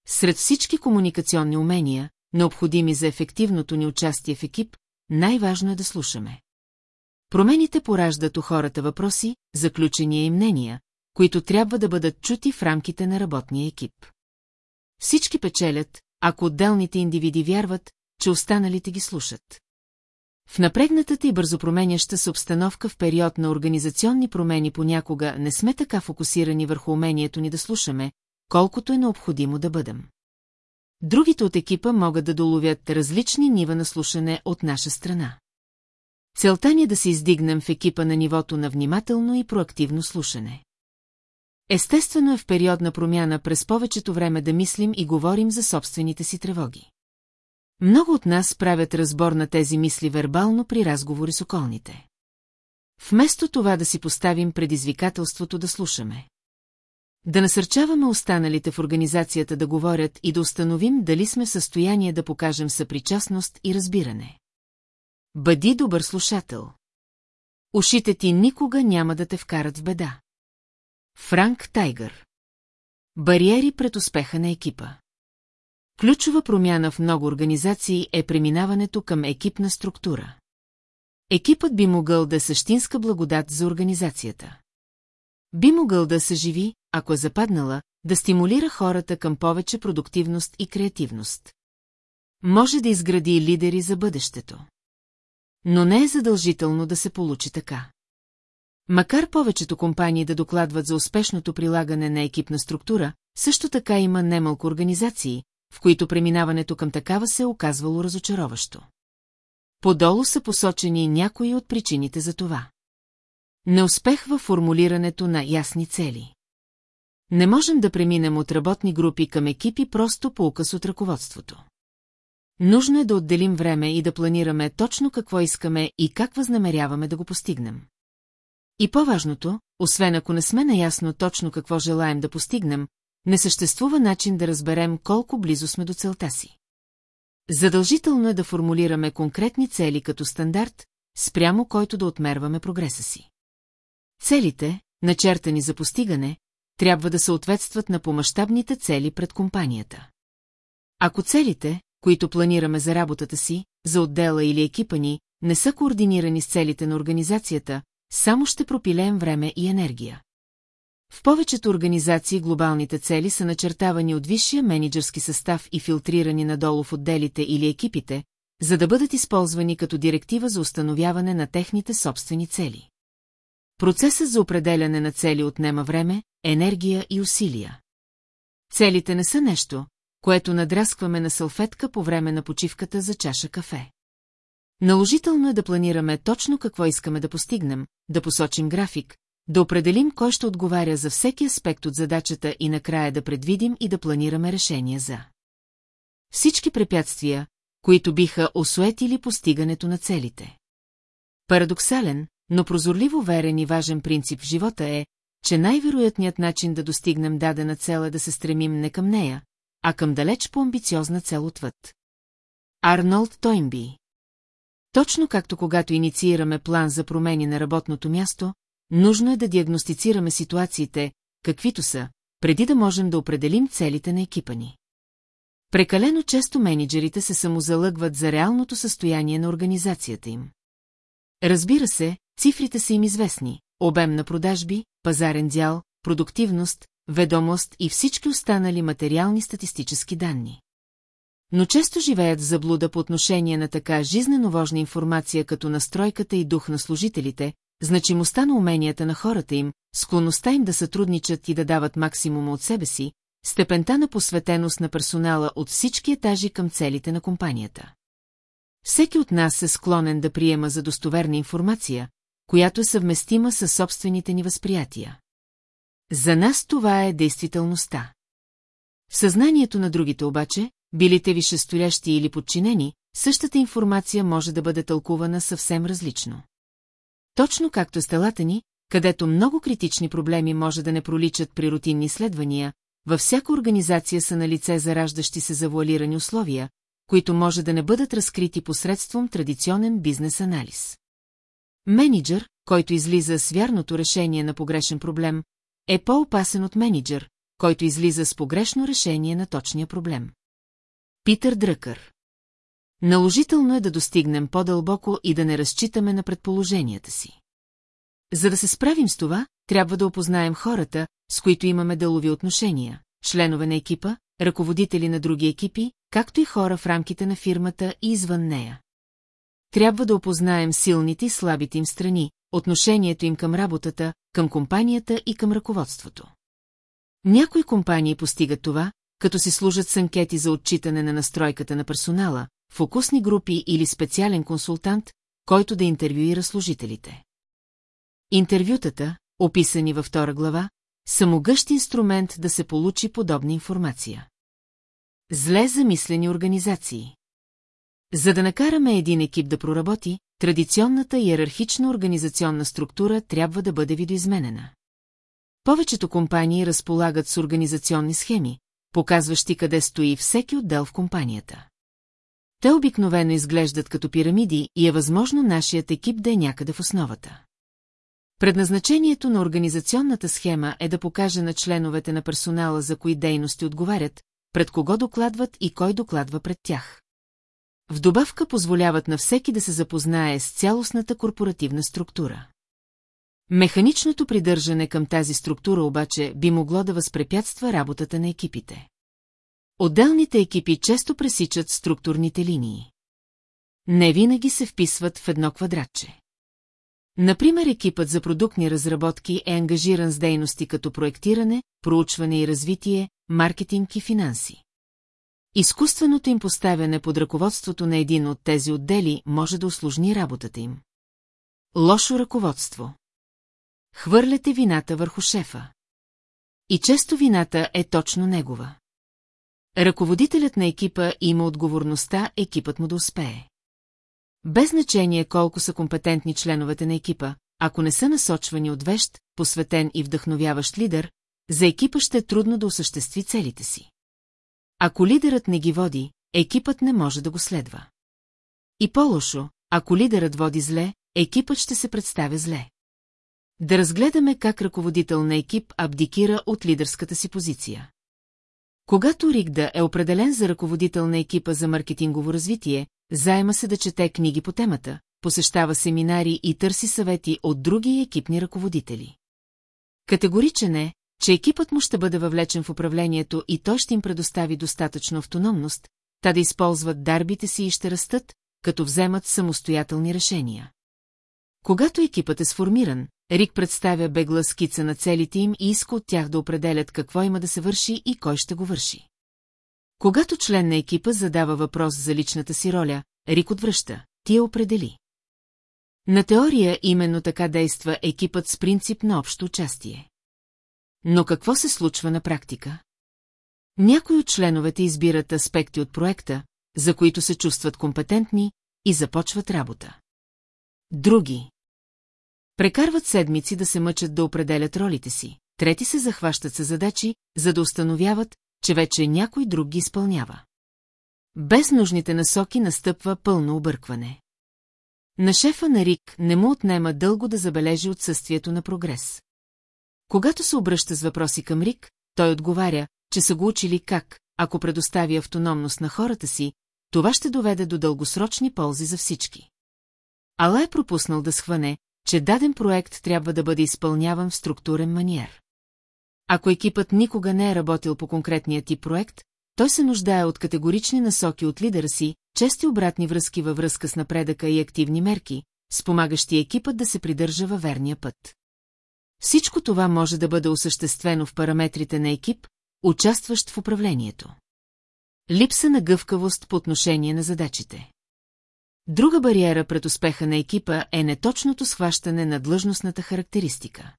Сред всички комуникационни умения, необходими за ефективното ни участие в екип, най-важно е да слушаме. Промените пораждат у хората въпроси, заключения и мнения, които трябва да бъдат чути в рамките на работния екип. Всички печелят, ако отделните индивиди вярват, че останалите ги слушат. В напрегнатата и бързопроменяща се обстановка в период на организационни промени понякога не сме така фокусирани върху умението ни да слушаме, колкото е необходимо да бъдем. Другите от екипа могат да доловят различни нива на слушане от наша страна. Целта ни е да се издигнем в екипа на нивото на внимателно и проактивно слушане. Естествено е в период на промяна през повечето време да мислим и говорим за собствените си тревоги. Много от нас правят разбор на тези мисли вербално при разговори с околните. Вместо това да си поставим предизвикателството да слушаме. Да насърчаваме останалите в организацията да говорят и да установим дали сме в състояние да покажем съпричастност и разбиране. Бъди добър слушател. Ушите ти никога няма да те вкарат в беда. Франк Тайгър Бариери пред успеха на екипа Ключова промяна в много организации е преминаването към екипна структура. Екипът би могъл да е същинска благодат за организацията. Би могъл да се живи, ако е западнала, да стимулира хората към повече продуктивност и креативност. Може да изгради лидери за бъдещето. Но не е задължително да се получи така. Макар повечето компании да докладват за успешното прилагане на екипна структура, също така има немалко организации, в които преминаването към такава се е оказвало разочароващо. Подолу са посочени някои от причините за това. Неуспех във формулирането на ясни цели. Не можем да преминем от работни групи към екипи просто по указ от ръководството. Нужно е да отделим време и да планираме точно какво искаме и как възнамеряваме да го постигнем. И по-важното, освен ако не сме наясно точно какво желаем да постигнем, не съществува начин да разберем колко близо сме до целта си. Задължително е да формулираме конкретни цели като стандарт, спрямо който да отмерваме прогреса си. Целите, начертани за постигане, трябва да съответстват на помащабните цели пред компанията. Ако целите, които планираме за работата си, за отдела или екипа ни, не са координирани с целите на организацията, само ще пропилеем време и енергия. В повечето организации глобалните цели са начертавани от висшия менеджерски състав и филтрирани надолу в отделите или екипите, за да бъдат използвани като директива за установяване на техните собствени цели. Процесът за определяне на цели отнема време, енергия и усилия. Целите не са нещо, което надраскваме на салфетка по време на почивката за чаша кафе. Наложително е да планираме точно какво искаме да постигнем, да посочим график, да определим кой ще отговаря за всеки аспект от задачата и накрая да предвидим и да планираме решения за всички препятствия, които биха осуетили постигането на целите. Парадоксален, но прозорливо верен и важен принцип в живота е, че най-вероятният начин да достигнем дадена цел е да се стремим не към нея, а към далеч по-амбициозна цел отвъд. Арнолд Тойнби Точно както когато инициираме план за промени на работното място, нужно е да диагностицираме ситуациите, каквито са, преди да можем да определим целите на екипа ни. Прекалено често менеджерите се самозалъгват за реалното състояние на организацията им. Разбира се, цифрите са им известни – обем на продажби, пазарен дял, продуктивност, ведомост и всички останали материални статистически данни. Но често живеят в заблуда по отношение на така жизнено важна информация като настройката и дух на служителите, значимостта на уменията на хората им, склонността им да сътрудничат и да дават максимума от себе си, степента на посветеност на персонала от всички етажи към целите на компанията. Всеки от нас е склонен да приема за достоверна информация, която е съвместима с собствените ни възприятия. За нас това е действителността. В съзнанието на другите обаче, били те висшестоящи или подчинени, същата информация може да бъде тълкувана съвсем различно. Точно както е стелата ни, където много критични проблеми може да не проличат при рутинни изследвания, във всяка организация са на лице зараждащи се завуалирани условия, които може да не бъдат разкрити посредством традиционен бизнес анализ. Менеджер, който излиза с вярното решение на погрешен проблем, е по-опасен от менеджер, който излиза с погрешно решение на точния проблем. Питър Дръкър Наложително е да достигнем по-дълбоко и да не разчитаме на предположенията си. За да се справим с това, трябва да опознаем хората, с които имаме делови отношения, членове на екипа, ръководители на други екипи, както и хора в рамките на фирмата и извън нея. Трябва да опознаем силните и слабите им страни, отношението им към работата, към компанията и към ръководството. Някои компании постигат това, като си служат с анкети за отчитане на настройката на персонала, фокусни групи или специален консултант, който да интервюира служителите. Интервютата, описани във втора глава, са могъщ инструмент да се получи подобна информация. Зле замислени организации За да накараме един екип да проработи, традиционната иерархична организационна структура трябва да бъде видоизменена. Повечето компании разполагат с организационни схеми, показващи къде стои всеки отдел в компанията. Те обикновено изглеждат като пирамиди и е възможно нашият екип да е някъде в основата. Предназначението на организационната схема е да покаже на членовете на персонала за кои дейности отговарят, пред кого докладват и кой докладва пред тях. В добавка позволяват на всеки да се запознае с цялостната корпоративна структура. Механичното придържане към тази структура обаче би могло да възпрепятства работата на екипите. Отделните екипи често пресичат структурните линии. Не винаги се вписват в едно квадратче. Например, екипът за продуктни разработки е ангажиран с дейности като проектиране, проучване и развитие, маркетинг и финанси. Изкуственото им поставяне под ръководството на един от тези отдели може да усложни работата им. Лошо ръководство. Хвърляте вината върху шефа. И често вината е точно негова. Ръководителят на екипа има отговорността екипът му да успее. Без значение колко са компетентни членовете на екипа, ако не са насочвани от вещ, посветен и вдъхновяващ лидер, за екипа ще е трудно да осъществи целите си. Ако лидерът не ги води, екипът не може да го следва. И по-лошо, ако лидерът води зле, екипът ще се представя зле. Да разгледаме как ръководител на екип абдикира от лидерската си позиция. Когато Ригда е определен за ръководител на екипа за маркетингово развитие, заема се да чете книги по темата, посещава семинари и търси съвети от други екипни ръководители. Категоричен е, че екипът му ще бъде въвлечен в управлението и той ще им предостави достатъчно автономност, та да използват дарбите си и ще растат, като вземат самостоятелни решения. Когато екипът е сформиран, Рик представя бегла скица на целите им и иска от тях да определят какво има да се върши и кой ще го върши. Когато член на екипа задава въпрос за личната си роля, Рик отвръща, ти я определи. На теория именно така действа екипът с принцип на общо участие. Но какво се случва на практика? Някои от членовете избират аспекти от проекта, за които се чувстват компетентни, и започват работа. Други. Прекарват седмици да се мъчат да определят ролите си, трети се захващат с задачи, за да установяват, че вече някой друг ги изпълнява. Без нужните насоки настъпва пълно объркване. На шефа на Рик не му отнема дълго да забележи отсъствието на прогрес. Когато се обръща с въпроси към Рик, той отговаря, че са го учили как, ако предостави автономност на хората си, това ще доведе до дългосрочни ползи за всички. Ала е пропуснал да схване, че даден проект трябва да бъде изпълняван в структурен маниер. Ако екипът никога не е работил по конкретния тип проект, той се нуждае от категорични насоки от лидера си, чести обратни връзки във връзка с напредъка и активни мерки, спомагащи екипът да се придържа във верния път. Всичко това може да бъде осъществено в параметрите на екип, участващ в управлението. Липса на гъвкавост по отношение на задачите. Друга бариера пред успеха на екипа е неточното схващане на длъжностната характеристика.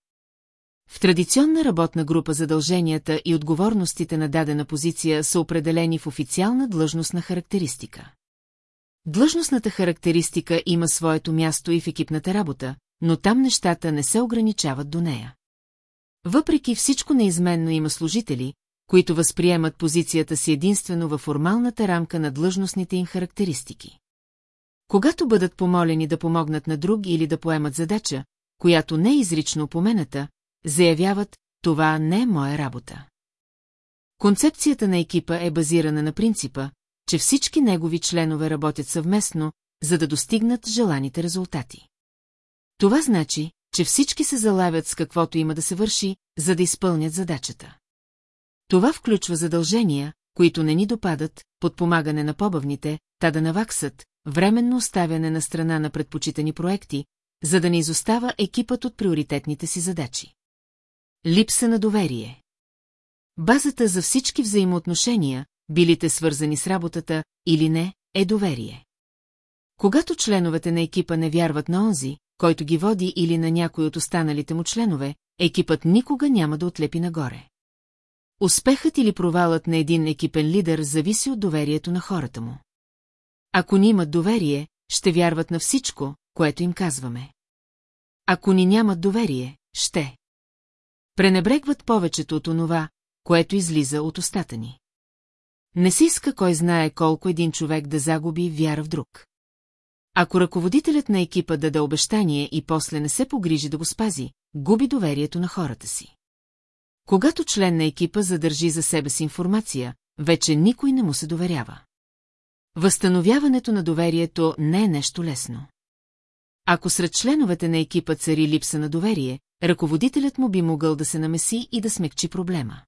В традиционна работна група задълженията и отговорностите на дадена позиция са определени в официална длъжностна характеристика. Длъжностната характеристика има своето място и в екипната работа, но там нещата не се ограничават до нея. Въпреки всичко неизменно има служители, които възприемат позицията си единствено във формалната рамка на длъжностните им характеристики. Когато бъдат помолени да помогнат на друг или да поемат задача, която не е изрично упомената, заявяват, това не е моя работа. Концепцията на екипа е базирана на принципа, че всички негови членове работят съвместно, за да достигнат желаните резултати. Това значи, че всички се залавят с каквото има да се върши, за да изпълнят задачата. Това включва задължения, които не ни допадат, подпомагане на побавните, та да наваксат, временно оставяне на страна на предпочитани проекти, за да не изостава екипът от приоритетните си задачи. Липса на доверие Базата за всички взаимоотношения, билите свързани с работата или не, е доверие. Когато членовете на екипа не вярват на онзи, който ги води или на някой от останалите му членове, екипът никога няма да отлепи нагоре. Успехът или провалът на един екипен лидер зависи от доверието на хората му. Ако ни имат доверие, ще вярват на всичко, което им казваме. Ако ни нямат доверие, ще. Пренебрегват повечето от онова, което излиза от устата ни. Не си иска кой знае колко един човек да загуби вяра в друг. Ако ръководителят на екипа даде обещание и после не се погрижи да го спази, губи доверието на хората си. Когато член на екипа задържи за себе си информация, вече никой не му се доверява. Възстановяването на доверието не е нещо лесно. Ако сред членовете на екипа цари липса на доверие, ръководителят му би могъл да се намеси и да смекчи проблема.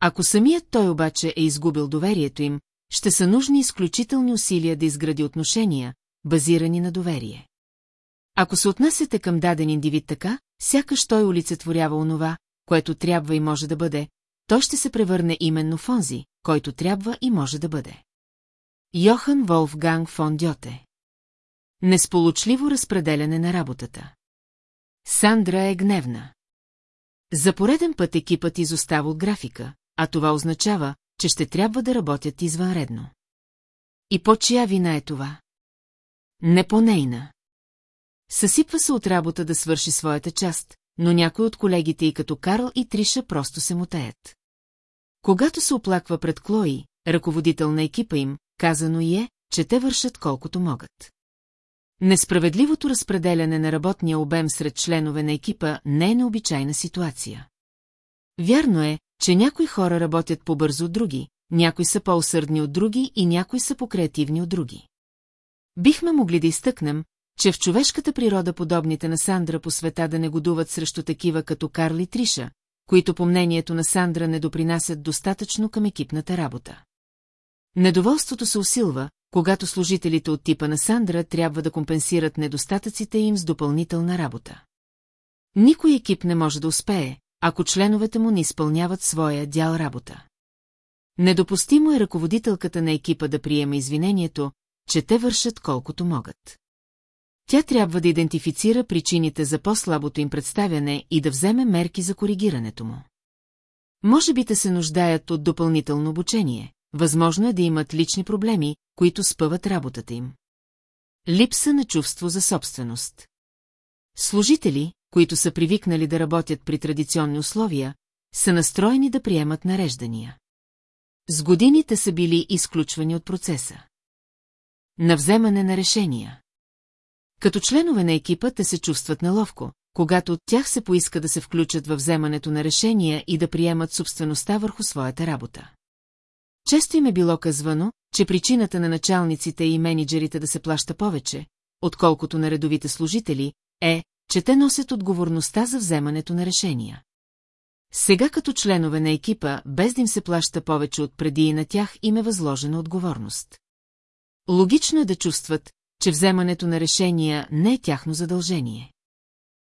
Ако самият той обаче е изгубил доверието им, ще са нужни изключителни усилия да изгради отношения, базирани на доверие. Ако се отнасяте към даден индивид така, сякаш той олицетворява онова, което трябва и може да бъде, той ще се превърне именно в онзи, който трябва и може да бъде. Йохан Волфганг фон Дьоте Несполучливо разпределяне на работата. Сандра е гневна. За пореден път екипът изостава от графика, а това означава, че ще трябва да работят извънредно. И по чия вина е това? Не по нейна. Съсипва се от работа да свърши своята част, но някой от колегите и като Карл и Триша просто се мутаят. Когато се оплаква пред Клои, ръководител на екипа им, казано и е, че те вършат колкото могат. Несправедливото разпределяне на работния обем сред членове на екипа не е необичайна ситуация. Вярно е, че някои хора работят по-бързо от други, някои са по-усърдни от други и някои са по-креативни от други. Бихме могли да изтъкнем, че в човешката природа подобните на Сандра по света да не годуват срещу такива като Карли Триша, които по мнението на Сандра не допринасят достатъчно към екипната работа. Недоволството се усилва, когато служителите от типа на Сандра трябва да компенсират недостатъците им с допълнителна работа. Никой екип не може да успее, ако членовете му не изпълняват своя дял работа. Недопустимо е ръководителката на екипа да приема извинението, че те вършат колкото могат. Тя трябва да идентифицира причините за по-слабото им представяне и да вземе мерки за коригирането му. Може би те се нуждаят от допълнително обучение, възможно е да имат лични проблеми, които спъват работата им. Липса на чувство за собственост. Служители, които са привикнали да работят при традиционни условия, са настроени да приемат нареждания. С годините са били изключвани от процеса. На вземане на решения. Като членове на екипа те се чувстват неловко, когато от тях се поиска да се включат във вземането на решения и да приемат собствеността върху своята работа. Често им е било казвано, че причината на началниците и менеджерите да се плаща повече, отколкото на редовите служители, е, че те носят отговорността за вземането на решения. Сега като членове на екипа, без да им се плаща повече от преди и на тях им е възложена отговорност. Логично е да чувстват, че вземането на решения не е тяхно задължение.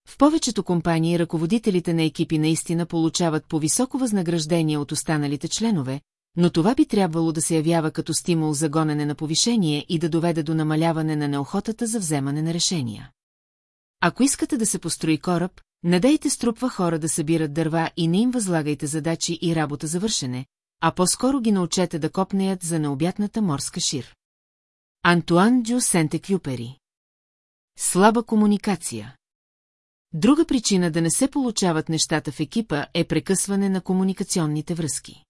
В повечето компании ръководителите на екипи наистина получават по-високо възнаграждение от останалите членове, но това би трябвало да се явява като стимул за гонене на повишение и да доведе до намаляване на неохотата за вземане на решения. Ако искате да се построи кораб, не дайте струпва хора да събират дърва и не им възлагайте задачи и работа за вършене, а по-скоро ги научете да копнеят за необятната морска шир. Антуан Дю Сенте-Кюпери Слаба комуникация Друга причина да не се получават нещата в екипа е прекъсване на комуникационните връзки.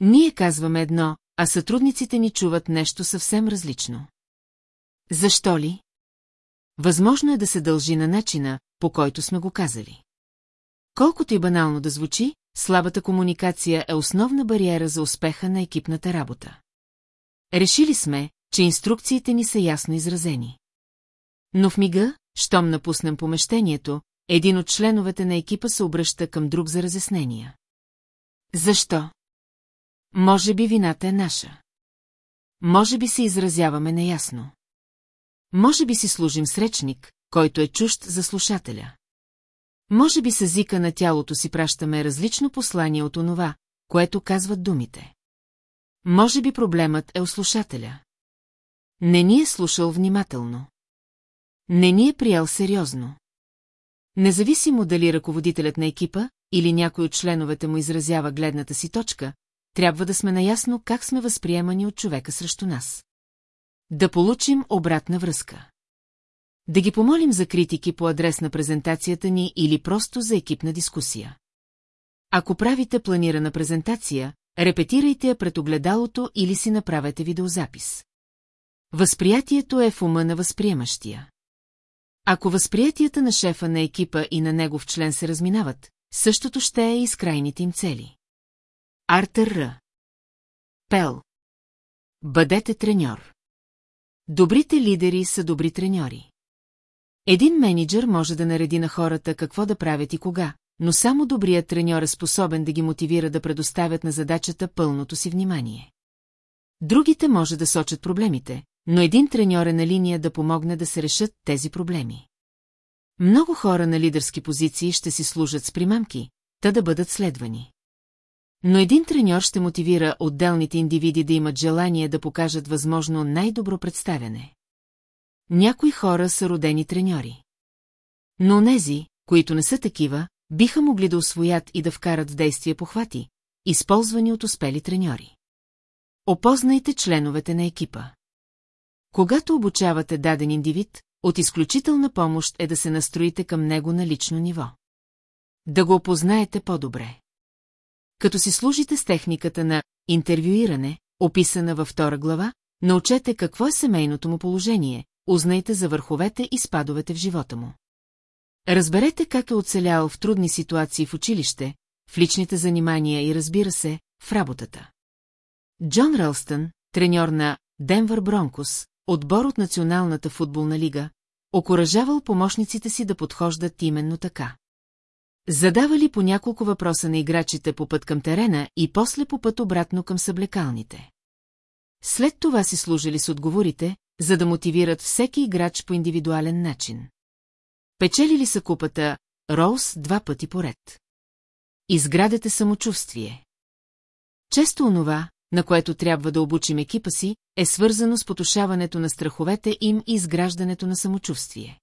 Ние казваме едно, а сътрудниците ни чуват нещо съвсем различно. Защо ли? Възможно е да се дължи на начина, по който сме го казали. Колкото и банално да звучи, слабата комуникация е основна бариера за успеха на екипната работа. Решили сме, че инструкциите ни са ясно изразени. Но в мига, щом напуснем помещението, един от членовете на екипа се обръща към друг за разяснения. Защо? Може би вината е наша. Може би се изразяваме неясно. Може би си служим с който е чужд за слушателя. Може би с езика на тялото си пращаме различно послание от онова, което казват думите. Може би проблемът е у слушателя. Не ни е слушал внимателно. Не ни е приял сериозно. Независимо дали ръководителят на екипа или някой от членовете му изразява гледната си точка, трябва да сме наясно как сме възприемани от човека срещу нас. Да получим обратна връзка. Да ги помолим за критики по адрес на презентацията ни или просто за екипна дискусия. Ако правите планирана презентация, репетирайте я пред огледалото или си направете видеозапис. Възприятието е в ума на възприемащия. Ако възприятията на шефа на екипа и на негов член се разминават, същото ще е и с крайните им цели. Артър Р. Пел. Бъдете треньор. Добрите лидери са добри треньори. Един менеджер може да нареди на хората какво да правят и кога, но само добрият треньор е способен да ги мотивира да предоставят на задачата пълното си внимание. Другите може да сочат проблемите, но един треньор е на линия да помогне да се решат тези проблеми. Много хора на лидерски позиции ще си служат с примамки, та да бъдат следвани. Но един треньор ще мотивира отделните индивиди да имат желание да покажат възможно най-добро представяне. Някои хора са родени треньори. Но нези, които не са такива, биха могли да освоят и да вкарат в действие похвати, използвани от успели треньори. Опознайте членовете на екипа. Когато обучавате даден индивид, от изключителна помощ е да се настроите към него на лично ниво. Да го опознаете по-добре. Като си служите с техниката на интервюиране, описана във втора глава, научете какво е семейното му положение, узнайте за върховете и спадовете в живота му. Разберете как е оцелял в трудни ситуации в училище, в личните занимания и разбира се, в работата. Джон Рълстън, треньор на Денвър Бронкос, отбор от Националната футболна лига, окоръжавал помощниците си да подхождат именно така. Задавали по няколко въпроса на играчите по път към терена и после по път обратно към съблекалните. След това си служили с отговорите, за да мотивират всеки играч по индивидуален начин. Печелили са купата Роуз два пъти поред. Изградете самочувствие. Често онова, на което трябва да обучим екипа си, е свързано с потушаването на страховете им и изграждането на самочувствие.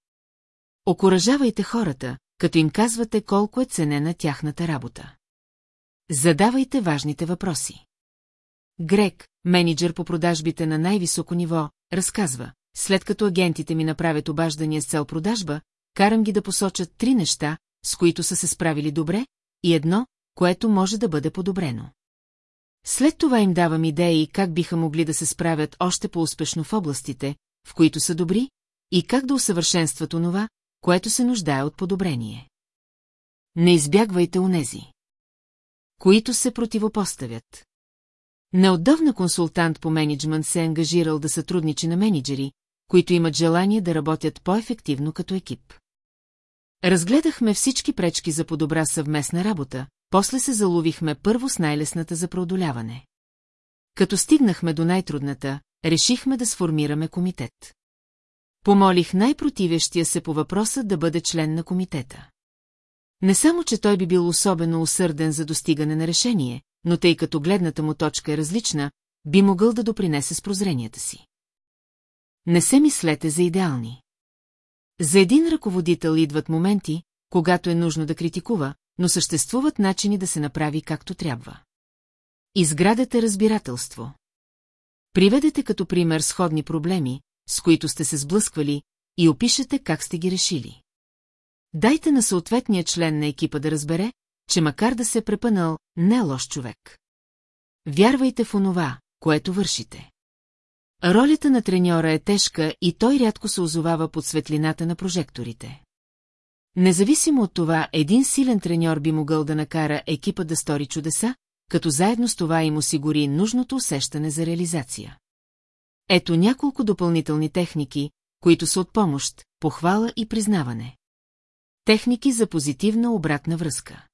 Окоръжавайте хората, като им казвате колко е ценена тяхната работа. Задавайте важните въпроси. Грек, менеджер по продажбите на най-високо ниво, разказва, след като агентите ми направят обаждания с цел продажба, карам ги да посочат три неща, с които са се справили добре, и едно, което може да бъде подобрено. След това им давам идеи как биха могли да се справят още по-успешно в областите, в които са добри, и как да усъвършенстват онова, което се нуждае от подобрение. Не избягвайте унези, които се противопоставят. Неотдавна консултант по менеджмент се е ангажирал да сътрудничи на менеджери, които имат желание да работят по-ефективно като екип. Разгледахме всички пречки за по-добра съвместна работа, после се заловихме първо с най-лесната за преодоляване. Като стигнахме до най-трудната, решихме да сформираме комитет. Помолих най-противещия се по въпроса да бъде член на комитета. Не само, че той би бил особено усърден за достигане на решение, но тъй като гледната му точка е различна, би могъл да допринесе с прозренията си. Не се мислете за идеални. За един ръководител идват моменти, когато е нужно да критикува, но съществуват начини да се направи както трябва. Изградете разбирателство. Приведете като пример сходни проблеми, с които сте се сблъсквали, и опишете как сте ги решили. Дайте на съответния член на екипа да разбере, че макар да се е препънал, не е лош човек. Вярвайте в онова, което вършите. Ролята на треньора е тежка и той рядко се озовава под светлината на прожекторите. Независимо от това, един силен треньор би могъл да накара екипа да стори чудеса, като заедно с това им осигури нужното усещане за реализация. Ето няколко допълнителни техники, които са от помощ, похвала и признаване. Техники за позитивна обратна връзка.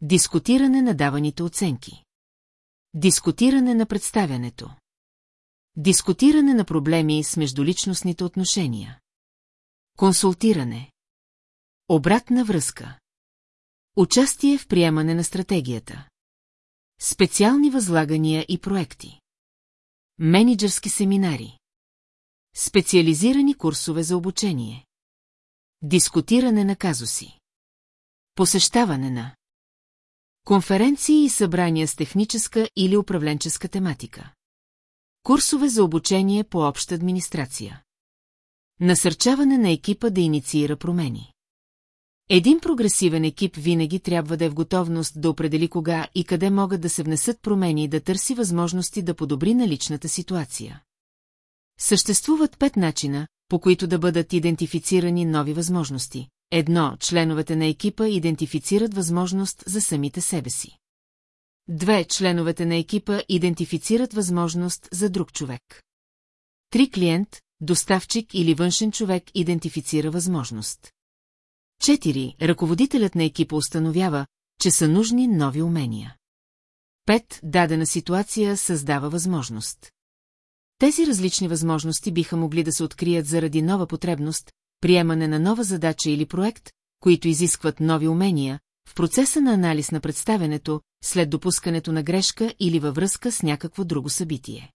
Дискутиране на даваните оценки. Дискутиране на представянето. Дискутиране на проблеми с междуличностните отношения. Консултиране. Обратна връзка. Участие в приемане на стратегията. Специални възлагания и проекти. Менеджерски семинари. Специализирани курсове за обучение. Дискутиране на казуси. Посещаване на конференции и събрания с техническа или управленческа тематика. Курсове за обучение по обща администрация. Насърчаване на екипа да инициира промени. Един прогресивен екип винаги трябва да е в готовност да определи кога и къде могат да се внесат промени и да търси възможности да подобри наличната ситуация. Съществуват пет начина, по които да бъдат идентифицирани нови възможности. Едно, членовете на екипа идентифицират възможност за самите себе си. Две, членовете на екипа идентифицират възможност за друг човек. Три, клиент, доставчик или външен човек идентифицира възможност. Четири, ръководителят на екипа установява, че са нужни нови умения. Пет, дадена ситуация създава възможност. Тези различни възможности биха могли да се открият заради нова потребност, приемане на нова задача или проект, които изискват нови умения, в процеса на анализ на представенето, след допускането на грешка или във връзка с някакво друго събитие.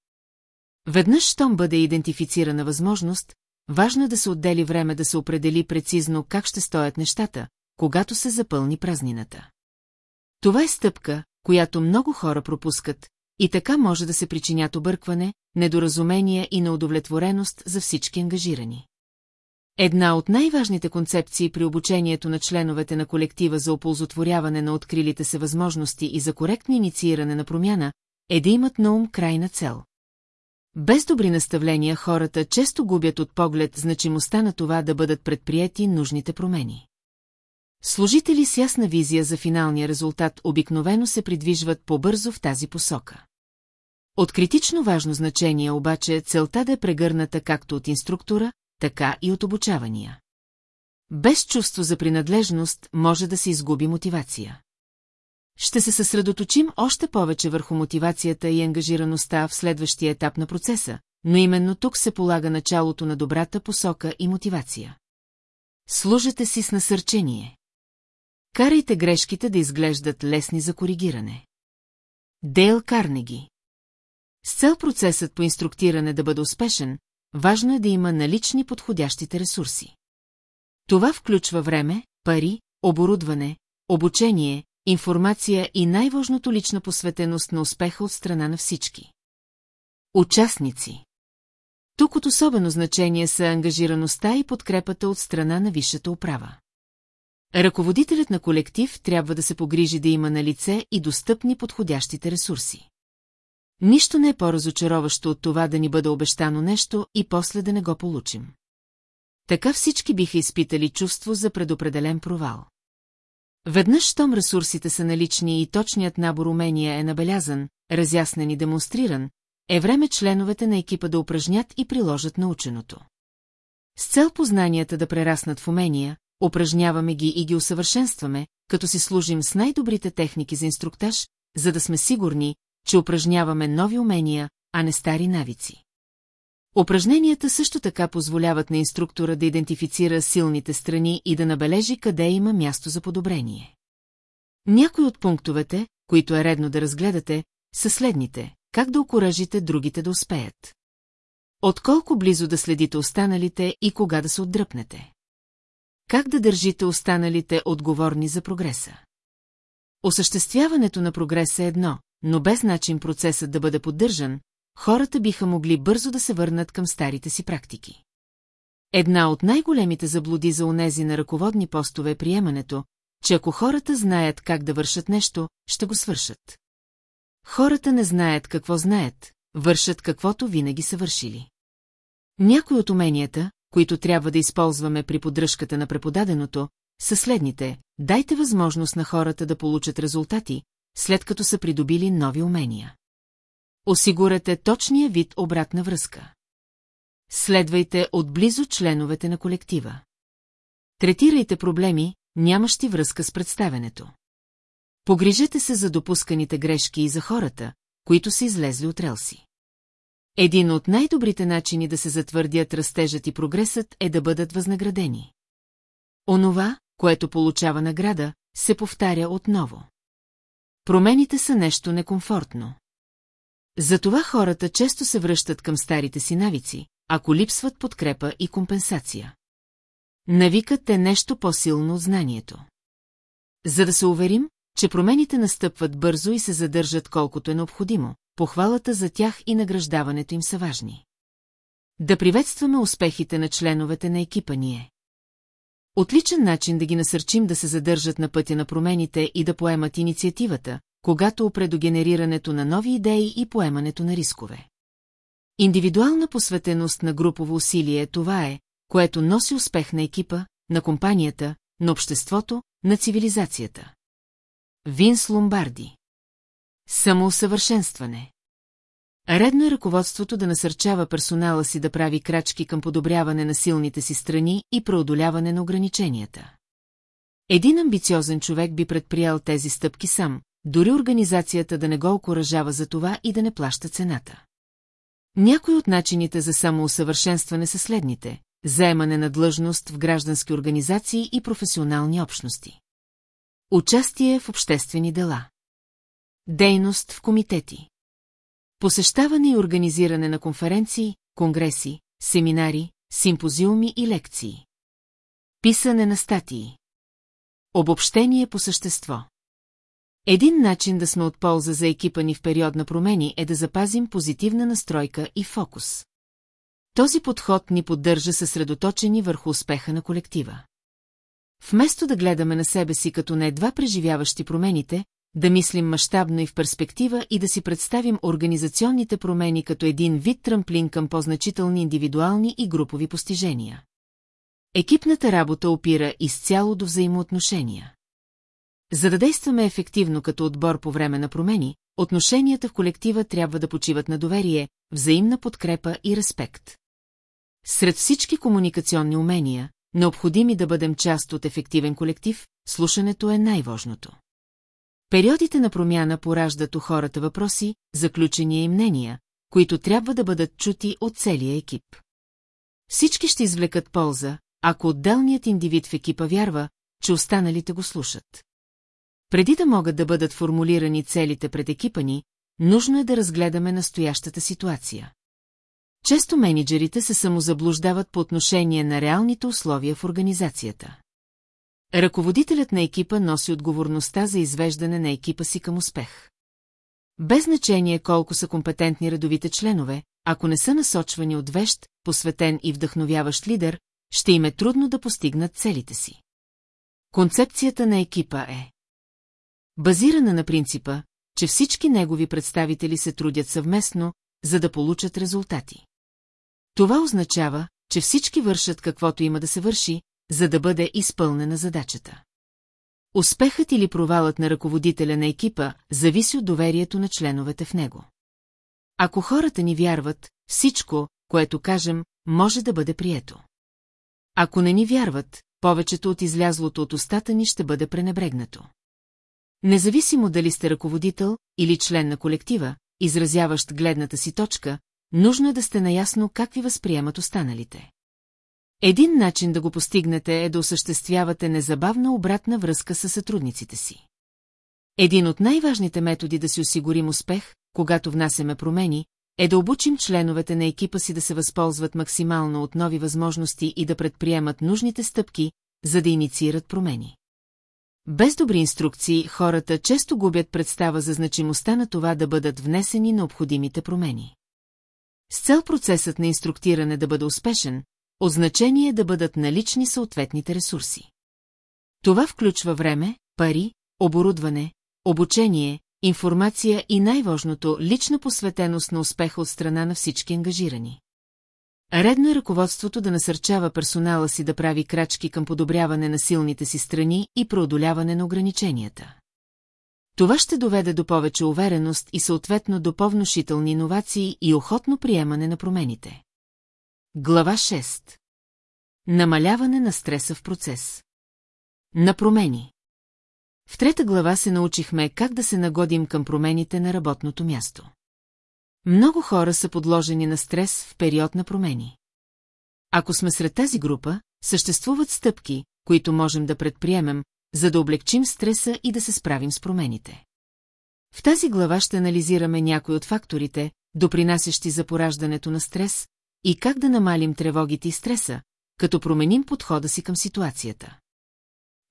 Веднъж, щом бъде идентифицирана възможност, важно е да се отдели време да се определи прецизно как ще стоят нещата, когато се запълни празнината. Това е стъпка, която много хора пропускат, и така може да се причинят объркване, недоразумения и неудовлетвореност за всички ангажирани. Една от най-важните концепции при обучението на членовете на колектива за оползотворяване на открилите се възможности и за коректно иницииране на промяна е да имат на ум крайна цел. Без добри наставления хората често губят от поглед значимостта на това да бъдат предприяти нужните промени. Служители с ясна визия за финалния резултат обикновено се придвижват по-бързо в тази посока. От критично важно значение обаче е целта да е прегърната както от инструктора, така и от обучавания. Без чувство за принадлежност може да се изгуби мотивация. Ще се съсредоточим още повече върху мотивацията и ангажираността в следващия етап на процеса, но именно тук се полага началото на добрата посока и мотивация. Служете си с насърчение. Карайте грешките да изглеждат лесни за коригиране. Дейл Карнеги С цел процесът по инструктиране да бъде успешен, важно е да има налични подходящите ресурси. Това включва време, пари, оборудване, обучение, информация и най-важното лична посветеност на успеха от страна на всички. Участници Тук от особено значение са ангажираността и подкрепата от страна на висшата управа. Ръководителят на колектив трябва да се погрижи да има на лице и достъпни подходящите ресурси. Нищо не е по-разочароващо от това да ни бъде обещано нещо и после да не го получим. Така всички биха изпитали чувство за предопределен провал. Веднъж, щом ресурсите са налични и точният набор умения е набелязан, разяснен и демонстриран, е време членовете на екипа да упражнят и приложат наученото. С цел познанията да прераснат в умения, упражняваме ги и ги усъвършенстваме, като си служим с най-добрите техники за инструктаж, за да сме сигурни, че упражняваме нови умения, а не стари навици. Упражненията също така позволяват на инструктора да идентифицира силните страни и да набележи къде има място за подобрение. Някои от пунктовете, които е редно да разгледате, са следните – как да окоръжите другите да успеят. Отколко близо да следите останалите и кога да се отдръпнете. Как да държите останалите отговорни за прогреса. Осъществяването на прогреса е едно, но без начин процесът да бъде поддържан, хората биха могли бързо да се върнат към старите си практики. Една от най-големите заблуди за онези на ръководни постове е приемането, че ако хората знаят как да вършат нещо, ще го свършат. Хората не знаят какво знаят, вършат каквото винаги са вършили. Някои от уменията, които трябва да използваме при поддръжката на преподаденото, са следните. Дайте възможност на хората да получат резултати, след като са придобили нови умения. Осигурете точния вид обратна връзка. Следвайте отблизо членовете на колектива. Третирайте проблеми, нямащи връзка с представенето. Погрижете се за допусканите грешки и за хората, които са излезли от релси. Един от най-добрите начини да се затвърдят растежът и прогресът е да бъдат възнаградени. Онова, което получава награда, се повтаря отново. Промените са нещо некомфортно. Затова хората често се връщат към старите си навици, ако липсват подкрепа и компенсация. Навикът е нещо по-силно от знанието. За да се уверим, че промените настъпват бързо и се задържат колкото е необходимо, похвалата за тях и награждаването им са важни. Да приветстваме успехите на членовете на екипа ни е. Отличен начин да ги насърчим да се задържат на пътя на промените и да поемат инициативата, когато опре на нови идеи и поемането на рискове. Индивидуална посветеност на групово усилие това е, което носи успех на екипа, на компанията, на обществото, на цивилизацията. Винс Ломбарди Самоусъвършенстване Редно е ръководството да насърчава персонала си да прави крачки към подобряване на силните си страни и преодоляване на ограниченията. Един амбициозен човек би предприял тези стъпки сам, дори организацията да не го окоръжава за това и да не плаща цената. Някои от начините за самоусъвършенстване са следните – заемане на длъжност в граждански организации и професионални общности. Участие в обществени дела. Дейност в комитети. Посещаване и организиране на конференции, конгреси, семинари, симпозиуми и лекции. Писане на статии. Обобщение по същество. Един начин да сме от полза за екипа ни в период на промени е да запазим позитивна настройка и фокус. Този подход ни поддържа съсредоточени върху успеха на колектива. Вместо да гледаме на себе си като не едва преживяващи промените, да мислим мащабно и в перспектива и да си представим организационните промени като един вид трамплин към по-значителни индивидуални и групови постижения. Екипната работа опира изцяло до взаимоотношения. За да действаме ефективно като отбор по време на промени, отношенията в колектива трябва да почиват на доверие, взаимна подкрепа и респект. Сред всички комуникационни умения, необходими да бъдем част от ефективен колектив, слушането е най-важното. Периодите на промяна пораждат у хората въпроси, заключения и мнения, които трябва да бъдат чути от целия екип. Всички ще извлекат полза, ако отделният индивид в екипа вярва, че останалите го слушат. Преди да могат да бъдат формулирани целите пред екипа ни, нужно е да разгледаме настоящата ситуация. Често менеджерите се самозаблуждават по отношение на реалните условия в организацията. Ръководителят на екипа носи отговорността за извеждане на екипа си към успех. Без значение колко са компетентни редовите членове, ако не са насочвани от вещ, посветен и вдъхновяващ лидер, ще им е трудно да постигнат целите си. Концепцията на екипа е базирана на принципа, че всички негови представители се трудят съвместно, за да получат резултати. Това означава, че всички вършат каквото има да се върши, за да бъде изпълнена задачата. Успехът или провалът на ръководителя на екипа зависи от доверието на членовете в него. Ако хората ни вярват, всичко, което кажем, може да бъде прието. Ако не ни вярват, повечето от излязлото от устата ни ще бъде пренебрегнато. Независимо дали сте ръководител или член на колектива, изразяващ гледната си точка, нужно е да сте наясно как ви възприемат останалите. Един начин да го постигнете е да осъществявате незабавна обратна връзка с сътрудниците си. Един от най-важните методи да си осигурим успех, когато внасяме промени, е да обучим членовете на екипа си да се възползват максимално от нови възможности и да предприемат нужните стъпки, за да инициират промени. Без добри инструкции, хората често губят представа за значимостта на това да бъдат внесени необходимите промени. С цел процесът на инструктиране да бъде успешен, от е да бъдат налични съответните ресурси. Това включва време, пари, оборудване, обучение, информация и най-важното – лична посветеност на успеха от страна на всички ангажирани. Редно е ръководството да насърчава персонала си да прави крачки към подобряване на силните си страни и преодоляване на ограниченията. Това ще доведе до повече увереност и съответно до по-внушителни иновации и охотно приемане на промените. Глава 6 Намаляване на стреса в процес На промени В трета глава се научихме как да се нагодим към промените на работното място. Много хора са подложени на стрес в период на промени. Ако сме сред тази група, съществуват стъпки, които можем да предприемем, за да облегчим стреса и да се справим с промените. В тази глава ще анализираме някои от факторите, допринасящи за пораждането на стрес, и как да намалим тревогите и стреса, като променим подхода си към ситуацията.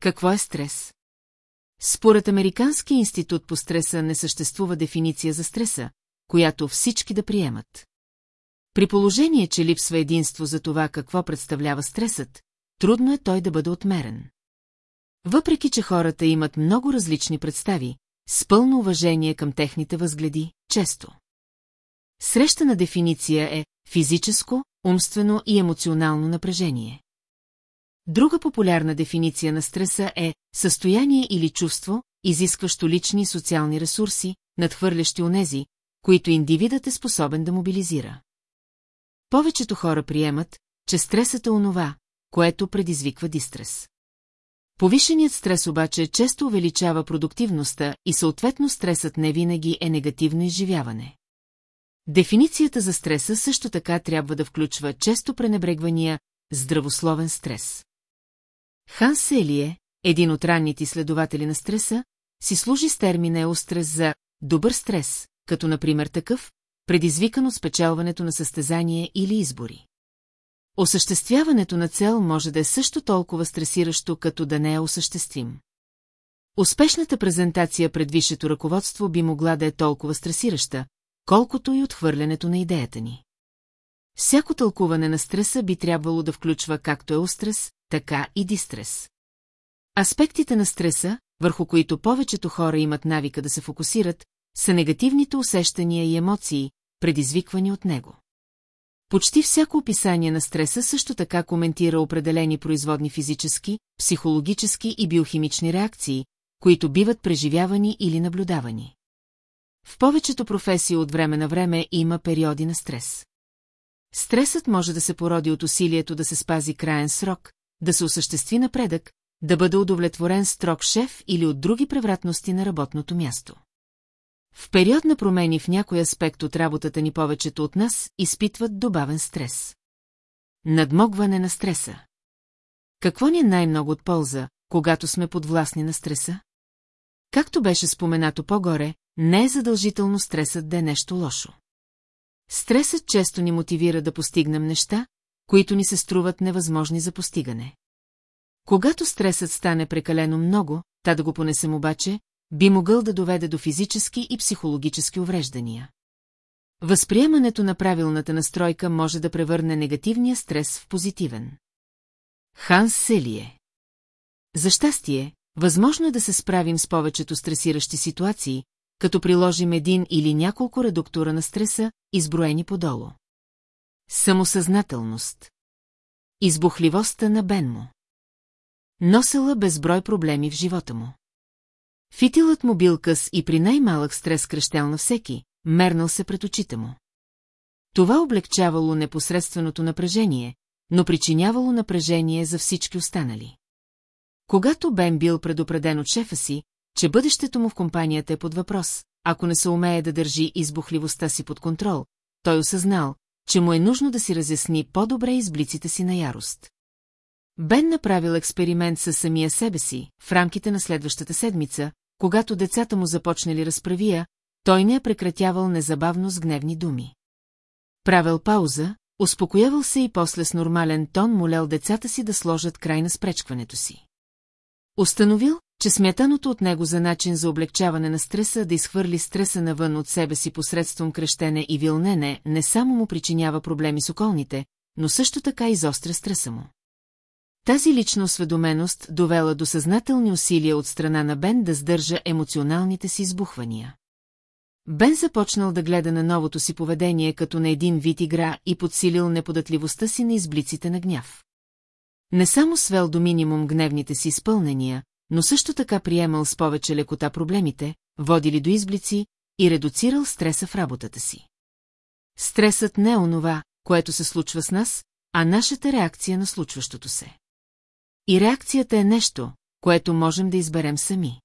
Какво е стрес? Според Американски институт по стреса не съществува дефиниция за стреса, която всички да приемат. При положение, че липсва единство за това какво представлява стресът, трудно е той да бъде отмерен. Въпреки, че хората имат много различни представи, с пълно уважение към техните възгледи, често. Срещана дефиниция е физическо, умствено и емоционално напрежение. Друга популярна дефиниция на стреса е състояние или чувство, изискващо лични и социални ресурси, надхвърлящи онези, които индивидът е способен да мобилизира. Повечето хора приемат, че стресът е онова, което предизвиква дистрес. Повишеният стрес обаче често увеличава продуктивността и съответно стресът не винаги е негативно изживяване. Дефиницията за стреса също така трябва да включва често пренебрегвания здравословен стрес. Ханс Селие, един от ранните изследователи на стреса, си служи с термина еустрес за добър стрес, като например такъв, предизвикан от спечелването на състезание или избори. Осъществяването на цел може да е също толкова стресиращо, като да не е осъществим. Успешната презентация пред висшето ръководство би могла да е толкова стресираща, колкото и отхвърлянето на идеята ни. Всяко тълкуване на стреса би трябвало да включва както е устрес, така и дистрес. Аспектите на стреса, върху които повечето хора имат навика да се фокусират, са негативните усещания и емоции, предизвиквани от него. Почти всяко описание на стреса също така коментира определени производни физически, психологически и биохимични реакции, които биват преживявани или наблюдавани. В повечето професии от време на време има периоди на стрес. Стресът може да се породи от усилието да се спази краен срок, да се осъществи напредък, да бъде удовлетворен строг шеф или от други превратности на работното място. В период на промени в някой аспект от работата ни повечето от нас изпитват добавен стрес. Надмогване на стреса. Какво ни е най-много от полза, когато сме подвластни на стреса? Както беше споменато по-горе, не е задължително стресът да е нещо лошо. Стресът често ни мотивира да постигнем неща, които ни се струват невъзможни за постигане. Когато стресът стане прекалено много, та да го понесем обаче, би могъл да доведе до физически и психологически увреждания. Възприемането на правилната настройка може да превърне негативния стрес в позитивен. Ханс Селие За щастие, възможно е да се справим с повечето стресиращи ситуации, като приложим един или няколко редуктора на стреса, изброени подолу. Самосъзнателност Избухливостта на Бенмо Носела безброй проблеми в живота му. Фитилът му бил къс и при най-малък стрес кръщял на всеки, мернал се пред очите му. Това облегчавало непосредственото напрежение, но причинявало напрежение за всички останали. Когато Бен бил предупреден от шефа си, че бъдещето му в компанията е под въпрос, ако не се умее да държи избухливостта си под контрол, той осъзнал, че му е нужно да си разясни по-добре изблиците си на ярост. Бен направил експеримент със самия себе си, в рамките на следващата седмица, когато децата му започнали разправия, той не е прекратявал незабавно с гневни думи. Правил пауза, успокоявал се и после с нормален тон молял децата си да сложат край на спречкването си. Установил, че смятаното от него за начин за облегчаване на стреса да изхвърли стреса навън от себе си посредством крещене и вилнене не само му причинява проблеми с околните, но също така изостря стреса му. Тази лична осведоменост довела до съзнателни усилия от страна на Бен да сдържа емоционалните си избухвания. Бен започнал да гледа на новото си поведение като на един вид игра и подсилил неподатливостта си на изблиците на гняв. Не само свел до минимум гневните си изпълнения, но също така приемал с повече лекота проблемите, водили до изблици и редуцирал стреса в работата си. Стресът не е онова, което се случва с нас, а нашата реакция на случващото се. И реакцията е нещо, което можем да изберем сами.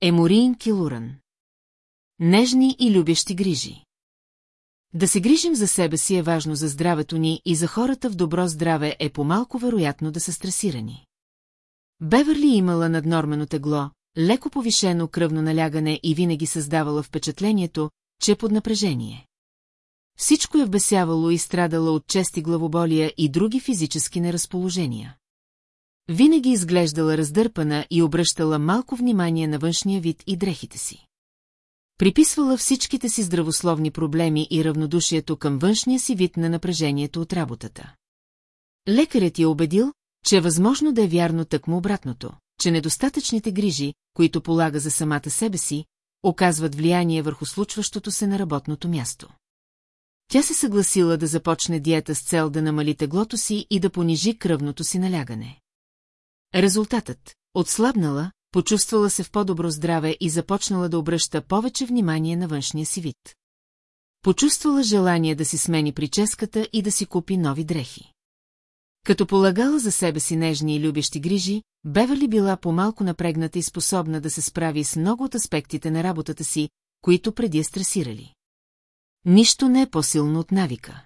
Еморин Килуран Нежни и любящи грижи Да се грижим за себе си е важно за здравето ни и за хората в добро здраве е по-малко вероятно да са стресирани. Беверли имала наднормено тегло, леко повишено кръвно налягане и винаги създавала впечатлението, че е под напрежение. Всичко е вбесявало и страдала от чести главоболия и други физически неразположения. Винаги изглеждала раздърпана и обръщала малко внимание на външния вид и дрехите си. Приписвала всичките си здравословни проблеми и равнодушието към външния си вид на напрежението от работата. Лекарят я убедил, че е възможно да е вярно тъкмо обратното, че недостатъчните грижи, които полага за самата себе си, оказват влияние върху случващото се на работното място. Тя се съгласила да започне диета с цел да намали теглото си и да понижи кръвното си налягане. Резултатът – отслабнала, почувствала се в по-добро здраве и започнала да обръща повече внимание на външния си вид. Почувствала желание да си смени прическата и да си купи нови дрехи. Като полагала за себе си нежни и любещи грижи, Беверли била по-малко напрегната и способна да се справи с много от аспектите на работата си, които преди е стресирали. Нищо не е по-силно от навика.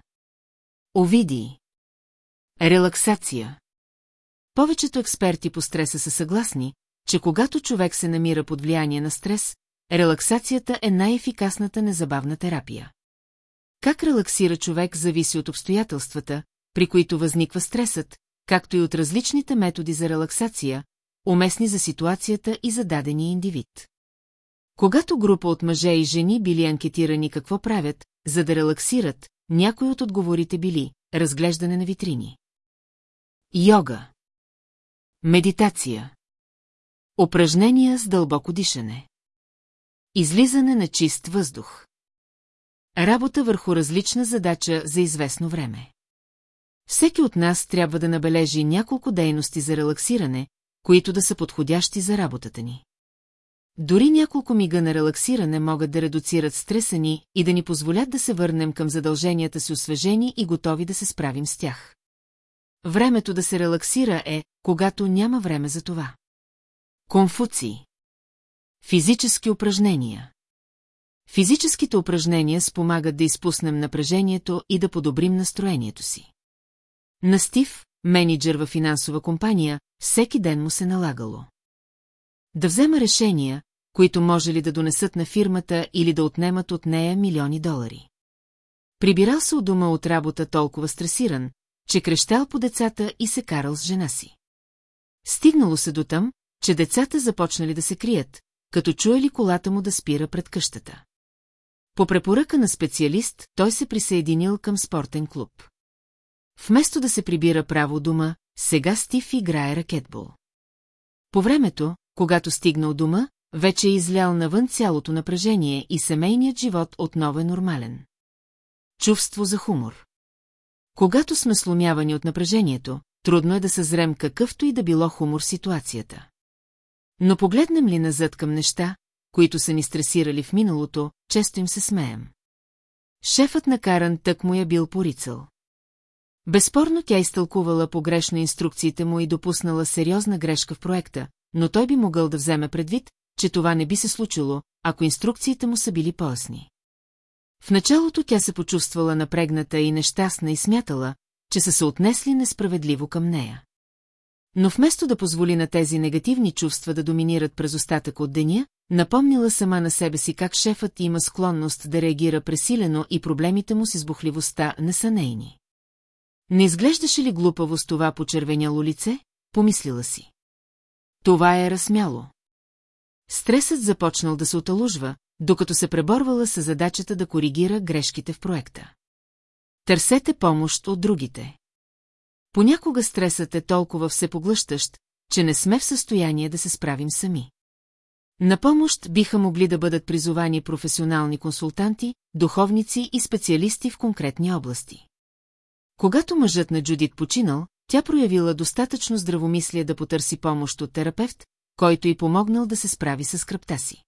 Овиди. Релаксация. Повечето експерти по стреса са съгласни, че когато човек се намира под влияние на стрес, релаксацията е най-ефикасната незабавна терапия. Как релаксира човек зависи от обстоятелствата, при които възниква стресът, както и от различните методи за релаксация, уместни за ситуацията и за дадения индивид. Когато група от мъже и жени били анкетирани какво правят, за да релаксират, някои от отговорите били разглеждане на витрини. Йога. Медитация. Упражнения с дълбоко дишане. Излизане на чист въздух. Работа върху различна задача за известно време. Всеки от нас трябва да набележи няколко дейности за релаксиране, които да са подходящи за работата ни. Дори няколко мига на релаксиране могат да редуцират стреса ни и да ни позволят да се върнем към задълженията си освежени и готови да се справим с тях. Времето да се релаксира е, когато няма време за това. Конфуций Физически упражнения Физическите упражнения спомагат да изпуснем напрежението и да подобрим настроението си. На Стив, менеджер във финансова компания, всеки ден му се налагало. Да взема решения, които може ли да донесат на фирмата или да отнемат от нея милиони долари. Прибирал се от дома от работа толкова стресиран, че крещял по децата и се карал с жена си. Стигнало се до там, че децата започнали да се крият, като чуели колата му да спира пред къщата. По препоръка на специалист, той се присъединил към спортен клуб. Вместо да се прибира право дома, сега Стив играе ракетбол. По времето, когато стигнал дома, вече е излял навън цялото напрежение и семейният живот отново е нормален. Чувство за хумор Когато сме сломявани от напрежението, трудно е да съзрем какъвто и да било хумор ситуацията. Но погледнем ли назад към неща, които са ни стресирали в миналото, често им се смеем. Шефът на Каран тък му я бил порицал. Безспорно тя изтълкувала погрешно инструкциите му и допуснала сериозна грешка в проекта, но той би могъл да вземе предвид, че това не би се случило, ако инструкциите му са били по-ясни. В началото тя се почувствала напрегната и нещастна и смятала, че са се отнесли несправедливо към нея. Но вместо да позволи на тези негативни чувства да доминират през остатък от деня, напомнила сама на себе си как шефът има склонност да реагира пресилено и проблемите му с избухливостта не са нейни. Не изглеждаше ли глупаво с това почервеняло лице? Помислила си. Това е разсмяло. Стресът започнал да се оталужва, докато се преборвала с задачата да коригира грешките в проекта. Търсете помощ от другите. Понякога стресът е толкова всепоглъщащ, че не сме в състояние да се справим сами. На помощ биха могли да бъдат призовани професионални консултанти, духовници и специалисти в конкретни области. Когато мъжът на Джудит починал, тя проявила достатъчно здравомислие да потърси помощ от терапевт, който й помогнал да се справи с скръпта си.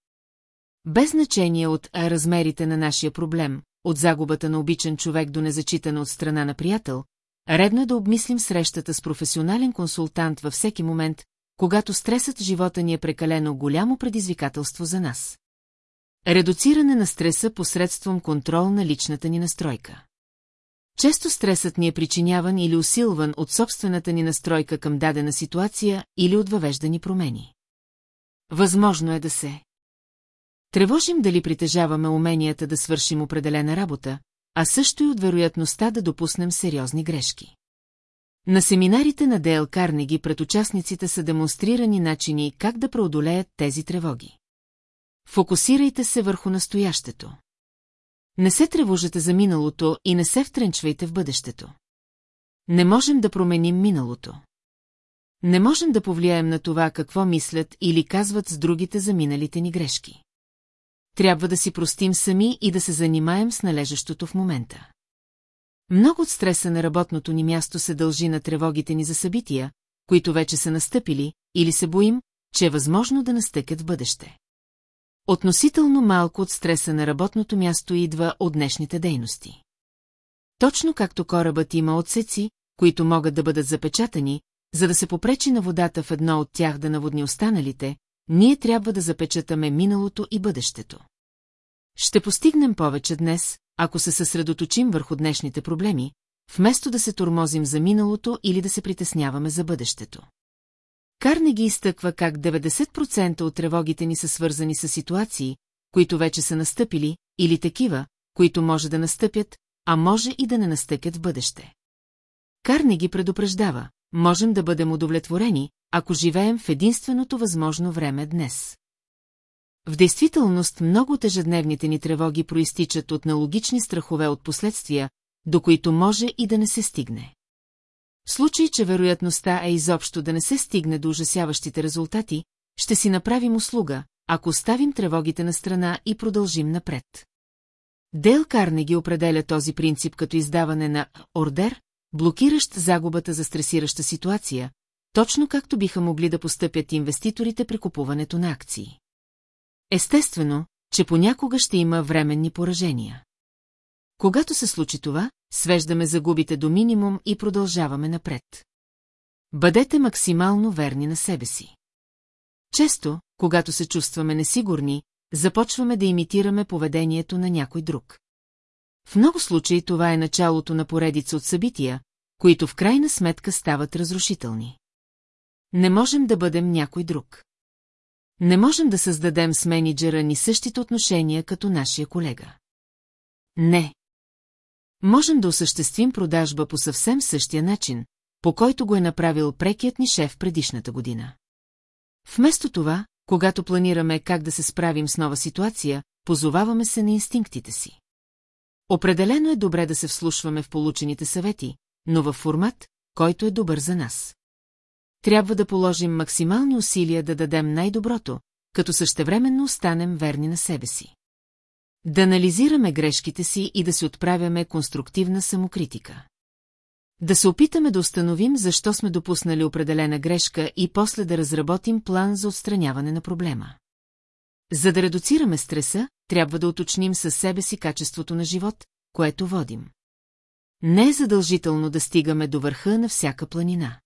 Без значение от размерите на нашия проблем, от загубата на обичан човек до незачитане от страна на приятел, редно е да обмислим срещата с професионален консултант във всеки момент, когато стресът в живота ни е прекалено голямо предизвикателство за нас. Редуциране на стреса посредством контрол на личната ни настройка. Често стресът ни е причиняван или усилван от собствената ни настройка към дадена ситуация или от въвеждани промени. Възможно е да се Тревожим дали притежаваме уменията да свършим определена работа, а също и от вероятността да допуснем сериозни грешки. На семинарите на Дейл Карнеги пред участниците са демонстрирани начини как да преодолеят тези тревоги. Фокусирайте се върху настоящето. Не се тревожете за миналото и не се втренчвайте в бъдещето. Не можем да променим миналото. Не можем да повлияем на това какво мислят или казват с другите за миналите ни грешки трябва да си простим сами и да се занимаем с належащото в момента. Много от стреса на работното ни място се дължи на тревогите ни за събития, които вече са настъпили, или се боим, че е възможно да настъкат в бъдеще. Относително малко от стреса на работното място идва от днешните дейности. Точно както корабът има отсеци, които могат да бъдат запечатани, за да се попречи на водата в едно от тях да наводни останалите, ние трябва да запечатаме миналото и бъдещето. Ще постигнем повече днес, ако се съсредоточим върху днешните проблеми, вместо да се тормозим за миналото или да се притесняваме за бъдещето. Карнеги изтъква как 90% от тревогите ни са свързани с ситуации, които вече са настъпили, или такива, които може да настъпят, а може и да не настъпят в бъдеще. Карнеги предупреждава, можем да бъдем удовлетворени, ако живеем в единственото възможно време днес. В действителност много от ежедневните ни тревоги проистичат от налогични страхове от последствия, до които може и да не се стигне. В случай, че вероятността е изобщо да не се стигне до ужасяващите резултати, ще си направим услуга, ако оставим тревогите на страна и продължим напред. Дейл Карнеги определя този принцип като издаване на ордер, блокиращ загубата за стресираща ситуация, точно както биха могли да постъпят инвеститорите при купуването на акции. Естествено, че понякога ще има временни поражения. Когато се случи това, свеждаме загубите до минимум и продължаваме напред. Бъдете максимално верни на себе си. Често, когато се чувстваме несигурни, започваме да имитираме поведението на някой друг. В много случаи това е началото на поредица от събития, които в крайна сметка стават разрушителни. Не можем да бъдем някой друг. Не можем да създадем с менеджера ни същите отношения като нашия колега. Не. Можем да осъществим продажба по съвсем същия начин, по който го е направил прекият ни шеф предишната година. Вместо това, когато планираме как да се справим с нова ситуация, позоваваме се на инстинктите си. Определено е добре да се вслушваме в получените съвети, но във формат, който е добър за нас трябва да положим максимални усилия да дадем най-доброто, като същевременно останем верни на себе си. Да анализираме грешките си и да се отправяме конструктивна самокритика. Да се опитаме да установим защо сме допуснали определена грешка и после да разработим план за отстраняване на проблема. За да редуцираме стреса, трябва да уточним със себе си качеството на живот, което водим. Не е задължително да стигаме до върха на всяка планина.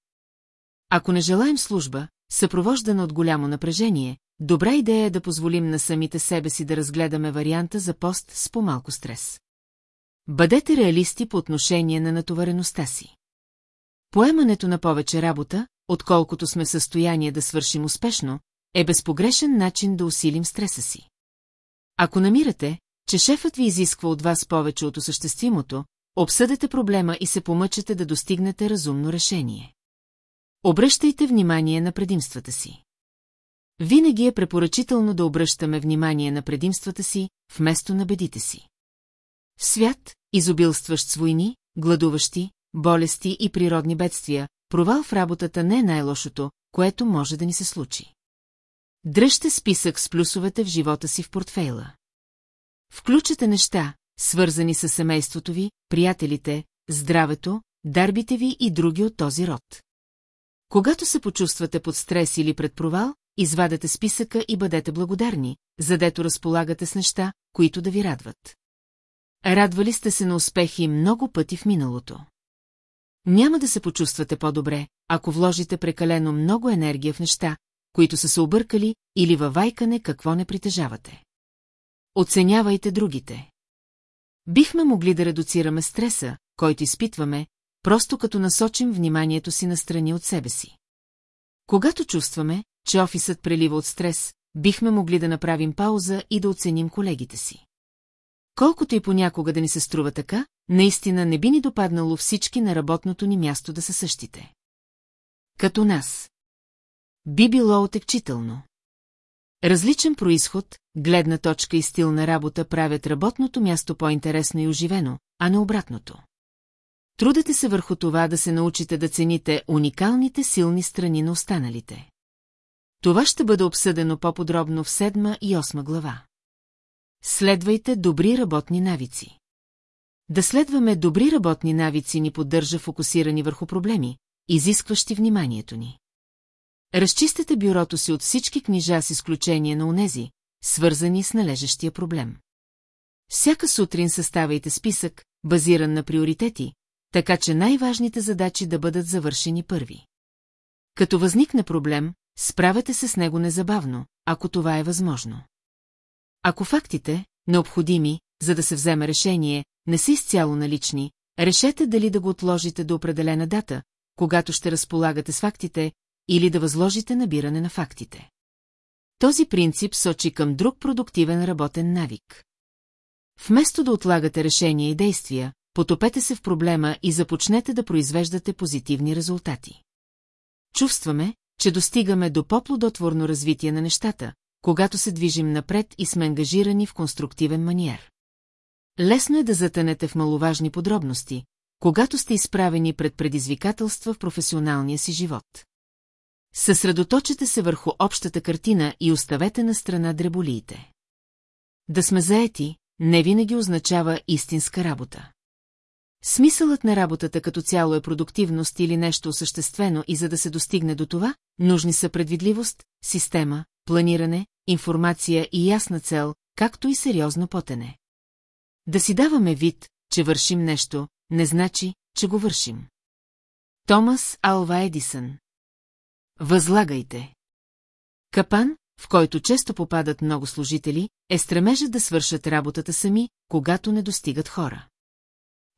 Ако не желаем служба, съпровождана от голямо напрежение, добра идея е да позволим на самите себе си да разгледаме варианта за пост с по-малко стрес. Бъдете реалисти по отношение на натовареността си. Поемането на повече работа, отколкото сме в състояние да свършим успешно, е безпогрешен начин да усилим стреса си. Ако намирате, че шефът ви изисква от вас повече от осъществимото, обсъдете проблема и се помъчете да достигнете разумно решение. Обръщайте внимание на предимствата си. Винаги е препоръчително да обръщаме внимание на предимствата си, вместо на бедите си. В свят, изобилстващ с войни, гладуващи, болести и природни бедствия, провал в работата не е най-лошото, което може да ни се случи. Дръжте списък с плюсовете в живота си в портфейла. Включете неща, свързани с семейството ви, приятелите, здравето, дарбите ви и други от този род. Когато се почувствате под стрес или пред провал, извадете списъка и бъдете благодарни, задето разполагате с неща, които да ви радват. Радвали сте се на успехи много пъти в миналото. Няма да се почувствате по-добре, ако вложите прекалено много енергия в неща, които са се объркали, или във вайкане какво не притежавате. Оценявайте другите. Бихме могли да редуцираме стреса, който изпитваме, просто като насочим вниманието си на страни от себе си. Когато чувстваме, че офисът прелива от стрес, бихме могли да направим пауза и да оценим колегите си. Колкото и понякога да ни се струва така, наистина не би ни допаднало всички на работното ни място да са същите. Като нас. Би било отекчително. Различен происход, гледна точка и стил на работа правят работното място по-интересно и оживено, а не обратното. Трудете се върху това да се научите да цените уникалните силни страни на останалите. Това ще бъде обсъдено по-подробно в седма и осма глава. Следвайте добри работни навици. Да следваме добри работни навици ни поддържа фокусирани върху проблеми, изискващи вниманието ни. Разчистете бюрото си от всички книжа с изключение на унези, свързани с належащия проблем. Всяка сутрин съставяйте списък, базиран на приоритети, така че най-важните задачи да бъдат завършени първи. Като възникне проблем, справете се с него незабавно, ако това е възможно. Ако фактите, необходими, за да се вземе решение, не са изцяло налични, решете дали да го отложите до определена дата, когато ще разполагате с фактите, или да възложите набиране на фактите. Този принцип сочи към друг продуктивен работен навик. Вместо да отлагате решения и действия, потопете се в проблема и започнете да произвеждате позитивни резултати. Чувстваме, че достигаме до по-плодотворно развитие на нещата, когато се движим напред и сме ангажирани в конструктивен маниер. Лесно е да затънете в маловажни подробности, когато сте изправени пред предизвикателства в професионалния си живот. Съсредоточете се върху общата картина и оставете на страна дреболиите. Да сме заети, не винаги означава истинска работа. Смисълът на работата като цяло е продуктивност или нещо осъществено и за да се достигне до това, нужни са предвидливост, система, планиране, информация и ясна цел, както и сериозно потене. Да си даваме вид, че вършим нещо, не значи, че го вършим. Томас Алва Едисън Възлагайте. Капан, в който често попадат много служители, е стремежът да свършат работата сами, когато не достигат хора.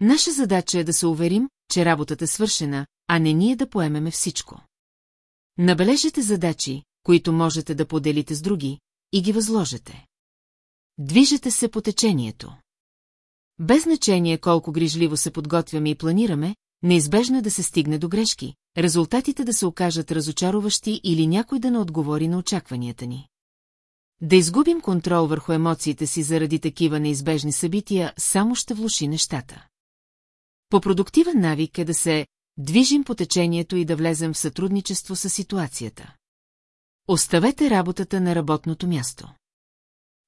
Наша задача е да се уверим, че работата е свършена, а не ние да поемеме всичко. Набележете задачи, които можете да поделите с други, и ги възложете. Движете се по течението. Без значение колко грижливо се подготвяме и планираме, неизбежно е да се стигне до грешки, резултатите да се окажат разочароващи или някой да не отговори на очакванията ни. Да изгубим контрол върху емоциите си заради такива неизбежни събития само ще влуши нещата. По продуктивен навик е да се движим по течението и да влезем в сътрудничество с ситуацията. Оставете работата на работното място.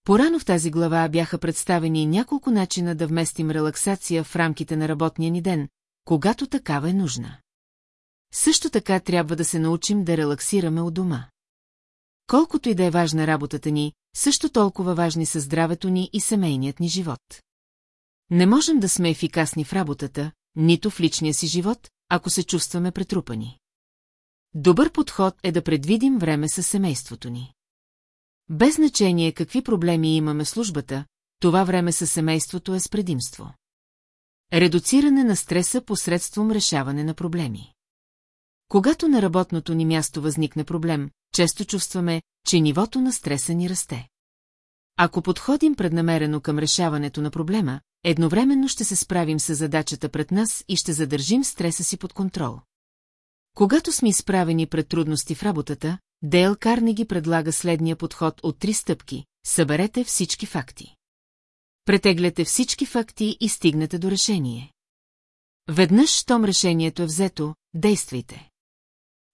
Порано в тази глава бяха представени няколко начина да вместим релаксация в рамките на работния ни ден, когато такава е нужна. Също така трябва да се научим да релаксираме от дома. Колкото и да е важна работата ни, също толкова важни са здравето ни и семейният ни живот. Не можем да сме ефикасни в работата, нито в личния си живот, ако се чувстваме претрупани. Добър подход е да предвидим време със семейството ни. Без значение какви проблеми имаме в службата, това време със семейството е с предимство. Редуциране на стреса посредством решаване на проблеми. Когато на работното ни място възникне проблем, често чувстваме, че нивото на стреса ни расте. Ако подходим преднамерено към решаването на проблема, едновременно ще се справим с задачата пред нас и ще задържим стреса си под контрол. Когато сме изправени пред трудности в работата, Дейл Карнеги предлага следния подход от три стъпки – съберете всички факти. Претегляте всички факти и стигнете до решение. Веднъж, щом решението е взето, действайте.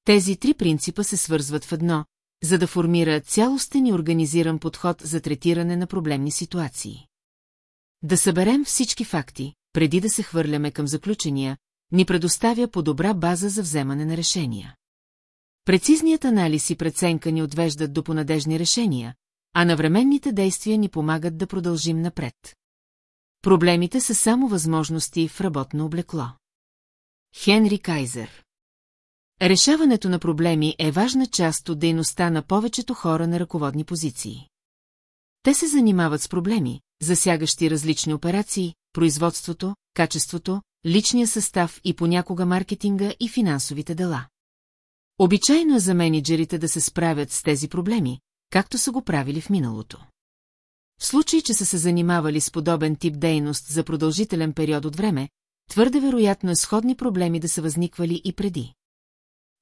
Тези три принципа се свързват в едно, за да формира цялостен и организиран подход за третиране на проблемни ситуации. Да съберем всички факти, преди да се хвърляме към заключения, ни предоставя по-добра база за вземане на решения. Прецизният анализ и преценка ни отвеждат до понадежни решения, а навременните действия ни помагат да продължим напред. Проблемите са само възможности в работно облекло. Хенри Кайзер Решаването на проблеми е важна част от дейността на повечето хора на ръководни позиции. Те се занимават с проблеми, засягащи различни операции, производството, качеството, личния състав и понякога маркетинга и финансовите дела. Обичайно е за менеджерите да се справят с тези проблеми, както са го правили в миналото. В случай, че са се занимавали с подобен тип дейност за продължителен период от време, твърде вероятно е сходни проблеми да са възниквали и преди.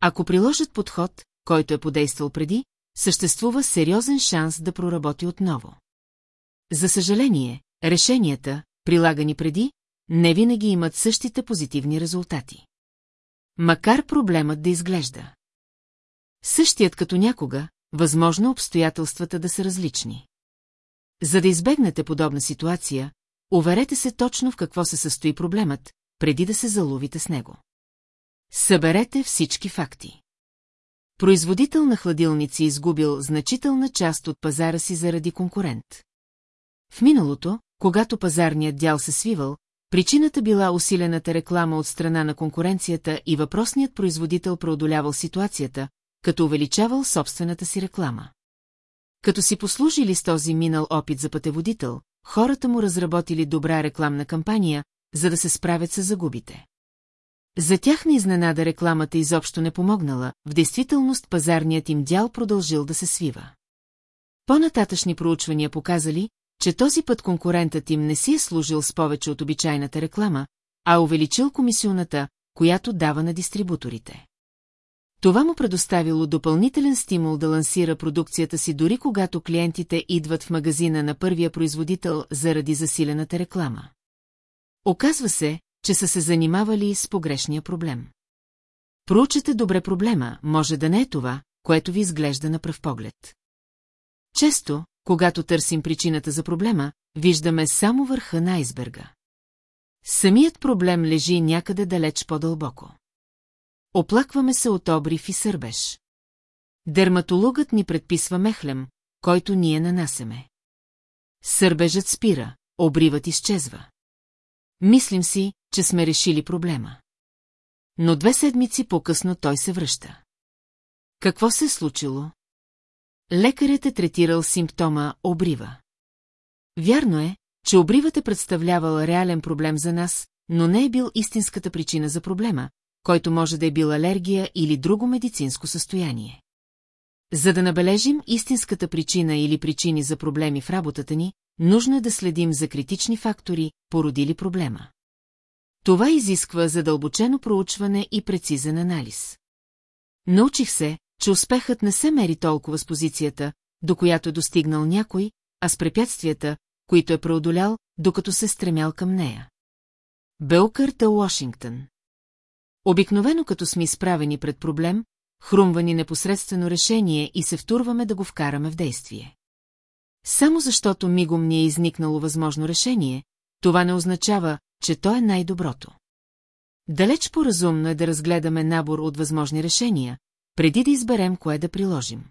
Ако приложат подход, който е подействал преди, съществува сериозен шанс да проработи отново. За съжаление, решенията, прилагани преди, не винаги имат същите позитивни резултати. Макар проблемът да изглежда. Същият като някога, възможно обстоятелствата да са различни. За да избегнете подобна ситуация, уверете се точно в какво се състои проблемът, преди да се заловите с него. Съберете всички факти. Производител на хладилници изгубил значителна част от пазара си заради конкурент. В миналото, когато пазарният дял се свивал, причината била усилената реклама от страна на конкуренцията и въпросният производител преодолявал ситуацията, като увеличавал собствената си реклама. Като си послужили с този минал опит за пътеводител, хората му разработили добра рекламна кампания, за да се справят с загубите. За тях на изненада рекламата изобщо не помогнала, в действителност пазарният им дял продължил да се свива. По-нататъчни проучвания показали, че този път конкурентът им не си е служил с повече от обичайната реклама, а увеличил комисионата, която дава на дистрибуторите. Това му предоставило допълнителен стимул да лансира продукцията си дори когато клиентите идват в магазина на първия производител заради засилената реклама. Оказва се, че са се занимавали с погрешния проблем. Проучете добре проблема, може да не е това, което ви изглежда на пръв поглед. Често, когато търсим причината за проблема, виждаме само върха на айсберга. Самият проблем лежи някъде далеч по-дълбоко. Оплакваме се от обрив и сърбеж. Дерматологът ни предписва мехлем, който ние нанасеме. Сърбежът спира, обривът изчезва. Мислим си, че сме решили проблема. Но две седмици по-късно той се връща. Какво се е случило? Лекарят е третирал симптома обрива. Вярно е, че обривът е представлявал реален проблем за нас, но не е бил истинската причина за проблема, който може да е бил алергия или друго медицинско състояние. За да набележим истинската причина или причини за проблеми в работата ни, нужно е да следим за критични фактори, породили проблема. Това изисква задълбочено проучване и прецизен анализ. Научих се, че успехът не се мери толкова с позицията, до която е достигнал някой, а с препятствията, които е преодолял, докато се стремял към нея. Белкърта Уошингтон Обикновено като сме изправени пред проблем, хрумва ни непосредствено решение и се втурваме да го вкараме в действие. Само защото мигом ни е изникнало възможно решение, това не означава, че то е най-доброто. Далеч по-разумно е да разгледаме набор от възможни решения, преди да изберем кое да приложим.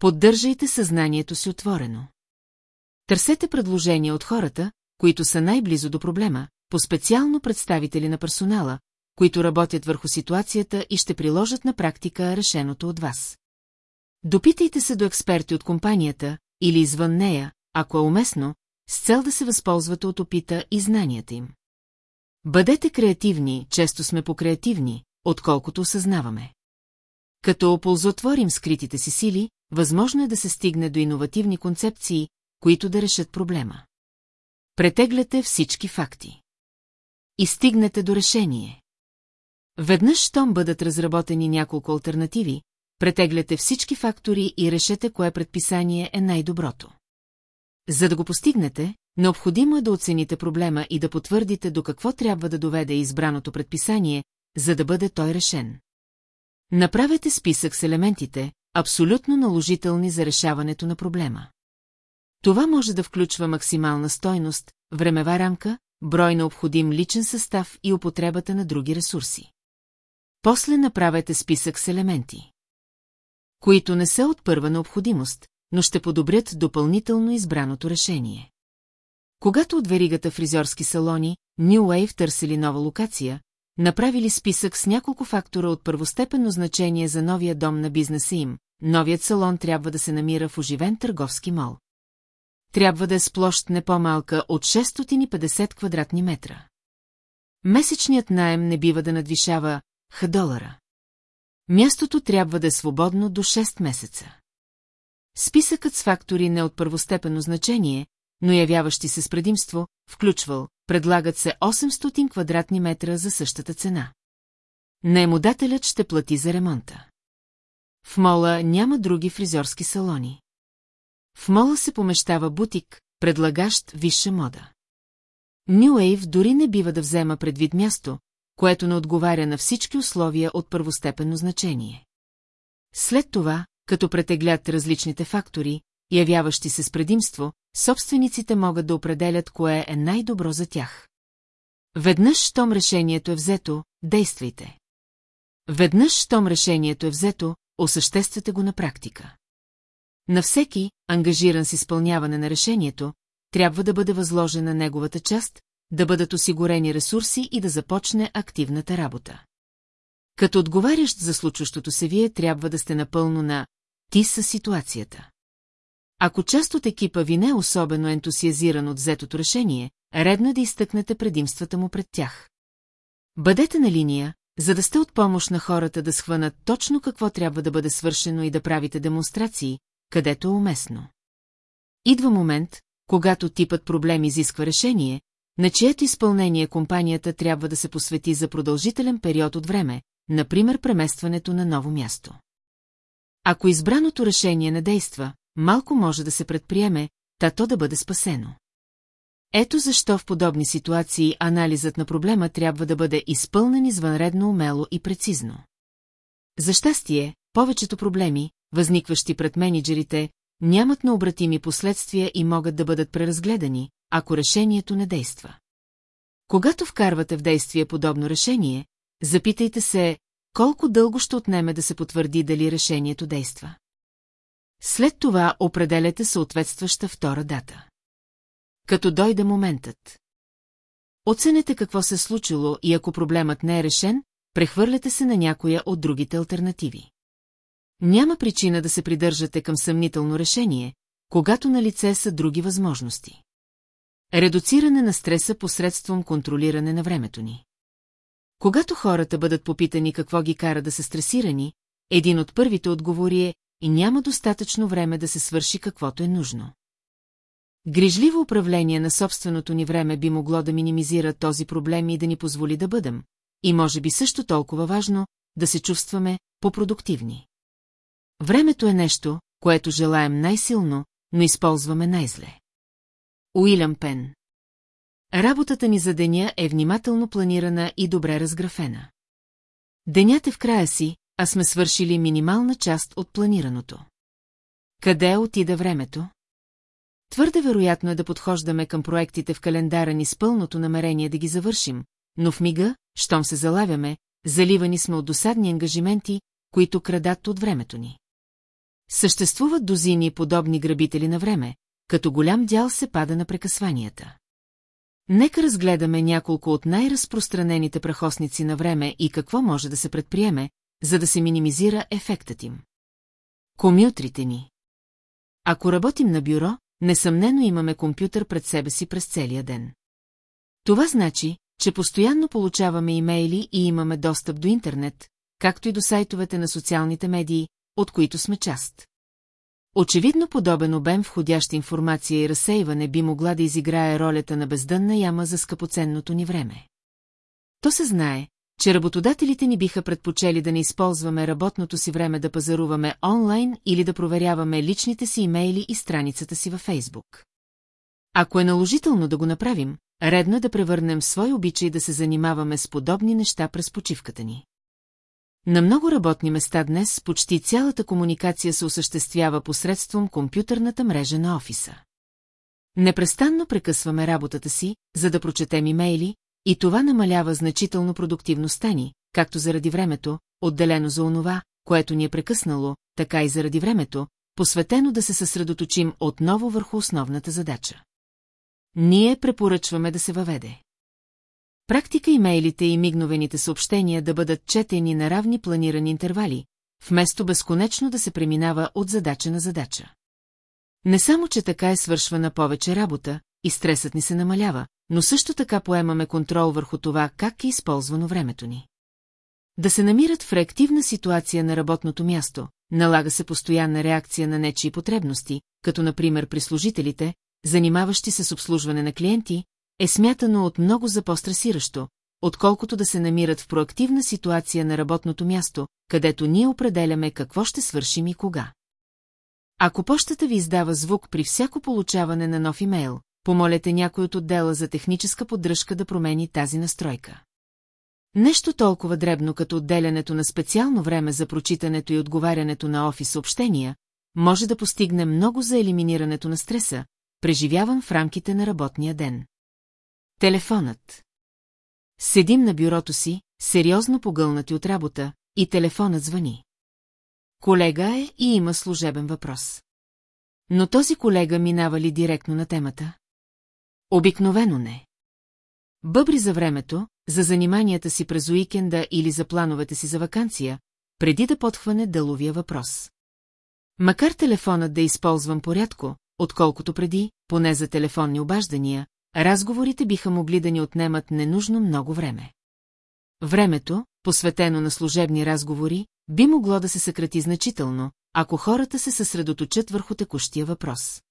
Поддържайте съзнанието си отворено. Търсете предложения от хората, които са най-близо до проблема, по-специално представители на персонала, които работят върху ситуацията и ще приложат на практика решеното от вас. Допитайте се до експерти от компанията или извън нея, ако е уместно, с цел да се възползвате от опита и знанията им. Бъдете креативни, често сме по-креативни, отколкото осъзнаваме. Като оползотворим скритите си сили, възможно е да се стигне до иновативни концепции, които да решат проблема. Претегляте всички факти. И стигнете до решение. Веднъж, щом бъдат разработени няколко альтернативи, претегляте всички фактори и решете кое предписание е най-доброто. За да го постигнете, необходимо е да оцените проблема и да потвърдите до какво трябва да доведе избраното предписание, за да бъде той решен. Направете списък с елементите, абсолютно наложителни за решаването на проблема. Това може да включва максимална стойност, времева рамка, брой необходим личен състав и употребата на други ресурси. После направете списък с елементи, които не са от първа необходимост, но ще подобрят допълнително избраното решение. Когато от веригата фризьорски салони, New Wave търсили нова локация, направили списък с няколко фактора от първостепенно значение за новия дом на бизнеса им, новият салон трябва да се намира в оживен търговски мол. Трябва да е с площ не по-малка от 650 квадратни метра. Месечният найем не бива да надвишава х долара. Мястото трябва да е свободно до 6 месеца. Списъкът с фактори не от първостепенно значение, но явяващи се с предимство, включвал, предлагат се 800 квадратни метра за същата цена. Наемодателят ще плати за ремонта. В мола няма други фризорски салони. В мола се помещава бутик, предлагащ висша мода. New Wave дори не бива да взема предвид място, което не отговаря на всички условия от първостепенно значение. След това, като претеглят различните фактори, явяващи се с предимство, собствениците могат да определят кое е най-добро за тях. Веднъж, щом решението е взето, действайте. Веднъж, щом решението е взето, осъществете го на практика. На всеки, ангажиран с изпълняване на решението, трябва да бъде възложена неговата част, да бъдат осигурени ресурси и да започне активната работа. Като отговарящ за случващото се вие трябва да сте напълно на «ти със ситуацията». Ако част от екипа ви не е особено ентусиазиран от взетото решение, редно е да изтъкнете предимствата му пред тях. Бъдете на линия, за да сте от помощ на хората да схванат точно какво трябва да бъде свършено и да правите демонстрации, където е уместно. Идва момент, когато типът проблем изисква решение, на чието изпълнение компанията трябва да се посвети за продължителен период от време, например преместването на ново място. Ако избраното решение не действа, малко може да се предприеме, та то да бъде спасено. Ето защо в подобни ситуации анализът на проблема трябва да бъде изпълнен извънредно умело и прецизно. За щастие, повечето проблеми, възникващи пред менеджерите, нямат необратими последствия и могат да бъдат преразгледани, ако решението не действа. Когато вкарвате в действие подобно решение, запитайте се, колко дълго ще отнеме да се потвърди дали решението действа. След това определяте съответстваща втора дата. Като дойде моментът. Оценете какво се е случило и ако проблемът не е решен, прехвърляте се на някоя от другите альтернативи. Няма причина да се придържате към съмнително решение, когато на лице са други възможности. Редуциране на стреса посредством контролиране на времето ни. Когато хората бъдат попитани какво ги кара да са стресирани, един от първите отговори е и няма достатъчно време да се свърши каквото е нужно. Грижливо управление на собственото ни време би могло да минимизира този проблем и да ни позволи да бъдем, и може би също толкова важно, да се чувстваме по-продуктивни. Времето е нещо, което желаем най-силно, но използваме най-зле. Уилям Пен Работата ни за деня е внимателно планирана и добре разграфена. Денят е в края си, а сме свършили минимална част от планираното. Къде отида времето? Твърде вероятно е да подхождаме към проектите в календара ни с пълното намерение да ги завършим, но в мига, щом се залавяме, заливани сме от досадни ангажименти, които крадат от времето ни. Съществуват дозини подобни грабители на време, като голям дял се пада на прекъсванията. Нека разгледаме няколко от най-разпространените прахосници на време и какво може да се предприеме, за да се минимизира ефектът им. Комютрите ни. Ако работим на бюро, несъмнено имаме компютър пред себе си през целия ден. Това значи, че постоянно получаваме имейли и имаме достъп до интернет, както и до сайтовете на социалните медии, от които сме част. Очевидно подобен обем входяща информация и разсейване би могла да изиграе ролята на бездънна яма за скъпоценното ни време. То се знае, че работодателите ни биха предпочели да не използваме работното си време да пазаруваме онлайн или да проверяваме личните си имейли и страницата си във Фейсбук. Ако е наложително да го направим, редно е да превърнем свой обичай да се занимаваме с подобни неща през почивката ни. На много работни места днес почти цялата комуникация се осъществява посредством компютърната мрежа на офиса. Непрестанно прекъсваме работата си, за да прочетем имейли, и това намалява значително продуктивността ни, както заради времето, отделено за онова, което ни е прекъснало, така и заради времето, посветено да се съсредоточим отново върху основната задача. Ние препоръчваме да се въведе. Практика имейлите и мигновените съобщения да бъдат четени на равни планирани интервали, вместо безконечно да се преминава от задача на задача. Не само, че така е свършвана повече работа, и стресът ни се намалява, но също така поемаме контрол върху това как е използвано времето ни. Да се намират в реактивна ситуация на работното място, налага се постоянна реакция на нечии потребности, като например при служителите, занимаващи се с обслужване на клиенти, е смятано от много за по-стресиращо, отколкото да се намират в проактивна ситуация на работното място, където ние определяме какво ще свършим и кога. Ако почтата ви издава звук при всяко получаване на нов имейл, помолете някой от отдела за техническа поддръжка да промени тази настройка. Нещо толкова дребно като отделянето на специално време за прочитането и отговарянето на офис съобщения, може да постигне много за елиминирането на стреса, преживяван в рамките на работния ден. Телефонът. Седим на бюрото си, сериозно погълнати от работа, и телефонът звъни. Колега е и има служебен въпрос. Но този колега минава ли директно на темата? Обикновено не. Бъбри за времето, за заниманията си през уикенда или за плановете си за вакансия, преди да подхване деловия въпрос. Макар телефонът да използвам порядко, отколкото преди, поне за телефонни обаждания, разговорите биха могли да ни отнемат ненужно много време. Времето, посветено на служебни разговори, би могло да се съкрати значително, ако хората се съсредоточат върху текущия въпрос.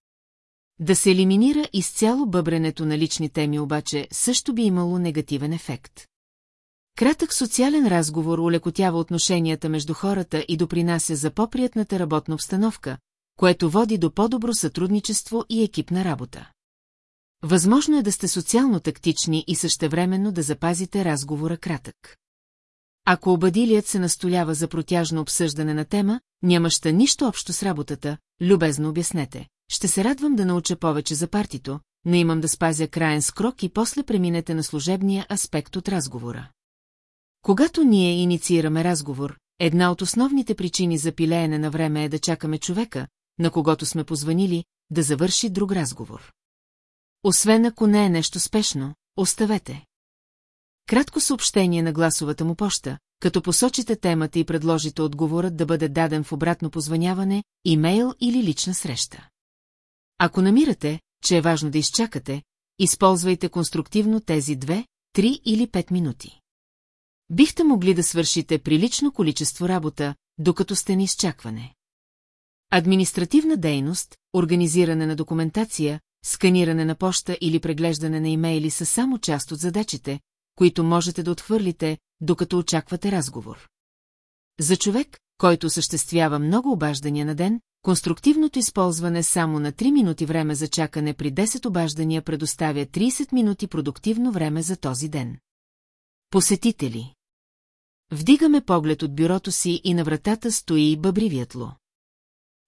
Да се елиминира изцяло бъбренето на лични теми обаче също би имало негативен ефект. Кратък социален разговор улекотява отношенията между хората и допринася за по-приятната работна обстановка, което води до по-добро сътрудничество и екипна работа. Възможно е да сте социално тактични и същевременно да запазите разговора кратък. Ако обадилият се настолява за протяжно обсъждане на тема, нямаща нищо общо с работата, любезно обяснете. Ще се радвам да науча повече за партито, но имам да спазя краен скрок и после преминете на служебния аспект от разговора. Когато ние инициираме разговор, една от основните причини за пилеене на време е да чакаме човека, на когото сме позванили, да завърши друг разговор. Освен ако не е нещо спешно, оставете. Кратко съобщение на гласовата му поща, като посочите темата и предложите отговорът да бъде даден в обратно позваняване, имейл или лична среща. Ако намирате, че е важно да изчакате, използвайте конструктивно тези две, три или пет минути. Бихте могли да свършите прилично количество работа, докато сте на изчакване. Административна дейност, организиране на документация, сканиране на поща или преглеждане на имейли са само част от задачите, които можете да отхвърлите, докато очаквате разговор. За човек, който осъществява много обаждания на ден, конструктивното използване само на 3 минути време за чакане при 10 обаждания предоставя 30 минути продуктивно време за този ден. Посетители Вдигаме поглед от бюрото си и на вратата стои бъбривият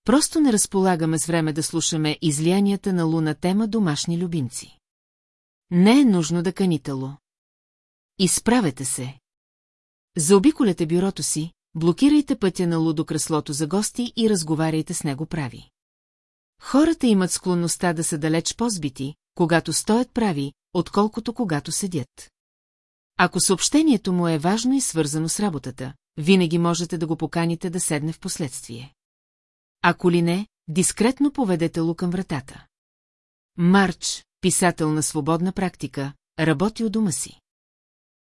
Просто не разполагаме с време да слушаме излиянията на луна тема домашни любимци. Не е нужно да каните Лу. Изправете се. Заобиколете бюрото си, блокирайте пътя на Лу до креслото за гости и разговаряйте с него прави. Хората имат склонността да са далеч по-збити, когато стоят прави, отколкото когато седят. Ако съобщението му е важно и свързано с работата, винаги можете да го поканите да седне в последствие. Ако ли не, дискретно поведете Лу към вратата. Марч, писател на свободна практика, работи у дома си.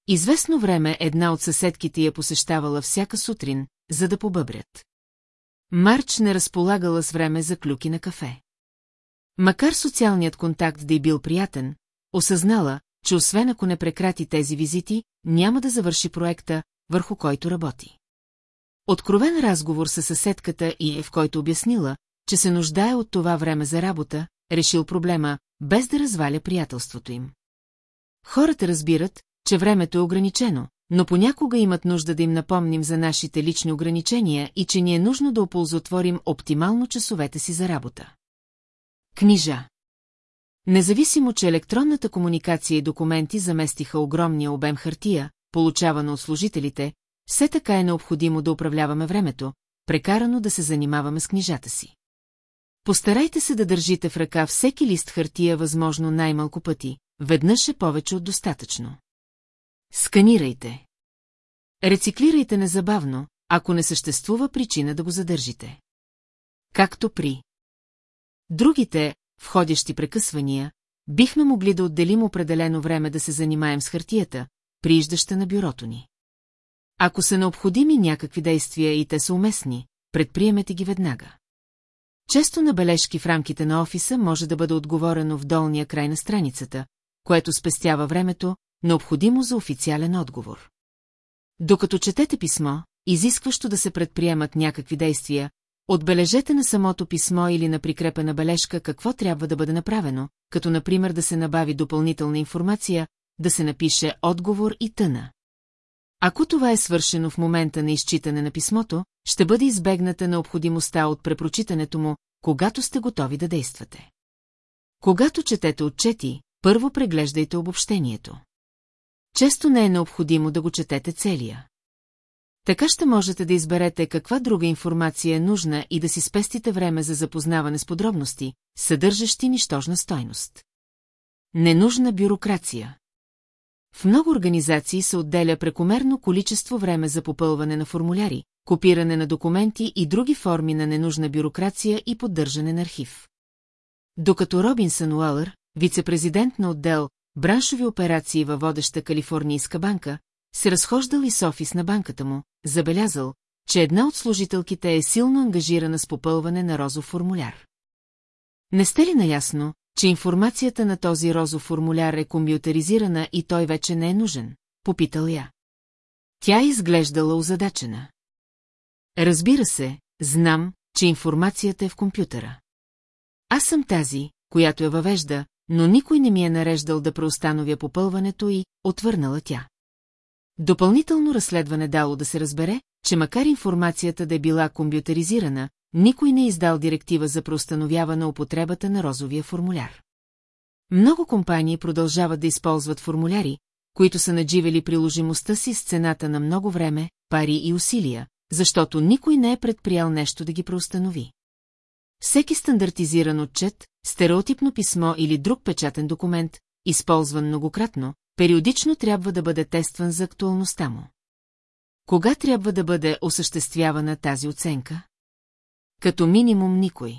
Известно време една от съседките я посещавала всяка сутрин, за да побъбрят. Марч не разполагала с време за клюки на кафе. Макар социалният контакт да й бил приятен, осъзнала, че освен ако не прекрати тези визити, няма да завърши проекта, върху който работи. Откровен разговор с съседката и е в който обяснила, че се нуждае от това време за работа, решил проблема, без да разваля приятелството им. Хората разбират, че времето е ограничено, но понякога имат нужда да им напомним за нашите лични ограничения и че ни е нужно да оползотворим оптимално часовете си за работа. Книжа Независимо, че електронната комуникация и документи заместиха огромния обем хартия, получавана от служителите, все така е необходимо да управляваме времето, прекарано да се занимаваме с книжата си. Постарайте се да държите в ръка всеки лист хартия възможно най-малко пъти, веднъж е повече от достатъчно. Сканирайте. Рециклирайте незабавно, ако не съществува причина да го задържите. Както при другите, входящи прекъсвания, бихме могли да отделим определено време да се занимаем с хартията, прииждаща на бюрото ни. Ако са необходими някакви действия и те са уместни, предприемете ги веднага. Често на бележки в рамките на офиса може да бъде отговорено в долния край на страницата, което спестява времето, необходимо за официален отговор. Докато четете писмо, изискващо да се предприемат някакви действия, отбележете на самото писмо или на прикрепена бележка какво трябва да бъде направено, като например да се набави допълнителна информация, да се напише отговор и тъна. Ако това е свършено в момента на изчитане на писмото, ще бъде избегната необходимостта от препрочитането му, когато сте готови да действате. Когато четете отчети, първо преглеждайте обобщението. Често не е необходимо да го четете целия. Така ще можете да изберете каква друга информация е нужна и да си спестите време за запознаване с подробности, съдържащи нищожна стойност. Ненужна бюрокрация. В много организации се отделя прекомерно количество време за попълване на формуляри, копиране на документи и други форми на ненужна бюрокрация и поддържане на архив. Докато Робинсън Уалър, вице-президент на отдел браншови операции във водеща Калифорнийска банка, се разхождал и с офис на банката му, забелязал, че една от служителките е силно ангажирана с попълване на розов формуляр. Не сте ли наясно, че информацията на този розов формуляр е компютъризирана и той вече не е нужен? Попитал я. Тя изглеждала озадачена. Разбира се, знам, че информацията е в компютъра. Аз съм тази, която я въвежда, но никой не ми е нареждал да преустановя попълването и отвърнала тя. Допълнително разследване дало да се разбере, че макар информацията да е била компютъризирана, никой не е издал директива за преустановяване употребата на розовия формуляр. Много компании продължават да използват формуляри, които са надживели приложимостта си с цената на много време, пари и усилия, защото никой не е предприял нещо да ги преустанови. Всеки стандартизиран отчет, стереотипно писмо или друг печатен документ, използван многократно, периодично трябва да бъде тестван за актуалността му. Кога трябва да бъде осъществявана тази оценка? Като минимум никой.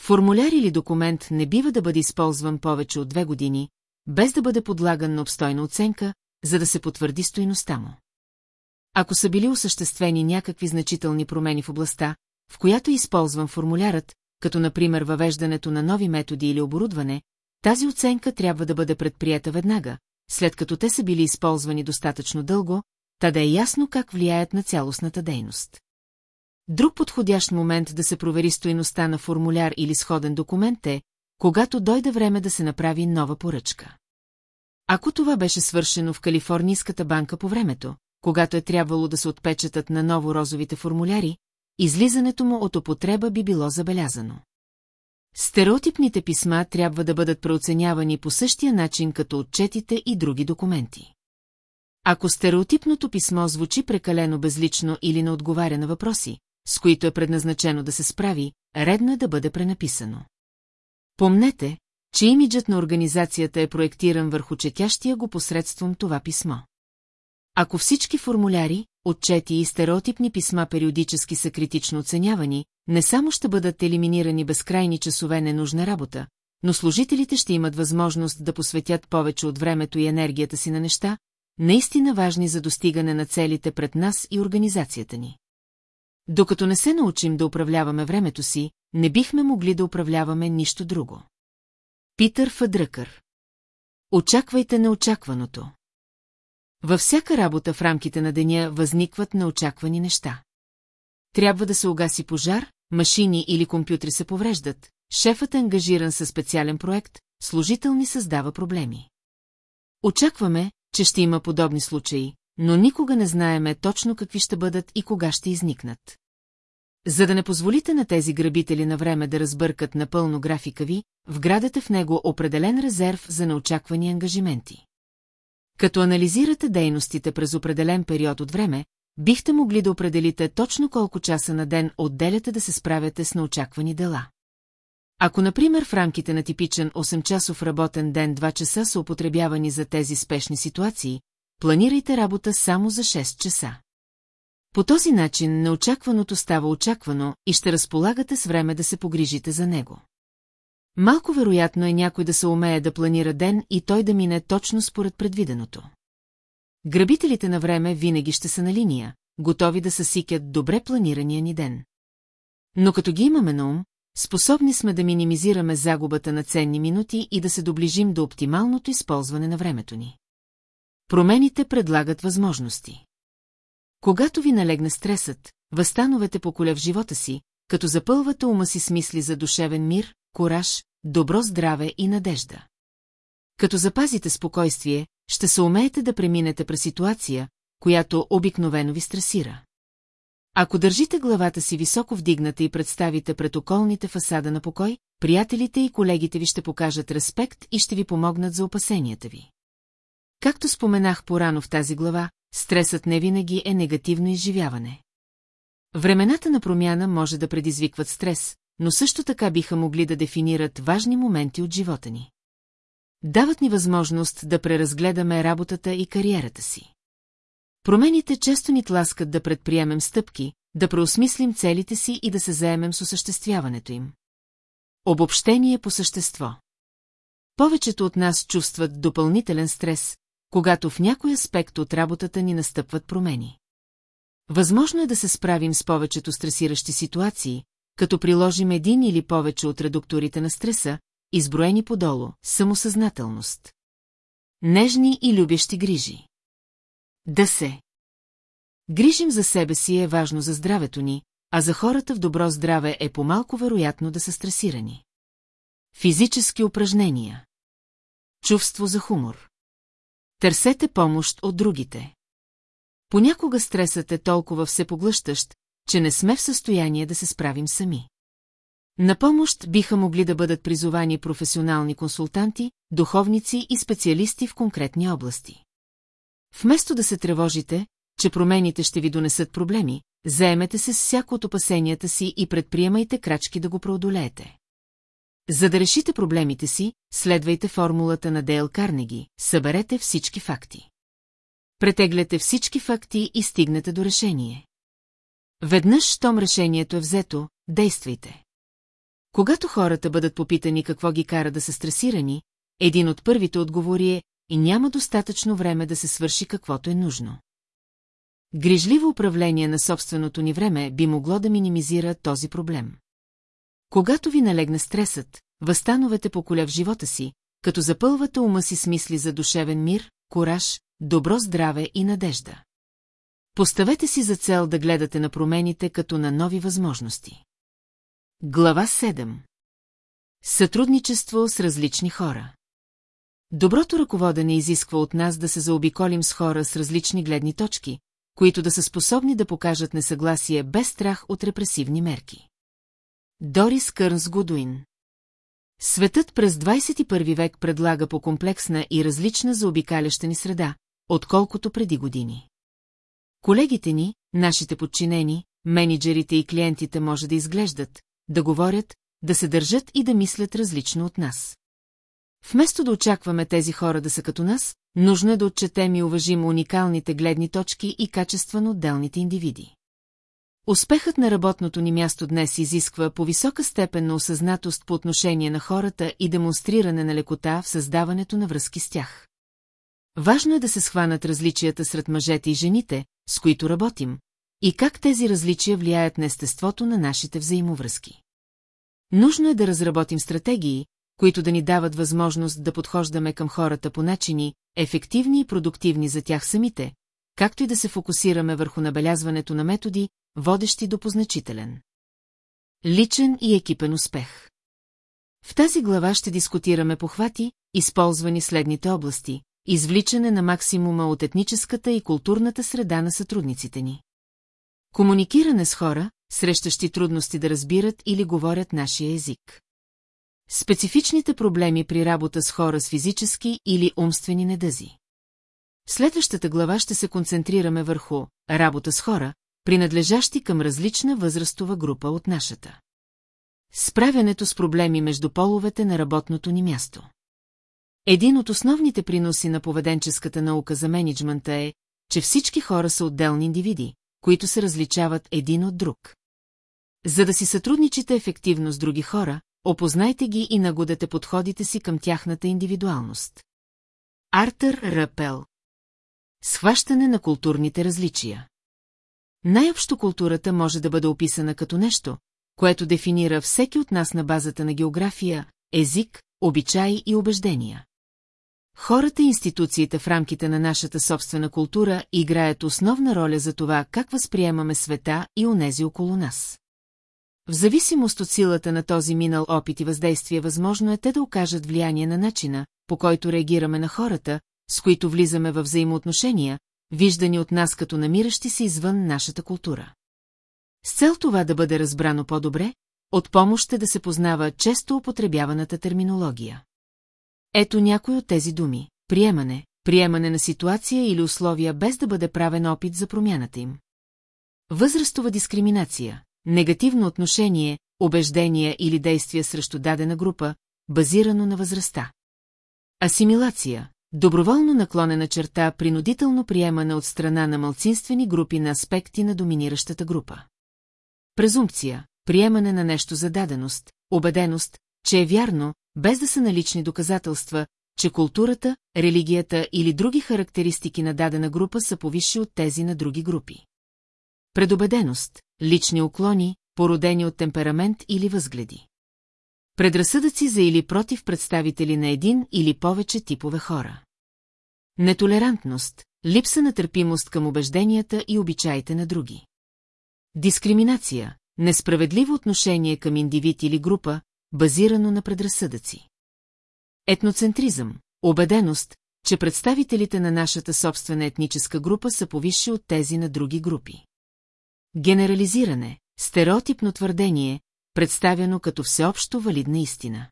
Формуляр или документ не бива да бъде използван повече от две години, без да бъде подлаган на обстойна оценка, за да се потвърди стоиността му. Ако са били осъществени някакви значителни промени в областта, в която е използван формулярът, като например въвеждането на нови методи или оборудване, тази оценка трябва да бъде предприята веднага, след като те са били използвани достатъчно дълго, та да е ясно как влияят на цялостната дейност. Друг подходящ момент да се провери стоеността на формуляр или сходен документ е, когато дойде време да се направи нова поръчка. Ако това беше свършено в Калифорнийската банка по времето, когато е трябвало да се отпечатат на ново розовите формуляри, излизането му от употреба би било забелязано. Стереотипните писма трябва да бъдат преоценявани по същия начин като отчетите и други документи. Ако стереотипното писмо звучи прекалено безлично или не отговаря на въпроси, с които е предназначено да се справи, редно е да бъде пренаписано. Помнете, че имиджът на организацията е проектиран върху четящия го посредством това писмо. Ако всички формуляри, отчети и стереотипни писма периодически са критично оценявани, не само ще бъдат елиминирани безкрайни часове ненужна работа, но служителите ще имат възможност да посветят повече от времето и енергията си на неща, наистина важни за достигане на целите пред нас и организацията ни. Докато не се научим да управляваме времето си, не бихме могли да управляваме нищо друго. Питър Фадръкър Очаквайте неочакваното. Във всяка работа в рамките на деня възникват неочаквани неща. Трябва да се угаси пожар, машини или компютри се повреждат, шефът е ангажиран със специален проект, служител ни създава проблеми. Очакваме, че ще има подобни случаи, но никога не знаеме точно какви ще бъдат и кога ще изникнат. За да не позволите на тези грабители на време да разбъркат напълно графика ви, вградете в него определен резерв за неочаквани ангажименти. Като анализирате дейностите през определен период от време, бихте могли да определите точно колко часа на ден отделяте да се справяте с неочаквани дела. Ако, например, в рамките на типичен 8-часов работен ден 2 часа са употребявани за тези спешни ситуации, планирайте работа само за 6 часа. По този начин неочакваното става очаквано и ще разполагате с време да се погрижите за него. Малко вероятно е някой да се умее да планира ден и той да мине точно според предвиденото. Грабителите на време винаги ще са на линия, готови да съсикят добре планирания ни ден. Но като ги имаме на ум, способни сме да минимизираме загубата на ценни минути и да се доближим до оптималното използване на времето ни. Промените предлагат възможности. Когато ви налегне стресът, възстановете поколя в живота си, като запълвате ума си с мисли за душевен мир, кораж, добро здраве и надежда. Като запазите спокойствие, ще се умеете да преминете през ситуация, която обикновено ви стресира. Ако държите главата си високо вдигната и представите пред околните фасада на покой, приятелите и колегите ви ще покажат респект и ще ви помогнат за опасенията ви. Както споменах порано в тази глава, стресът не винаги е негативно изживяване. Времената на промяна може да предизвикват стрес, но също така биха могли да дефинират важни моменти от живота ни. Дават ни възможност да преразгледаме работата и кариерата си. Промените често ни тласкат да предприемем стъпки, да преосмислим целите си и да се заемем с осъществяването им. Обобщение по същество Повечето от нас чувстват допълнителен стрес, когато в някой аспект от работата ни настъпват промени. Възможно е да се справим с повечето стресиращи ситуации, като приложим един или повече от редукторите на стреса, изброени подолу, самосъзнателност. Нежни и любещи грижи. Да се. Грижим за себе си е важно за здравето ни, а за хората в добро здраве е по-малко вероятно да са стресирани. Физически упражнения. Чувство за хумор. Търсете помощ от другите. Понякога стресът е толкова всепоглъщащ, че не сме в състояние да се справим сами. На помощ биха могли да бъдат призовани професионални консултанти, духовници и специалисти в конкретни области. Вместо да се тревожите, че промените ще ви донесат проблеми, заемете се с всяко от опасенията си и предприемайте крачки да го преодолеете. За да решите проблемите си, следвайте формулата на Дейл Карнеги, съберете всички факти. Претегляте всички факти и стигнете до решение. Веднъж, щом решението е взето, действайте. Когато хората бъдат попитани какво ги кара да са стресирани, един от първите отговори е и няма достатъчно време да се свърши каквото е нужно. Грижливо управление на собственото ни време би могло да минимизира този проблем. Когато ви налегне стресът, възстановете поколя в живота си, като запълвате ума си с мисли за душевен мир, кораж, добро здраве и надежда. Поставете си за цел да гледате на промените като на нови възможности. Глава 7 Сътрудничество с различни хора Доброто ръководене изисква от нас да се заобиколим с хора с различни гледни точки, които да са способни да покажат несъгласие без страх от репресивни мерки. Дорис Кърнс Гудуин Светът през 21 век предлага по-комплексна и различна заобикаляща ни среда, отколкото преди години. Колегите ни, нашите подчинени, менеджерите и клиентите може да изглеждат, да говорят, да се държат и да мислят различно от нас. Вместо да очакваме тези хора да са като нас, нужно е да отчетем и уважим уникалните гледни точки и качества на отделните индивиди. Успехът на работното ни място днес изисква по висока степен на осъзнатост по отношение на хората и демонстриране на лекота в създаването на връзки с тях. Важно е да се схванат различията сред мъжете и жените, с които работим, и как тези различия влияят на естеството на нашите взаимовръзки. Нужно е да разработим стратегии, които да ни дават възможност да подхождаме към хората по начини, ефективни и продуктивни за тях самите, както и да се фокусираме върху набелязването на методи, водещи до позначителен. Личен и екипен успех. В тази глава ще дискутираме похвати, използвани следните области – извличане на максимума от етническата и културната среда на сътрудниците ни. Комуникиране с хора, срещащи трудности да разбират или говорят нашия език. Специфичните проблеми при работа с хора с физически или умствени недъзи. Следващата глава ще се концентрираме върху работа с хора, принадлежащи към различна възрастова група от нашата. Справянето с проблеми между половете на работното ни място. Един от основните приноси на поведенческата наука за менеджмента е, че всички хора са отделни индивиди, които се различават един от друг. За да си сътрудничите ефективно с други хора, опознайте ги и нагодете подходите си към тяхната индивидуалност. Артър Ръпел Схващане на културните различия Най-общо културата може да бъде описана като нещо, което дефинира всеки от нас на базата на география, език, обичаи и убеждения. Хората и институциите в рамките на нашата собствена култура играят основна роля за това как възприемаме света и онези около нас. В зависимост от силата на този минал опит и въздействие, възможно е те да окажат влияние на начина, по който реагираме на хората, с които влизаме във взаимоотношения, виждани от нас като намиращи се извън нашата култура. С цел това да бъде разбрано по-добре, от помощ е да се познава често употребяваната терминология. Ето някой от тези думи – приемане, приемане на ситуация или условия без да бъде правен опит за промяната им. Възрастова дискриминация, негативно отношение, убеждения или действия срещу дадена група, базирано на възрастта. Асимилация, доброволно наклонена черта, принудително приемане от страна на малцинствени групи на аспекти на доминиращата група. Презумпция, приемане на нещо за даденост, убеденост, че е вярно, без да са налични доказателства, че културата, религията или други характеристики на дадена група са повисши от тези на други групи. Предобеденост, лични уклони, породени от темперамент или възгледи. Предразсъдъци за или против представители на един или повече типове хора. Нетолерантност, липса на търпимост към убежденията и обичаите на други. Дискриминация, несправедливо отношение към индивид или група, базирано на предразсъдъци. Етноцентризъм, убеденост, че представителите на нашата собствена етническа група са повисши от тези на други групи. Генерализиране, стереотипно твърдение, представено като всеобщо валидна истина.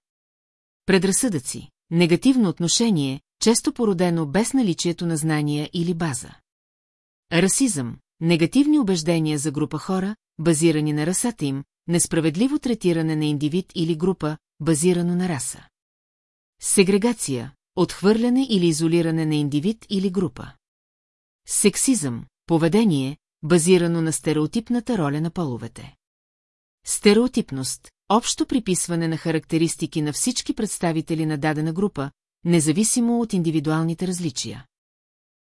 Предразсъдъци, негативно отношение, често породено без наличието на знания или база. Расизъм, негативни убеждения за група хора, базирани на расата им, несправедливо третиране на индивид или група, базирано на раса. Сегрегация, отхвърляне или изолиране на индивид или група. Сексизъм, поведение, базирано на стереотипната роля на половете. Стереотипност, общо приписване на характеристики на всички представители на дадена група, независимо от индивидуалните различия.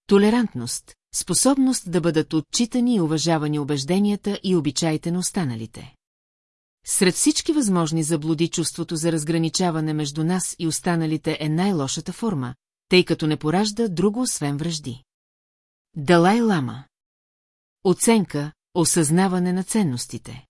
Толерантност, способност да бъдат отчитани и уважавани убежденията и обичаите на останалите. Сред всички възможни заблуди чувството за разграничаване между нас и останалите е най-лошата форма, тъй като не поражда друго освен връжди. Далай Лама Оценка, осъзнаване на ценностите.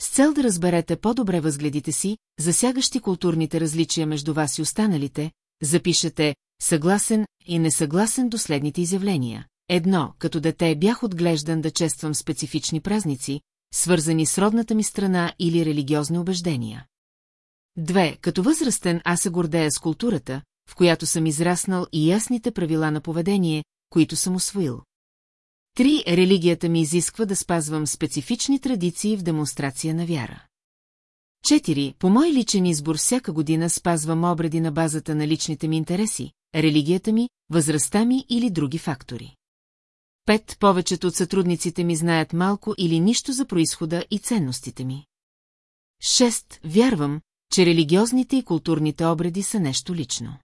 С цел да разберете по-добре възгледите си, засягащи културните различия между вас и останалите, запишете съгласен и несъгласен до следните изявления. Едно, като дете бях отглеждан да чествам специфични празници, свързани с родната ми страна или религиозни убеждения. Две, като възрастен аз се гордея с културата, в която съм израснал и ясните правила на поведение, които съм освоил. Три, религията ми изисква да спазвам специфични традиции в демонстрация на вяра. Четири, по мой личен избор всяка година спазвам обреди на базата на личните ми интереси, религията ми, възрастта ми или други фактори. Пет, повечето от сътрудниците ми знаят малко или нищо за происхода и ценностите ми. Шест, вярвам, че религиозните и културните обреди са нещо лично.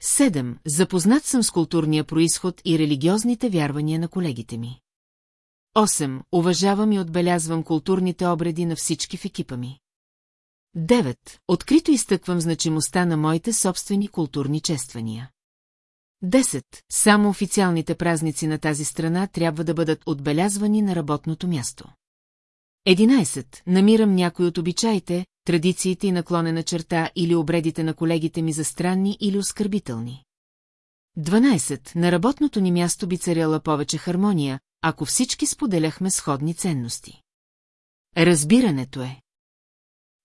Седем, запознат съм с културния происход и религиозните вярвания на колегите ми. Осем, уважавам и отбелязвам културните обреди на всички в екипа ми. Девет, открито изтъквам значимостта на моите собствени културни чествания. Десет, само официалните празници на тази страна трябва да бъдат отбелязвани на работното място. Единайсет, намирам някой от обичаите, традициите и наклонена черта или обредите на колегите ми за странни или оскърбителни. 12. На работното ни място би царяла повече хармония, ако всички споделяхме сходни ценности. Разбирането е.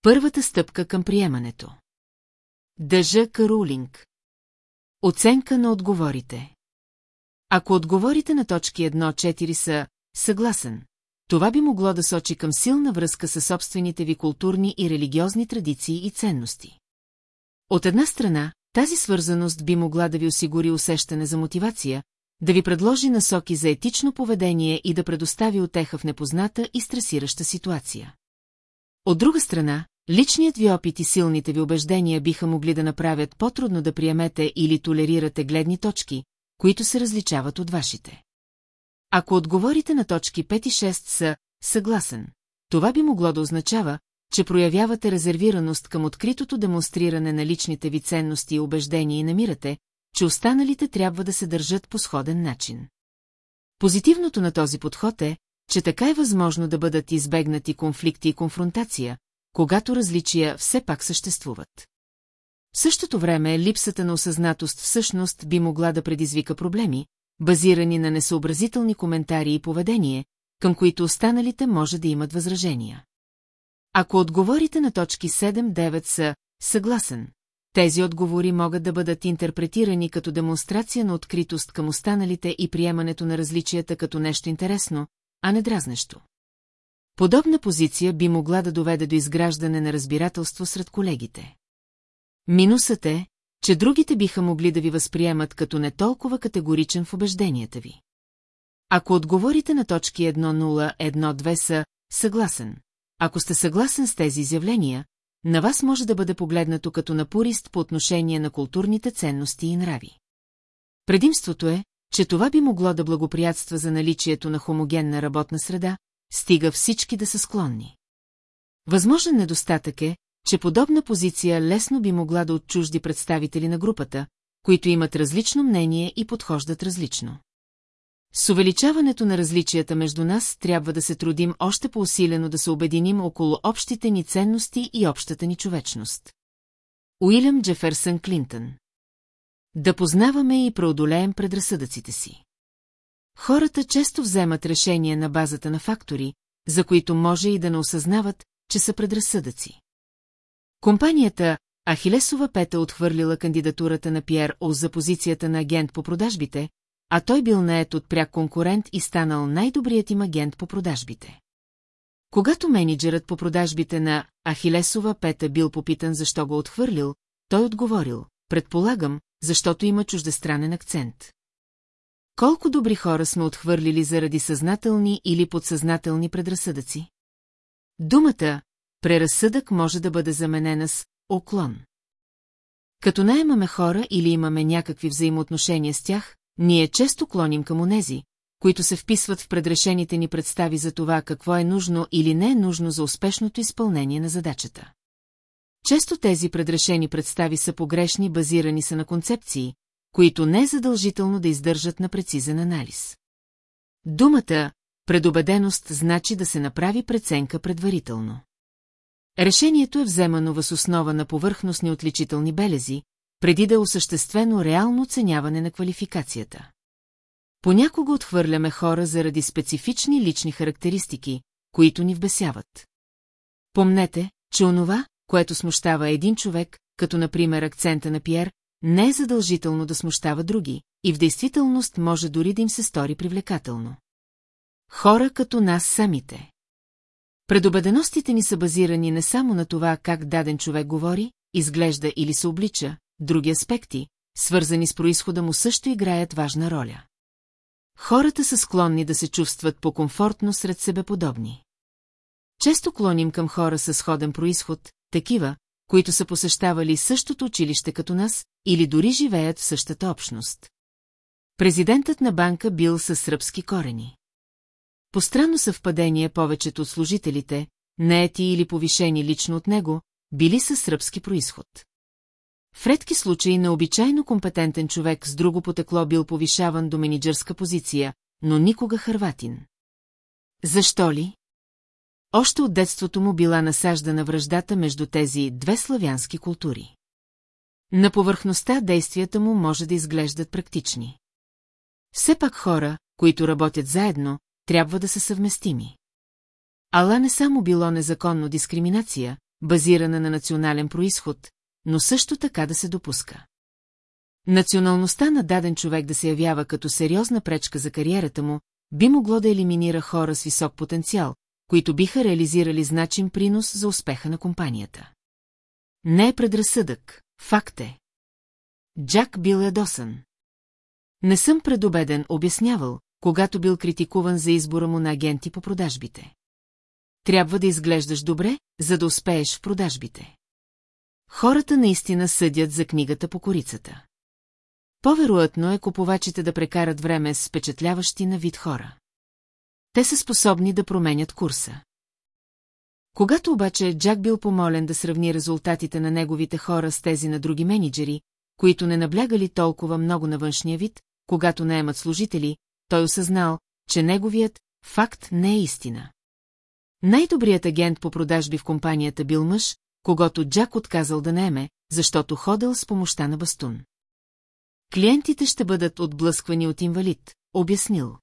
Първата стъпка към приемането. Дъжа Карулинг. Оценка на отговорите. Ако отговорите на точки 1-4 са съгласен, това би могло да сочи към силна връзка с собствените ви културни и религиозни традиции и ценности. От една страна, тази свързаност би могла да ви осигури усещане за мотивация, да ви предложи насоки за етично поведение и да предостави отеха в непозната и стресираща ситуация. От друга страна, личният ви опит и силните ви убеждения биха могли да направят по-трудно да приемете или толерирате гледни точки, които се различават от вашите. Ако отговорите на точки 5 и 6 са «съгласен», това би могло да означава, че проявявате резервираност към откритото демонстриране на личните ви ценности и убеждения и намирате, че останалите трябва да се държат по сходен начин. Позитивното на този подход е, че така е възможно да бъдат избегнати конфликти и конфронтация, когато различия все пак съществуват. В същото време липсата на осъзнатост всъщност би могла да предизвика проблеми, базирани на несъобразителни коментари и поведение, към които останалите може да имат възражения. Ако отговорите на точки 7-9 са «съгласен», тези отговори могат да бъдат интерпретирани като демонстрация на откритост към останалите и приемането на различията като нещо интересно, а не дразнещо. Подобна позиция би могла да доведе до изграждане на разбирателство сред колегите. Минусът е, че другите биха могли да ви възприемат като не толкова категоричен в убежденията ви. Ако отговорите на точки 1.0.1.2 са «съгласен», ако сте съгласен с тези изявления, на вас може да бъде погледнато като напорист по отношение на културните ценности и нрави. Предимството е, че това би могло да благоприятства за наличието на хомогенна работна среда, стига всички да са склонни. Възможен недостатък е, че подобна позиция лесно би могла да отчужди представители на групата, които имат различно мнение и подхождат различно. С увеличаването на различията между нас трябва да се трудим още по-усилено да се обединим около общите ни ценности и общата ни човечност. Уилям Джеферсън Клинтън Да познаваме и преодолеем предразсъдъците си. Хората често вземат решения на базата на фактори, за които може и да не осъзнават, че са предразсъдъци. Компанията Ахилесова пета отхвърлила кандидатурата на Пьер О за позицията на агент по продажбите, а той бил наед от пряк конкурент и станал най-добрият им агент по продажбите. Когато менеджерът по продажбите на Ахилесова пета бил попитан защо го отхвърлил, той отговорил, предполагам, защото има чуждестранен акцент. Колко добри хора сме отхвърлили заради съзнателни или подсъзнателни предразсъдъци? Думата преразсъдък може да бъде заменена с оклон. Като наемаме хора или имаме някакви взаимоотношения с тях, ние често клоним към онези, които се вписват в предрешените ни представи за това какво е нужно или не е нужно за успешното изпълнение на задачата. Често тези предрешени представи са погрешни, базирани са на концепции, които не е задължително да издържат на прецизен анализ. Думата предубеденост значи да се направи преценка предварително. Решението е вземано въз основа на повърхностни отличителни белези, преди да е осъществено реално оценяване на квалификацията. Понякога отхвърляме хора заради специфични лични характеристики, които ни вбесяват. Помнете, че онова, което смущава един човек, като например акцента на Пьер, не е задължително да смущава други, и в действителност може дори да им се стори привлекателно. Хора като нас самите. Предобеденостите ни са базирани не само на това как даден човек говори, изглежда или се облича, други аспекти, свързани с происхода му също играят важна роля. Хората са склонни да се чувстват по-комфортно сред себе подобни. Често клоним към хора с сходен происход, такива, които са посещавали същото училище като нас или дори живеят в същата общност. Президентът на банка бил със сръбски корени. По странно съвпадение повечето от служителите, наети или повишени лично от него, били със сръбски происход. В редки случаи необичайно компетентен човек с друго потекло бил повишаван до менеджерска позиция, но никога хърватин. Защо ли? Още от детството му била насаждана връждата между тези две славянски култури. На повърхността действията му може да изглеждат практични. Все пак хора, които работят заедно, трябва да са съвместими. Ала не само било незаконно дискриминация, базирана на национален происход, но също така да се допуска. Националността на даден човек да се явява като сериозна пречка за кариерата му, би могло да елиминира хора с висок потенциал, които биха реализирали значим принос за успеха на компанията. Не е предразсъдък, факт е. Джак бил ядосан. Не съм предобеден, обяснявал, когато бил критикуван за избора му на агенти по продажбите. Трябва да изглеждаш добре, за да успееш в продажбите. Хората наистина съдят за книгата по корицата. По-вероятно е купувачите да прекарат време с впечатляващи на вид хора. Те са способни да променят курса. Когато обаче Джак бил помолен да сравни резултатите на неговите хора с тези на други менеджери, които не наблягали толкова много на външния вид, когато наемат служители, той осъзнал, че неговият факт не е истина. Най-добрият агент по продажби в компанията бил мъж, когато Джак отказал да наеме, защото ходил с помощта на бастун. Клиентите ще бъдат отблъсквани от инвалид, обяснил.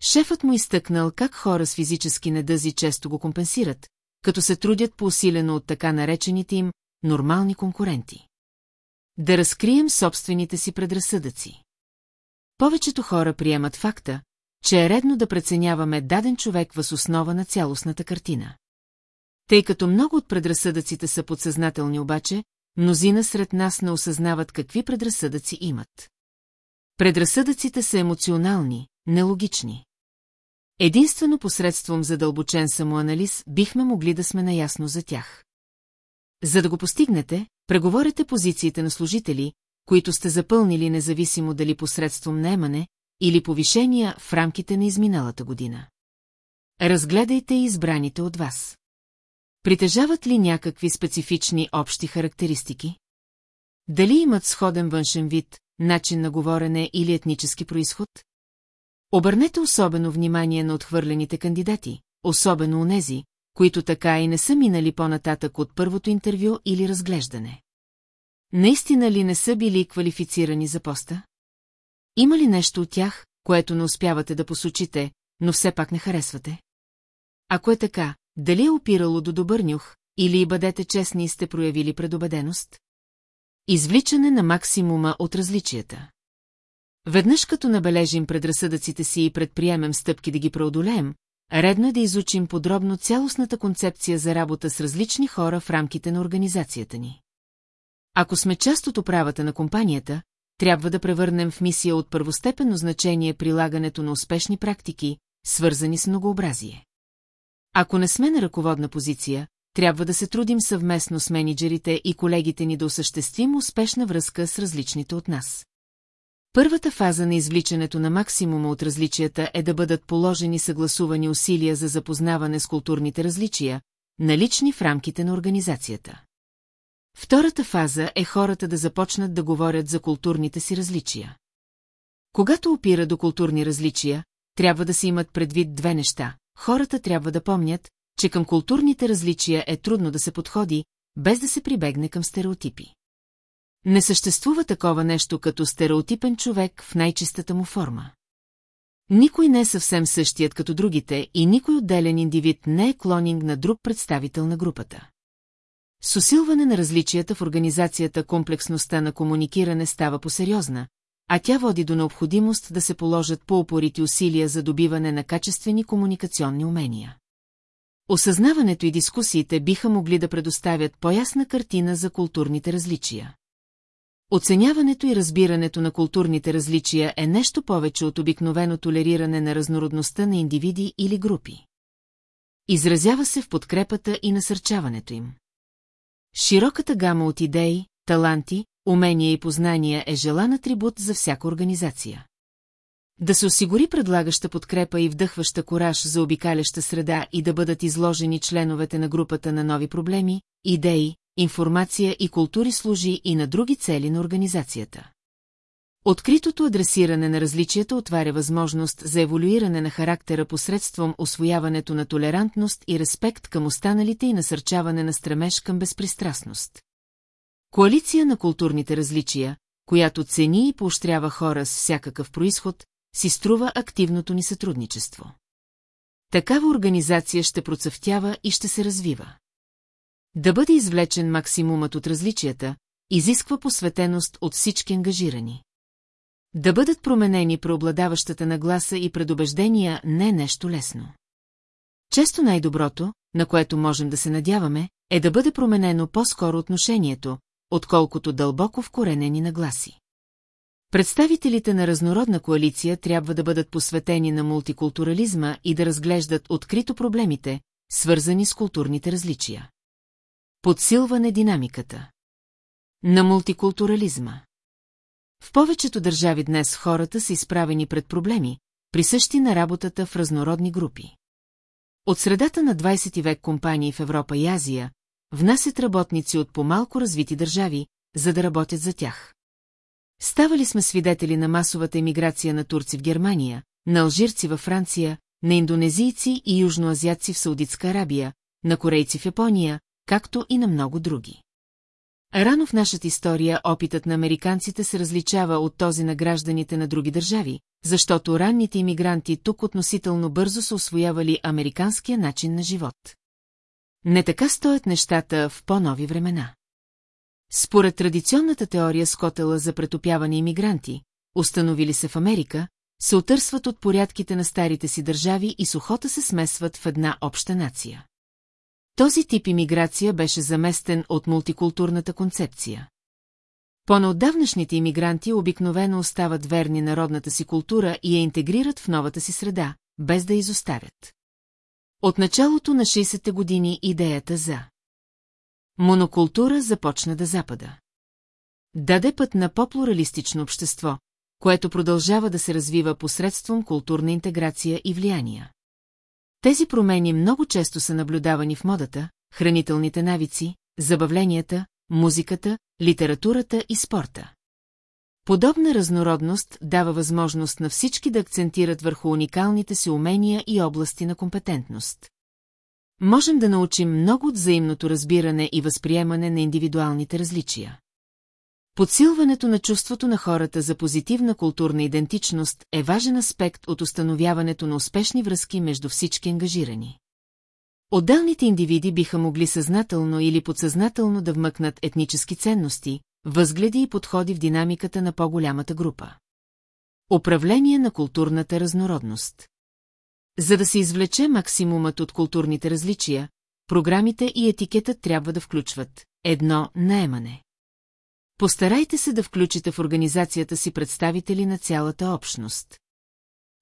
Шефът му изтъкнал как хора с физически недъзи често го компенсират, като се трудят по-усилено от така наречените им нормални конкуренти. Да разкрием собствените си предразсъдъци. Повечето хора приемат факта, че е редно да преценяваме даден човек въз основа на цялостната картина. Тъй като много от предразсъдъците са подсъзнателни обаче, мнозина сред нас не осъзнават какви предразсъдъци имат. Предразсъдъците са емоционални, нелогични. Единствено посредством задълбочен самоанализ бихме могли да сме наясно за тях. За да го постигнете, преговорете позициите на служители, които сте запълнили независимо дали посредством наемане или повишения в рамките на изминалата година. Разгледайте избраните от вас. Притежават ли някакви специфични общи характеристики? Дали имат сходен външен вид, начин на говорене или етнически происход? Обърнете особено внимание на отхвърлените кандидати, особено нези, които така и не са минали по-нататък от първото интервю или разглеждане. Наистина ли не са били квалифицирани за поста? Има ли нещо от тях, което не успявате да посочите, но все пак не харесвате? Ако е така, дали е опирало до добър нюх, или бъдете честни и сте проявили предубеденост? Извличане на максимума от различията. Веднъж като набележим предразсъдъците си и предприемем стъпки да ги преодолеем, редно е да изучим подробно цялостната концепция за работа с различни хора в рамките на организацията ни. Ако сме част от управата на компанията, трябва да превърнем в мисия от първостепенно значение прилагането на успешни практики, свързани с многообразие. Ако не сме на ръководна позиция, трябва да се трудим съвместно с менеджерите и колегите ни да осъществим успешна връзка с различните от нас. Първата фаза на извличането на максимума от различията е да бъдат положени съгласувани усилия за запознаване с културните различия, налични в рамките на организацията. Втората фаза е хората да започнат да говорят за културните си различия. Когато опира до културни различия, трябва да се имат предвид две неща. Хората трябва да помнят, че към културните различия е трудно да се подходи, без да се прибегне към стереотипи. Не съществува такова нещо като стереотипен човек в най-чистата му форма. Никой не е съвсем същият като другите и никой отделен индивид не е клонинг на друг представител на групата. С усилване на различията в организацията комплексността на комуникиране става посериозна, а тя води до необходимост да се положат по-упорити усилия за добиване на качествени комуникационни умения. Осъзнаването и дискусиите биха могли да предоставят по-ясна картина за културните различия. Оценяването и разбирането на културните различия е нещо повече от обикновено толериране на разнородността на индивиди или групи. Изразява се в подкрепата и насърчаването им. Широката гама от идеи, таланти, умения и познания е желан атрибут за всяка организация. Да се осигури предлагаща подкрепа и вдъхваща кораж за обикаляща среда и да бъдат изложени членовете на групата на нови проблеми, идеи, информация и култури служи и на други цели на организацията. Откритото адресиране на различията отваря възможност за еволюиране на характера посредством освояването на толерантност и респект към останалите и насърчаване на стремеж към безпристрастност. Коалиция на културните различия, която цени и поощрява хора с всякакъв происход, си струва активното ни сътрудничество. Такава организация ще процъфтява и ще се развива. Да бъде извлечен максимумът от различията, изисква посветеност от всички ангажирани. Да бъдат променени преобладаващата нагласа и предубеждения не е нещо лесно. Често най-доброто, на което можем да се надяваме, е да бъде променено по-скоро отношението, отколкото дълбоко вкоренени нагласи. Представителите на разнородна коалиция трябва да бъдат посветени на мултикултурализма и да разглеждат открито проблемите, свързани с културните различия. Подсилване динамиката. На мултикултурализма. В повечето държави днес хората са изправени пред проблеми, присъщи на работата в разнородни групи. От средата на 20 век компании в Европа и Азия внасят работници от по-малко развити държави, за да работят за тях. Ставали сме свидетели на масовата емиграция на турци в Германия, на алжирци във Франция, на индонезийци и южноазиатци в Саудитска Арабия, на корейци в Япония, както и на много други. Рано в нашата история опитът на американците се различава от този на гражданите на други държави, защото ранните иммигранти тук относително бързо са освоявали американския начин на живот. Не така стоят нещата в по-нови времена. Според традиционната теория с котела за претопяване иммигранти, установили се в Америка, се отърсват от порядките на старите си държави и сухота се смесват в една обща нация. Този тип имиграция беше заместен от мултикултурната концепция. По-наотдавнашните иммигранти обикновено остават верни народната си култура и я интегрират в новата си среда, без да изоставят. От началото на 60-те години идеята за монокултура започна да запада. Даде път на по-плуралистично общество, което продължава да се развива посредством културна интеграция и влияния. Тези промени много често са наблюдавани в модата, хранителните навици, забавленията, музиката, литературата и спорта. Подобна разнородност дава възможност на всички да акцентират върху уникалните си умения и области на компетентност. Можем да научим много от взаимното разбиране и възприемане на индивидуалните различия. Подсилването на чувството на хората за позитивна културна идентичност е важен аспект от установяването на успешни връзки между всички ангажирани. Отделните индивиди биха могли съзнателно или подсъзнателно да вмъкнат етнически ценности, възгледи и подходи в динамиката на по-голямата група. Управление на културната разнородност За да се извлече максимумът от културните различия, програмите и етикетът трябва да включват едно наемане. Постарайте се да включите в организацията си представители на цялата общност.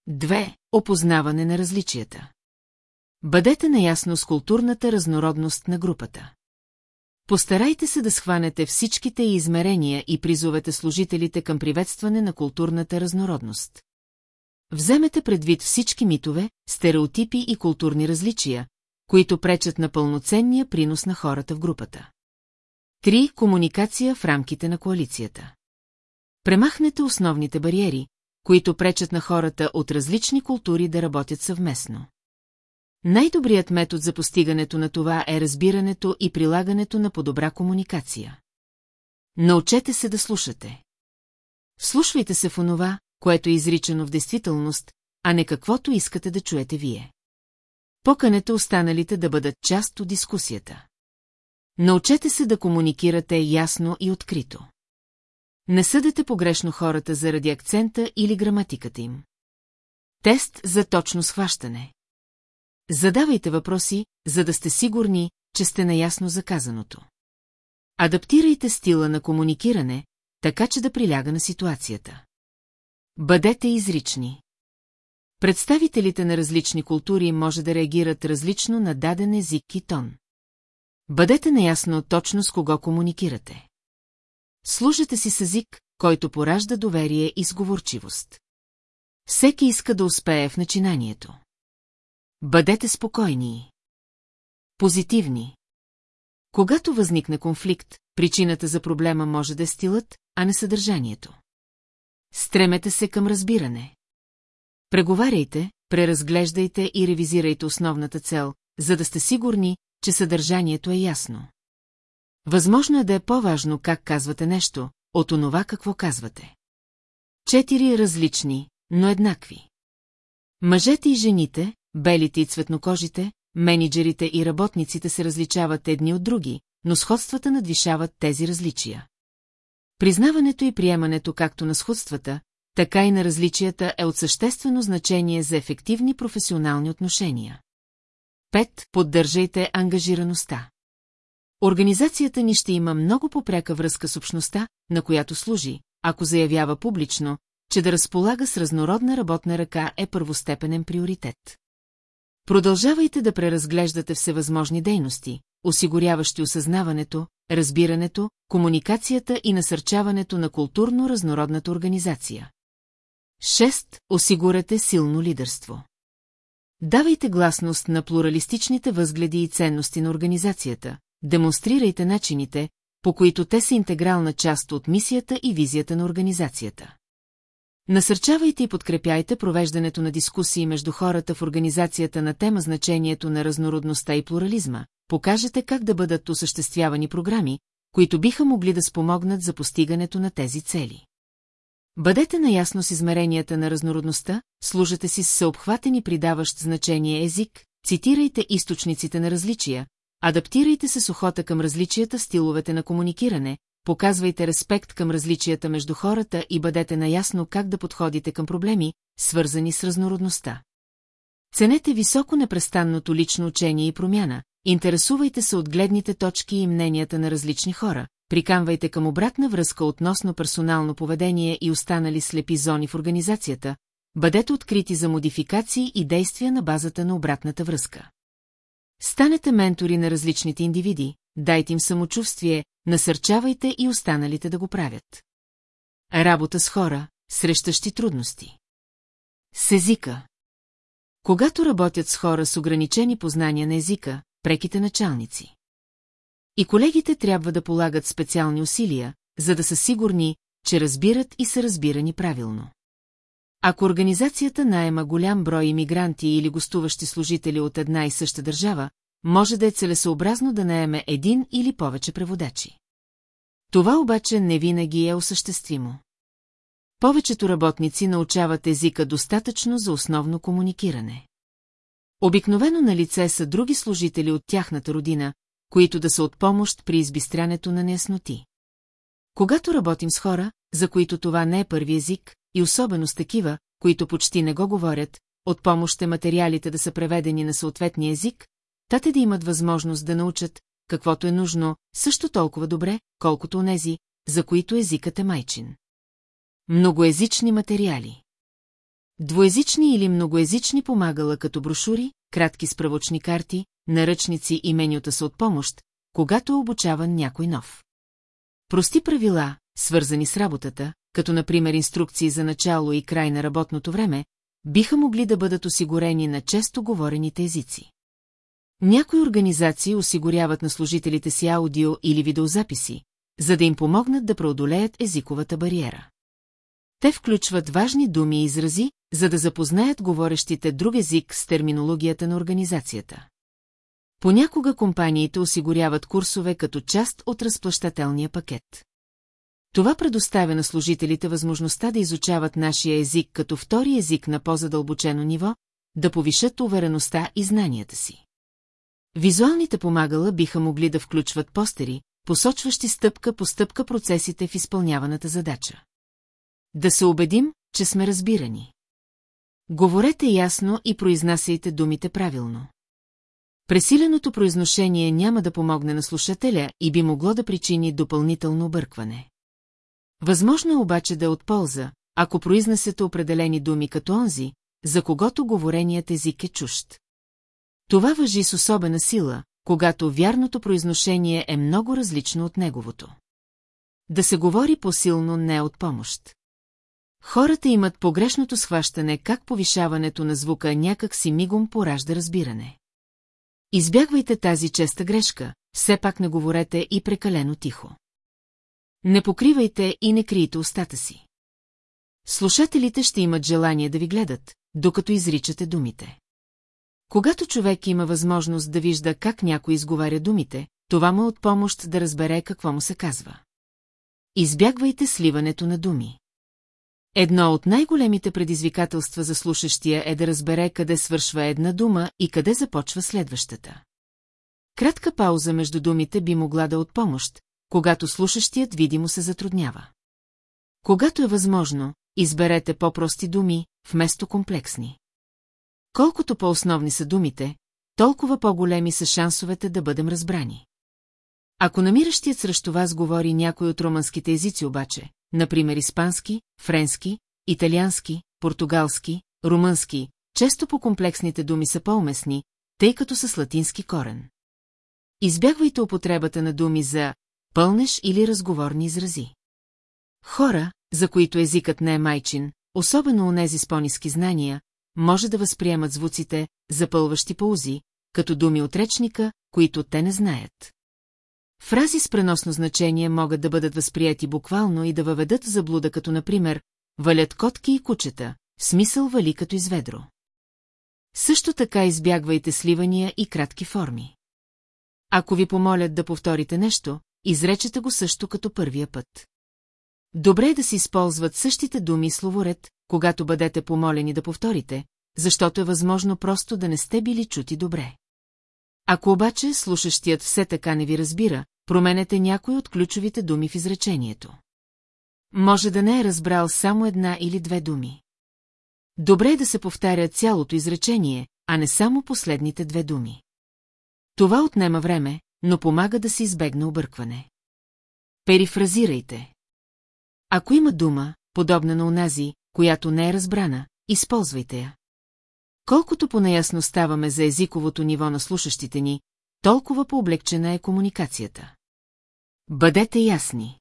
Две Опознаване на различията. Бъдете наясно с културната разнородност на групата. Постарайте се да схванете всичките измерения и призовете служителите към приветстване на културната разнородност. Вземете предвид всички митове, стереотипи и културни различия, които пречат на пълноценния принос на хората в групата. Три Комуникация в рамките на коалицията. Премахнете основните бариери, които пречат на хората от различни култури да работят съвместно. Най-добрият метод за постигането на това е разбирането и прилагането на по-добра комуникация. Научете се да слушате. Слушвайте се в онова, което е изричано в действителност, а не каквото искате да чуете вие. Поканете останалите да бъдат част от дискусията. Научете се да комуникирате ясно и открито. Не съдете погрешно хората заради акцента или граматиката им. Тест за точно схващане. Задавайте въпроси, за да сте сигурни, че сте наясно за казаното. Адаптирайте стила на комуникиране, така че да приляга на ситуацията. Бъдете изрични. Представителите на различни култури може да реагират различно на даден език и тон. Бъдете наясно точно с кого комуникирате. Служете си с език, който поражда доверие и сговорчивост. Всеки иска да успее в начинанието. Бъдете спокойни. Позитивни. Когато възникне конфликт, причината за проблема може да е стилът, а не съдържанието. Стремете се към разбиране. Преговаряйте, преразглеждайте и ревизирайте основната цел, за да сте сигурни, че съдържанието е ясно. Възможно е да е по-важно как казвате нещо, от онова какво казвате. Четири различни, но еднакви. Мъжете и жените, белите и цветнокожите, менеджерите и работниците се различават едни от други, но сходствата надвишават тези различия. Признаването и приемането както на сходствата, така и на различията е от съществено значение за ефективни професионални отношения. 5. Поддържайте ангажираността. Организацията ни ще има много попряка връзка с общността, на която служи, ако заявява публично, че да разполага с разнородна работна ръка е първостепенен приоритет. Продължавайте да преразглеждате всевъзможни дейности, осигуряващи осъзнаването, разбирането, комуникацията и насърчаването на културно разнородната организация. 6. Осигурете силно лидерство. Давайте гласност на плуралистичните възгледи и ценности на организацията, демонстрирайте начините, по които те са интегрална част от мисията и визията на организацията. Насърчавайте и подкрепяйте провеждането на дискусии между хората в организацията на тема значението на разнородността и плурализма, покажете как да бъдат осъществявани програми, които биха могли да спомогнат за постигането на тези цели. Бъдете наясно с измеренията на разнородността, служете си с съобхватен и придаващ значение език, цитирайте източниците на различия, адаптирайте се с охота към различията в стиловете на комуникиране, показвайте респект към различията между хората и бъдете наясно как да подходите към проблеми, свързани с разнородността. Ценете високо непрестанното лично учение и промяна, интересувайте се от гледните точки и мненията на различни хора, приканвайте към обратна връзка относно персонално поведение и останали слепи зони в организацията, бъдете открити за модификации и действия на базата на обратната връзка. Станете ментори на различните индивиди, дайте им самочувствие, насърчавайте и останалите да го правят. Работа с хора, срещащи трудности. С езика. Когато работят с хора с ограничени познания на езика, преките началници. И колегите трябва да полагат специални усилия, за да са сигурни, че разбират и са разбирани правилно. Ако организацията наема голям брой иммигранти или гостуващи служители от една и съща държава, може да е целесообразно да наеме един или повече преводачи. Това обаче не винаги е осъществимо. Повечето работници научават езика достатъчно за основно комуникиране. Обикновено на лице са други служители от тяхната родина, които да са от помощ при избистрянето на неясноти. Когато работим с хора, за които това не е първи език, и особено с такива, които почти не го говорят, от помощ е материалите да са преведени на съответния език, тате да имат възможност да научат, каквото е нужно, също толкова добре, колкото онези, за които езикът е майчин. Многоезични материали Двоезични или многоезични помагала като брошури, кратки справочни карти, наръчници и менюта са от помощ, когато е обучаван някой нов. Прости правила, свързани с работата, като например инструкции за начало и край на работното време, биха могли да бъдат осигурени на често говорените езици. Някои организации осигуряват на служителите си аудио или видеозаписи, за да им помогнат да преодолеят езиковата бариера. Те включват важни думи и изрази, за да запознаят говорещите друг език с терминологията на организацията. Понякога компаниите осигуряват курсове като част от разплащателния пакет. Това предоставя на служителите възможността да изучават нашия език като втори език на по-задълбочено ниво, да повишат увереността и знанията си. Визуалните помагала биха могли да включват постери, посочващи стъпка по стъпка процесите в изпълняваната задача. Да се убедим, че сме разбирани. Говорете ясно и произнасяйте думите правилно. Пресиленото произношение няма да помогне на слушателя и би могло да причини допълнително объркване. Възможно е обаче да е от полза, ако произнесете определени думи като онзи, за когото говореният език е чужд. Това въжи с особена сила, когато вярното произношение е много различно от неговото. Да се говори по-силно не е от помощ. Хората имат погрешното схващане как повишаването на звука някак си мигом поражда разбиране. Избягвайте тази честа грешка, все пак не говорете и прекалено тихо. Не покривайте и не криете устата си. Слушателите ще имат желание да ви гледат, докато изричате думите. Когато човек има възможност да вижда как някой изговаря думите, това му е от помощ да разбере какво му се казва. Избягвайте сливането на думи. Едно от най-големите предизвикателства за слушащия е да разбере къде свършва една дума и къде започва следващата. Кратка пауза между думите би могла да е от помощ, когато слушащият видимо се затруднява. Когато е възможно, изберете по-прости думи, вместо комплексни. Колкото по-основни са думите, толкова по-големи са шансовете да бъдем разбрани. Ако намиращият срещу вас говори някой от романските езици обаче, например испански, френски, италиански, португалски, румънски, често по комплексните думи са по-уместни, тъй като са с латински корен. Избягвайте употребата на думи за пълнеш или разговорни изрази. Хора, за които езикът не е майчин, особено нези с по-низки знания, може да възприемат звуците, запълващи паузи, като думи от речника, които те не знаят. Фрази с преносно значение могат да бъдат възприяти буквално и да въведат заблуда, като например «валят котки и кучета», смисъл вали като изведро. Също така избягвайте сливания и кратки форми. Ако ви помолят да повторите нещо, изречете го също като първия път. Добре е да се използват същите думи и словоред, когато бъдете помолени да повторите, защото е възможно просто да не сте били чути добре. Ако обаче слушащият все така не ви разбира, променете някой от ключовите думи в изречението. Може да не е разбрал само една или две думи. Добре е да се повтаря цялото изречение, а не само последните две думи. Това отнема време, но помага да се избегне объркване. Перифразирайте. Ако има дума, подобна на онази, която не е разбрана, използвайте я. Колкото по-наясно ставаме за езиковото ниво на слушащите ни, толкова по-облегчена е комуникацията. Бъдете ясни.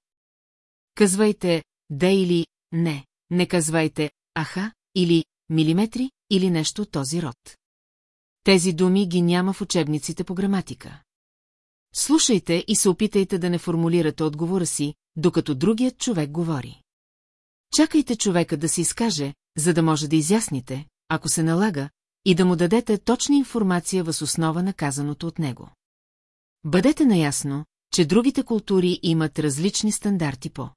Казвайте да или не, не казвайте аха или милиметри или нещо от този род. Тези думи ги няма в учебниците по граматика. Слушайте и се опитайте да не формулирате отговора си, докато другият човек говори. Чакайте човека да се изкаже, за да може да изясните, ако се налага, и да му дадете точна информация въз основа на казаното от него. Бъдете наясно, че другите култури имат различни стандарти по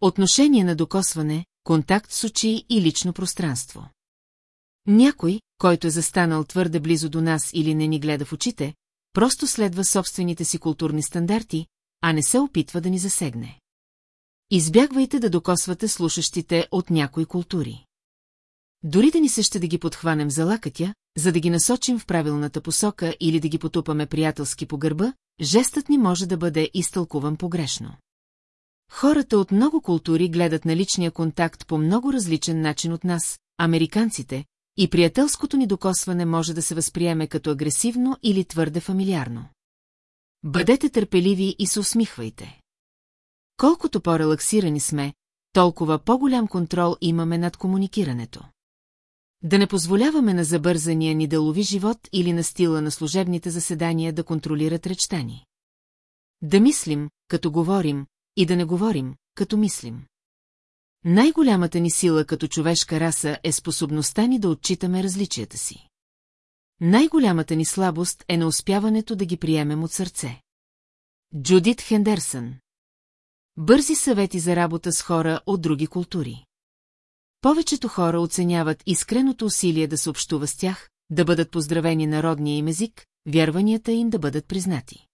отношение на докосване, контакт с очи и лично пространство. Някой, който е застанал твърде близо до нас или не ни гледа в очите, просто следва собствените си културни стандарти, а не се опитва да ни засегне. Избягвайте да докосвате слушащите от някои култури. Дори да ни се ще да ги подхванем за лакътя, за да ги насочим в правилната посока или да ги потупаме приятелски по гърба, жестът ни може да бъде изтълкуван погрешно. Хората от много култури гледат на личния контакт по много различен начин от нас, американците, и приятелското ни докосване може да се възприеме като агресивно или твърде фамилиарно. Бъдете търпеливи и се усмихвайте. Колкото по-релаксирани сме, толкова по-голям контрол имаме над комуникирането. Да не позволяваме на забързания ни делови живот или на стила на служебните заседания да контролират речта ни. Да мислим, като говорим, и да не говорим, като мислим. Най-голямата ни сила като човешка раса е способността ни да отчитаме различията си. Най-голямата ни слабост е на успяването да ги приемем от сърце. Джудит Хендерсън Бързи съвети за работа с хора от други култури. Повечето хора оценяват искреното усилие да се общува с тях, да бъдат поздравени народния им език, вярванията им да бъдат признати.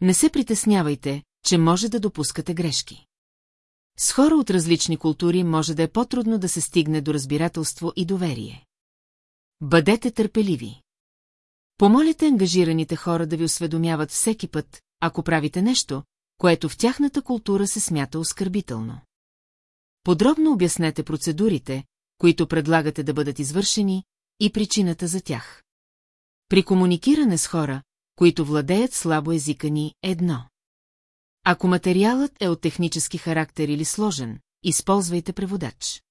Не се притеснявайте, че може да допускате грешки. С хора от различни култури може да е по-трудно да се стигне до разбирателство и доверие. Бъдете търпеливи. Помолите ангажираните хора да ви осведомяват всеки път, ако правите нещо, което в тяхната култура се смята оскърбително. Подробно обяснете процедурите, които предлагате да бъдат извършени, и причината за тях. При комуникиране с хора, които владеят слабо езика ни, едно. Ако материалът е от технически характер или сложен, използвайте преводач.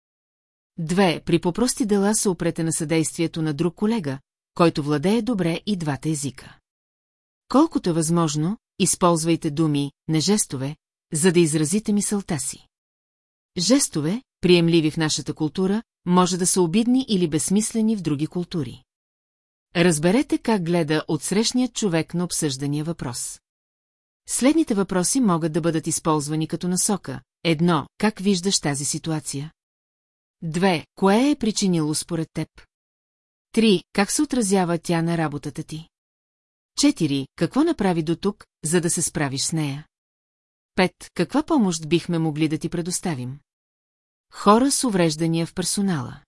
Две, при попрости дела се опрете на съдействието на друг колега, който владее добре и двата езика. Колкото е възможно, използвайте думи, не жестове, за да изразите мисълта си. Жестове, приемливи в нашата култура, може да са обидни или безсмислени в други култури. Разберете как гледа отсрещният човек на обсъждания въпрос. Следните въпроси могат да бъдат използвани като насока. Едно, как виждаш тази ситуация? Две, кое е причинило според теб? Три, как се отразява тя на работата ти? Четири, какво направи до тук, за да се справиш с нея? Пет, каква помощ бихме могли да ти предоставим? Хора с увреждания в персонала.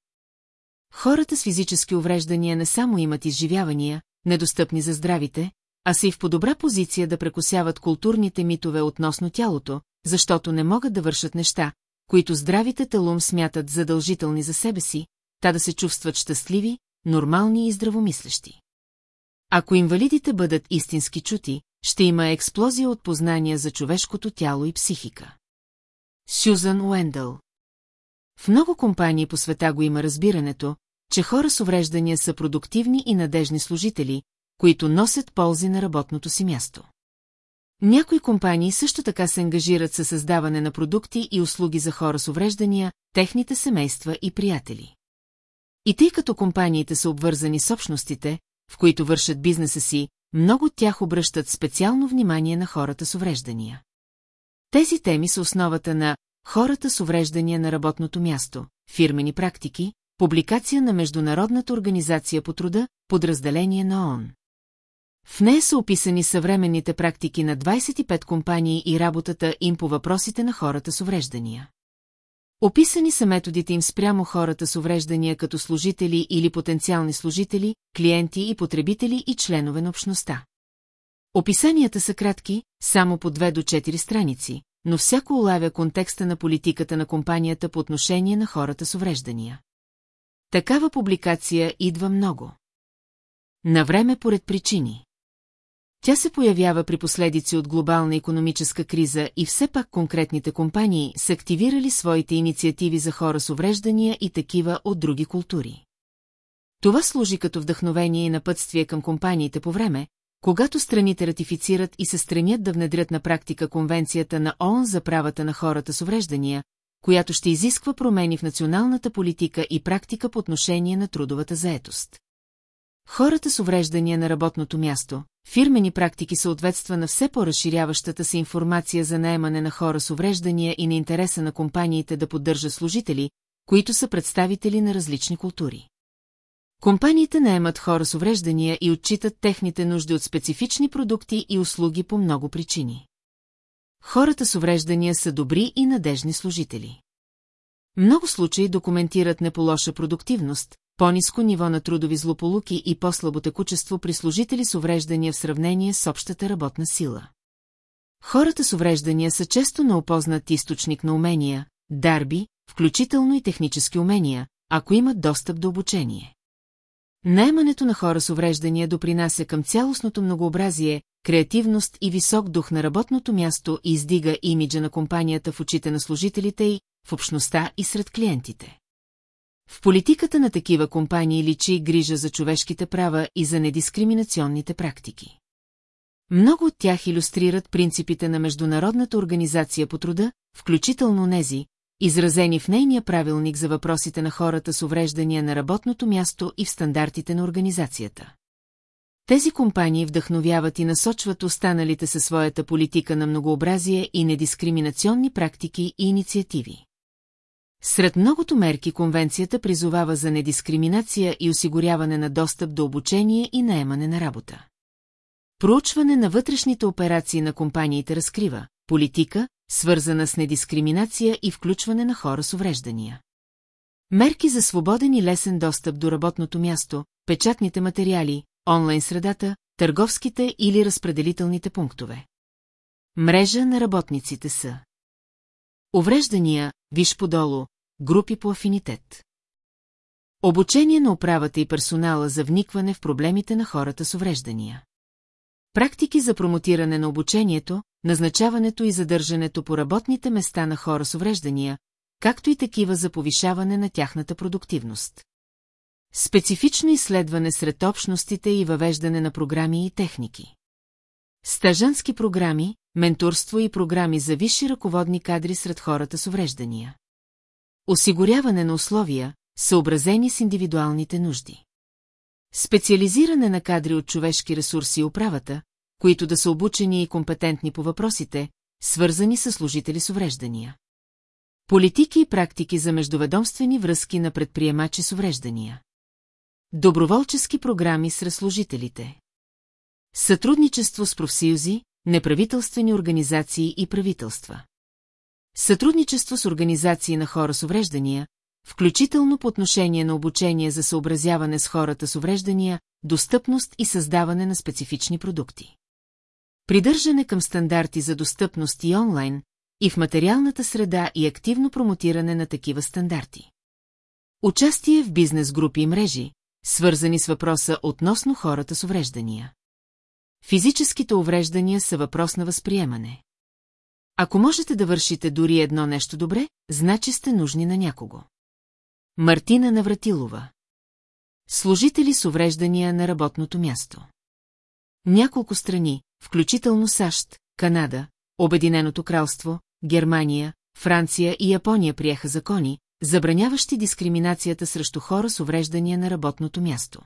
Хората с физически увреждания не само имат изживявания, недостъпни за здравите, а са и в по-добра позиция да прекусяват културните митове относно тялото, защото не могат да вършат неща, които здравите талум смятат задължителни за себе си, та да се чувстват щастливи, нормални и здравомислещи. Ако инвалидите бъдат истински чути, ще има експлозия от познания за човешкото тяло и психика. Сюзан Уендъл В много компании по света го има разбирането, че хора с увреждания са продуктивни и надежни служители, които носят ползи на работното си място. Някои компании също така се ангажират със създаване на продукти и услуги за хора с увреждания, техните семейства и приятели. И тъй като компаниите са обвързани с общностите, в които вършат бизнеса си, много от тях обръщат специално внимание на хората с увреждания. Тези теми са основата на хората с увреждания на работното място, фирмени практики, публикация на Международната организация по труда, подразделение на ООН. В нея са описани съвременните практики на 25 компании и работата им по въпросите на хората с увреждания. Описани са методите им спрямо хората с увреждания като служители или потенциални служители, клиенти и потребители и членове на общността. Описанията са кратки, само по 2 до 4 страници, но всяко улавя контекста на политиката на компанията по отношение на хората с увреждания. Такава публикация идва много. На време поред причини. Тя се появява при последици от глобална економическа криза и все пак конкретните компании са активирали своите инициативи за хора с увреждания и такива от други култури. Това служи като вдъхновение и напътствие към компаниите по време, когато страните ратифицират и се стремят да внедрят на практика Конвенцията на ООН за правата на хората с увреждания, която ще изисква промени в националната политика и практика по отношение на трудовата заетост. Хората с увреждания на работното място, фирмени практики съответства на все по-разширяващата се информация за наемане на хора с увреждания и на интереса на компаниите да поддържат служители, които са представители на различни култури. Компаниите наемат хора с увреждания и отчитат техните нужди от специфични продукти и услуги по много причини. Хората с увреждания са добри и надежни служители. Много случаи документират не по лоша продуктивност, по-низко ниво на трудови злополуки и по-слабо текучество при служители с увреждания в сравнение с общата работна сила. Хората с увреждания са често неопознат източник на умения, дарби, включително и технически умения, ако имат достъп до обучение. Наемането на хора с увреждания допринася към цялостното многообразие, креативност и висок дух на работното място и издига имиджа на компанията в очите на служителите й, в общността и сред клиентите. В политиката на такива компании личи грижа за човешките права и за недискриминационните практики. Много от тях иллюстрират принципите на Международната организация по труда, включително нези, изразени в нейния правилник за въпросите на хората с увреждания на работното място и в стандартите на организацията. Тези компании вдъхновяват и насочват останалите със своята политика на многообразие и недискриминационни практики и инициативи. Сред многото мерки конвенцията призовава за недискриминация и осигуряване на достъп до обучение и наемане на работа. Проучване на вътрешните операции на компаниите разкрива политика, свързана с недискриминация и включване на хора с увреждания. Мерки за свободен и лесен достъп до работното място, печатните материали, онлайн средата, търговските или разпределителните пунктове. Мрежа на работниците са Увреждания, виж подолу, групи по афинитет. Обучение на управата и персонала за вникване в проблемите на хората с увреждания. Практики за промотиране на обучението, назначаването и задържането по работните места на хора с увреждания, както и такива за повишаване на тяхната продуктивност. Специфично изследване сред общностите и въвеждане на програми и техники. Стажански програми, менторство и програми за висши ръководни кадри сред хората с увреждания. Осигуряване на условия, съобразени с индивидуалните нужди. Специализиране на кадри от човешки ресурси и управата, които да са обучени и компетентни по въпросите, свързани с служители с увреждания. Политики и практики за междуведомствени връзки на предприемачи с увреждания. Доброволчески програми с служителите. Сътрудничество с профсъюзи, неправителствени организации и правителства. Сътрудничество с организации на хора с увреждания, включително по отношение на обучение за съобразяване с хората с увреждания, достъпност и създаване на специфични продукти. Придържане към стандарти за достъпност и онлайн, и в материалната среда и активно промотиране на такива стандарти. Участие в бизнес групи и мрежи, свързани с въпроса относно хората с увреждания. Физическите увреждания са въпрос на възприемане. Ако можете да вършите дори едно нещо добре, значи сте нужни на някого. Мартина Навратилова Служители с увреждания на работното място. Няколко страни, включително САЩ, Канада, Обединеното кралство, Германия, Франция и Япония приеха закони, забраняващи дискриминацията срещу хора с увреждания на работното място.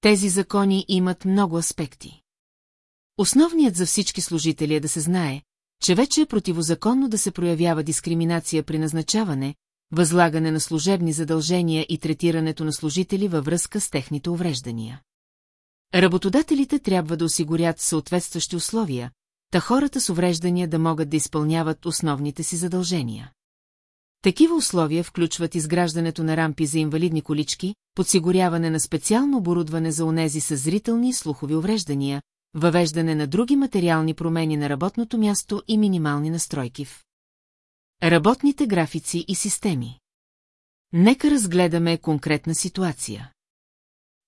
Тези закони имат много аспекти. Основният за всички служители е да се знае, че вече е противозаконно да се проявява дискриминация при назначаване, възлагане на служебни задължения и третирането на служители във връзка с техните увреждания. Работодателите трябва да осигурят съответстващи условия, та хората с увреждания да могат да изпълняват основните си задължения. Такива условия включват изграждането на рампи за инвалидни колички, подсигуряване на специално оборудване за онези с зрителни и слухови увреждания, въвеждане на други материални промени на работното място и минимални настройки в работните графици и системи. Нека разгледаме конкретна ситуация.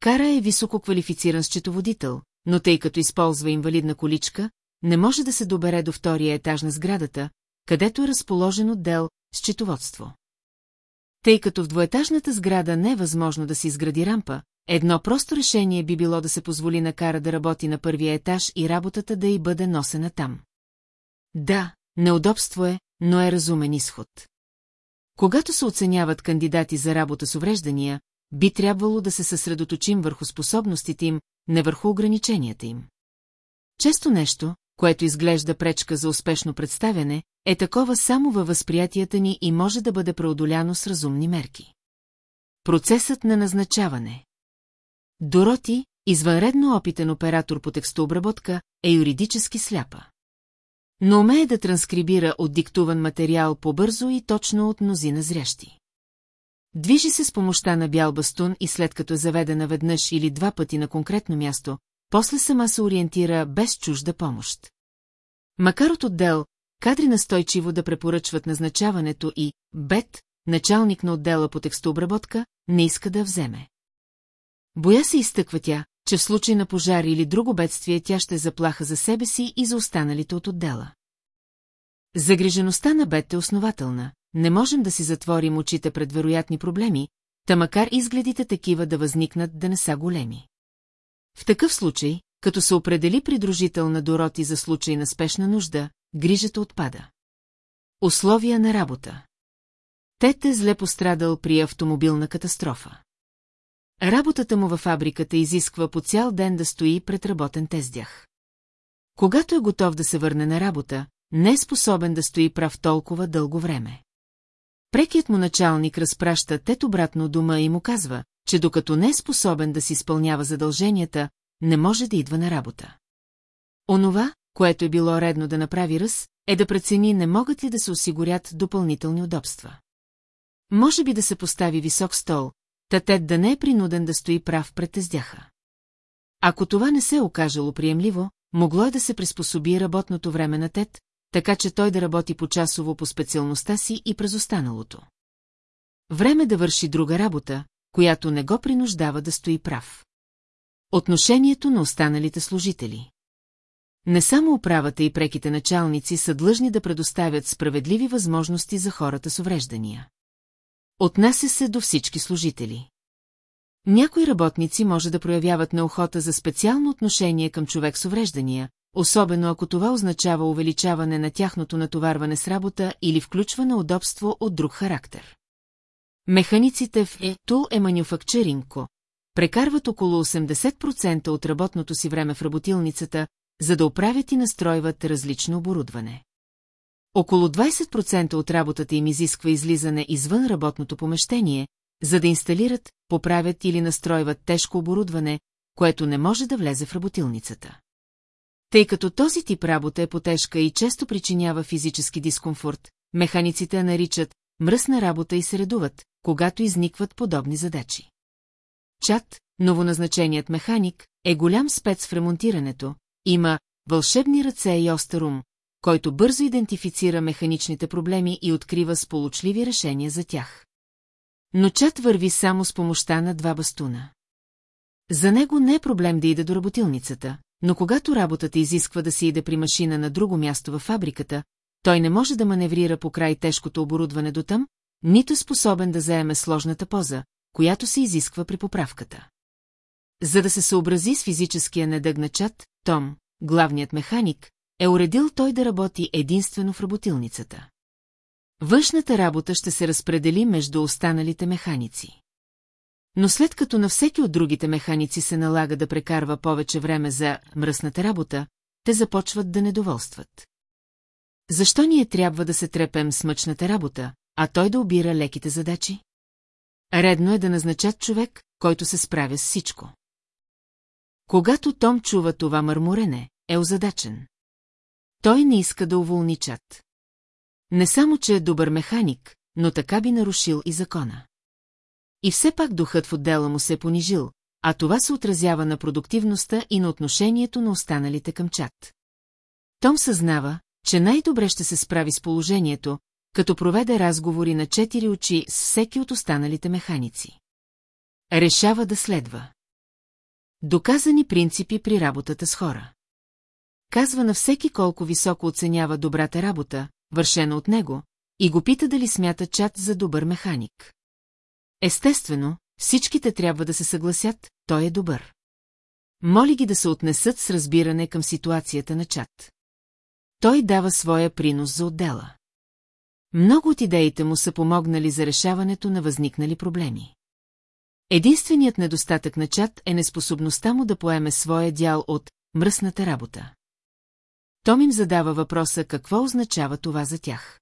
Кара е високо квалифициран счетоводител, но тъй като използва инвалидна количка, не може да се добере до втория етаж на сградата, където е разположен отдел счетоводство. Тъй като в двоетажната сграда не е възможно да се изгради рампа, едно просто решение би било да се позволи на Кара да работи на първия етаж и работата да й бъде носена там. Да, неудобство е, но е разумен изход. Когато се оценяват кандидати за работа с увреждания, би трябвало да се съсредоточим върху способностите им, не върху ограниченията им. Често нещо, което изглежда пречка за успешно представяне, е такова само във възприятията ни и може да бъде преодоляно с разумни мерки. Процесът на назначаване Дороти, извънредно опитен оператор по текстообработка, е юридически сляпа. Но умее да транскрибира от диктуван материал по-бързо и точно от мнозина зрящи. Движи се с помощта на бял бастун и след като е заведена веднъж или два пъти на конкретно място, после сама се ориентира без чужда помощ. Макар от отдел, кадри настойчиво да препоръчват назначаването и Бет, началник на отдела по текстообработка, не иска да вземе. Боя се изтъква тя, че в случай на пожар или друго бедствие тя ще заплаха за себе си и за останалите от отдела. Загрижеността на Бет е основателна, не можем да си затворим очите пред вероятни проблеми, та макар изгледите такива да възникнат да не са големи. В такъв случай, като се определи придружител на Дороти за случай на спешна нужда, грижата отпада. Условия на работа Тет е зле пострадал при автомобилна катастрофа. Работата му във фабриката изисква по цял ден да стои пред работен тездях. Когато е готов да се върне на работа, не е способен да стои прав толкова дълго време. Прекият му началник разпраща Тет обратно дома и му казва, че докато не е способен да си изпълнява задълженията, не може да идва на работа. Онова, което е било редно да направи Ръс, е да прецени не могат ли да се осигурят допълнителни удобства. Може би да се постави висок стол, та Тед да не е принуден да стои прав пред тездяха. Ако това не се е окажало приемливо, могло е да се приспособи работното време на Тед, така че той да работи по-часово по специалността си и през останалото. Време да върши друга работа, която не го принуждава да стои прав. Отношението на останалите служители Не само управата и преките началници са длъжни да предоставят справедливи възможности за хората с увреждания. Отнася се до всички служители. Някои работници може да проявяват неохота за специално отношение към човек с увреждания, особено ако това означава увеличаване на тяхното натоварване с работа или включване удобство от друг характер. Механиците в ЕТУ е манюфакчеринко, прекарват около 80% от работното си време в работилницата, за да оправят и настройват различно оборудване. Около 20% от работата им изисква излизане извън работното помещение, за да инсталират, поправят или настройват тежко оборудване, което не може да влезе в работилницата. Тъй като този тип работа е потежка и често причинява физически дискомфорт, механиците я наричат мръсна работа и се редуват, когато изникват подобни задачи. Чат, новоназначеният механик, е голям спец в ремонтирането, има вълшебни ръце и остър ум, който бързо идентифицира механичните проблеми и открива сполучливи решения за тях. Но чат върви само с помощта на два бастуна. За него не е проблем да иде до работилницата, но когато работата изисква да се иде при машина на друго място във фабриката, той не може да маневрира по край тежкото оборудване до там, нито е способен да заеме сложната поза, която се изисква при поправката. За да се съобрази с физическия недъг на чат, Том, главният механик, е уредил той да работи единствено в работилницата. Външната работа ще се разпредели между останалите механици. Но след като на всеки от другите механици се налага да прекарва повече време за мръсната работа, те започват да недоволстват. Защо ние трябва да се трепем с мъчната работа, а той да обира леките задачи? Редно е да назначат човек, който се справя с всичко. Когато Том чува това мърморене, е озадачен. Той не иска да уволни чат. Не само, че е добър механик, но така би нарушил и закона. И все пак духът в отдела му се е понижил, а това се отразява на продуктивността и на отношението на останалите към чат. Том съзнава, че най-добре ще се справи с положението, като проведе разговори на четири очи с всеки от останалите механици. Решава да следва. Доказани принципи при работата с хора. Казва на всеки колко високо оценява добрата работа, вършена от него, и го пита дали смята чат за добър механик. Естествено, всичките трябва да се съгласят, той е добър. Моли ги да се отнесат с разбиране към ситуацията на чат. Той дава своя принос за отдела. Много от идеите му са помогнали за решаването на възникнали проблеми. Единственият недостатък на чат е неспособността му да поеме своя дял от мръсната работа. Том им задава въпроса какво означава това за тях.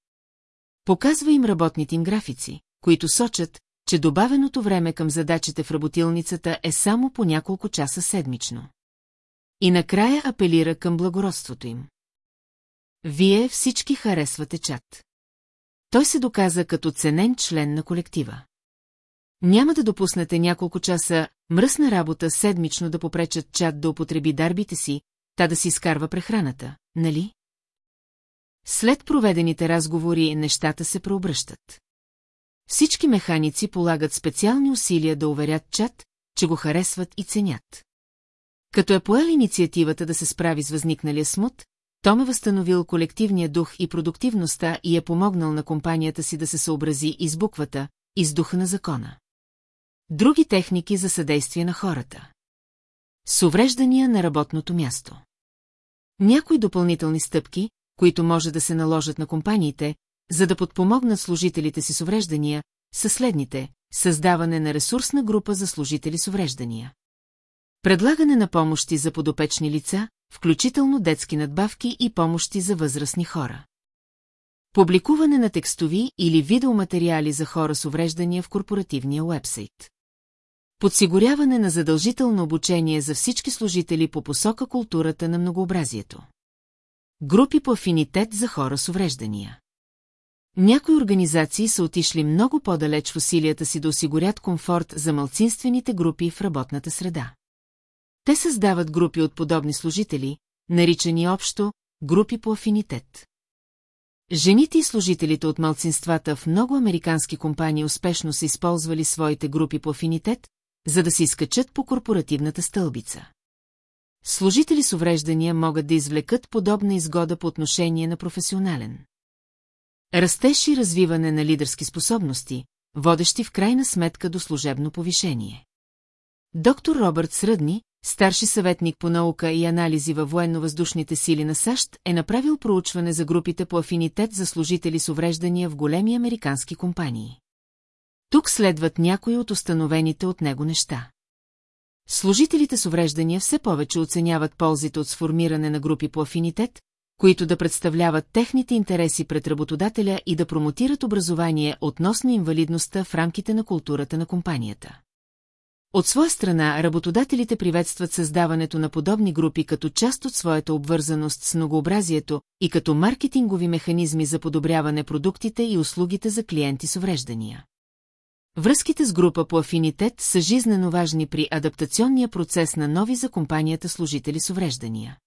Показва им работните им графици, които сочат, че добавеното време към задачите в работилницата е само по няколко часа седмично. И накрая апелира към благородството им. Вие всички харесвате чат. Той се доказа като ценен член на колектива. Няма да допуснете няколко часа мръсна работа седмично да попречат чат да употреби дарбите си, та да си изкарва прехраната, нали? След проведените разговори нещата се преобръщат. Всички механици полагат специални усилия да уверят чат, че го харесват и ценят. Като е поел инициативата да се справи с възникналия смут, Том е възстановил колективния дух и продуктивността и е помогнал на компанията си да се съобрази и с буквата, и с духа на закона. Други техники за съдействие на хората. С увреждания на работното място. Някои допълнителни стъпки, които може да се наложат на компаниите, за да подпомогнат служителите си с увреждания, са следните – създаване на ресурсна група за служители с увреждания. Предлагане на помощи за подопечни лица, включително детски надбавки и помощи за възрастни хора. Публикуване на текстови или видеоматериали за хора с увреждания в корпоративния уебсайт. Подсигуряване на задължително обучение за всички служители по посока културата на многообразието. Групи по афинитет за хора с увреждания. Някои организации са отишли много по-далеч в усилията си да осигурят комфорт за малцинствените групи в работната среда. Те създават групи от подобни служители, наричани общо групи по афинитет. Жените и служителите от малцинствата в много американски компании успешно са използвали своите групи по афинитет, за да се изкачат по корпоративната стълбица. Служители с увреждания могат да извлекат подобна изгода по отношение на професионален. Растеж и развиване на лидерски способности, водещи в крайна сметка до служебно повишение. Доктор Робърт Сръдни, старши съветник по наука и анализи във военно-въздушните сили на САЩ, е направил проучване за групите по афинитет за служители с увреждания в големи американски компании. Тук следват някои от установените от него неща. Служителите с увреждания все повече оценяват ползите от сформиране на групи по афинитет, които да представляват техните интереси пред работодателя и да промотират образование относно инвалидността в рамките на културата на компанията. От своя страна, работодателите приветстват създаването на подобни групи като част от своята обвързаност с многообразието и като маркетингови механизми за подобряване продуктите и услугите за клиенти с увреждания. Връзките с група по афинитет са жизнено важни при адаптационния процес на нови за компанията служители с увреждания.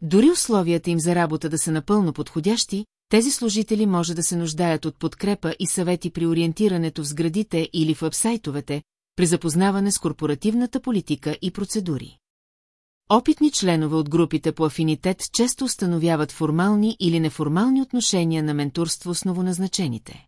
Дори условията им за работа да са напълно подходящи, тези служители може да се нуждаят от подкрепа и съвети при ориентирането в сградите или в вебсайтовете, при запознаване с корпоративната политика и процедури. Опитни членове от групите по афинитет често установяват формални или неформални отношения на менторство с новоназначените.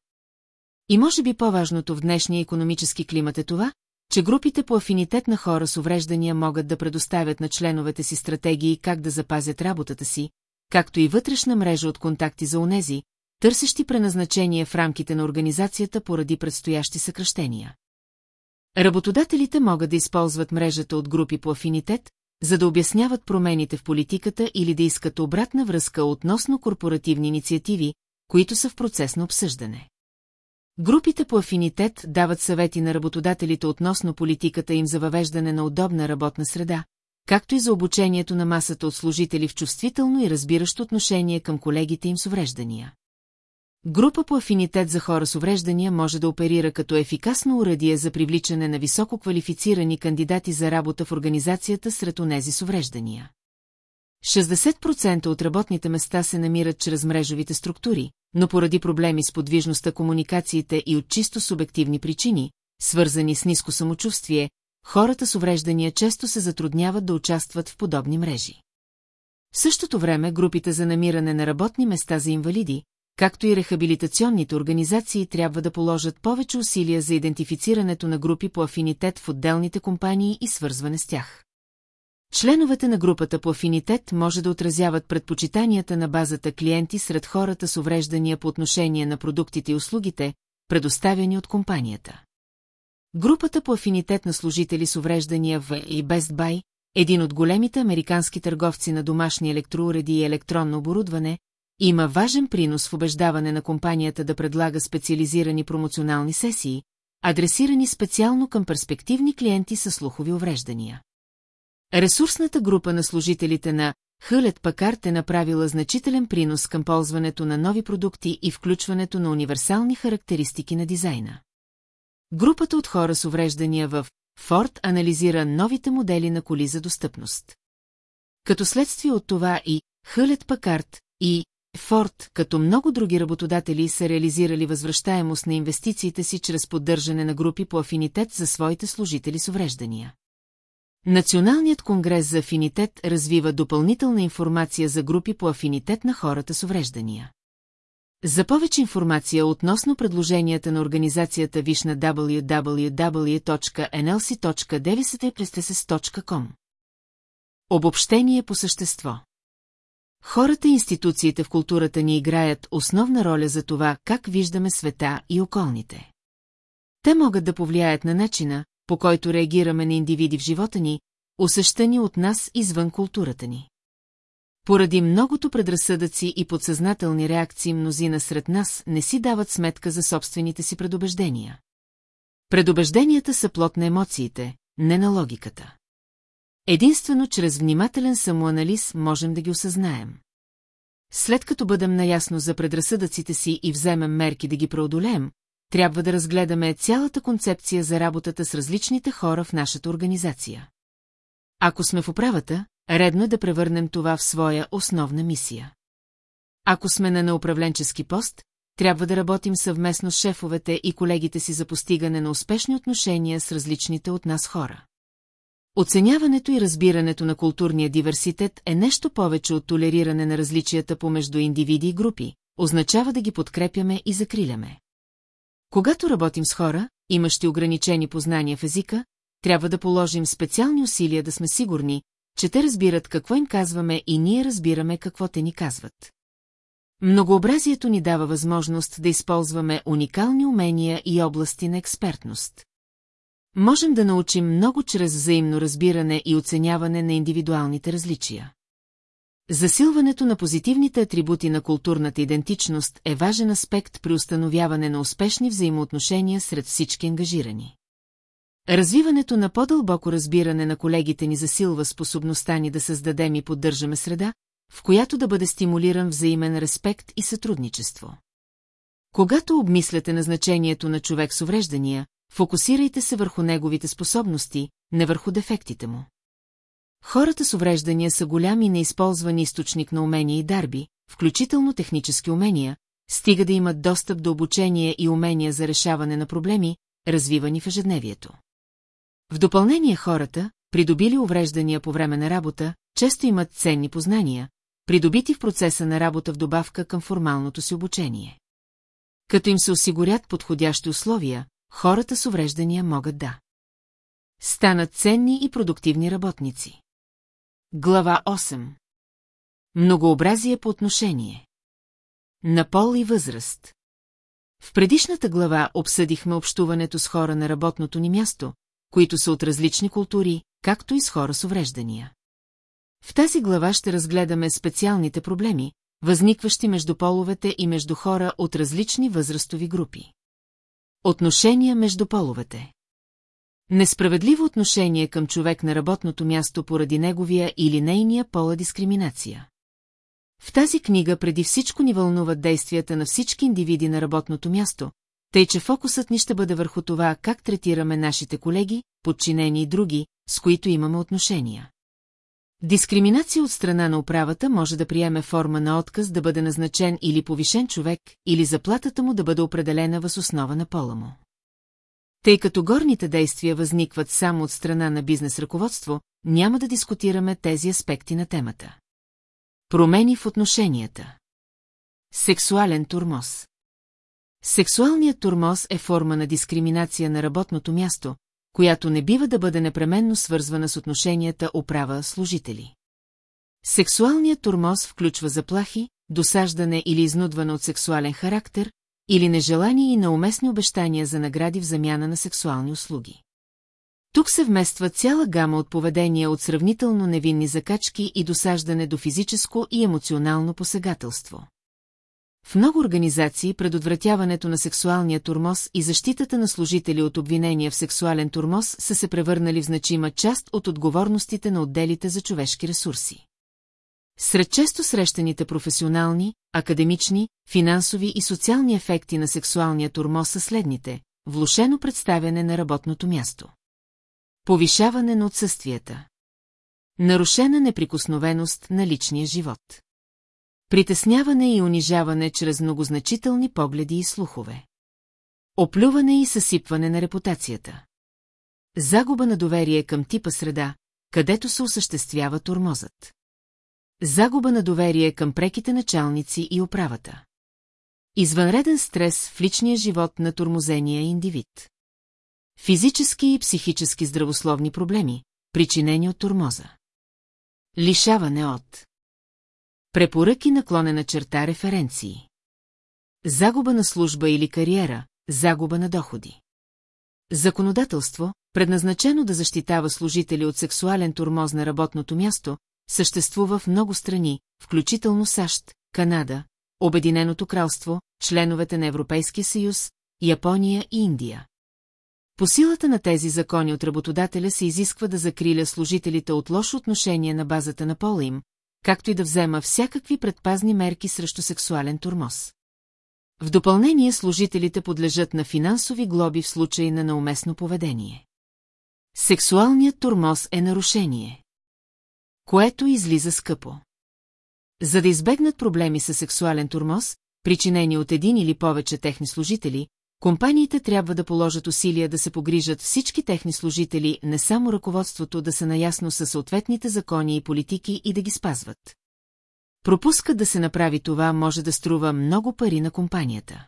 И може би по-важното в днешния економически климат е това, че групите по афинитет на хора с увреждания могат да предоставят на членовете си стратегии как да запазят работата си, както и вътрешна мрежа от контакти за унези, търсещи преназначение в рамките на организацията поради предстоящи съкръщения. Работодателите могат да използват мрежата от групи по афинитет, за да обясняват промените в политиката или да искат обратна връзка относно корпоративни инициативи, които са в процес на обсъждане. Групите по афинитет дават съвети на работодателите относно политиката им за въвеждане на удобна работна среда, както и за обучението на масата от служители в чувствително и разбиращо отношение към колегите им с увреждания. Група по афинитет за хора с увреждания може да оперира като ефикасно уръдие за привличане на високо квалифицирани кандидати за работа в организацията сред онези с увреждания. 60% от работните места се намират чрез мрежовите структури, но поради проблеми с подвижността комуникациите и от чисто субективни причини, свързани с ниско самочувствие, хората с увреждания често се затрудняват да участват в подобни мрежи. В същото време групите за намиране на работни места за инвалиди, както и рехабилитационните организации трябва да положат повече усилия за идентифицирането на групи по афинитет в отделните компании и свързване с тях. Членовете на групата по афинитет може да отразяват предпочитанията на базата клиенти сред хората с увреждания по отношение на продуктите и услугите, предоставяни от компанията. Групата по афинитет на служители с увреждания в и Best Buy, един от големите американски търговци на домашни електроуреди и електронно оборудване, има важен принос в убеждаване на компанията да предлага специализирани промоционални сесии, адресирани специално към перспективни клиенти с слухови увреждания. Ресурсната група на служителите на Хълет Пакарт е направила значителен принос към ползването на нови продукти и включването на универсални характеристики на дизайна. Групата от хора с увреждания в Форд анализира новите модели на коли за достъпност. Като следствие от това и Хълет Пакарт и Форд, като много други работодатели, са реализирали възвръщаемост на инвестициите си чрез поддържане на групи по афинитет за своите служители с увреждания. Националният конгрес за афинитет развива допълнителна информация за групи по афинитет на хората с увреждания. За повече информация относно предложенията на организацията виж на www.nlc.9.com. Обобщение по същество Хората и институциите в културата ни играят основна роля за това, как виждаме света и околните. Те могат да повлияят на начина, по който реагираме на индивиди в живота ни, усещани от нас извън културата ни. Поради многото предразсъдъци и подсъзнателни реакции мнозина сред нас не си дават сметка за собствените си предубеждения. Предубежденията са плод на емоциите, не на логиката. Единствено чрез внимателен самоанализ можем да ги осъзнаем. След като бъдем наясно за предразсъдъците си и вземем мерки да ги преодолеем, трябва да разгледаме цялата концепция за работата с различните хора в нашата организация. Ако сме в управата, редно е да превърнем това в своя основна мисия. Ако сме на неуправленчески пост, трябва да работим съвместно с шефовете и колегите си за постигане на успешни отношения с различните от нас хора. Оценяването и разбирането на културния диверситет е нещо повече от толериране на различията помежду индивиди и групи, означава да ги подкрепяме и закриляме. Когато работим с хора, имащи ограничени познания в езика, трябва да положим специални усилия да сме сигурни, че те разбират какво им казваме и ние разбираме какво те ни казват. Многообразието ни дава възможност да използваме уникални умения и области на експертност. Можем да научим много чрез взаимно разбиране и оценяване на индивидуалните различия. Засилването на позитивните атрибути на културната идентичност е важен аспект при установяване на успешни взаимоотношения сред всички ангажирани. Развиването на по-дълбоко разбиране на колегите ни засилва способността ни да създадем и поддържаме среда, в която да бъде стимулиран взаимен респект и сътрудничество. Когато обмисляте назначението на човек с увреждания, фокусирайте се върху неговите способности, не върху дефектите му. Хората с увреждания са голям и неизползван източник на умения и дарби, включително технически умения, стига да имат достъп до обучение и умения за решаване на проблеми, развивани в ежедневието. В допълнение хората, придобили увреждания по време на работа, често имат ценни познания, придобити в процеса на работа в добавка към формалното си обучение. Като им се осигурят подходящи условия, хората с увреждания могат да станат ценни и продуктивни работници. Глава 8 Многообразие по отношение На пол и възраст В предишната глава обсъдихме общуването с хора на работното ни място, които са от различни култури, както и с хора с увреждания. В тази глава ще разгледаме специалните проблеми, възникващи между половете и между хора от различни възрастови групи. Отношения между половете Несправедливо отношение към човек на работното място поради неговия или нейния пола дискриминация. В тази книга преди всичко ни вълнуват действията на всички индивиди на работното място, тъй че фокусът ни ще бъде върху това как третираме нашите колеги, подчинени и други, с които имаме отношения. Дискриминация от страна на управата може да приеме форма на отказ да бъде назначен или повишен човек, или заплатата му да бъде определена въз основа на пола му. Тъй като горните действия възникват само от страна на бизнес ръководство, няма да дискутираме тези аспекти на темата. Промени в отношенията Сексуален турмоз Сексуалният турмоз е форма на дискриминация на работното място, която не бива да бъде непременно свързвана с отношенията управа-служители. Сексуалният турмоз включва заплахи, досаждане или изнудване от сексуален характер, или нежелани и неуместни обещания за награди в замяна на сексуални услуги. Тук се вмества цяла гама от поведения от сравнително невинни закачки и досаждане до физическо и емоционално посегателство. В много организации предотвратяването на сексуалния турмоз и защитата на служители от обвинения в сексуален турмоз са се превърнали в значима част от отговорностите на отделите за човешки ресурси. Сред често срещаните професионални, академични, финансови и социални ефекти на сексуалния турмоз са следните – влушено представяне на работното място. Повишаване на отсъствията. Нарушена неприкосновеност на личния живот. Притесняване и унижаване чрез многозначителни погледи и слухове. Оплюване и съсипване на репутацията. Загуба на доверие към типа среда, където се осъществява турмозът. Загуба на доверие към преките началници и управата. Извънреден стрес в личния живот на турмозения индивид. Физически и психически здравословни проблеми, причинени от турмоза. Лишаване от Препоръки наклонена черта референции. Загуба на служба или кариера, загуба на доходи. Законодателство, предназначено да защитава служители от сексуален турмоз на работното място, съществува в много страни, включително САЩ, Канада, Обединеното кралство, членовете на Европейския съюз, Япония и Индия. По силата на тези закони от работодателя се изисква да закриля служителите от лошо отношение на базата на пола им, както и да взема всякакви предпазни мерки срещу сексуален турмоз. В допълнение служителите подлежат на финансови глоби в случай на неуместно поведение. Сексуалният турмоз е нарушение което излиза скъпо. За да избегнат проблеми с сексуален турмоз, причинени от един или повече техни служители, компаниите трябва да положат усилия да се погрижат всички техни служители, не само ръководството да са наясно със съответните закони и политики и да ги спазват. Пропускът да се направи това може да струва много пари на компанията.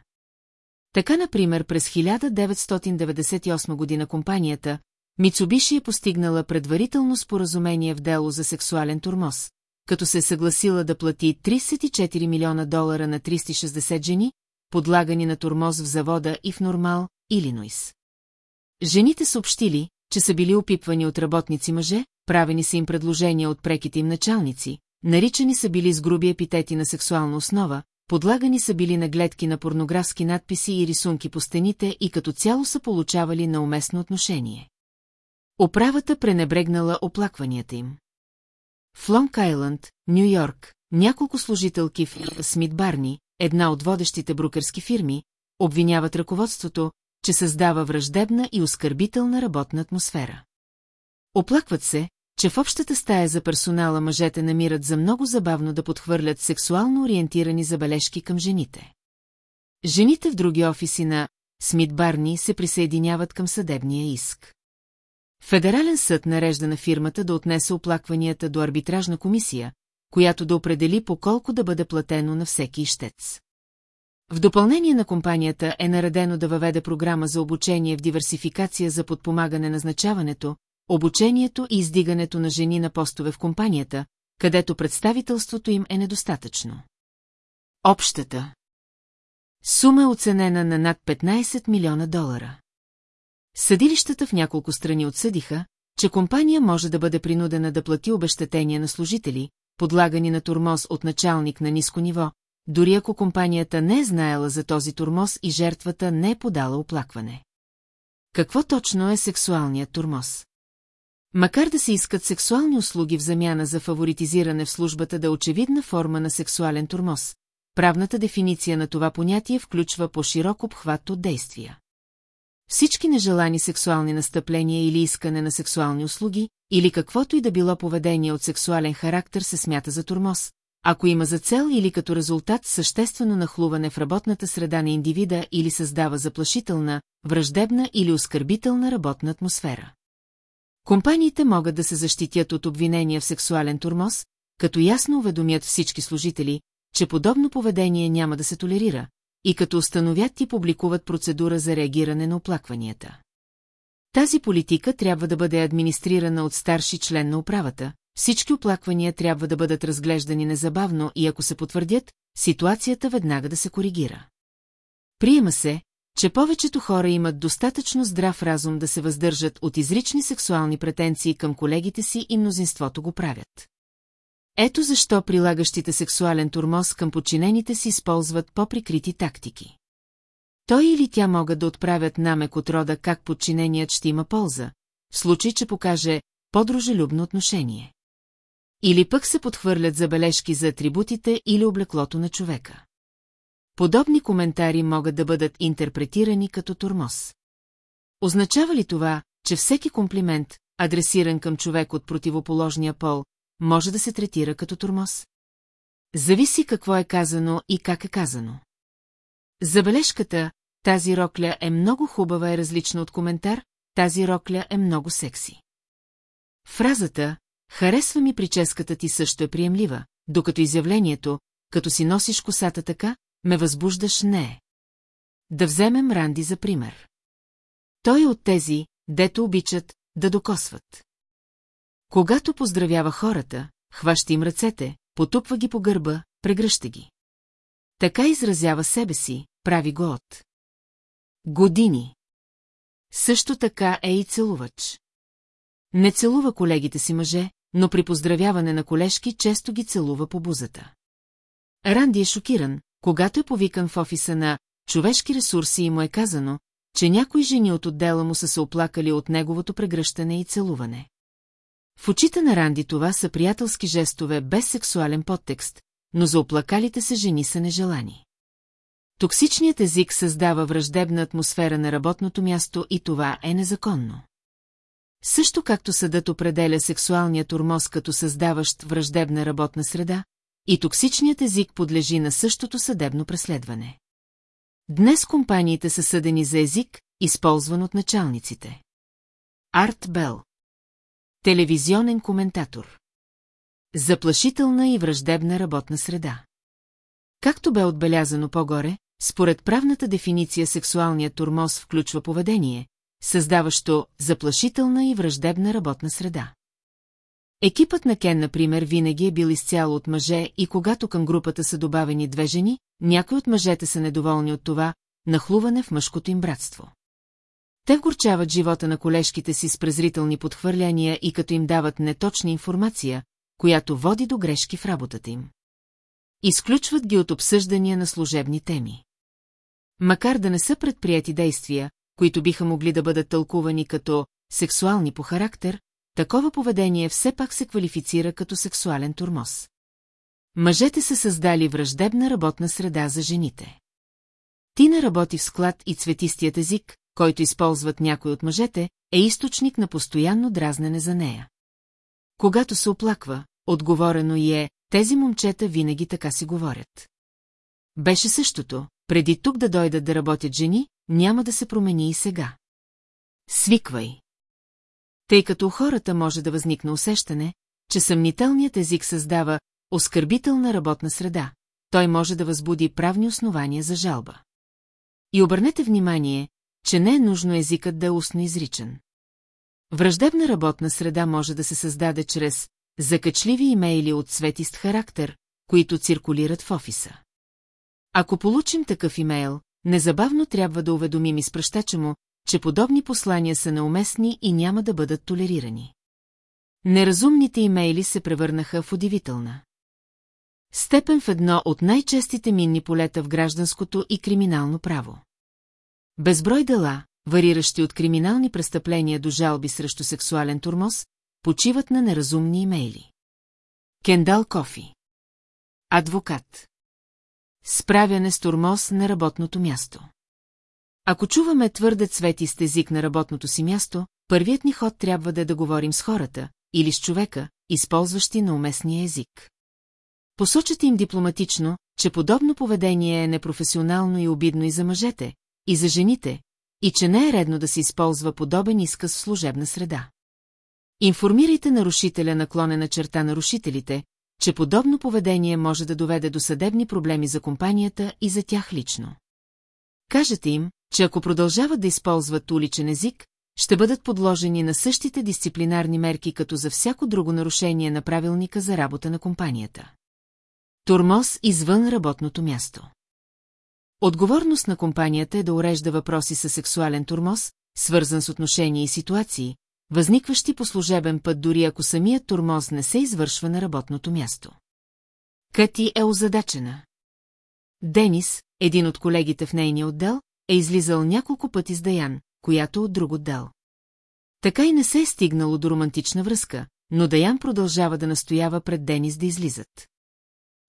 Така, например, през 1998 година компанията, Мицубиши е постигнала предварително споразумение в дело за сексуален турмоз, като се е съгласила да плати 34 милиона долара на 360 жени, подлагани на турмоз в завода и в Нормал, Илинойс. Жените съобщили, че са били опипвани от работници мъже, правени са им предложения от преките им началници, наричани са били с груби епитети на сексуална основа, подлагани са били на гледки на порнографски надписи и рисунки по стените и като цяло са получавали на уместно отношение. Оправата пренебрегнала оплакванията им. В Лонг Айланд, Нью Йорк, няколко служителки в Смит Барни, една от водещите брукерски фирми, обвиняват ръководството, че създава враждебна и оскърбителна работна атмосфера. Оплакват се, че в общата стая за персонала мъжете намират за много забавно да подхвърлят сексуално ориентирани забележки към жените. Жените в други офиси на Смит Барни се присъединяват към съдебния иск. Федерален съд нарежда на фирмата да отнесе оплакванията до арбитражна комисия, която да определи по колко да бъде платено на всеки ищец. В допълнение на компанията е наредено да въведе програма за обучение в диверсификация за подпомагане назначаването, обучението и издигането на жени на постове в компанията, където представителството им е недостатъчно. Общата сума е оценена на над 15 милиона долара. Съдилищата в няколко страни отсъдиха, че компания може да бъде принудена да плати обещетения на служители, подлагани на турмоз от началник на ниско ниво, дори ако компанията не е знаела за този турмоз и жертвата не е подала оплакване. Какво точно е сексуалният турмоз? Макар да се искат сексуални услуги в замяна за фаворитизиране в службата да е очевидна форма на сексуален турмоз, правната дефиниция на това понятие включва по-широк обхват от действия. Всички нежелани сексуални настъпления или искане на сексуални услуги, или каквото и да било поведение от сексуален характер се смята за турмоз, ако има за цел или като резултат съществено нахлуване в работната среда на индивида или създава заплашителна, враждебна или оскърбителна работна атмосфера. Компаниите могат да се защитят от обвинения в сексуален турмоз, като ясно уведомят всички служители, че подобно поведение няма да се толерира, и като установят и публикуват процедура за реагиране на оплакванията. Тази политика трябва да бъде администрирана от старши член на управата, всички оплаквания трябва да бъдат разглеждани незабавно и ако се потвърдят, ситуацията веднага да се коригира. Приема се, че повечето хора имат достатъчно здрав разум да се въздържат от изрични сексуални претенции към колегите си и мнозинството го правят. Ето защо прилагащите сексуален турмоз към подчинените си използват по-прикрити тактики. Той или тя могат да отправят намек от рода как подчиненият ще има полза, в случай, че покаже по-дружелюбно отношение. Или пък се подхвърлят забележки за атрибутите или облеклото на човека. Подобни коментари могат да бъдат интерпретирани като турмоз. Означава ли това, че всеки комплимент, адресиран към човек от противоположния пол, може да се третира като турмоз? Зависи какво е казано и как е казано. Забележката «Тази рокля е много хубава» е различна от коментар «Тази рокля е много секси». Фразата «Харесва ми прическата ти» също е приемлива, докато изявлението «Като си носиш косата така, ме възбуждаш не е». Да вземем Ранди за пример. Той е от тези, дето обичат да докосват. Когато поздравява хората, хваща им ръцете, потупва ги по гърба, прегръща ги. Така изразява себе си, прави го от. Години. Също така е и целувач. Не целува колегите си мъже, но при поздравяване на колежки често ги целува по бузата. Ранди е шокиран, когато е повикан в офиса на човешки ресурси и му е казано, че някои жени от отдела му са се оплакали от неговото прегръщане и целуване. В очите на Ранди това са приятелски жестове без сексуален подтекст, но за оплакалите се жени са нежелани. Токсичният език създава враждебна атмосфера на работното място и това е незаконно. Също както съдът определя сексуалния турмоз като създаващ враждебна работна среда, и токсичният език подлежи на същото съдебно преследване. Днес компаниите са съдени за език, използван от началниците. Арт Бел Телевизионен коментатор Заплашителна и враждебна работна среда. Както бе отбелязано по-горе, според правната дефиниция сексуалният турмоз включва поведение, създаващо заплашителна и враждебна работна среда. Екипът на Кен, например, винаги е бил изцяло от мъже и когато към групата са добавени две жени, някои от мъжете са недоволни от това, нахлуване в мъжкото им братство. Те вгорчават живота на колежките си с презрителни подхвърляния и като им дават неточна информация, която води до грешки в работата им. Изключват ги от обсъждания на служебни теми. Макар да не са предприяти действия, които биха могли да бъдат тълкувани като сексуални по характер, такова поведение все пак се квалифицира като сексуален турмоз. Мъжете са създали враждебна работна среда за жените. Тина работи в склад и цветистият език, който използват някои от мъжете, е източник на постоянно дразнене за нея. Когато се оплаква, отговорено и е, тези момчета винаги така си говорят. Беше същото, преди тук да дойдат да работят жени, няма да се промени и сега. Свиквай. Тъй като у хората може да възникне усещане, че съмнителният език създава оскърбителна работна среда, той може да възбуди правни основания за жалба. И обърнете внимание, че не е нужно езикът да е устно изричен. Враждебна работна среда може да се създаде чрез закачливи имейли от светист характер, които циркулират в офиса. Ако получим такъв имейл, незабавно трябва да уведомим изпращача му, че подобни послания са неуместни и няма да бъдат толерирани. Неразумните имейли се превърнаха в удивителна. Степен в едно от най-честите минни полета в гражданското и криминално право. Безброй дела, вариращи от криминални престъпления до жалби срещу сексуален турмоз, почиват на неразумни имейли. Кендал Кофи Адвокат Справяне с турмоз на работното място. Ако чуваме твърде цветист език на работното си място, първият ни ход трябва да е да говорим с хората или с човека, използващи науместния език. Посочете им дипломатично, че подобно поведение е непрофесионално и обидно и за мъжете, и за жените, и че не е редно да се използва подобен изказ в служебна среда. Информирайте нарушителя наклонена черта нарушителите, че подобно поведение може да доведе до съдебни проблеми за компанията и за тях лично. Кажете им, че ако продължават да използват уличен език, ще бъдат подложени на същите дисциплинарни мерки като за всяко друго нарушение на правилника за работа на компанията. Тормоз извън работното място. Отговорност на компанията е да урежда въпроси със сексуален турмоз, свързан с отношения и ситуации, възникващи по служебен път дори ако самият турмоз не се извършва на работното място. Кати е озадачена. Денис, един от колегите в нейния отдел, е излизал няколко пъти с Даян, която от друг отдел. Така и не се е стигнало до романтична връзка, но Даян продължава да настоява пред Денис да излизат.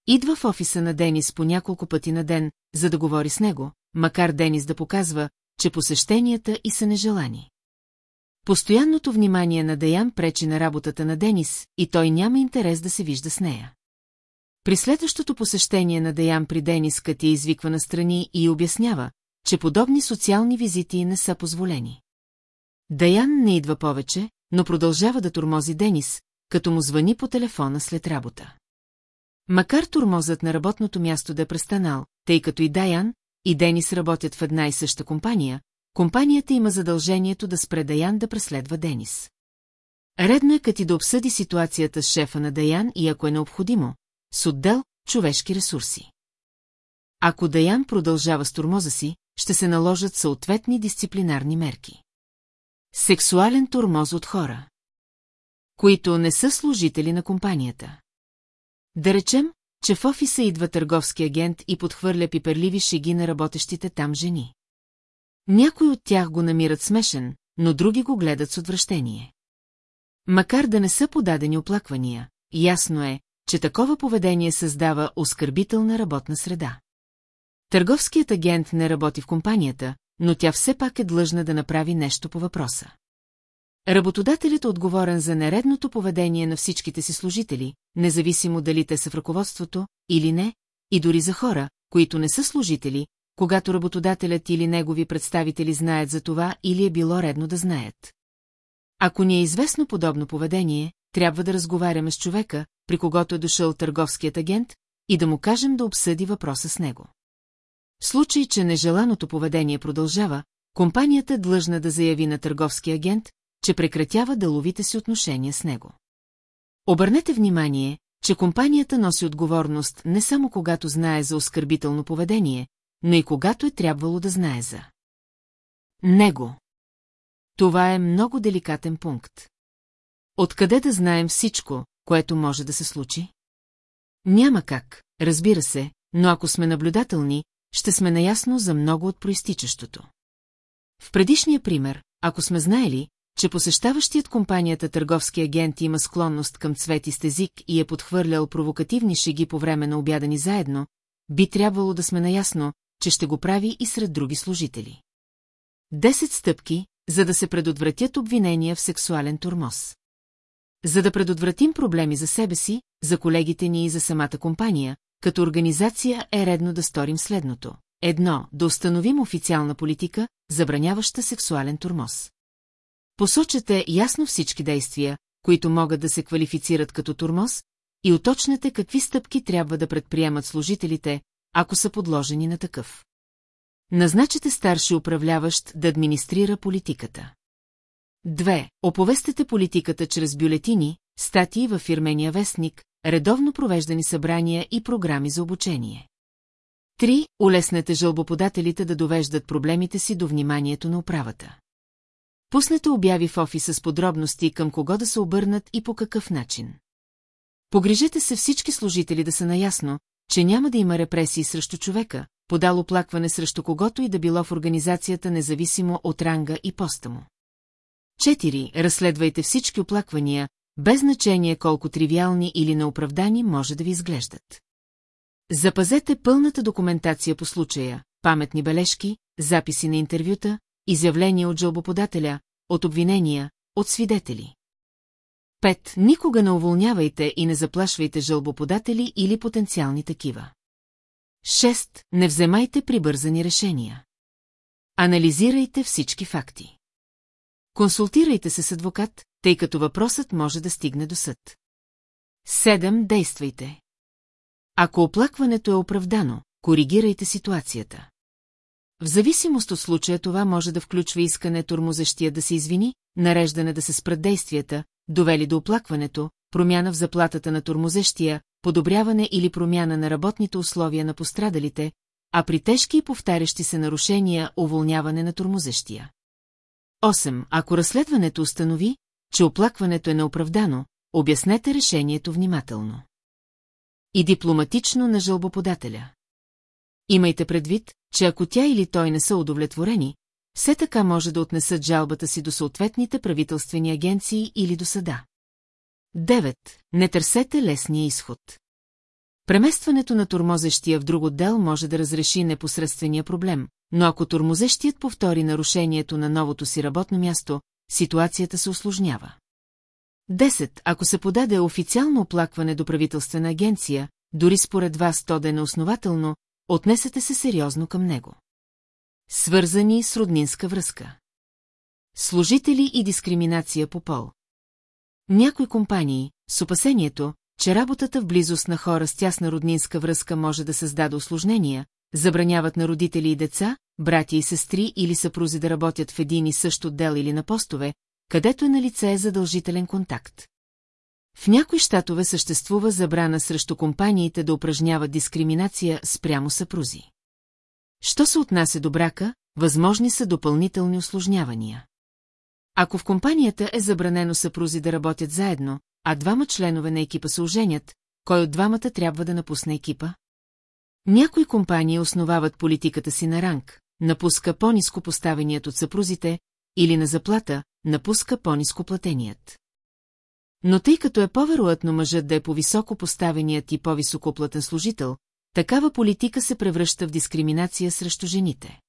Идва в офиса на Денис по няколко пъти на ден, за да говори с него, макар Денис да показва, че посещенията и са нежелани. Постоянното внимание на Даян пречи на работата на Денис и той няма интерес да се вижда с нея. При следващото посещение на Даян при Денис Кати извиква на страни и обяснява, че подобни социални визити не са позволени. Даян не идва повече, но продължава да тормози Денис, като му звъни по телефона след работа. Макар турмозът на работното място да е престанал, тъй като и Даян, и Денис работят в една и съща компания, компанията има задължението да спре Даян да преследва Денис. Редно е като да обсъди ситуацията с шефа на Даян и ако е необходимо, с отдел човешки ресурси. Ако Даян продължава с турмоза си, ще се наложат съответни дисциплинарни мерки. Сексуален турмоз от хора, които не са служители на компанията. Да речем, че в офиса идва търговски агент и подхвърля пиперливи шеги на работещите там жени. Някои от тях го намират смешен, но други го гледат с отвращение. Макар да не са подадени оплаквания, ясно е, че такова поведение създава оскърбителна работна среда. Търговският агент не работи в компанията, но тя все пак е длъжна да направи нещо по въпроса. Работодателят е отговорен за нередното поведение на всичките си служители, независимо дали те са в ръководството или не, и дори за хора, които не са служители, когато работодателят или негови представители знаят за това или е било редно да знаят. Ако ни е известно подобно поведение, трябва да разговаряме с човека, при когото е дошъл търговският агент, и да му кажем да обсъди въпроса с него. В случай, че нежеланото поведение продължава, компанията е длъжна да заяви на търговски агент, че прекратява деловите си отношения с него. Обърнете внимание, че компанията носи отговорност не само когато знае за оскърбително поведение, но и когато е трябвало да знае за него. това е много деликатен пункт. Откъде да знаем всичко, което може да се случи? Няма как, разбира се, но ако сме наблюдателни, ще сме наясно за много от проистичащото. В предишния пример, ако сме знаели, че посещаващият компанията търговски агент има склонност към цвети с език и е подхвърлял провокативни шеги по време на обядани заедно, би трябвало да сме наясно, че ще го прави и сред други служители. Десет стъпки, за да се предотвратят обвинения в сексуален турмоз. За да предотвратим проблеми за себе си, за колегите ни и за самата компания, като организация е редно да сторим следното. Едно, да установим официална политика, забраняваща сексуален турмоз. Посочете ясно всички действия, които могат да се квалифицират като турмоз, и уточнете какви стъпки трябва да предприемат служителите, ако са подложени на такъв. Назначете старши управляващ да администрира политиката. Две. Оповестете политиката чрез бюлетини, статии във фирмения вестник, редовно провеждани събрания и програми за обучение. Три. Улеснете жълбоподателите да довеждат проблемите си до вниманието на управата. Пуснете обяви в офиса с подробности към кого да се обърнат и по какъв начин. Погрижете се всички служители да са наясно, че няма да има репресии срещу човека, подал оплакване срещу когото и да било в организацията независимо от ранга и поста му. 4. Разследвайте всички оплаквания, без значение колко тривиални или неоправдани може да ви изглеждат. Запазете пълната документация по случая, паметни бележки, записи на интервюта, изявления от жалбоподателя, от обвинения, от свидетели. 5. Никога не уволнявайте и не заплашвайте жълбоподатели или потенциални такива. 6. Не вземайте прибързани решения. Анализирайте всички факти. Консултирайте се с адвокат, тъй като въпросът може да стигне до съд. 7. Действайте. Ако оплакването е оправдано, коригирайте ситуацията. В зависимост от случая това може да включва искане турмозещия да се извини, нареждане да се спрат действията, довели до оплакването, промяна в заплатата на турмозещия, подобряване или промяна на работните условия на пострадалите, а при тежки и повтарящи се нарушения уволняване на турмозещия. 8. Ако разследването установи, че оплакването е неоправдано, обяснете решението внимателно. И дипломатично на жълбоподателя. Имайте предвид, че ако тя или той не са удовлетворени, все така може да отнесат жалбата си до съответните правителствени агенции или до съда. 9. Не търсете лесния изход. Преместването на турмозещия в друг отдел може да разреши непосредствения проблем, но ако турмозещият повтори нарушението на новото си работно място, ситуацията се осложнява. 10. Ако се подаде официално оплакване до правителствена агенция, дори според вас то да е неоснователно, отнесете се сериозно към него. Свързани с роднинска връзка. Служители и дискриминация по пол. Някои компании, с опасението, че работата в близост на хора с тясна роднинска връзка може да създаде осложнения, забраняват на родители и деца, брати и сестри или съпрузи да работят в един и същ отдел или на постове, където е на лице задължителен контакт. В някои щатове съществува забрана срещу компаниите да упражняват дискриминация спрямо съпрузи. Що се отнася до брака, възможни са допълнителни осложнявания. Ако в компанията е забранено съпрузи да работят заедно, а двама членове на екипа се оженят, кой от двамата трябва да напусне екипа? Някои компании основават политиката си на ранг, напуска по-низко поставеният от съпрузите, или на заплата, напуска по-низко платеният. Но тъй като е по-вероятно мъжът да е по-високо поставеният и по-високоплатен служител, такава политика се превръща в дискриминация срещу жените.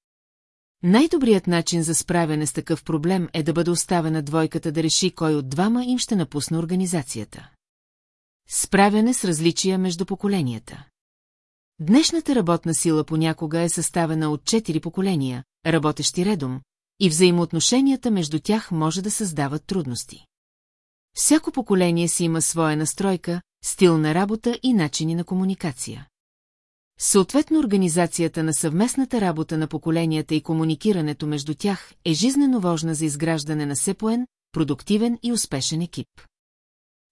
Най-добрият начин за справяне с такъв проблем е да бъде оставена двойката да реши кой от двама им ще напусне организацията. Справяне с различия между поколенията. Днешната работна сила понякога е съставена от четири поколения, работещи редом, и взаимоотношенията между тях може да създават трудности. Всяко поколение си има своя настройка, стил на работа и начини на комуникация. Съответно организацията на съвместната работа на поколенията и комуникирането между тях е жизнено важна за изграждане на сепоен, продуктивен и успешен екип.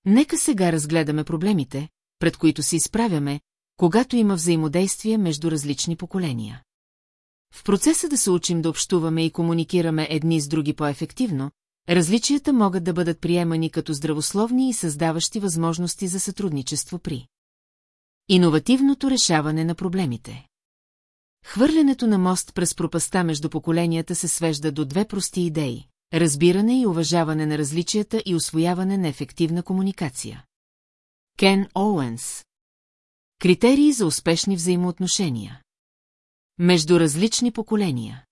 Нека сега разгледаме проблемите, пред които се изправяме, когато има взаимодействие между различни поколения. В процеса да се учим да общуваме и комуникираме едни с други по-ефективно, различията могат да бъдат приемани като здравословни и създаващи възможности за сътрудничество при иновативното решаване на проблемите. Хвърлянето на мост през пропаста между поколенията се свежда до две прости идеи – разбиране и уважаване на различията и освояване на ефективна комуникация. Кен Оуенс Критерии за успешни взаимоотношения Между различни поколения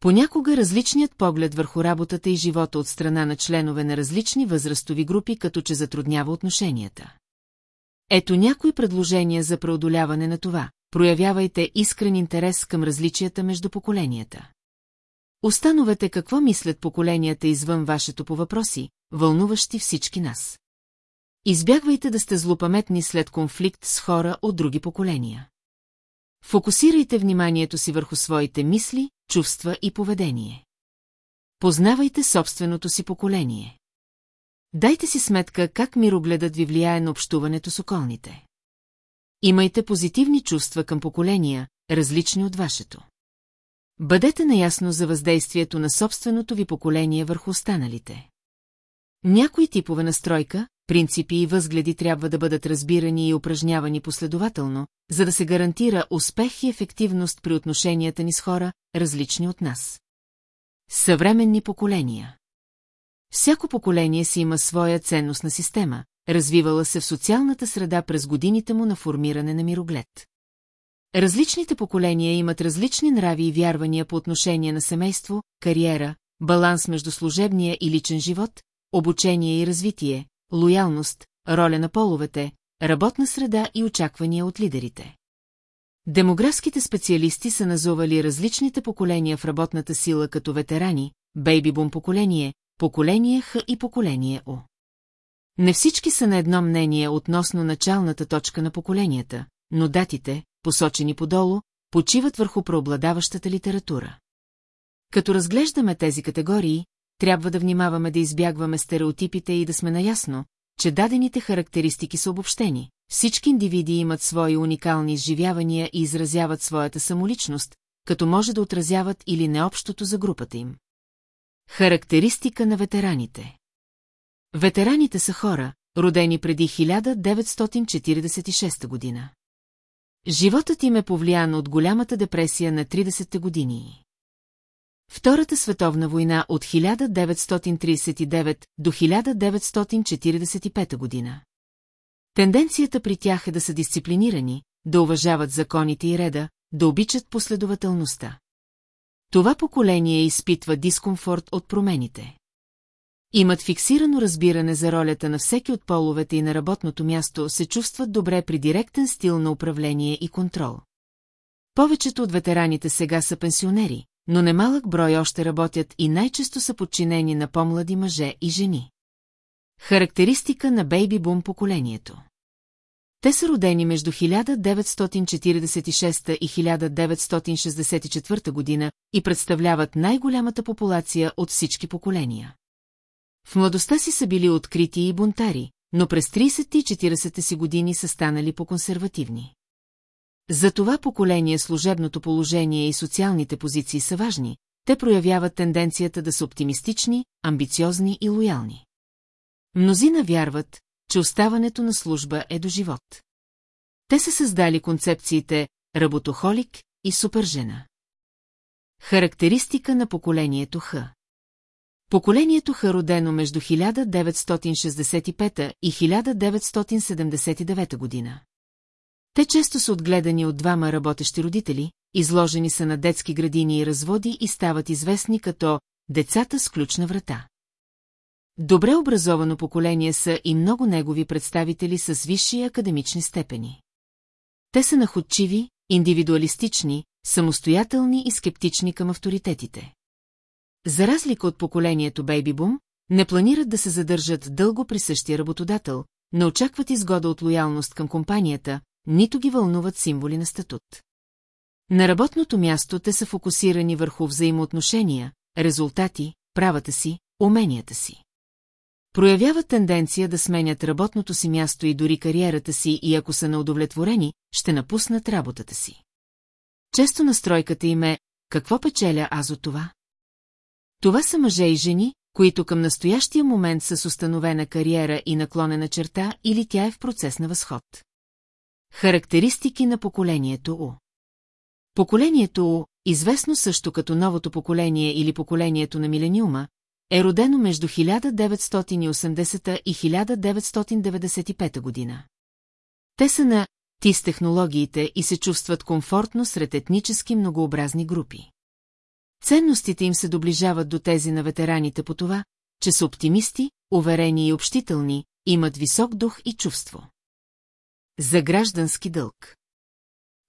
Понякога различният поглед върху работата и живота от страна на членове на различни възрастови групи като че затруднява отношенията. Ето някои предложения за преодоляване на това. Проявявайте искрен интерес към различията между поколенията. Остановете какво мислят поколенията извън вашето по въпроси, вълнуващи всички нас. Избягвайте да сте злопаметни след конфликт с хора от други поколения. Фокусирайте вниманието си върху своите мисли, чувства и поведение. Познавайте собственото си поколение. Дайте си сметка как мирогледът ви влияе на общуването с околните. Имайте позитивни чувства към поколения, различни от вашето. Бъдете наясно за въздействието на собственото ви поколение върху останалите. Някои типове настройка, принципи и възгледи трябва да бъдат разбирани и упражнявани последователно, за да се гарантира успех и ефективност при отношенията ни с хора, различни от нас. Съвременни поколения Всяко поколение си има своя ценностна система, развивала се в социалната среда през годините му на формиране на мироглед. Различните поколения имат различни нрави и вярвания по отношение на семейство, кариера, баланс между служебния и личен живот, обучение и развитие, лоялност, роля на половете, работна среда и очаквания от лидерите. Демографските специалисти са назовали различните поколения в работната сила като ветерани, бейби-бум поколение, поколение Х и поколение О. Не всички са на едно мнение относно началната точка на поколенията, но датите, посочени подолу, почиват върху преобладаващата литература. Като разглеждаме тези категории, трябва да внимаваме да избягваме стереотипите и да сме наясно, че дадените характеристики са обобщени. Всички индивиди имат свои уникални изживявания и изразяват своята самоличност, като може да отразяват или необщото за групата им. Характеристика на ветераните Ветераните са хора, родени преди 1946 година. Животът им е повлиян от голямата депресия на 30-те години. Втората световна война от 1939 до 1945 година. Тенденцията при тях е да са дисциплинирани, да уважават законите и реда, да обичат последователността. Това поколение изпитва дискомфорт от промените. Имат фиксирано разбиране за ролята на всеки от половете и на работното място се чувстват добре при директен стил на управление и контрол. Повечето от ветераните сега са пенсионери, но немалък брой още работят и най-често са подчинени на по-млади мъже и жени. Характеристика на бейби-бум поколението Те са родени между 1946 и 1964 година и представляват най-голямата популация от всички поколения. В младостта си са били открити и бунтари, но през 30 и 40 си години са станали по-консервативни. За това поколение служебното положение и социалните позиции са важни, те проявяват тенденцията да са оптимистични, амбициозни и лоялни. Мнозина вярват, че оставането на служба е до живот. Те са създали концепциите работохолик и супержена. Характеристика на поколението Х Поколението Х родено между 1965 и 1979 година. Те често са отгледани от двама работещи родители, изложени са на детски градини и разводи и стават известни като «децата с ключна врата». Добре образовано поколение са и много негови представители с висши академични степени. Те са находчиви, индивидуалистични, самостоятелни и скептични към авторитетите. За разлика от поколението Бейби-бум, не планират да се задържат дълго при същия работодател, не очакват изгода от лоялност към компанията, нито ги вълнуват символи на статут. На работното място те са фокусирани върху взаимоотношения, резултати, правата си, уменията си. Проявяват тенденция да сменят работното си място и дори кариерата си и ако са неудовлетворени, ще напуснат работата си. Често настройката им е «Какво печеля аз от това?» Това са мъже и жени, които към настоящия момент са с установена кариера и наклонена черта или тя е в процес на възход. Характеристики на поколението У Поколението У, известно също като новото поколение или поколението на милениума, е родено между 1980 и 1995 година. Те са на ти с технологиите и се чувстват комфортно сред етнически многообразни групи. Ценностите им се доближават до тези на ветераните по това, че са оптимисти, уверени и общителни, имат висок дух и чувство. За граждански дълг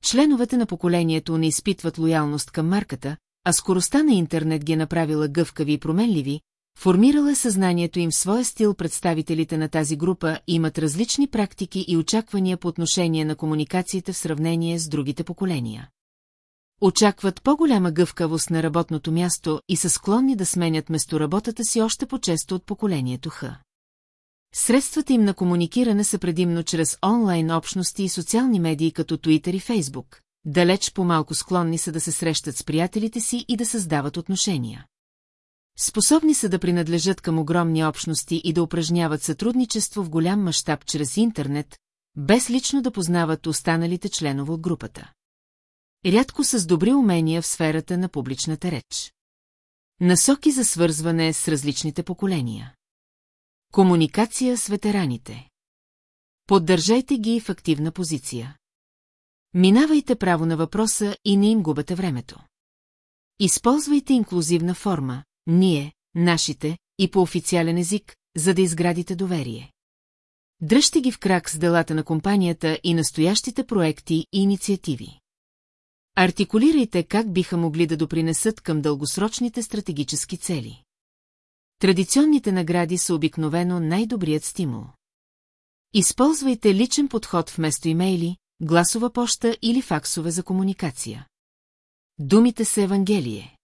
Членовете на поколението не изпитват лоялност към марката, а скоростта на интернет ги е направила гъвкави и променливи, формирала е съзнанието им в своя стил представителите на тази група имат различни практики и очаквания по отношение на комуникациите в сравнение с другите поколения. Очакват по-голяма гъвкавост на работното място и са склонни да сменят местоработата си още по-често от поколението Х. Средствата им на комуникиране са предимно чрез онлайн общности и социални медии като Twitter и Facebook. Далеч по-малко склонни са да се срещат с приятелите си и да създават отношения. Способни са да принадлежат към огромни общности и да упражняват сътрудничество в голям мащаб чрез интернет, без лично да познават останалите членове от групата. Рядко с добри умения в сферата на публичната реч. Насоки за свързване с различните поколения. Комуникация с ветераните. Поддържайте ги в активна позиция. Минавайте право на въпроса и не им губете времето. Използвайте инклюзивна форма, ние, нашите, и по официален език, за да изградите доверие. Дръжте ги в крак с делата на компанията и настоящите проекти и инициативи. Артикулирайте как биха могли да допринесат към дългосрочните стратегически цели. Традиционните награди са обикновено най-добрият стимул. Използвайте личен подход вместо имейли, гласова поща или факсове за комуникация. Думите са Евангелие.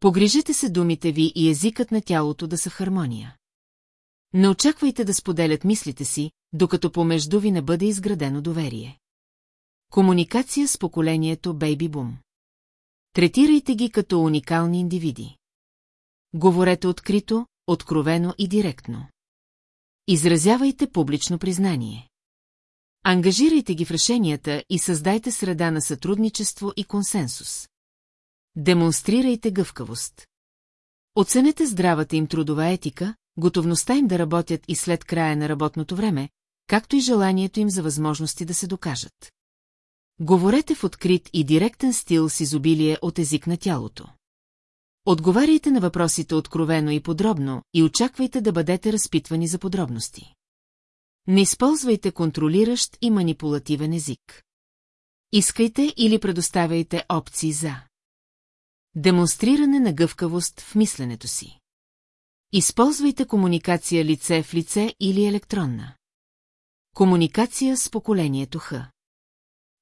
Погрижете се думите ви и езикът на тялото да са хармония. Не очаквайте да споделят мислите си, докато помежду ви не бъде изградено доверие. Комуникация с поколението Бейби Бум. Третирайте ги като уникални индивиди. Говорете открито, откровено и директно. Изразявайте публично признание. Ангажирайте ги в решенията и създайте среда на сътрудничество и консенсус. Демонстрирайте гъвкавост. Оценете здравата им трудова етика, готовността им да работят и след края на работното време, както и желанието им за възможности да се докажат. Говорете в открит и директен стил с изобилие от език на тялото. Отговаряйте на въпросите откровено и подробно и очаквайте да бъдете разпитвани за подробности. Не използвайте контролиращ и манипулативен език. Искайте или предоставяйте опции за Демонстриране на гъвкавост в мисленето си. Използвайте комуникация лице в лице или електронна. Комуникация с поколението Х.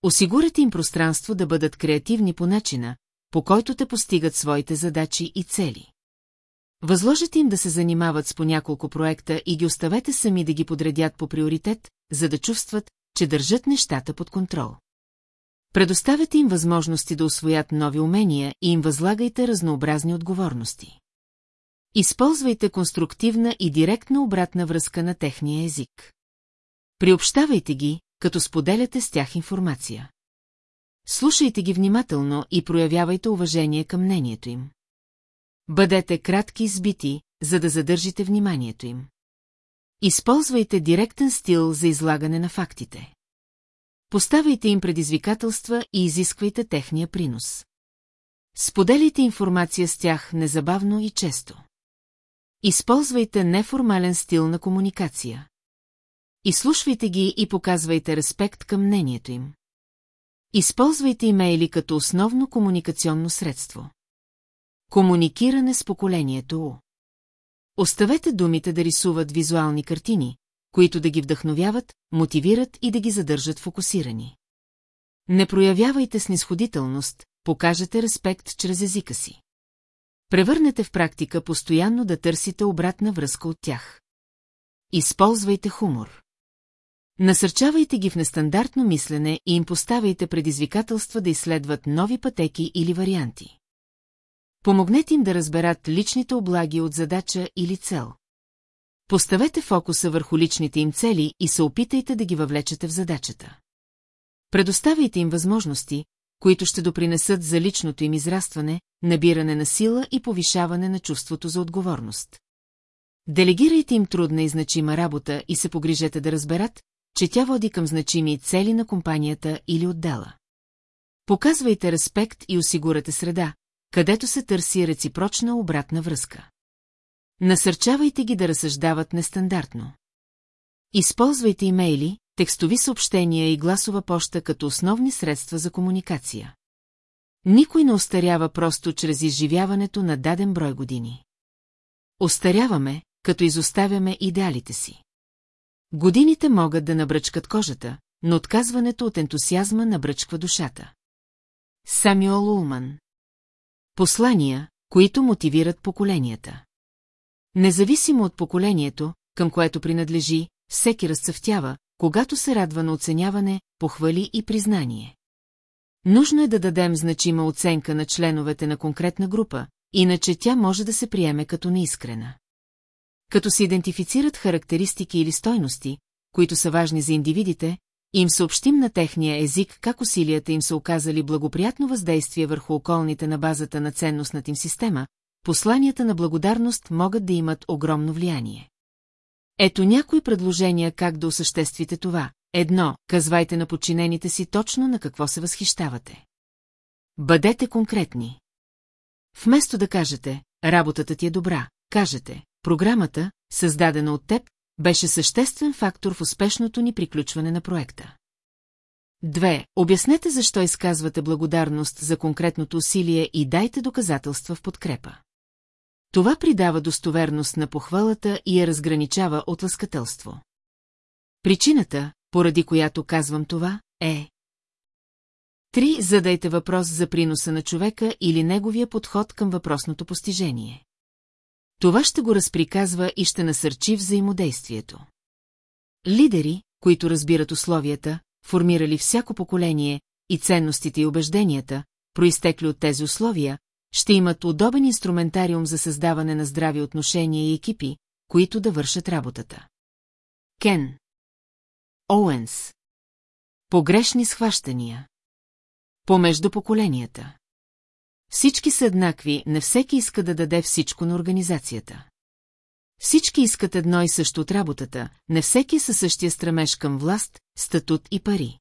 Осигурете им пространство да бъдат креативни по начина, по който те постигат своите задачи и цели. Възложете им да се занимават с по няколко проекта и ги оставете сами да ги подредят по приоритет, за да чувстват, че държат нещата под контрол. Предоставяте им възможности да освоят нови умения и им възлагайте разнообразни отговорности. Използвайте конструктивна и директна обратна връзка на техния език. Приобщавайте ги, като споделяте с тях информация. Слушайте ги внимателно и проявявайте уважение към мнението им. Бъдете кратки и сбити, за да задържите вниманието им. Използвайте директен стил за излагане на фактите. Поставяйте им предизвикателства и изисквайте техния принос. Споделяйте информация с тях незабавно и често. Използвайте неформален стил на комуникация. Изслушвайте ги и показвайте респект към мнението им. Използвайте имейли като основно комуникационно средство. Комуникиране с поколението У. Оставете думите да рисуват визуални картини, които да ги вдъхновяват, мотивират и да ги задържат фокусирани. Не проявявайте снисходителност, покажете респект чрез езика си. Превърнете в практика постоянно да търсите обратна връзка от тях. Използвайте хумор. Насърчавайте ги в нестандартно мислене и им поставяйте предизвикателства да изследват нови пътеки или варианти. Помогнете им да разберат личните облаги от задача или цел. Поставете фокуса върху личните им цели и се опитайте да ги въвлечете в задачата. Предоставяйте им възможности, които ще допринесат за личното им израстване, набиране на сила и повишаване на чувството за отговорност. Делегирайте им трудна и значима работа и се погрижете да разберат, че тя води към значими цели на компанията или отдела. Показвайте респект и осигурете среда, където се търси реципрочна обратна връзка. Насърчавайте ги да разсъждават нестандартно. Използвайте имейли, текстови съобщения и гласова поща като основни средства за комуникация. Никой не остарява просто чрез изживяването на даден брой години. Остаряваме, като изоставяме идеалите си. Годините могат да набръчкат кожата, но отказването от ентусиазма набръчква душата. Самюел Улман Послания, които мотивират поколенията. Независимо от поколението, към което принадлежи, всеки разцъфтява, когато се радва на оценяване, похвали и признание. Нужно е да дадем значима оценка на членовете на конкретна група, иначе тя може да се приеме като неискрена. Като се идентифицират характеристики или стойности, които са важни за индивидите, им съобщим на техния език как усилията им са оказали благоприятно въздействие върху околните на базата на ценностната им система, посланията на благодарност могат да имат огромно влияние. Ето някои предложения как да осъществите това. Едно, казвайте на подчинените си точно на какво се възхищавате. Бъдете конкретни. Вместо да кажете, работата ти е добра, кажете, програмата, създадена от теб, беше съществен фактор в успешното ни приключване на проекта. Две, обяснете защо изказвате благодарност за конкретното усилие и дайте доказателства в подкрепа. Това придава достоверност на похвалата и я разграничава от лъскателство. Причината, поради която казвам това, е... Три, задайте въпрос за приноса на човека или неговия подход към въпросното постижение. Това ще го разприказва и ще насърчи взаимодействието. Лидери, които разбират условията, формирали всяко поколение и ценностите и убежденията, проистекли от тези условия, ще имат удобен инструментариум за създаване на здрави отношения и екипи, които да вършат работата. Кен Оуенс Погрешни схващания Помежду поколенията Всички са еднакви, не всеки иска да даде всичко на организацията. Всички искат едно и също от работата, не всеки със същия стремеж към власт, статут и пари.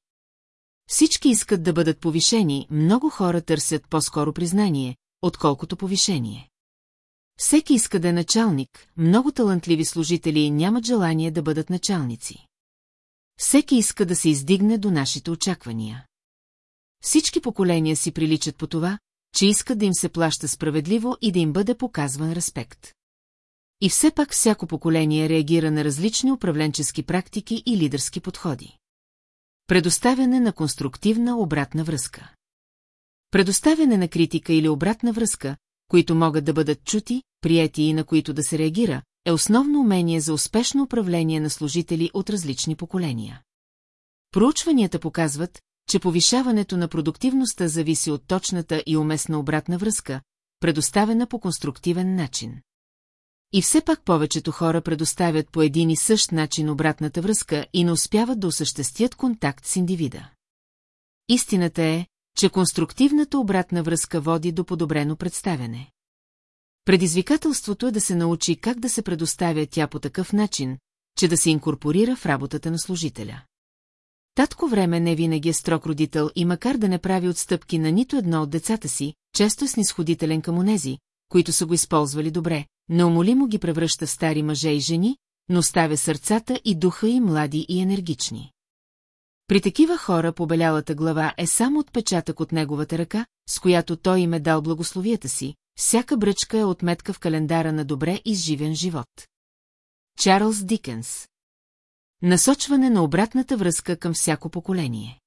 Всички искат да бъдат повишени, много хора търсят по-скоро признание, отколкото повишение. Всеки иска да е началник, много талантливи служители нямат желание да бъдат началници. Всеки иска да се издигне до нашите очаквания. Всички поколения си приличат по това, че искат да им се плаща справедливо и да им бъде показван респект. И все пак всяко поколение реагира на различни управленчески практики и лидерски подходи. Предоставяне на конструктивна обратна връзка. Предоставяне на критика или обратна връзка, които могат да бъдат чути, прияти и на които да се реагира, е основно умение за успешно управление на служители от различни поколения. Проучванията показват, че повишаването на продуктивността зависи от точната и уместна обратна връзка, предоставена по конструктивен начин. И все пак повечето хора предоставят по един и същ начин обратната връзка и не успяват да осъществят контакт с индивида. Истината е, че конструктивната обратна връзка води до подобрено представяне. Предизвикателството е да се научи как да се предоставя тя по такъв начин, че да се инкорпорира в работата на служителя. Татко време не винаги е строг родител и макар да не прави отстъпки на нито едно от децата си, често е снисходителен към онези, които са го използвали добре, неумолимо ги превръща в стари мъже и жени, но оставя сърцата и духа и млади и енергични. При такива хора побелялата глава е само отпечатък от неговата ръка, с която той им е дал благословията си, всяка бръчка е отметка в календара на добре изживен живот. Чарлз Дикенс Насочване на обратната връзка към всяко поколение.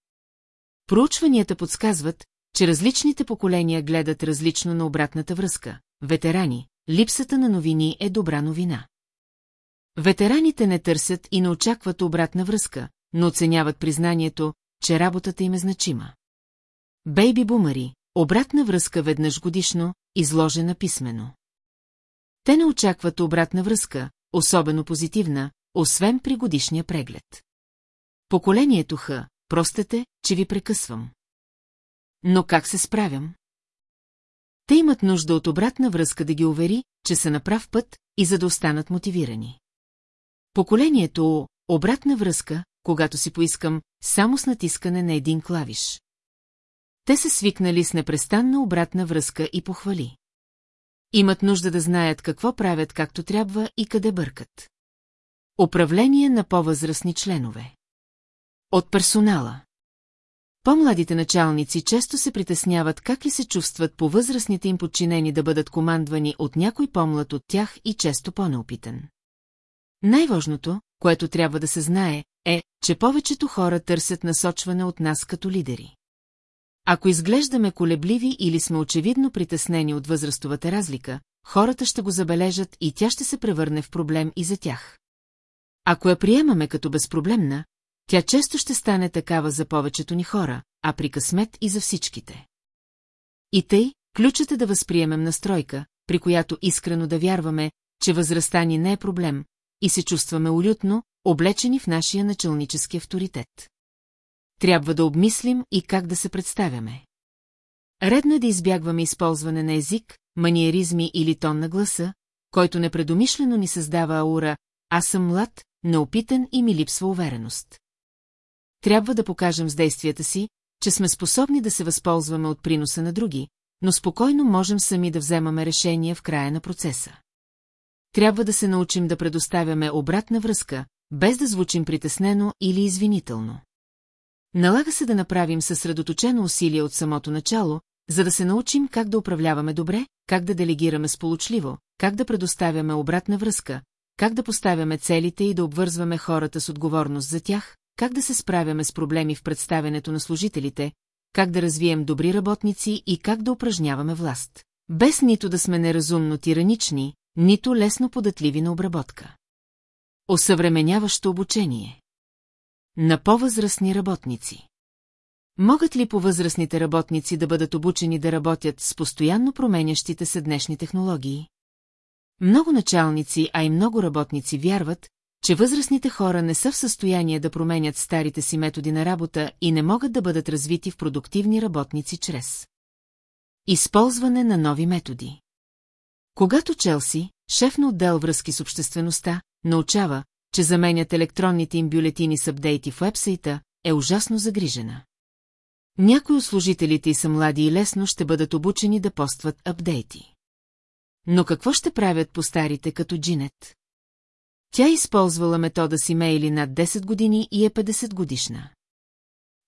Проучванията подсказват, че различните поколения гледат различно на обратната връзка. Ветерани, липсата на новини е добра новина. Ветераните не търсят и не очакват обратна връзка, но оценяват признанието, че работата им е значима. Бейби бумари, обратна връзка веднъж годишно, изложена писменно. Те не очакват обратна връзка, особено позитивна, освен при годишния преглед. Поколението Х, простете, че ви прекъсвам. Но как се справям? Те имат нужда от обратна връзка да ги увери, че са на прав път и за да останат мотивирани. Поколението обратна връзка, когато си поискам, само с натискане на един клавиш. Те са свикнали с непрестанна обратна връзка и похвали. Имат нужда да знаят какво правят както трябва и къде бъркат. Управление на по-възрастни членове. От персонала. По-младите началници често се притесняват как ли се чувстват по възрастните им подчинени да бъдат командвани от някой по-млад от тях и често по-неопитен. Най-важното, което трябва да се знае, е, че повечето хора търсят насочване от нас като лидери. Ако изглеждаме колебливи или сме очевидно притеснени от възрастовата разлика, хората ще го забележат и тя ще се превърне в проблем и за тях. Ако я приемаме като безпроблемна, тя често ще стане такава за повечето ни хора, а при късмет и за всичките. И тъй, ключът е да възприемем настройка, при която искрено да вярваме, че възрастта ни не е проблем, и се чувстваме уютно, облечени в нашия началнически авторитет. Трябва да обмислим и как да се представяме. Редно е да избягваме използване на език, маниеризми или тон на гласа, който непредомишлено ни създава аура «Аз съм млад, неопитан и ми липсва увереност». Трябва да покажем с действията си, че сме способни да се възползваме от приноса на други, но спокойно можем сами да вземаме решения в края на процеса. Трябва да се научим да предоставяме обратна връзка, без да звучим притеснено или извинително. Налага се да направим съсредоточено усилие от самото начало, за да се научим как да управляваме добре, как да делегираме сполучливо, как да предоставяме обратна връзка, как да поставяме целите и да обвързваме хората с отговорност за тях, как да се справяме с проблеми в представянето на служителите, как да развием добри работници и как да упражняваме власт. Без нито да сме неразумно тиранични, нито лесно податливи на обработка. Осъвременяващо обучение. На по-възрастни работници. Могат ли по-възрастните работници да бъдат обучени да работят с постоянно променящите се днешни технологии? Много началници, а и много работници вярват, че възрастните хора не са в състояние да променят старите си методи на работа и не могат да бъдат развити в продуктивни работници чрез използване на нови методи. Когато Челси, шеф на отдел връзки с обществеността, научава, че заменят електронните им бюлетини с апдейти в вебсайта, е ужасно загрижена. Някои от служителите й са млади и лесно ще бъдат обучени да постват апдейти. Но какво ще правят по старите като Джинет? Тя използвала метода с имейли над 10 години и е 50 годишна.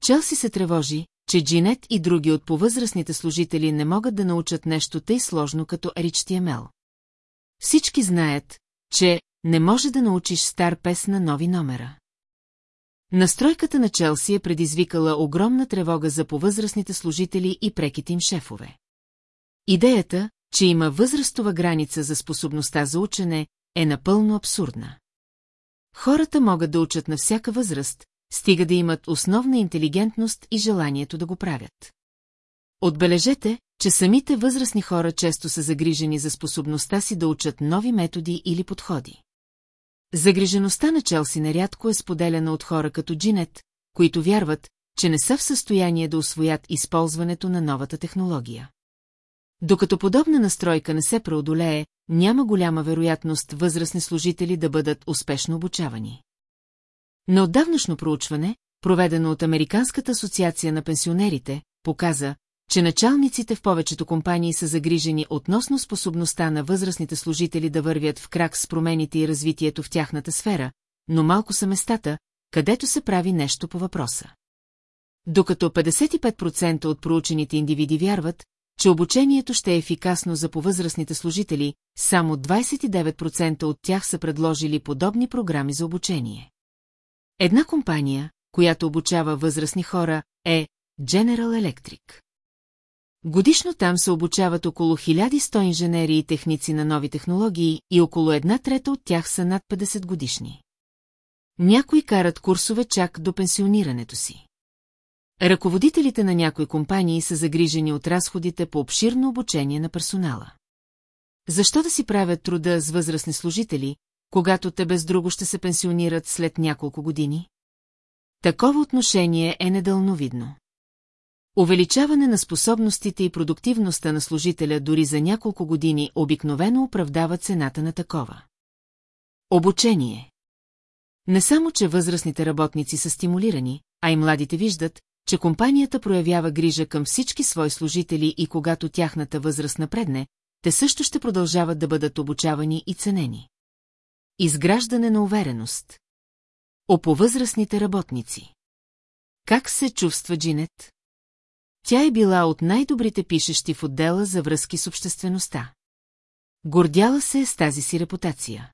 Челси се тревожи, че Джинет и други от повъзрастните служители не могат да научат нещо тъй сложно като HTML. Всички знаят, че не може да научиш стар пес на нови номера. Настройката на Челси е предизвикала огромна тревога за повъзрастните служители и преките им шефове. Идеята, че има възрастова граница за способността за учене, е напълно абсурдна. Хората могат да учат на всяка възраст, стига да имат основна интелигентност и желанието да го правят. Отбележете, че самите възрастни хора често са загрижени за способността си да учат нови методи или подходи. Загрижеността на Челси нарядко е споделена от хора като Джинет, които вярват, че не са в състояние да освоят използването на новата технология. Докато подобна настройка не се преодолее, няма голяма вероятност възрастни служители да бъдат успешно обучавани. На отдавнашно проучване, проведено от Американската асоциация на пенсионерите, показа, че началниците в повечето компании са загрижени относно способността на възрастните служители да вървят в крак с промените и развитието в тяхната сфера, но малко са местата, където се прави нещо по въпроса. Докато 55% от проучените индивиди вярват, че обучението ще е ефикасно за повъзрастните служители, само 29% от тях са предложили подобни програми за обучение. Една компания, която обучава възрастни хора, е General Electric. Годишно там се обучават около 1100 инженери и техници на нови технологии и около една трета от тях са над 50 годишни. Някои карат курсове чак до пенсионирането си. Ръководителите на някои компании са загрижени от разходите по обширно обучение на персонала. Защо да си правят труда с възрастни служители, когато те без друго ще се пенсионират след няколко години? Такова отношение е недълновидно. Увеличаване на способностите и продуктивността на служителя дори за няколко години обикновено оправдава цената на такова. Обучение Не само, че възрастните работници са стимулирани, а и младите виждат, че компанията проявява грижа към всички свои служители и когато тяхната възраст напредне, те също ще продължават да бъдат обучавани и ценени. Изграждане на увереност. О повъзрастните работници. Как се чувства Джинет? Тя е била от най-добрите пишещи в отдела за връзки с обществеността. Гордяла се с тази си репутация.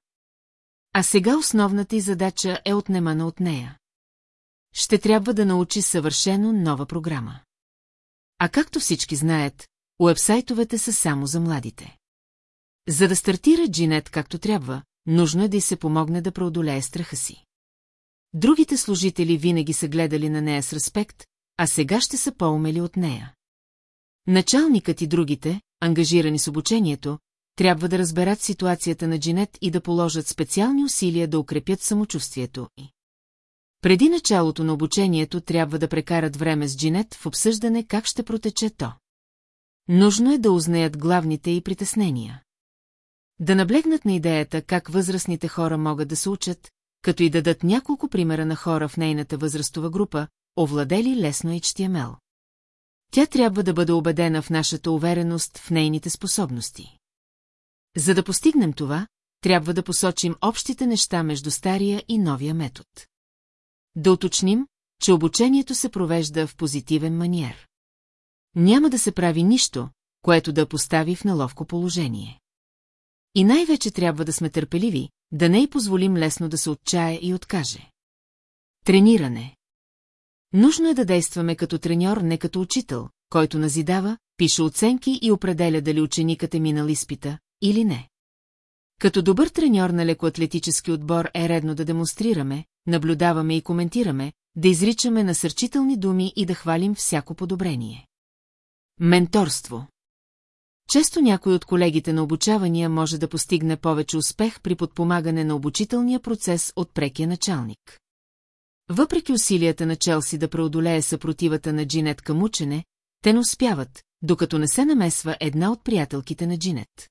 А сега основната й задача е отнемана от нея. Ще трябва да научи съвършено нова програма. А както всички знаят, уебсайтовете са само за младите. За да стартира Джинет както трябва, нужно е да й се помогне да преодолее страха си. Другите служители винаги са гледали на нея с респект, а сега ще са по-умели от нея. Началникът и другите, ангажирани с обучението, трябва да разберат ситуацията на Джинет и да положат специални усилия да укрепят самочувствието й. Преди началото на обучението трябва да прекарат време с Джинет в обсъждане как ще протече то. Нужно е да узнаят главните и притеснения. Да наблегнат на идеята как възрастните хора могат да се учат, като и дадат няколко примера на хора в нейната възрастова група, овладели лесно HTML. Тя трябва да бъде убедена в нашата увереност в нейните способности. За да постигнем това, трябва да посочим общите неща между стария и новия метод. Да уточним, че обучението се провежда в позитивен маниер. Няма да се прави нищо, което да постави в неловко положение. И най-вече трябва да сме търпеливи, да не й позволим лесно да се отчая и откаже. Трениране Нужно е да действаме като треньор, не като учител, който назидава, пише оценки и определя дали ученикът е минал изпита или не. Като добър треньор на лекоатлетически отбор е редно да демонстрираме, наблюдаваме и коментираме, да изричаме насърчителни думи и да хвалим всяко подобрение. Менторство Често някой от колегите на обучавания може да постигне повече успех при подпомагане на обучителния процес от прекия началник. Въпреки усилията на Челси да преодолее съпротивата на Джинет към учене, те не успяват, докато не се намесва една от приятелките на Джинет.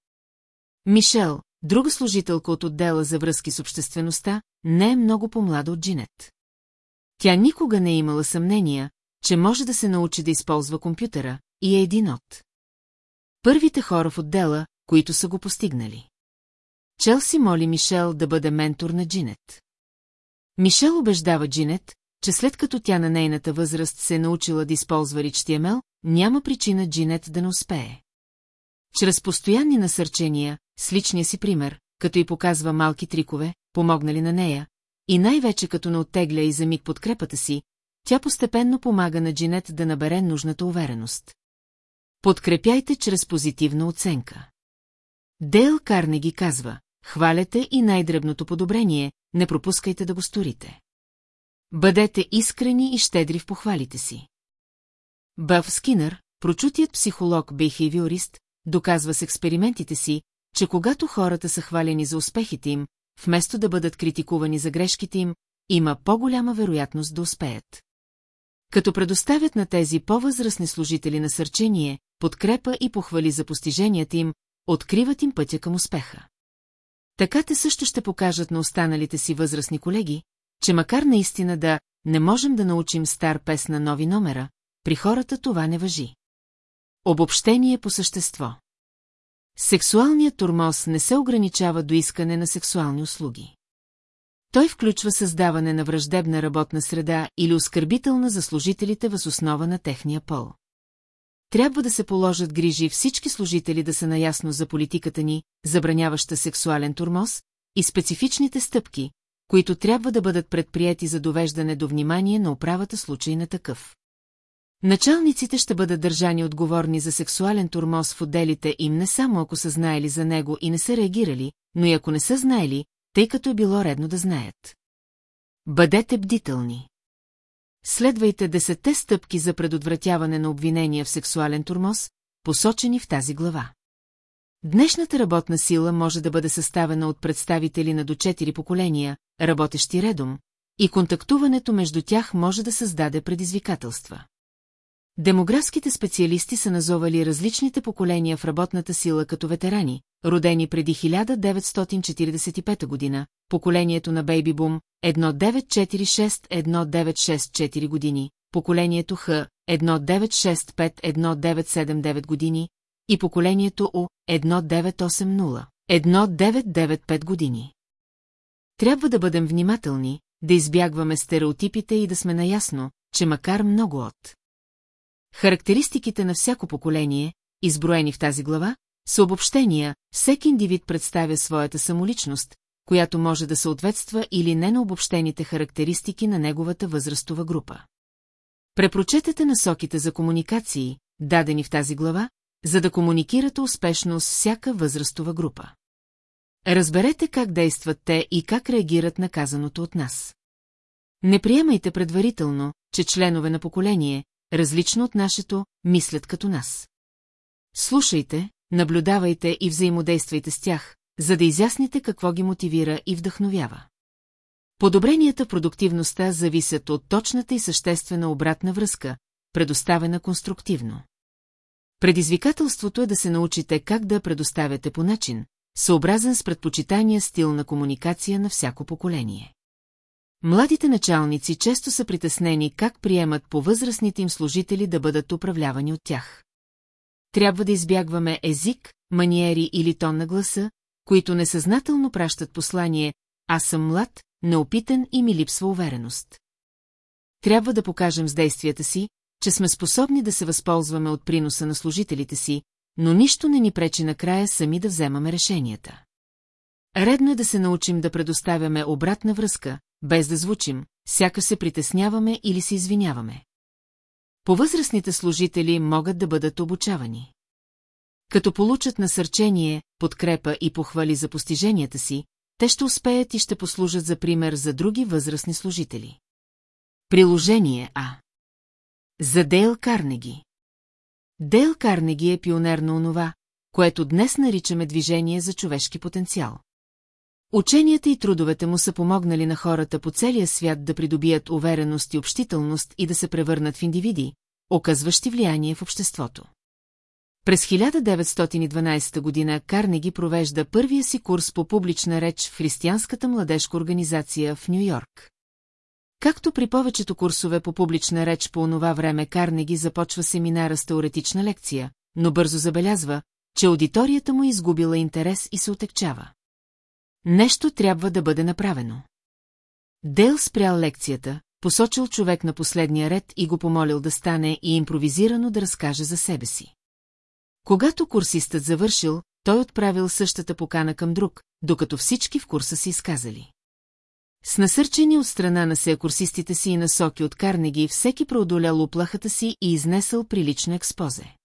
Мишел, друга служителка от отдела за връзки с обществеността, не е много по-млада от Джинет. Тя никога не е имала съмнения, че може да се научи да използва компютъра и е един от. Първите хора в отдела, които са го постигнали. Челси моли Мишел да бъде ментор на Джинет. Мишел убеждава Джинет, че след като тя на нейната възраст се е научила да използва HTML, няма причина Джинет да не успее. Чрез постоянни насърчения, с личния си пример, като й показва малки трикове, помогнали на нея, и най-вече като не оттегля и за миг подкрепата си, тя постепенно помага на Джинет да набере нужната увереност. Подкрепяйте чрез позитивна оценка. Дейл Карнеги казва, хваляте и най-дребното подобрение, не пропускайте да го сторите. Бъдете искрени и щедри в похвалите си. Бъв Скинър, прочутият психолог-бейхевиорист, доказва с експериментите си, че когато хората са хвалени за успехите им, вместо да бъдат критикувани за грешките им, има по-голяма вероятност да успеят. Като предоставят на тези по-възрастни служители насърчение, подкрепа и похвали за постиженията им, откриват им пътя към успеха. Така те също ще покажат на останалите си възрастни колеги, че макар наистина да не можем да научим стар пес на нови номера, при хората това не въжи. Обобщение по същество Сексуалният турмоз не се ограничава до искане на сексуални услуги. Той включва създаване на враждебна работна среда или оскърбителна за служителите въз основа на техния пол. Трябва да се положат грижи всички служители да са наясно за политиката ни, забраняваща сексуален турмоз, и специфичните стъпки, които трябва да бъдат предприяти за довеждане до внимание на управата случай на такъв. Началниците ще бъдат държани отговорни за сексуален турмоз в отделите им не само ако са знаели за него и не са реагирали, но и ако не са знаели, тъй като е било редно да знаят. Бъдете бдителни. Следвайте десетте стъпки за предотвратяване на обвинения в сексуален турмоз, посочени в тази глава. Днешната работна сила може да бъде съставена от представители на до четири поколения, работещи редом, и контактуването между тях може да създаде предизвикателства. Демографските специалисти са назовали различните поколения в работната сила като ветерани, родени преди 1945 година, поколението на Бейби Бум 1946-1964 години, поколението Х 1965-1979 години. И поколението У 1980-1995 години. Трябва да бъдем внимателни, да избягваме стереотипите и да сме наясно, че макар много от Характеристиките на всяко поколение, изброени в тази глава, са обобщения, всеки индивид представя своята самоличност, която може да съответства или не на обобщените характеристики на неговата възрастова група. Препрочетете насоките за комуникации, дадени в тази глава, за да комуникирате успешно с всяка възрастова група. Разберете как действат те и как реагират на казаното от нас. Не приемайте предварително, че членове на поколение, различно от нашето, мислят като нас. Слушайте, наблюдавайте и взаимодействайте с тях, за да изясните какво ги мотивира и вдъхновява. Подобренията в продуктивността зависят от точната и съществена обратна връзка, предоставена конструктивно. Предизвикателството е да се научите как да предоставяте по начин, съобразен с предпочитания стил на комуникация на всяко поколение. Младите началници често са притеснени как приемат по възрастните им служители да бъдат управлявани от тях. Трябва да избягваме език, маниери или тон на гласа, които несъзнателно пращат послание «Аз съм млад, неопитен и ми липсва увереност». Трябва да покажем с действията си, че сме способни да се възползваме от приноса на служителите си, но нищо не ни пречи накрая сами да вземаме решенията. Редно е да се научим да предоставяме обратна връзка, без да звучим, сяка се притесняваме или се извиняваме. Повъзрастните служители могат да бъдат обучавани. Като получат насърчение, подкрепа и похвали за постиженията си, те ще успеят и ще послужат за пример за други възрастни служители. Приложение А За Дейл Карнеги Дейл Карнеги е пионер на онова, което днес наричаме движение за човешки потенциал. Ученията и трудовете му са помогнали на хората по целия свят да придобият увереност и общителност и да се превърнат в индивиди, оказващи влияние в обществото. През 1912 година Карнеги провежда първия си курс по публична реч в християнската младежка организация в Нью-Йорк. Както при повечето курсове по публична реч по онова време Карнеги започва семинара с теоретична лекция, но бързо забелязва, че аудиторията му изгубила интерес и се отекчава. Нещо трябва да бъде направено. Дел спрял лекцията, посочил човек на последния ред и го помолил да стане и импровизирано да разкаже за себе си. Когато курсистът завършил, той отправил същата покана към друг, докато всички в курса си изказали. С насърчени от страна на сеякурсистите си и насоки от Карнеги, всеки преодолял оплахата си и изнесъл прилично експозе.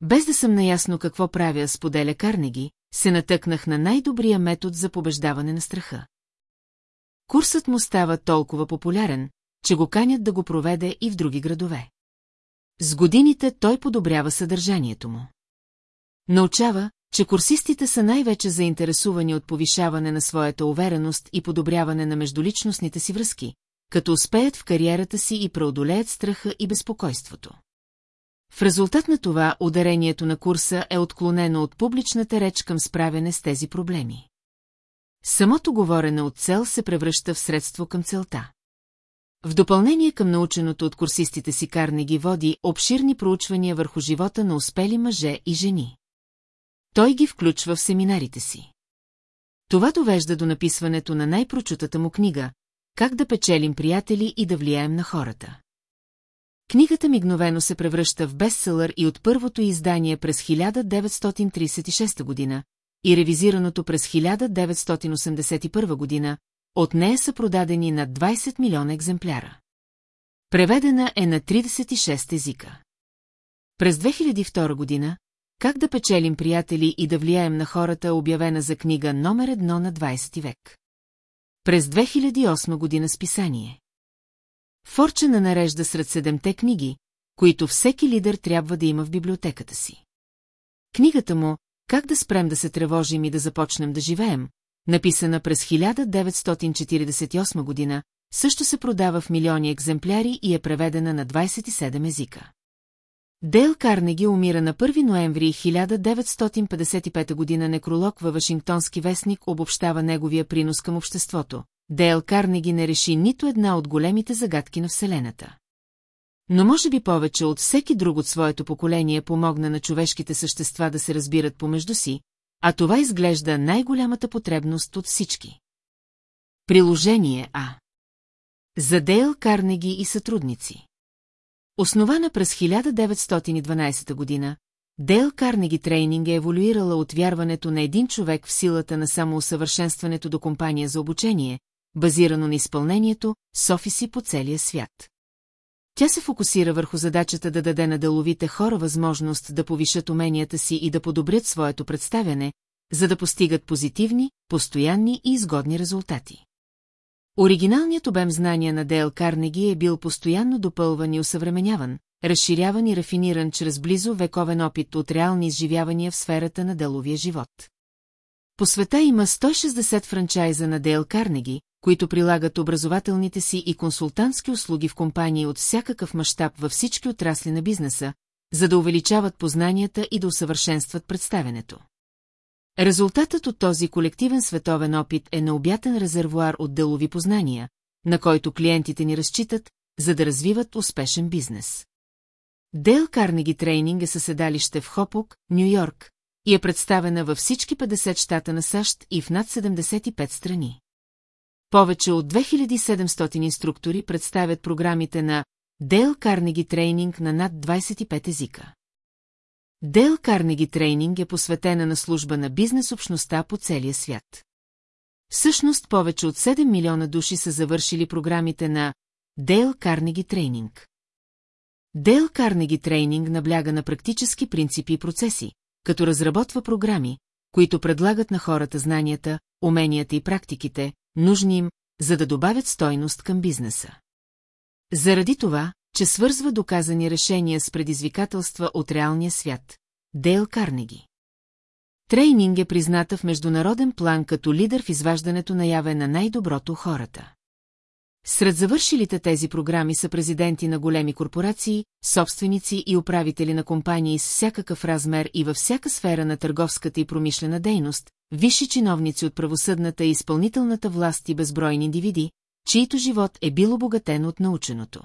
Без да съм наясно какво правя, споделя Карнеги, се натъкнах на най-добрия метод за побеждаване на страха. Курсът му става толкова популярен, че го канят да го проведе и в други градове. С годините той подобрява съдържанието му. Научава, че курсистите са най-вече заинтересувани от повишаване на своята увереност и подобряване на междуличностните си връзки, като успеят в кариерата си и преодолеят страха и безпокойството. В резултат на това ударението на курса е отклонено от публичната реч към справяне с тези проблеми. Самото говорене от цел се превръща в средство към целта. В допълнение към наученото от курсистите си Карнеги води обширни проучвания върху живота на успели мъже и жени. Той ги включва в семинарите си. Това довежда до написването на най-прочутата му книга «Как да печелим приятели и да влияем на хората». Книгата мигновено се превръща в бестселър и от първото издание през 1936 година и ревизираното през 1981 година, от нея са продадени на 20 милиона екземпляра. Преведена е на 36 езика. През 2002 година «Как да печелим приятели и да влияем на хората» обявена за книга номер едно на 20 век. През 2008 година списание. Форчена нарежда сред седемте книги, които всеки лидер трябва да има в библиотеката си. Книгата му «Как да спрем да се тревожим и да започнем да живеем», написана през 1948 година, също се продава в милиони екземпляри и е преведена на 27 езика. Дейл Карнеги умира на 1 ноември 1955 година некролог във Вашингтонски вестник обобщава неговия принос към обществото. Дейл Карнеги не реши нито една от големите загадки на Вселената. Но може би повече от всеки друг от своето поколение помогна на човешките същества да се разбират помежду си, а това изглежда най-голямата потребност от всички. Приложение А За Дейл Карнеги и сътрудници Основана през 1912 година, Дейл Карнеги Трейнинг е еволюирала от вярването на един човек в силата на самоусъвършенстването до компания за обучение, базирано на изпълнението, с офиси по целия свят. Тя се фокусира върху задачата да даде на деловите хора възможност да повишат уменията си и да подобрят своето представяне, за да постигат позитивни, постоянни и изгодни резултати. Оригиналният обем знания на Дейл Карнеги е бил постоянно допълван и усъвременяван, разширяван и рафиниран чрез близо вековен опит от реални изживявания в сферата на деловия живот. По света има 160 франчайза на Дейл Карнеги, които прилагат образователните си и консултантски услуги в компании от всякакъв мащаб във всички отрасли на бизнеса, за да увеличават познанията и да усъвършенстват представенето. Резултатът от този колективен световен опит е необятен резервуар от делови познания, на който клиентите ни разчитат, за да развиват успешен бизнес. Дейл Карнеги Трейнинг е съседалище в Хопок, Нью-Йорк, и е представена във всички 50 щата на САЩ и в над 75 страни. Повече от 2700 инструктори представят програмите на Дейл Карнеги Трейнинг на над 25 езика. Дейл Карнеги Трейнинг е посветена на служба на бизнес общността по целия свят. Всъщност повече от 7 милиона души са завършили програмите на Дейл Карнеги Трейнинг. Дейл Карнеги Трейнинг набляга на практически принципи и процеси, като разработва програми, които предлагат на хората знанията, уменията и практиките, нужни им, за да добавят стойност към бизнеса. Заради това, че свързва доказани решения с предизвикателства от реалния свят. Дейл Карнеги. Трейнинг е призната в международен план като лидер в изваждането наяве на най-доброто хората. Сред завършилите тези програми са президенти на големи корпорации, собственици и управители на компании с всякакъв размер и във всяка сфера на търговската и промишлена дейност, висши чиновници от правосъдната и изпълнителната власт и безбройни индивиди, чието живот е бил обогатен от наученото.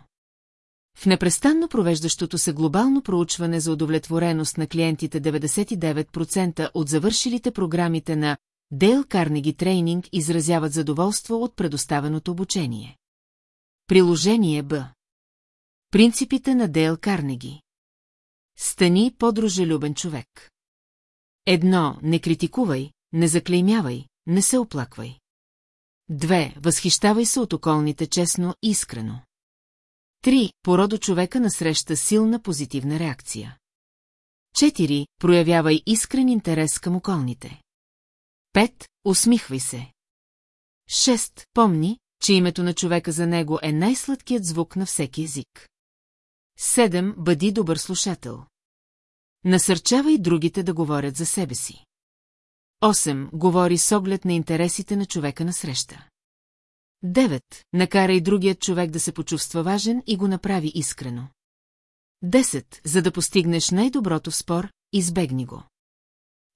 В непрестанно провеждащото се глобално проучване за удовлетвореност на клиентите 99% от завършилите програмите на Дейл Карнеги Трейнинг изразяват задоволство от предоставеното обучение. Приложение Б Принципите на Дейл Карнеги Стани по-дружелюбен човек. Едно, не критикувай, не заклеймявай, не се оплаквай. Две, възхищавай се от околните честно и искрено. Три, породо човека насреща силна позитивна реакция. Четири, проявявай искрен интерес към околните. Пет, усмихвай се. Шест, помни, че името на човека за него е най-сладкият звук на всеки език. Седем, бъди добър слушател. Насърчавай другите да говорят за себе си. 8. Говори с оглед на интересите на човека на среща. 9. Накарай другият човек да се почувства важен и го направи искрено. 10. За да постигнеш най-доброто в спор, избегни го.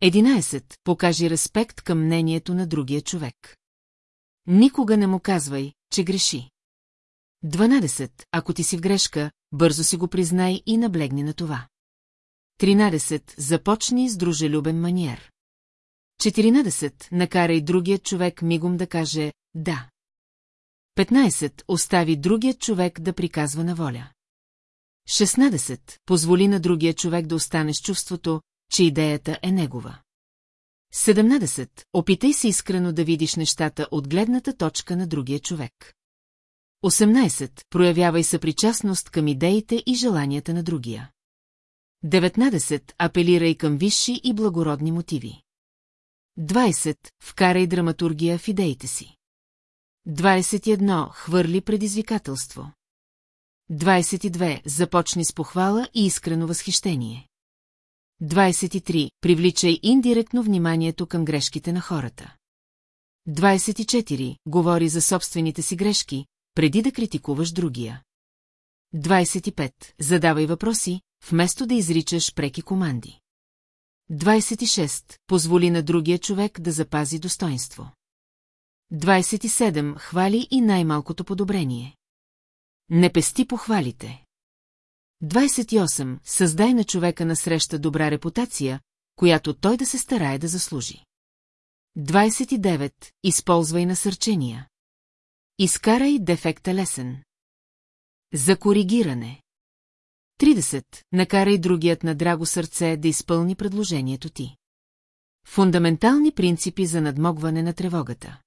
11. Покажи респект към мнението на другия човек. Никога не му казвай, че греши. 12. Ако ти си в грешка, бързо си го признай и наблегни на това. 13. Започни с дружелюбен маниер. 14. Накарай другият човек мигом да каже «да». 15. Остави другият човек да приказва на воля. 16. Позволи на другия човек да остане с чувството, че идеята е негова. 17. Опитай се искрено да видиш нещата от гледната точка на другия човек. 18. Проявявай съпричастност към идеите и желанията на другия. 19. Апелирай към висши и благородни мотиви. 20. Вкарай драматургия в идеите си. 21. Хвърли предизвикателство. 22. Започни с похвала и искрено възхищение. 23. Привличай индиректно вниманието към грешките на хората. 24. Говори за собствените си грешки, преди да критикуваш другия. 25. Задавай въпроси, вместо да изричаш преки команди. 26. Позволи на другия човек да запази достоинство. 27. Хвали и най-малкото подобрение. Не пести похвалите. 28. Създай на човека на среща добра репутация, която той да се старае да заслужи. 29. Използвай насърчения. Изкарай дефекта лесен. За коригиране. 30. Накарай другият на драго сърце да изпълни предложението ти. Фундаментални принципи за надмогване на тревогата.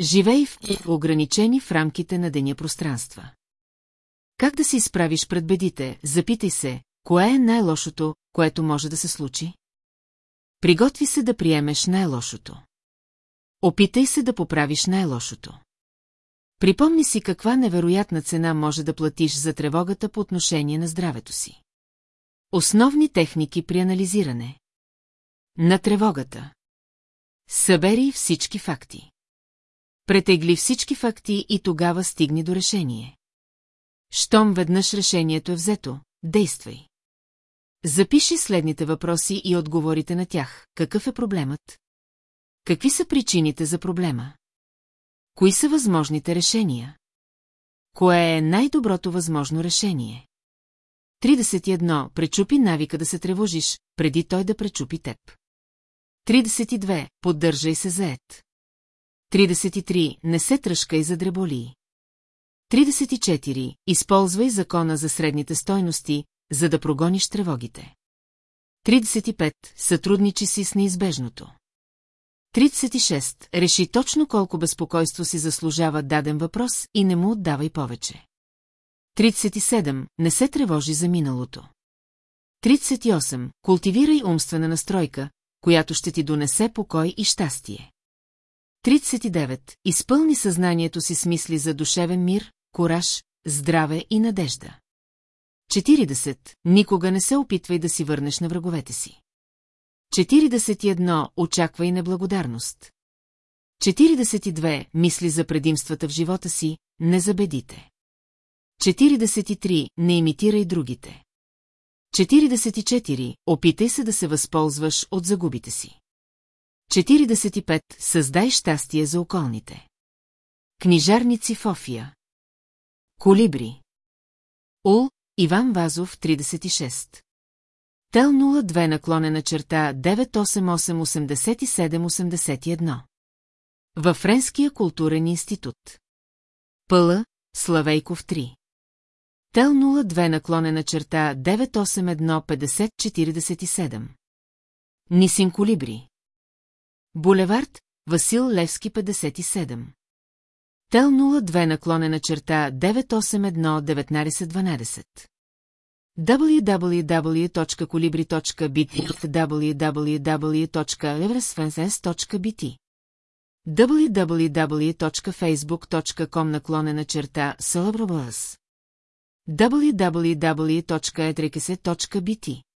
Живей в ограничени в рамките на деня пространства. Как да се изправиш пред бедите, запитай се, кое е най-лошото, което може да се случи? Приготви се да приемеш най-лошото. Опитай се да поправиш най-лошото. Припомни си каква невероятна цена може да платиш за тревогата по отношение на здравето си. Основни техники при анализиране. На тревогата. Събери всички факти. Претегли всички факти и тогава стигни до решение. Щом веднъж решението е взето, действай. Запиши следните въпроси и отговорите на тях. Какъв е проблемът? Какви са причините за проблема? Кои са възможните решения? Кое е най-доброто възможно решение? 31. Пречупи навика да се тревожиш, преди той да пречупи теб. 32. Поддържай се заед. 33. Не се тръжкай за дреболии. 34. Използвай закона за средните стойности, за да прогониш тревогите. 35. Сътрудничи си с неизбежното. 36. Реши точно колко безпокойство си заслужава даден въпрос и не му отдавай повече. 37. Не се тревожи за миналото. 38. Култивирай умствена настройка, която ще ти донесе покой и щастие. 39. Изпълни съзнанието си с мисли за душевен мир, кораж, здраве и надежда. 40. Никога не се опитвай да си върнеш на враговете си. 41. Очаквай неблагодарност. 42. Мисли за предимствата в живота си, не за бедите. 43. Не имитирай другите. 44. Опитай се да се възползваш от загубите си. 45. Създай щастие за околните. Книжарници в Офия. Колибри. Ул, Иван Вазов, 36. Тел 02 наклонена черта 9888781. Във Френския културен институт. Пъла, Славейков 3. Тел 02 наклонена черта 9815047. Нисин Колибри. Булевард, Васил Левски 57. Тел 02 наклонена черта 9811912 www.colibri.bt www.eversfenses.bt www.facebook.com наклонена черта Celebrabus www.edrekese.bt